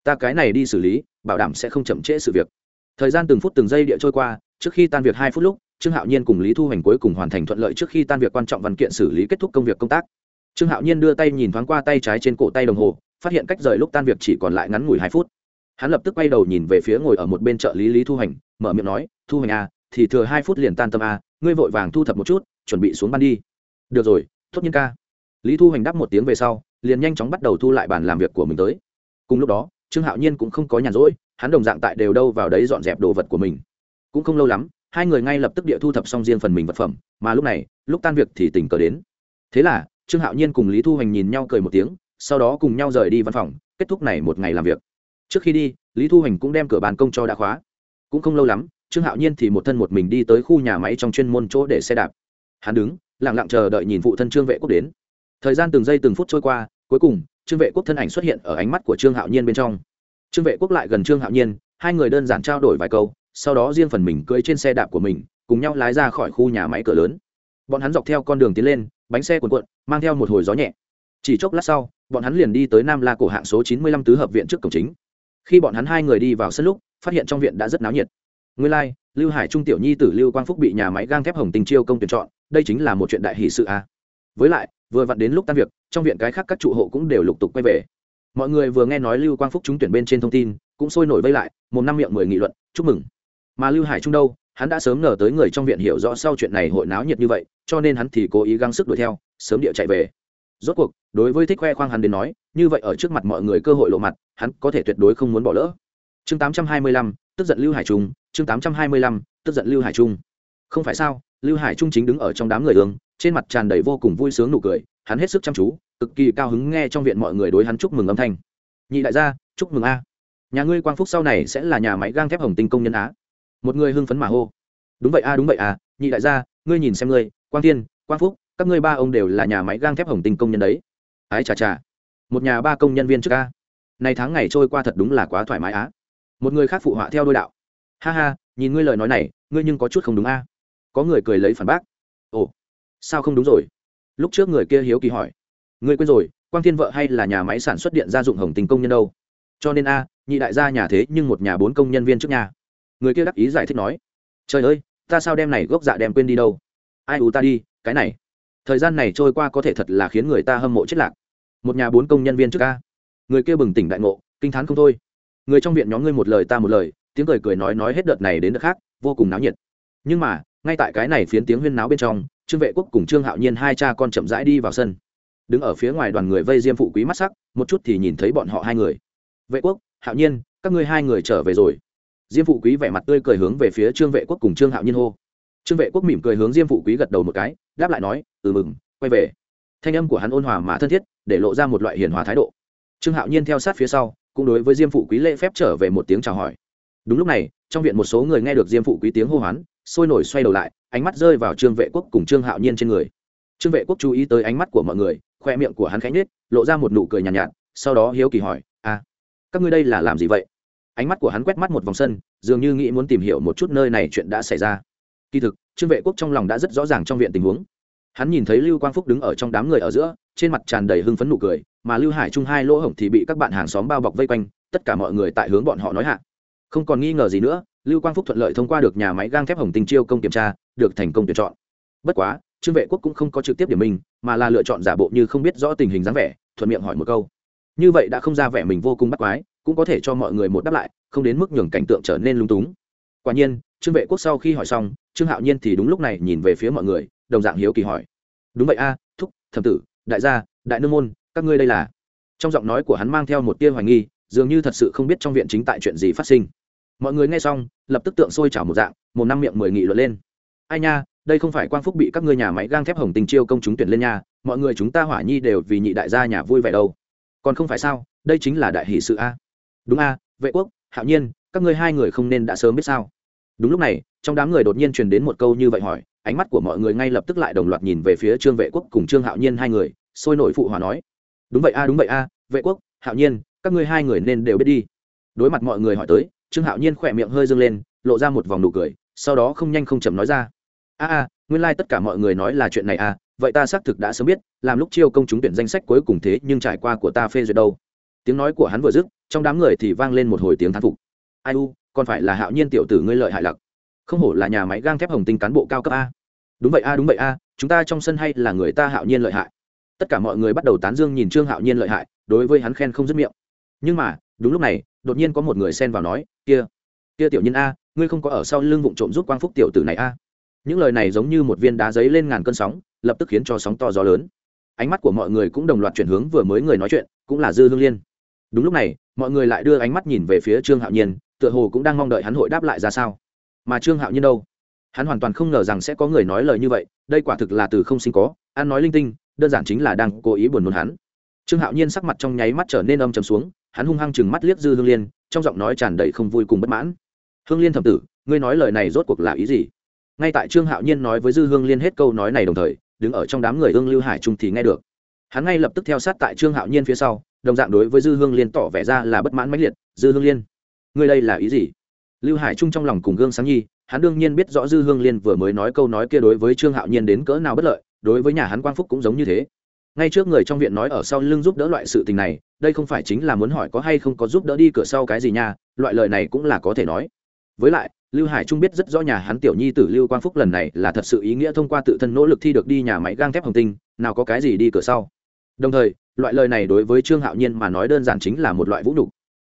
Ta cái này đi xử lý, bảo đảm sẽ không chậm trễ sự việc. Thời gian từng phút từng giây địa trôi qua, trước khi tan việc hai phút lúc, trương hạo nhiên cùng lý thu hoành cuối cùng hoàn thành thuận lợi trước khi tan việc quan trọng văn kiện xử lý kết thúc công việc công tác. Trương hạo nhiên đưa tay nhìn thoáng qua tay trái trên cổ tay đồng hồ, phát hiện cách rời lúc tan việc chỉ còn lại ngắn ngủi hai phút. Hắn lập tức quay đầu nhìn về phía ngồi ở một bên trợ lý lý thu hoành, mở miệng nói, thu hoành à thì thừa hai phút liền tan tâm à ngươi vội vàng thu thập một chút, chuẩn bị xuống ban đi. Được rồi tốt nhiên ca. Lý thu hoành đáp một tiếng về sau, liền nhanh chóng bắt đầu thu lại bàn làm việc của mình tới. Cùng lúc đó, trương hạo nhiên cũng không có nhàn rỗi, hắn đồng dạng tại đều đâu vào đấy dọn dẹp đồ vật của mình. Cũng không lâu lắm, hai người ngay lập tức địa thu thập xong riêng phần mình vật phẩm, mà lúc này, lúc tan việc thì tình cờ đến. Thế là, trương hạo nhiên cùng lý thu hoành nhìn nhau cười một tiếng, sau đó cùng nhau rời đi văn phòng, kết thúc này một ngày làm việc. Trước khi đi, lý thu hoành cũng đem cửa bàn công cho đã khóa. Cũng không lâu lắm trương hạo nhiên thì một thân một mình đi tới khu nhà máy trong chuyên môn chỗ để xe đạp. Hắn đứng lẳng lặng chờ đợi nhìn phụ thân trương vệ quốc đến. Thời gian từng giây từng phút trôi qua, cuối cùng, trương vệ quốc thân ảnh xuất hiện ở ánh mắt của trương hạo nhiên bên trong. Trương vệ quốc lại gần trương hạo nhiên, hai người đơn giản trao đổi vài câu, sau đó riêng phần mình cưỡi trên xe đạp của mình, cùng nhau lái ra khỏi khu nhà máy cửa lớn. Bọn hắn dọc theo con đường tiến lên, bánh xe cuồn cuộn, mang theo một hồi gió nhẹ. Chỉ chốc lát sau, bọn hắn liền đi tới nam la cổ hạng số chín mươi lăm tứ hợp viện trước cổng chính. Khi bọn hắn hai người đi vào sân lúc, phát hiện trong viện đã rất náo nhiệt nguyên lai、like, lưu hải trung tiểu nhi tử lưu quang phúc bị nhà máy gang thép hồng tình chiêu công tuyển chọn đây chính là một chuyện đại hỷ sự a à. với lại vừa vặn đến lúc tan việc trong viện cái khác các trụ hộ cũng đều lục tục quay về. Mọi người vừa nghe nói lưu quang phúc trúng tuyển bên trên thông tin cũng sôi nổi vây lại một năm miệng mười nghị luận chúc mừng. Mà lưu hải trung đâu hắn đã sớm ngờ tới người trong viện hiểu rõ sau chuyện này hội náo nhiệt như vậy cho nên hắn thì cố ý gắng sức đuổi theo sớm địa chạy về. Rốt cuộc đối với thích khoe khoang hắn đến nói như vậy ở trước mặt mọi người cơ hội lộ mặt hắn có thể tuyệt đối không muốn bỏ lỡ. Chương tám trăm hai mươi lăm tức giận lưu hải trung chương tám trăm hai mươi lăm, tức giận lưu hải trung. Không phải sao, lưu hải trung chính đứng ở trong đám người ương, trên mặt tràn đầy vô cùng vui sướng nụ cười, hắn hết sức chăm chú, cực kỳ cao hứng nghe trong viện mọi người đối hắn chúc mừng âm thanh. Nhị đại gia, chúc mừng a. Nhà ngươi quang phúc sau này sẽ là nhà máy gang thép hồng tinh công nhân á. Một người hưng phấn mà hô. Đúng vậy a, đúng vậy à nhị đại gia, ngươi nhìn xem ngươi, quang thiên, quang phúc, các ngươi ba ông đều là nhà máy gang thép hồng tinh công nhân đấy. Ái chà chà. Một nhà ba công nhân viên trước a. Này tháng ngày trôi qua thật đúng là quá thoải mái á. Một người khác phụ họa theo đôi đạo ha ha, nhìn ngươi lời nói này, ngươi nhưng có chút không đúng a. Có người cười lấy phản bác. Ồ, sao không đúng rồi? Lúc trước người kia hiếu kỳ hỏi. Ngươi quên rồi, quang thiên vợ hay là nhà máy sản xuất điện gia dụng hồng tình công nhân đâu? Cho nên a, nhị đại gia nhà thế nhưng một nhà bốn công nhân viên trước nhà. Người kia đắc ý giải thích nói. Trời ơi, ta sao đem này gốc dạ đem quên đi đâu? Ai ù ta đi, cái này. Thời gian này trôi qua có thể thật là khiến người ta hâm mộ chết lạc. Một nhà bốn công nhân viên trước ca người kia bừng tỉnh đại ngộ, kinh t h á n không thôi. Người trong viện nhóm ngươi một lời ta một lời tiếng cười cười nói nói hết đợt này đến đợt khác, vô cùng náo nhiệt. Nhưng mà, ngay tại cái này phiến tiếng huyên náo bên trong, trương vệ quốc cùng trương hạo nhiên hai cha con chậm rãi đi vào sân. Đứng ở phía ngoài đoàn người vây diêm phụ quý mắt sắc, một chút thì nhìn thấy bọn họ hai người. Vệ quốc, hạo nhiên, các ngươi hai người trở về rồi. Diêm phụ quý vẻ mặt tươi cười hướng về phía trương vệ quốc cùng trương hạo nhiên hô. Trương vệ quốc mỉm cười hướng diêm phụ quý gật đầu một cái, đáp lại nói ừ mừng, quay về. Thanh âm của hắn ôn hòa mà thân thiết, để lộ ra một loại hiền hòa thái độ. Trương hạo nhiên theo sát phía sau, cũng đối với diêm phụ quý lễ phép trở về một tiếng chào hỏi đúng lúc này trong viện một số người nghe được diêm phụ quý tiếng hô hoán sôi nổi xoay đầu lại ánh mắt rơi vào trương vệ quốc cùng trương hạo nhiên trên người. Trương vệ quốc chú ý tới ánh mắt của mọi người khoe miệng của hắn khẽ nhết lộ ra một nụ cười nhàn nhạt, nhạt sau đó hiếu kỳ hỏi à các ngươi đây là làm gì vậy? Ánh mắt của hắn quét mắt một vòng sân dường như nghĩ muốn tìm hiểu một chút nơi này chuyện đã xảy ra. Kỳ thực trương vệ quốc trong lòng đã rất rõ ràng trong viện tình huống. Hắn nhìn thấy lưu quang phúc đứng ở trong đám người ở giữa trên mặt tràn đầy hưng phấn nụ cười mà lưu hải trung hai lỗ hổng thì bị các bạn hàng xóm bao bọc vây quanh tất cả mọi người tại hướng bọn họ nói hạ không còn nghi ngờ gì nữa, lưu quang phúc thuận lợi thông qua được nhà máy gang thép hồng tinh chiêu công kiểm tra, được thành công tuyển chọn. Bất quá, trương vệ quốc cũng không có trực tiếp điểm mình, mà là lựa chọn giả bộ như không biết rõ tình hình dáng vẻ, thuận miệng hỏi một câu. Như vậy đã không ra vẻ mình vô cùng bắt quái, cũng có thể cho mọi người một đáp lại, không đến mức nhường cảnh tượng trở nên lung túng. Quả nhiên, trương vệ quốc sau khi hỏi xong, trương hạo nhiên thì đúng lúc này nhìn về phía mọi người, đồng dạng hiếu kỳ hỏi. Đúng vậy a, thúc, thẩm tử, đại gia, đại nương môn, các ngươi đây là? Trong giọng nói của hắn mang theo một tia hoài nghi dường như thật sự không biết trong viện chính tại chuyện gì phát sinh. Mọi người nghe xong, lập tức tượng sôi trào một dạng, một năm miệng mười nghị luận lên. Ai nha, đây không phải quang phúc bị các ngươi nhà máy gang thép hồng tình chiêu công chúng tuyển lên nha, mọi người chúng ta hỏa nhi đều vì nhị đại gia nhà vui vẻ đâu. Còn không phải sao, đây chính là đại hỷ sự a. Đúng a, vệ quốc, hạo nhiên, các ngươi hai người không nên đã sớm biết sao. Đúng lúc này, trong đám người đột nhiên truyền đến một câu như vậy hỏi, ánh mắt của mọi người ngay lập tức lại đồng loạt nhìn về phía trương vệ quốc cùng trương hạo nhiên hai người, sôi nổi phụ hòa nói. Đúng vậy a, đúng vậy a, vệ quốc, hạo nhiên các ngươi hai người nên đều biết đi. Đối mặt mọi người hỏi tới, trương hạo nhiên khỏe miệng hơi dâng lên, lộ ra một vòng nụ cười, sau đó không nhanh không chậm nói ra. A a, nguyên lai、like、tất cả mọi người nói là chuyện này à vậy ta xác thực đã sớm biết, làm lúc chiêu công chúng tuyển danh sách cuối cùng thế nhưng trải qua của ta phê duyệt đâu. Tiếng nói của hắn vừa dứt, trong đám người thì vang lên một hồi tiếng thán phục. Ai u, còn phải là hạo nhiên tiểu tử ngươi lợi hại lặc. Không hổ là nhà máy gang thép hồng tinh cán bộ cao cấp a. Đúng vậy a, đúng vậy a, chúng ta trong sân hay là người ta hạo nhiên lợi hại? Tất cả mọi người bắt đầu tán dương nhìn trương hạo nhiên lợi hại, đối với hắn khen không dứt miệng nhưng mà, đúng lúc này, đột nhiên có một người xen vào nói, kia kia tiểu nhân a, ngươi không có ở sau lưng vụng trộm giúp quang phúc tiểu tử này a? Những lời này giống như một viên đá giấy lên ngàn cơn sóng, lập tức khiến cho sóng to gió lớn. Ánh mắt của mọi người cũng đồng loạt chuyển hướng vừa mới người nói chuyện, cũng là dư hương liên. Đúng lúc này, mọi người lại đưa ánh mắt nhìn về phía trương hạo nhiên, tựa hồ cũng đang mong đợi hắn hội đáp lại ra sao. Mà trương hạo nhiên đâu? Hắn hoàn toàn không ngờ rằng sẽ có người nói lời như vậy, đây quả thực là từ không sinh có, ăn nói linh tinh, đơn giản chính là đang cố ý buồn nôn hắn. Trương hạo nhiên sắc mặt trong nháy mắt trở nên âm trầm xuống hắn hung hăng chừng mắt liếc dư hương liên, trong giọng nói tràn đầy không vui cùng bất mãn. Hương liên thẩm tử, ngươi nói lời này rốt cuộc là ý gì? Ngay tại trương hạo nhiên nói với dư hương liên hết câu nói này đồng thời, đứng ở trong đám người hương lưu hải trung thì nghe được. Hắn ngay lập tức theo sát tại trương hạo nhiên phía sau, đồng dạng đối với dư hương liên tỏ vẻ ra là bất mãn mãnh liệt. Dư hương liên, ngươi đây là ý gì? Lưu hải trung trong lòng cùng gương sáng nhi, hắn đương nhiên biết rõ dư hương liên vừa mới nói câu nói kia đối với trương hạo nhiên đến cỡ nào bất lợi, đối với nhà hắn quang phúc cũng giống như thế ngay trước người trong viện nói ở sau lưng giúp đỡ loại sự tình này, đây không phải chính là muốn hỏi có hay không có giúp đỡ đi cửa sau cái gì nha, loại lời này cũng là có thể nói. Với lại, lưu hải trung biết rất rõ nhà hắn tiểu nhi tử lưu quang phúc lần này là thật sự ý nghĩa thông qua tự thân nỗ lực thi được đi nhà máy gang thép hồng tinh, nào có cái gì đi cửa sau. Đồng thời, loại lời này đối với trương hạo nhiên mà nói đơn giản chính là một loại vũ nhục.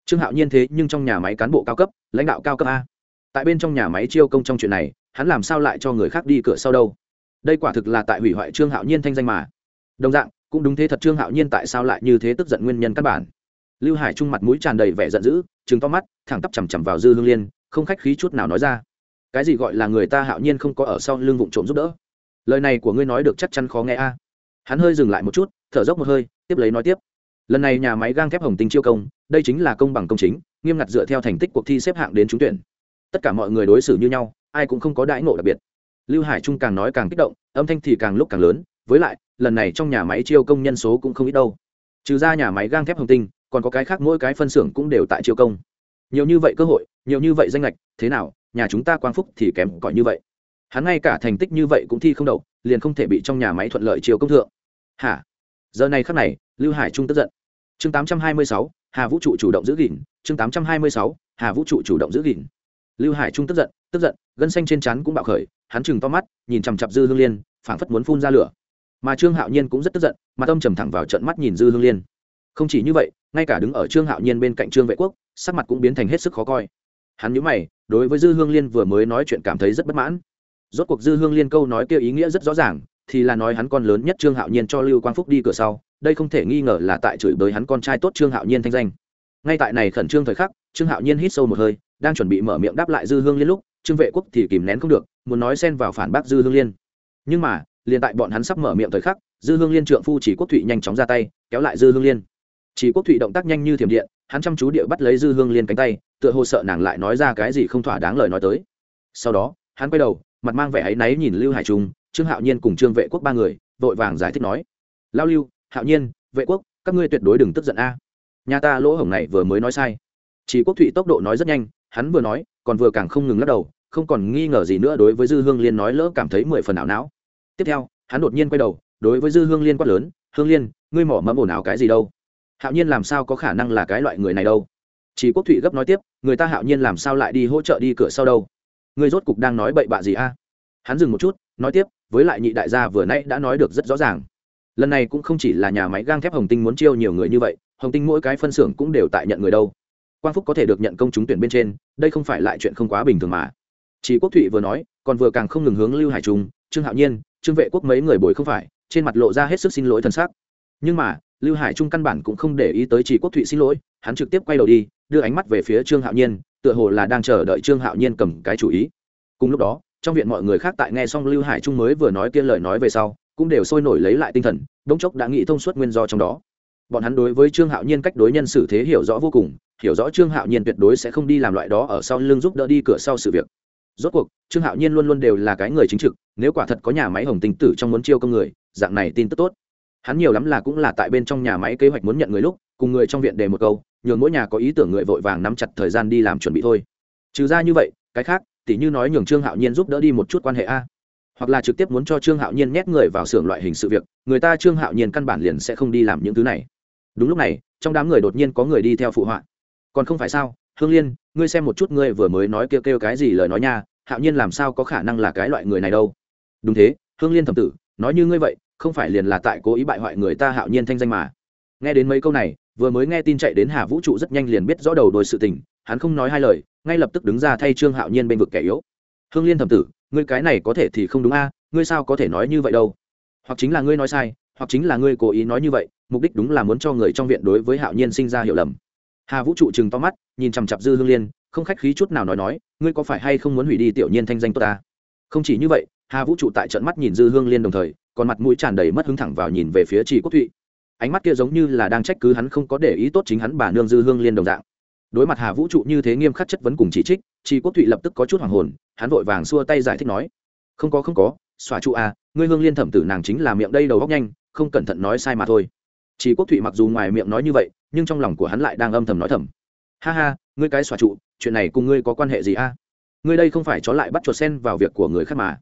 Trương hạo nhiên thế nhưng trong nhà máy cán bộ cao cấp, lãnh đạo cao cấp a. Tại bên trong nhà máy chiêu công trong chuyện này, hắn làm sao lại cho người khác đi cửa sau đâu? Đây quả thực là tại hủy hoại trương hạo nhiên thanh danh mà đồng dạng, cũng đúng thế thật trương hạo nhiên tại sao lại như thế tức giận nguyên nhân căn bản. Lưu hải trung mặt mũi tràn đầy vẻ giận dữ chứng to mắt, thẳng tắp chằm chằm vào dư hương liên, không khách khí chút nào nói ra. Cái gì gọi là người ta hạo nhiên không có ở sau lưng vụng trộm giúp đỡ? Lời này của ngươi nói được chắc chắn khó nghe a. Hắn hơi dừng lại một chút, thở dốc một hơi, tiếp lấy nói tiếp. Lần này nhà máy gang thép hồng tinh chiêu công, đây chính là công bằng công chính, nghiêm ngặt dựa theo thành tích cuộc thi xếp hạng đến trúng tuyển. Tất cả mọi người đối xử như nhau, ai cũng không có đãi ngộ đặc biệt. Lưu hải trung càng nói càng kích động, âm thanh thì càng lúc càng lớn, với lại lần này trong nhà máy chiêu công nhân số cũng không ít đâu. Trừ ra nhà máy gang thép hồng tinh còn có cái khác mỗi cái phân xưởng cũng đều tại chiêu công. Nhiều như vậy cơ hội nhiều như vậy danh lệch thế nào nhà chúng ta quang phúc thì kém cỏi như vậy. Hắn ngay cả thành tích như vậy cũng thi không đậu liền không thể bị trong nhà máy thuận lợi chiều công thượng. Hả? Giờ này khắc này lưu hải trung tức giận. Chương 826, hà vũ trụ chủ động giữ gìn. Chương 826, hà vũ trụ chủ động giữ gìn. Lưu hải trung tức giận tức giận gân xanh trên chắn cũng bạo khởi hắn chừng to mắt nhìn chằm chặp dư hương liên phảng phất muốn phun ra lửa mà trương hạo nhiên cũng rất tức giận mà tâm trầm thẳng vào trận mắt nhìn dư hương liên. Không chỉ như vậy, ngay cả đứng ở trương hạo nhiên bên cạnh trương vệ quốc, sắc mặt cũng biến thành hết sức khó coi. Hắn nhớ mày, đối với dư hương liên vừa mới nói chuyện cảm thấy rất bất mãn. Rốt cuộc dư hương liên câu nói kia ý nghĩa rất rõ ràng, thì là nói hắn con lớn nhất trương hạo nhiên cho lưu quang phúc đi cửa sau, đây không thể nghi ngờ là tại chửi bới hắn con trai tốt trương hạo nhiên thanh danh. Ngay tại này khẩn trương thời khắc, trương hạo nhiên hít sâu một hơi, đang chuẩn bị mở miệng đáp lại dư hương liên lúc, trương vệ quốc thì kìm nén không được, muốn nói xen vào phản bác dư hương liên. Nhưng mà liền tại bọn hắn sắp mở miệng thời khắc, dư hương liên trượng phu chỉ quốc thụy nhanh chóng ra tay, kéo lại dư hương liên. Chỉ quốc thụy động tác nhanh như thiểm điện, hắn chăm chú địa bắt lấy dư hương liên cánh tay, tựa hồ sợ nàng lại nói ra cái gì không thỏa đáng lời nói tới. Sau đó, hắn quay đầu, mặt mang vẻ áy náy nhìn lưu hải trung, trương hạo nhiên cùng trương vệ quốc ba người, vội vàng giải thích nói lao lưu, hạo nhiên, vệ quốc, các ngươi tuyệt đối đừng tức giận a. Nhà ta lỗ hổng này vừa mới nói sai. Chỉ quốc thụy tốc độ nói rất nhanh, hắn vừa nói, còn vừa càng không ngừng lắc đầu, không còn nghi ngờ gì nữa đối với dư hương liên nói lỡ cảm thấy mười phần ảo não tiếp theo, hắn đột nhiên quay đầu, đối với dư hương liên quát lớn, hương liên, ngươi mỏ mẫm ồn ào cái gì đâu? Hạo nhiên làm sao có khả năng là cái loại người này đâu? Chỉ quốc thụy gấp nói tiếp, người ta hạo nhiên làm sao lại đi hỗ trợ đi cửa sau đâu? Ngươi rốt cục đang nói bậy bạ gì a? Hắn dừng một chút, nói tiếp, với lại nhị đại gia vừa nãy đã nói được rất rõ ràng. Lần này cũng không chỉ là nhà máy gang thép hồng tinh muốn chiêu nhiều người như vậy, hồng tinh mỗi cái phân xưởng cũng đều tại nhận người đâu. Quang phúc có thể được nhận công chúng tuyển bên trên, đây không phải lại chuyện không quá bình thường mà. Chỉ quốc thụy vừa nói, còn vừa càng không ngừng hướng lưu hải trung, trương hạo nhiên trương vệ quốc mấy người bồi không phải, trên mặt lộ ra hết sức xin lỗi thân xác nhưng mà, lưu hải trung căn bản cũng không để ý tới chỉ quốc thụy xin lỗi, hắn trực tiếp quay đầu đi, đưa ánh mắt về phía trương hạo nhiên, tựa hồ là đang chờ đợi trương hạo nhiên cầm cái chủ ý. Cùng lúc đó, trong viện mọi người khác tại nghe xong lưu hải trung mới vừa nói kia lời nói về sau, cũng đều sôi nổi lấy lại tinh thần, đống chốc đã nghĩ thông suốt nguyên do trong đó. Bọn hắn đối với trương hạo nhiên cách đối nhân xử thế hiểu rõ vô cùng, hiểu rõ trương hạo nhiên tuyệt đối sẽ không đi làm loại đó ở sau lưng giúp đỡ đi cửa sau sự việc rốt cuộc, trương hạo nhiên luôn luôn đều là cái người chính trực, nếu quả thật có nhà máy hồng tinh tử trong muốn chiêu công người, dạng này tin tức tốt. Hắn nhiều lắm là cũng là tại bên trong nhà máy kế hoạch muốn nhận người lúc, cùng người trong viện đề một câu, nhường mỗi nhà có ý tưởng người vội vàng nắm chặt thời gian đi làm chuẩn bị thôi. Trừ ra như vậy, cái khác, tỉ như nói nhường trương hạo nhiên giúp đỡ đi một chút quan hệ a. Hoặc là trực tiếp muốn cho trương hạo nhiên nhét người vào xưởng loại hình sự việc, người ta trương hạo nhiên căn bản liền sẽ không đi làm những thứ này. Đúng lúc này, trong đám người đột nhiên có người đi theo phụ họa. Còn không phải sao? Hương liên, ngươi xem một chút ngươi vừa mới nói kêu kêu cái gì lời nói nha, hạo nhiên làm sao có khả năng là cái loại người này đâu. Đúng thế, hương liên thẩm tử, nói như ngươi vậy, không phải liền là tại cố ý bại hoại người ta hạo nhiên thanh danh mà. Nghe đến mấy câu này, vừa mới nghe tin chạy đến hà vũ trụ rất nhanh liền biết rõ đầu đôi sự tình, hắn không nói hai lời, ngay lập tức đứng ra thay trương hạo nhiên bên vực kẻ yếu. Hương liên thẩm tử, ngươi cái này có thể thì không đúng a, ngươi sao có thể nói như vậy đâu? Hoặc chính là ngươi nói sai, hoặc chính là ngươi cố ý nói như vậy, mục đích đúng là muốn cho người trong viện đối với hạo nhiên sinh ra hiểu lầm hà vũ trụ chừng to mắt, nhìn chằm chặp dư hương liên, không khách khí chút nào nói nói, ngươi có phải hay không muốn hủy đi tiểu nhiên thanh danh tốt ta? Không chỉ như vậy, hà vũ trụ tại trận mắt nhìn dư hương liên đồng thời, còn mặt mũi tràn đầy mất hứng thẳng vào nhìn về phía trì quốc thụy. Ánh mắt kia giống như là đang trách cứ hắn không có để ý tốt chính hắn bà nương dư hương liên đồng dạng. Đối mặt hà vũ trụ như thế nghiêm khắc chất vấn cùng chỉ trích, trì quốc thụy lập tức có chút hoàng hồn, hắn vội vàng xua tay giải thích nói, không có không có xóa trụ à ngươi hương liên thẩm tử nàng chính là miệng đây đầu góc nhanh, không cẩn thận nói sai mà thôi chỉ quốc thụy mặc dù ngoài miệng nói như vậy, nhưng trong lòng của hắn lại đang âm thầm nói thầm. Ha ha, ngươi cái xóa trụ, chuyện này cùng ngươi có quan hệ gì a? Ngươi đây không phải chó lại bắt chuột sen vào việc của người khác mà.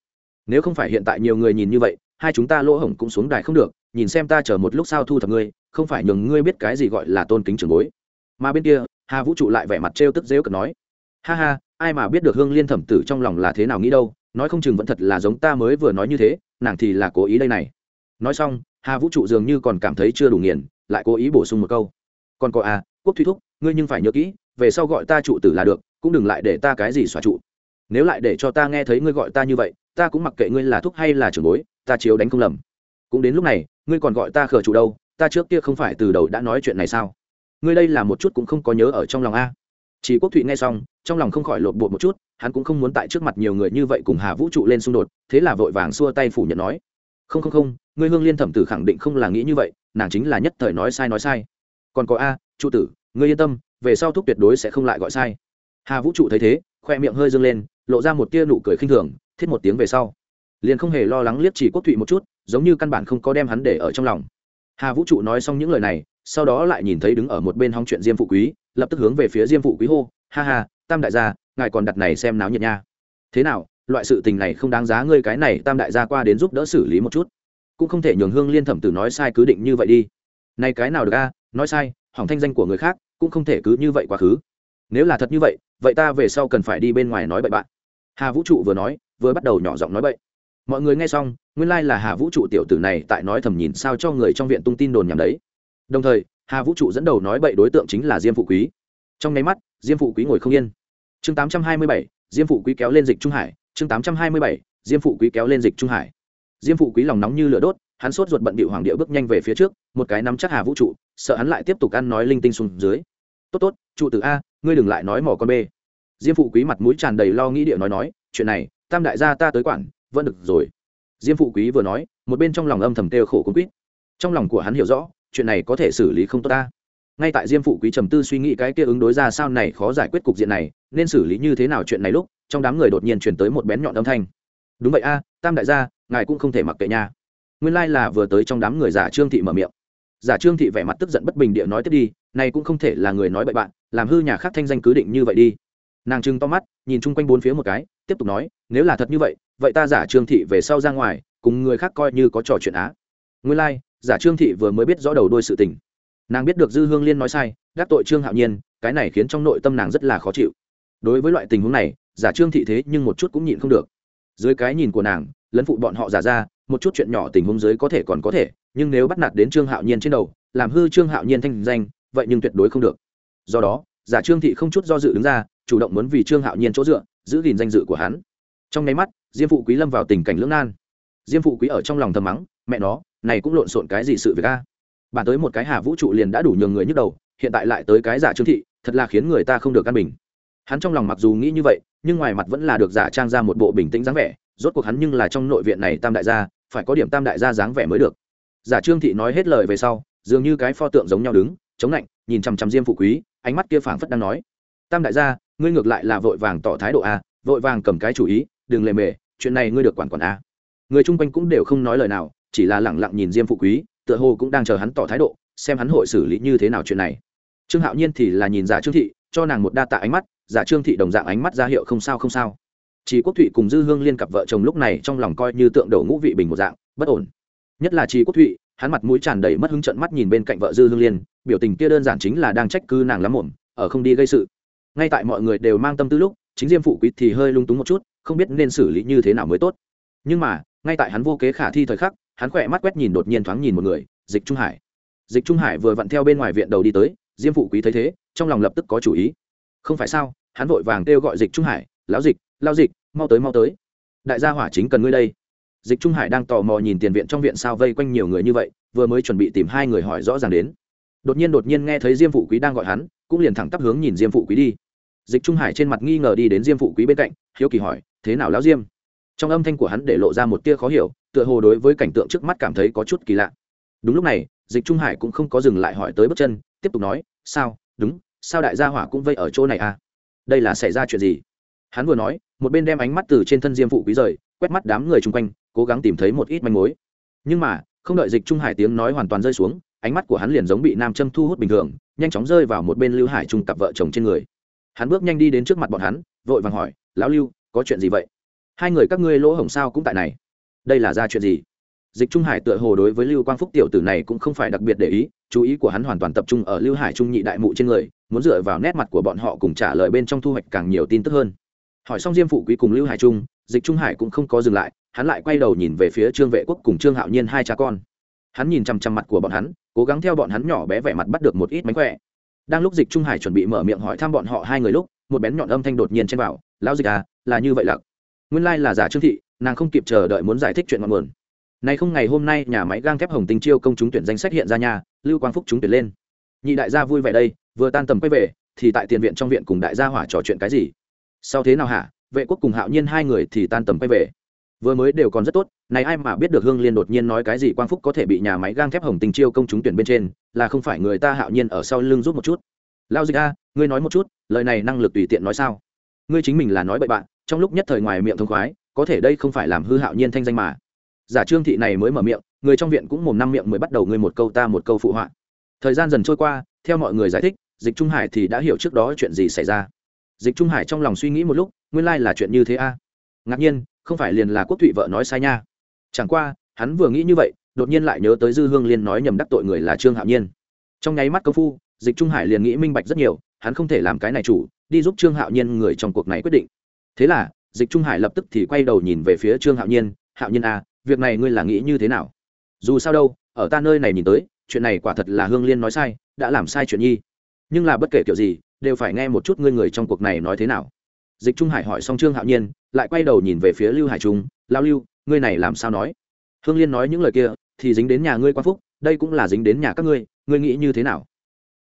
Nếu không phải hiện tại nhiều người nhìn như vậy, hai chúng ta lỗ hổng cũng xuống đài không được, nhìn xem ta chờ một lúc sau thu thập ngươi, không phải nhường ngươi biết cái gì gọi là tôn kính trường bối. Mà bên kia, hà vũ trụ lại vẻ mặt trêu tức dễu cợt nói, ha ha, ai mà biết được hương liên thẩm tử trong lòng là thế nào nghĩ đâu, nói không chừng vẫn thật là giống ta mới vừa nói như thế, nàng thì là cố ý đây này. Nói xong hà vũ trụ dường như còn cảm thấy chưa đủ nghiền, lại cố ý bổ sung một câu. Còn có à quốc thúy thúc, ngươi nhưng phải nhớ kỹ, về sau gọi ta trụ tử là được, cũng đừng lại để ta cái gì xóa trụ. Nếu lại để cho ta nghe thấy ngươi gọi ta như vậy, ta cũng mặc kệ ngươi là thúc hay là trưởng bối, ta chiếu đánh không lầm. Cũng đến lúc này, ngươi còn gọi ta khờ trụ đâu, ta trước kia không phải từ đầu đã nói chuyện này sao? Ngươi đây là một chút cũng không có nhớ ở trong lòng a. Chỉ quốc thụy nghe xong, trong lòng không khỏi lột bột một chút, hắn cũng không muốn tại trước mặt nhiều người như vậy cùng hà vũ trụ lên xung đột, thế là vội vàng xua tay phủ nhận nói. Không không không ngươi hương liên thẩm tử khẳng định không là nghĩ như vậy, nàng chính là nhất thời nói sai nói sai. Còn có a, trụ tử, ngươi yên tâm, về sau thúc tuyệt đối sẽ không lại gọi sai. Hà vũ trụ thấy thế, khoe miệng hơi dâng lên, lộ ra một tia nụ cười khinh thường, thiết một tiếng về sau. Liền không hề lo lắng liếc chỉ quốc thụy một chút, giống như căn bản không có đem hắn để ở trong lòng. Hà vũ trụ nói xong những lời này, sau đó lại nhìn thấy đứng ở một bên hóng chuyện diêm phụ quý, lập tức hướng về phía diêm phụ quý hô, ha ha, tam đại gia, ngài còn đặt này xem náo nhiệt nha. Thế nào, loại sự tình này không đáng giá ngươi cái này tam đại gia qua đến giúp đỡ xử lý một chút cũng không thể nhường hương liên thẩm tử nói sai cứ định như vậy đi. Nay cái nào được a à? nói sai, hỏng thanh danh của người khác cũng không thể cứ như vậy quá khứ. Nếu là thật như vậy vậy ta về sau cần phải đi bên ngoài nói bậy bạn. Hà vũ trụ vừa nói, vừa bắt đầu nhỏ giọng nói bậy. Mọi người nghe xong, nguyên lai、like、là hà vũ trụ tiểu tử này tại nói thầm nhìn sao cho người trong viện tung tin đồn nhảm đấy. Đồng thời, hà vũ trụ dẫn đầu nói bậy đối tượng chính là diêm phụ quý. Trong nháy mắt, diêm phụ quý ngồi không yên. Chương tám trăm hai mươi bảy, diêm phụ quý kéo lên dịch trung hải. Chương tám trăm hai mươi bảy, diêm phụ quý kéo lên dịch trung hải diêm phụ quý lòng nóng như lửa đốt, hắn sốt ruột bận bị hoàng địa bước nhanh về phía trước, một cái nắm chắc hà vũ trụ, sợ hắn lại tiếp tục ăn nói linh tinh xuống dưới. Tốt tốt, trụ tử a, ngươi đừng lại nói mỏ con b diêm phụ quý mặt mũi tràn đầy lo nghĩ địa nói nói, chuyện này, tam đại gia ta tới quản, vẫn được rồi. Diêm phụ quý vừa nói, một bên trong lòng âm thầm têu khổ cũng quýt. Trong lòng của hắn hiểu rõ, chuyện này có thể xử lý không tốt ta ngay tại diêm phụ quý trầm tư suy nghĩ cái kia ứng đối ra sao này khó giải quyết cục diện này, nên xử lý như thế nào chuyện này lúc, trong đám người đột nhiên chuyển tới một bén nhọn âm thanh. Đúng vậy a, tam đại gia ngài cũng không thể mặc kệ nha. Nguyên lai là vừa tới trong đám người giả trương thị mở miệng. Giả trương thị vẻ mặt tức giận bất bình địa nói tiếp đi này cũng không thể là người nói bậy bạn làm hư nhà khác thanh danh cứ định như vậy đi. Nàng trưng to mắt nhìn chung quanh bốn phía một cái tiếp tục nói nếu là thật như vậy vậy ta giả trương thị về sau ra ngoài cùng người khác coi như có trò chuyện á. Nguyên lai、like, giả trương thị vừa mới biết rõ đầu đôi sự tình. Nàng biết được dư hương liên nói sai đắc tội trương hạo nhiên cái này khiến trong nội tâm nàng rất là khó chịu. Đối với loại tình huống này giả trương thị thế nhưng một chút cũng nhịn không được. Dưới cái nhìn của nàng lấn phụ bọn họ giả ra, một chút chuyện nhỏ tình huống dưới có thể còn có thể, nhưng nếu bắt nạt đến trương hạo nhiên trên đầu, làm hư trương hạo nhiên thanh danh, vậy nhưng tuyệt đối không được. Do đó, giả trương thị không chút do dự đứng ra, chủ động muốn vì trương hạo nhiên chỗ dựa, giữ gìn danh dự của hắn. Trong nháy mắt, diêm phụ quý lâm vào tình cảnh lưỡng nan. Diêm phụ quý ở trong lòng thầm mắng, mẹ nó, này cũng lộn xộn cái gì sự việc a? Bản tới một cái hà vũ trụ liền đã đủ nhường người nhức đầu, hiện tại lại tới cái giả trương thị, thật là khiến người ta không được căn bình hắn trong lòng mặc dù nghĩ như vậy, nhưng ngoài mặt vẫn là được giả trang ra một bộ bình tĩnh dáng vẻ, rốt cuộc hắn nhưng là trong nội viện này tam đại gia, phải có điểm tam đại gia dáng vẻ mới được. Giả trương thị nói hết lời về sau, dường như cái pho tượng giống nhau đứng, chống lạnh, nhìn chằm chằm diêm phụ quý, ánh mắt kia phảng phất đang nói, tam đại gia, ngươi ngược lại là vội vàng tỏ thái độ a, vội vàng cầm cái chủ ý, đừng lề mề, chuyện này ngươi được quản quản a. Người chung quanh cũng đều không nói lời nào, chỉ là lẳng lặng nhìn diêm phụ quý, tựa hồ cũng đang chờ hắn tỏ thái độ, xem hắn hội xử lý như thế nào chuyện này. Trương hạo nhiên thì là nhìn giả trương thị, cho nàng một đa tạ ánh mắt giả trương thị đồng dạng ánh mắt ra hiệu không sao không sao. Chỉ quốc thụy cùng dư hương liên cặp vợ chồng lúc này trong lòng coi như tượng đầu ngũ vị bình một dạng, bất ổn. Nhất là chị quốc thụy, hắn mặt mũi tràn đầy mất hứng trận mắt nhìn bên cạnh vợ dư hương liên, biểu tình kia đơn giản chính là đang trách cứ nàng lắm muộn, ở không đi gây sự. Ngay tại mọi người đều mang tâm tư lúc, chính diêm phụ quý thì hơi lung túng một chút, không biết nên xử lý như thế nào mới tốt. Nhưng mà, ngay tại hắn vô kế khả thi thời khắc, hắn khỏe mắt quét nhìn đột nhiên thoáng nhìn một người, dịch trung hải. Dịch trung hải vừa vặn theo bên ngoài viện đầu đi tới, diêm phụ quý thấy thế, trong lòng lập tức có chủ ý không phải sao, hắn vội vàng kêu gọi dịch trung hải, lão dịch lao dịch, mau tới mau tới. Đại gia hỏa chính cần ngươi đây. Dịch trung hải đang tò mò nhìn tiền viện trong viện sao vây quanh nhiều người như vậy, vừa mới chuẩn bị tìm hai người hỏi rõ ràng đến. Đột nhiên đột nhiên nghe thấy diêm phụ quý đang gọi hắn, cũng liền thẳng tắp hướng nhìn diêm phụ quý đi. Dịch trung hải trên mặt nghi ngờ đi đến diêm phụ quý bên cạnh, hiếu kỳ hỏi, thế nào lão diêm? Trong âm thanh của hắn để lộ ra một tia khó hiểu, tựa hồ đối với cảnh tượng trước mắt cảm thấy có chút kỳ lạ. Đúng lúc này, dịch trung hải cũng không có dừng lại hỏi tới bước chân, tiếp tục nói, sao? Đúng sao đại gia hỏa cũng vây ở chỗ này à? Đây là xảy ra chuyện gì? Hắn vừa nói, một bên đem ánh mắt từ trên thân diêm phụ quý rời, quét mắt đám người chung quanh, cố gắng tìm thấy một ít manh mối. Nhưng mà, không đợi dịch trung hải tiếng nói hoàn toàn rơi xuống, ánh mắt của hắn liền giống bị nam châm thu hút bình thường, nhanh chóng rơi vào một bên lưu hải trung cặp vợ chồng trên người. Hắn bước nhanh đi đến trước mặt bọn hắn, vội vàng hỏi, lão lưu, có chuyện gì vậy? Hai người các ngươi lỗ hổng sao cũng tại này. Đây là ra chuyện gì? Dịch trung hải tựa hồ đối với lưu quang phúc tiểu tử này cũng không phải đặc biệt để ý chú ý của hắn hoàn toàn tập trung ở lưu hải trung nhị đại mụ trên người muốn dựa vào nét mặt của bọn họ cùng trả lời bên trong thu hoạch càng nhiều tin tức hơn. Hỏi xong diêm phụ quý cùng lưu hải trung dịch trung hải cũng không có dừng lại hắn lại quay đầu nhìn về phía trương vệ quốc cùng trương hạo nhiên hai cha con. Hắn nhìn chằm chằm mặt của bọn hắn cố gắng theo bọn hắn nhỏ bé vẻ mặt bắt được một ít mánh khỏe. Đang lúc dịch trung hải chuẩn bị mở miệng hỏi thăm bọn họ hai người lúc một bén nhọn âm thanh đột nhiên trên bảo, lão dịch à là như vậy lặc. Nguyên lai là giả trương thị nàng không kịp chờ đợi muốn giải thích chuyện ngọn nguồn này không ngày hôm nay, nhà máy gang thép hồng tinh chiêu công chúng tuyển danh sách hiện ra nhà, lưu quang phúc chúng tuyển lên. Nhị đại gia vui vẻ đây, vừa tan tầm quay về, thì tại tiền viện trong viện cùng đại gia hỏa trò chuyện cái gì? Sau thế nào hả? Vệ quốc cùng hạo nhiên hai người thì tan tầm quay về. Vừa mới đều còn rất tốt, này ai mà biết được hương liên đột nhiên nói cái gì quang phúc có thể bị nhà máy gang thép hồng Tinh chiêu công chúng tuyển bên trên, là không phải người ta hạo nhiên ở sau lưng giúp một chút. Lao dịch a, ngươi nói một chút, lời này năng lực tùy tiện nói sao? Ngươi chính mình là nói bậy bạn, trong lúc nhất thời ngoài miệng thông khoái, có thể đây không phải làm hư hạo nhiên thanh danh mà giả trương thị này mới mở miệng, người trong viện cũng mồm năm miệng mới bắt đầu ngươi một câu ta một câu phụ họa. Thời gian dần trôi qua, theo mọi người giải thích, dịch trung hải thì đã hiểu trước đó chuyện gì xảy ra. Dịch trung hải trong lòng suy nghĩ một lúc, nguyên lai là chuyện như thế a. Ngạc nhiên, không phải liền là quốc thụy vợ nói sai nha. Chẳng qua, hắn vừa nghĩ như vậy, đột nhiên lại nhớ tới dư hương liên nói nhầm đắc tội người là trương hạo nhiên. Trong nháy mắt công phu, dịch trung hải liền nghĩ minh bạch rất nhiều, hắn không thể làm cái này chủ, đi giúp trương hạo nhiên người trong cuộc này quyết định. Thế là, dịch trung hải lập tức thì quay đầu nhìn về phía trương hạo nhiên hạo nhiên a việc này ngươi là nghĩ như thế nào? Dù sao đâu, ở ta nơi này nhìn tới, chuyện này quả thật là hương liên nói sai, đã làm sai chuyện nhi. Nhưng là bất kể kiểu gì, đều phải nghe một chút ngươi người trong cuộc này nói thế nào. Dịch trung hải hỏi xong trương hạo nhiên, lại quay đầu nhìn về phía lưu hải trung lao lưu, ngươi này làm sao nói? Hương liên nói những lời kia, thì dính đến nhà ngươi quan phúc, đây cũng là dính đến nhà các ngươi ngươi nghĩ như thế nào?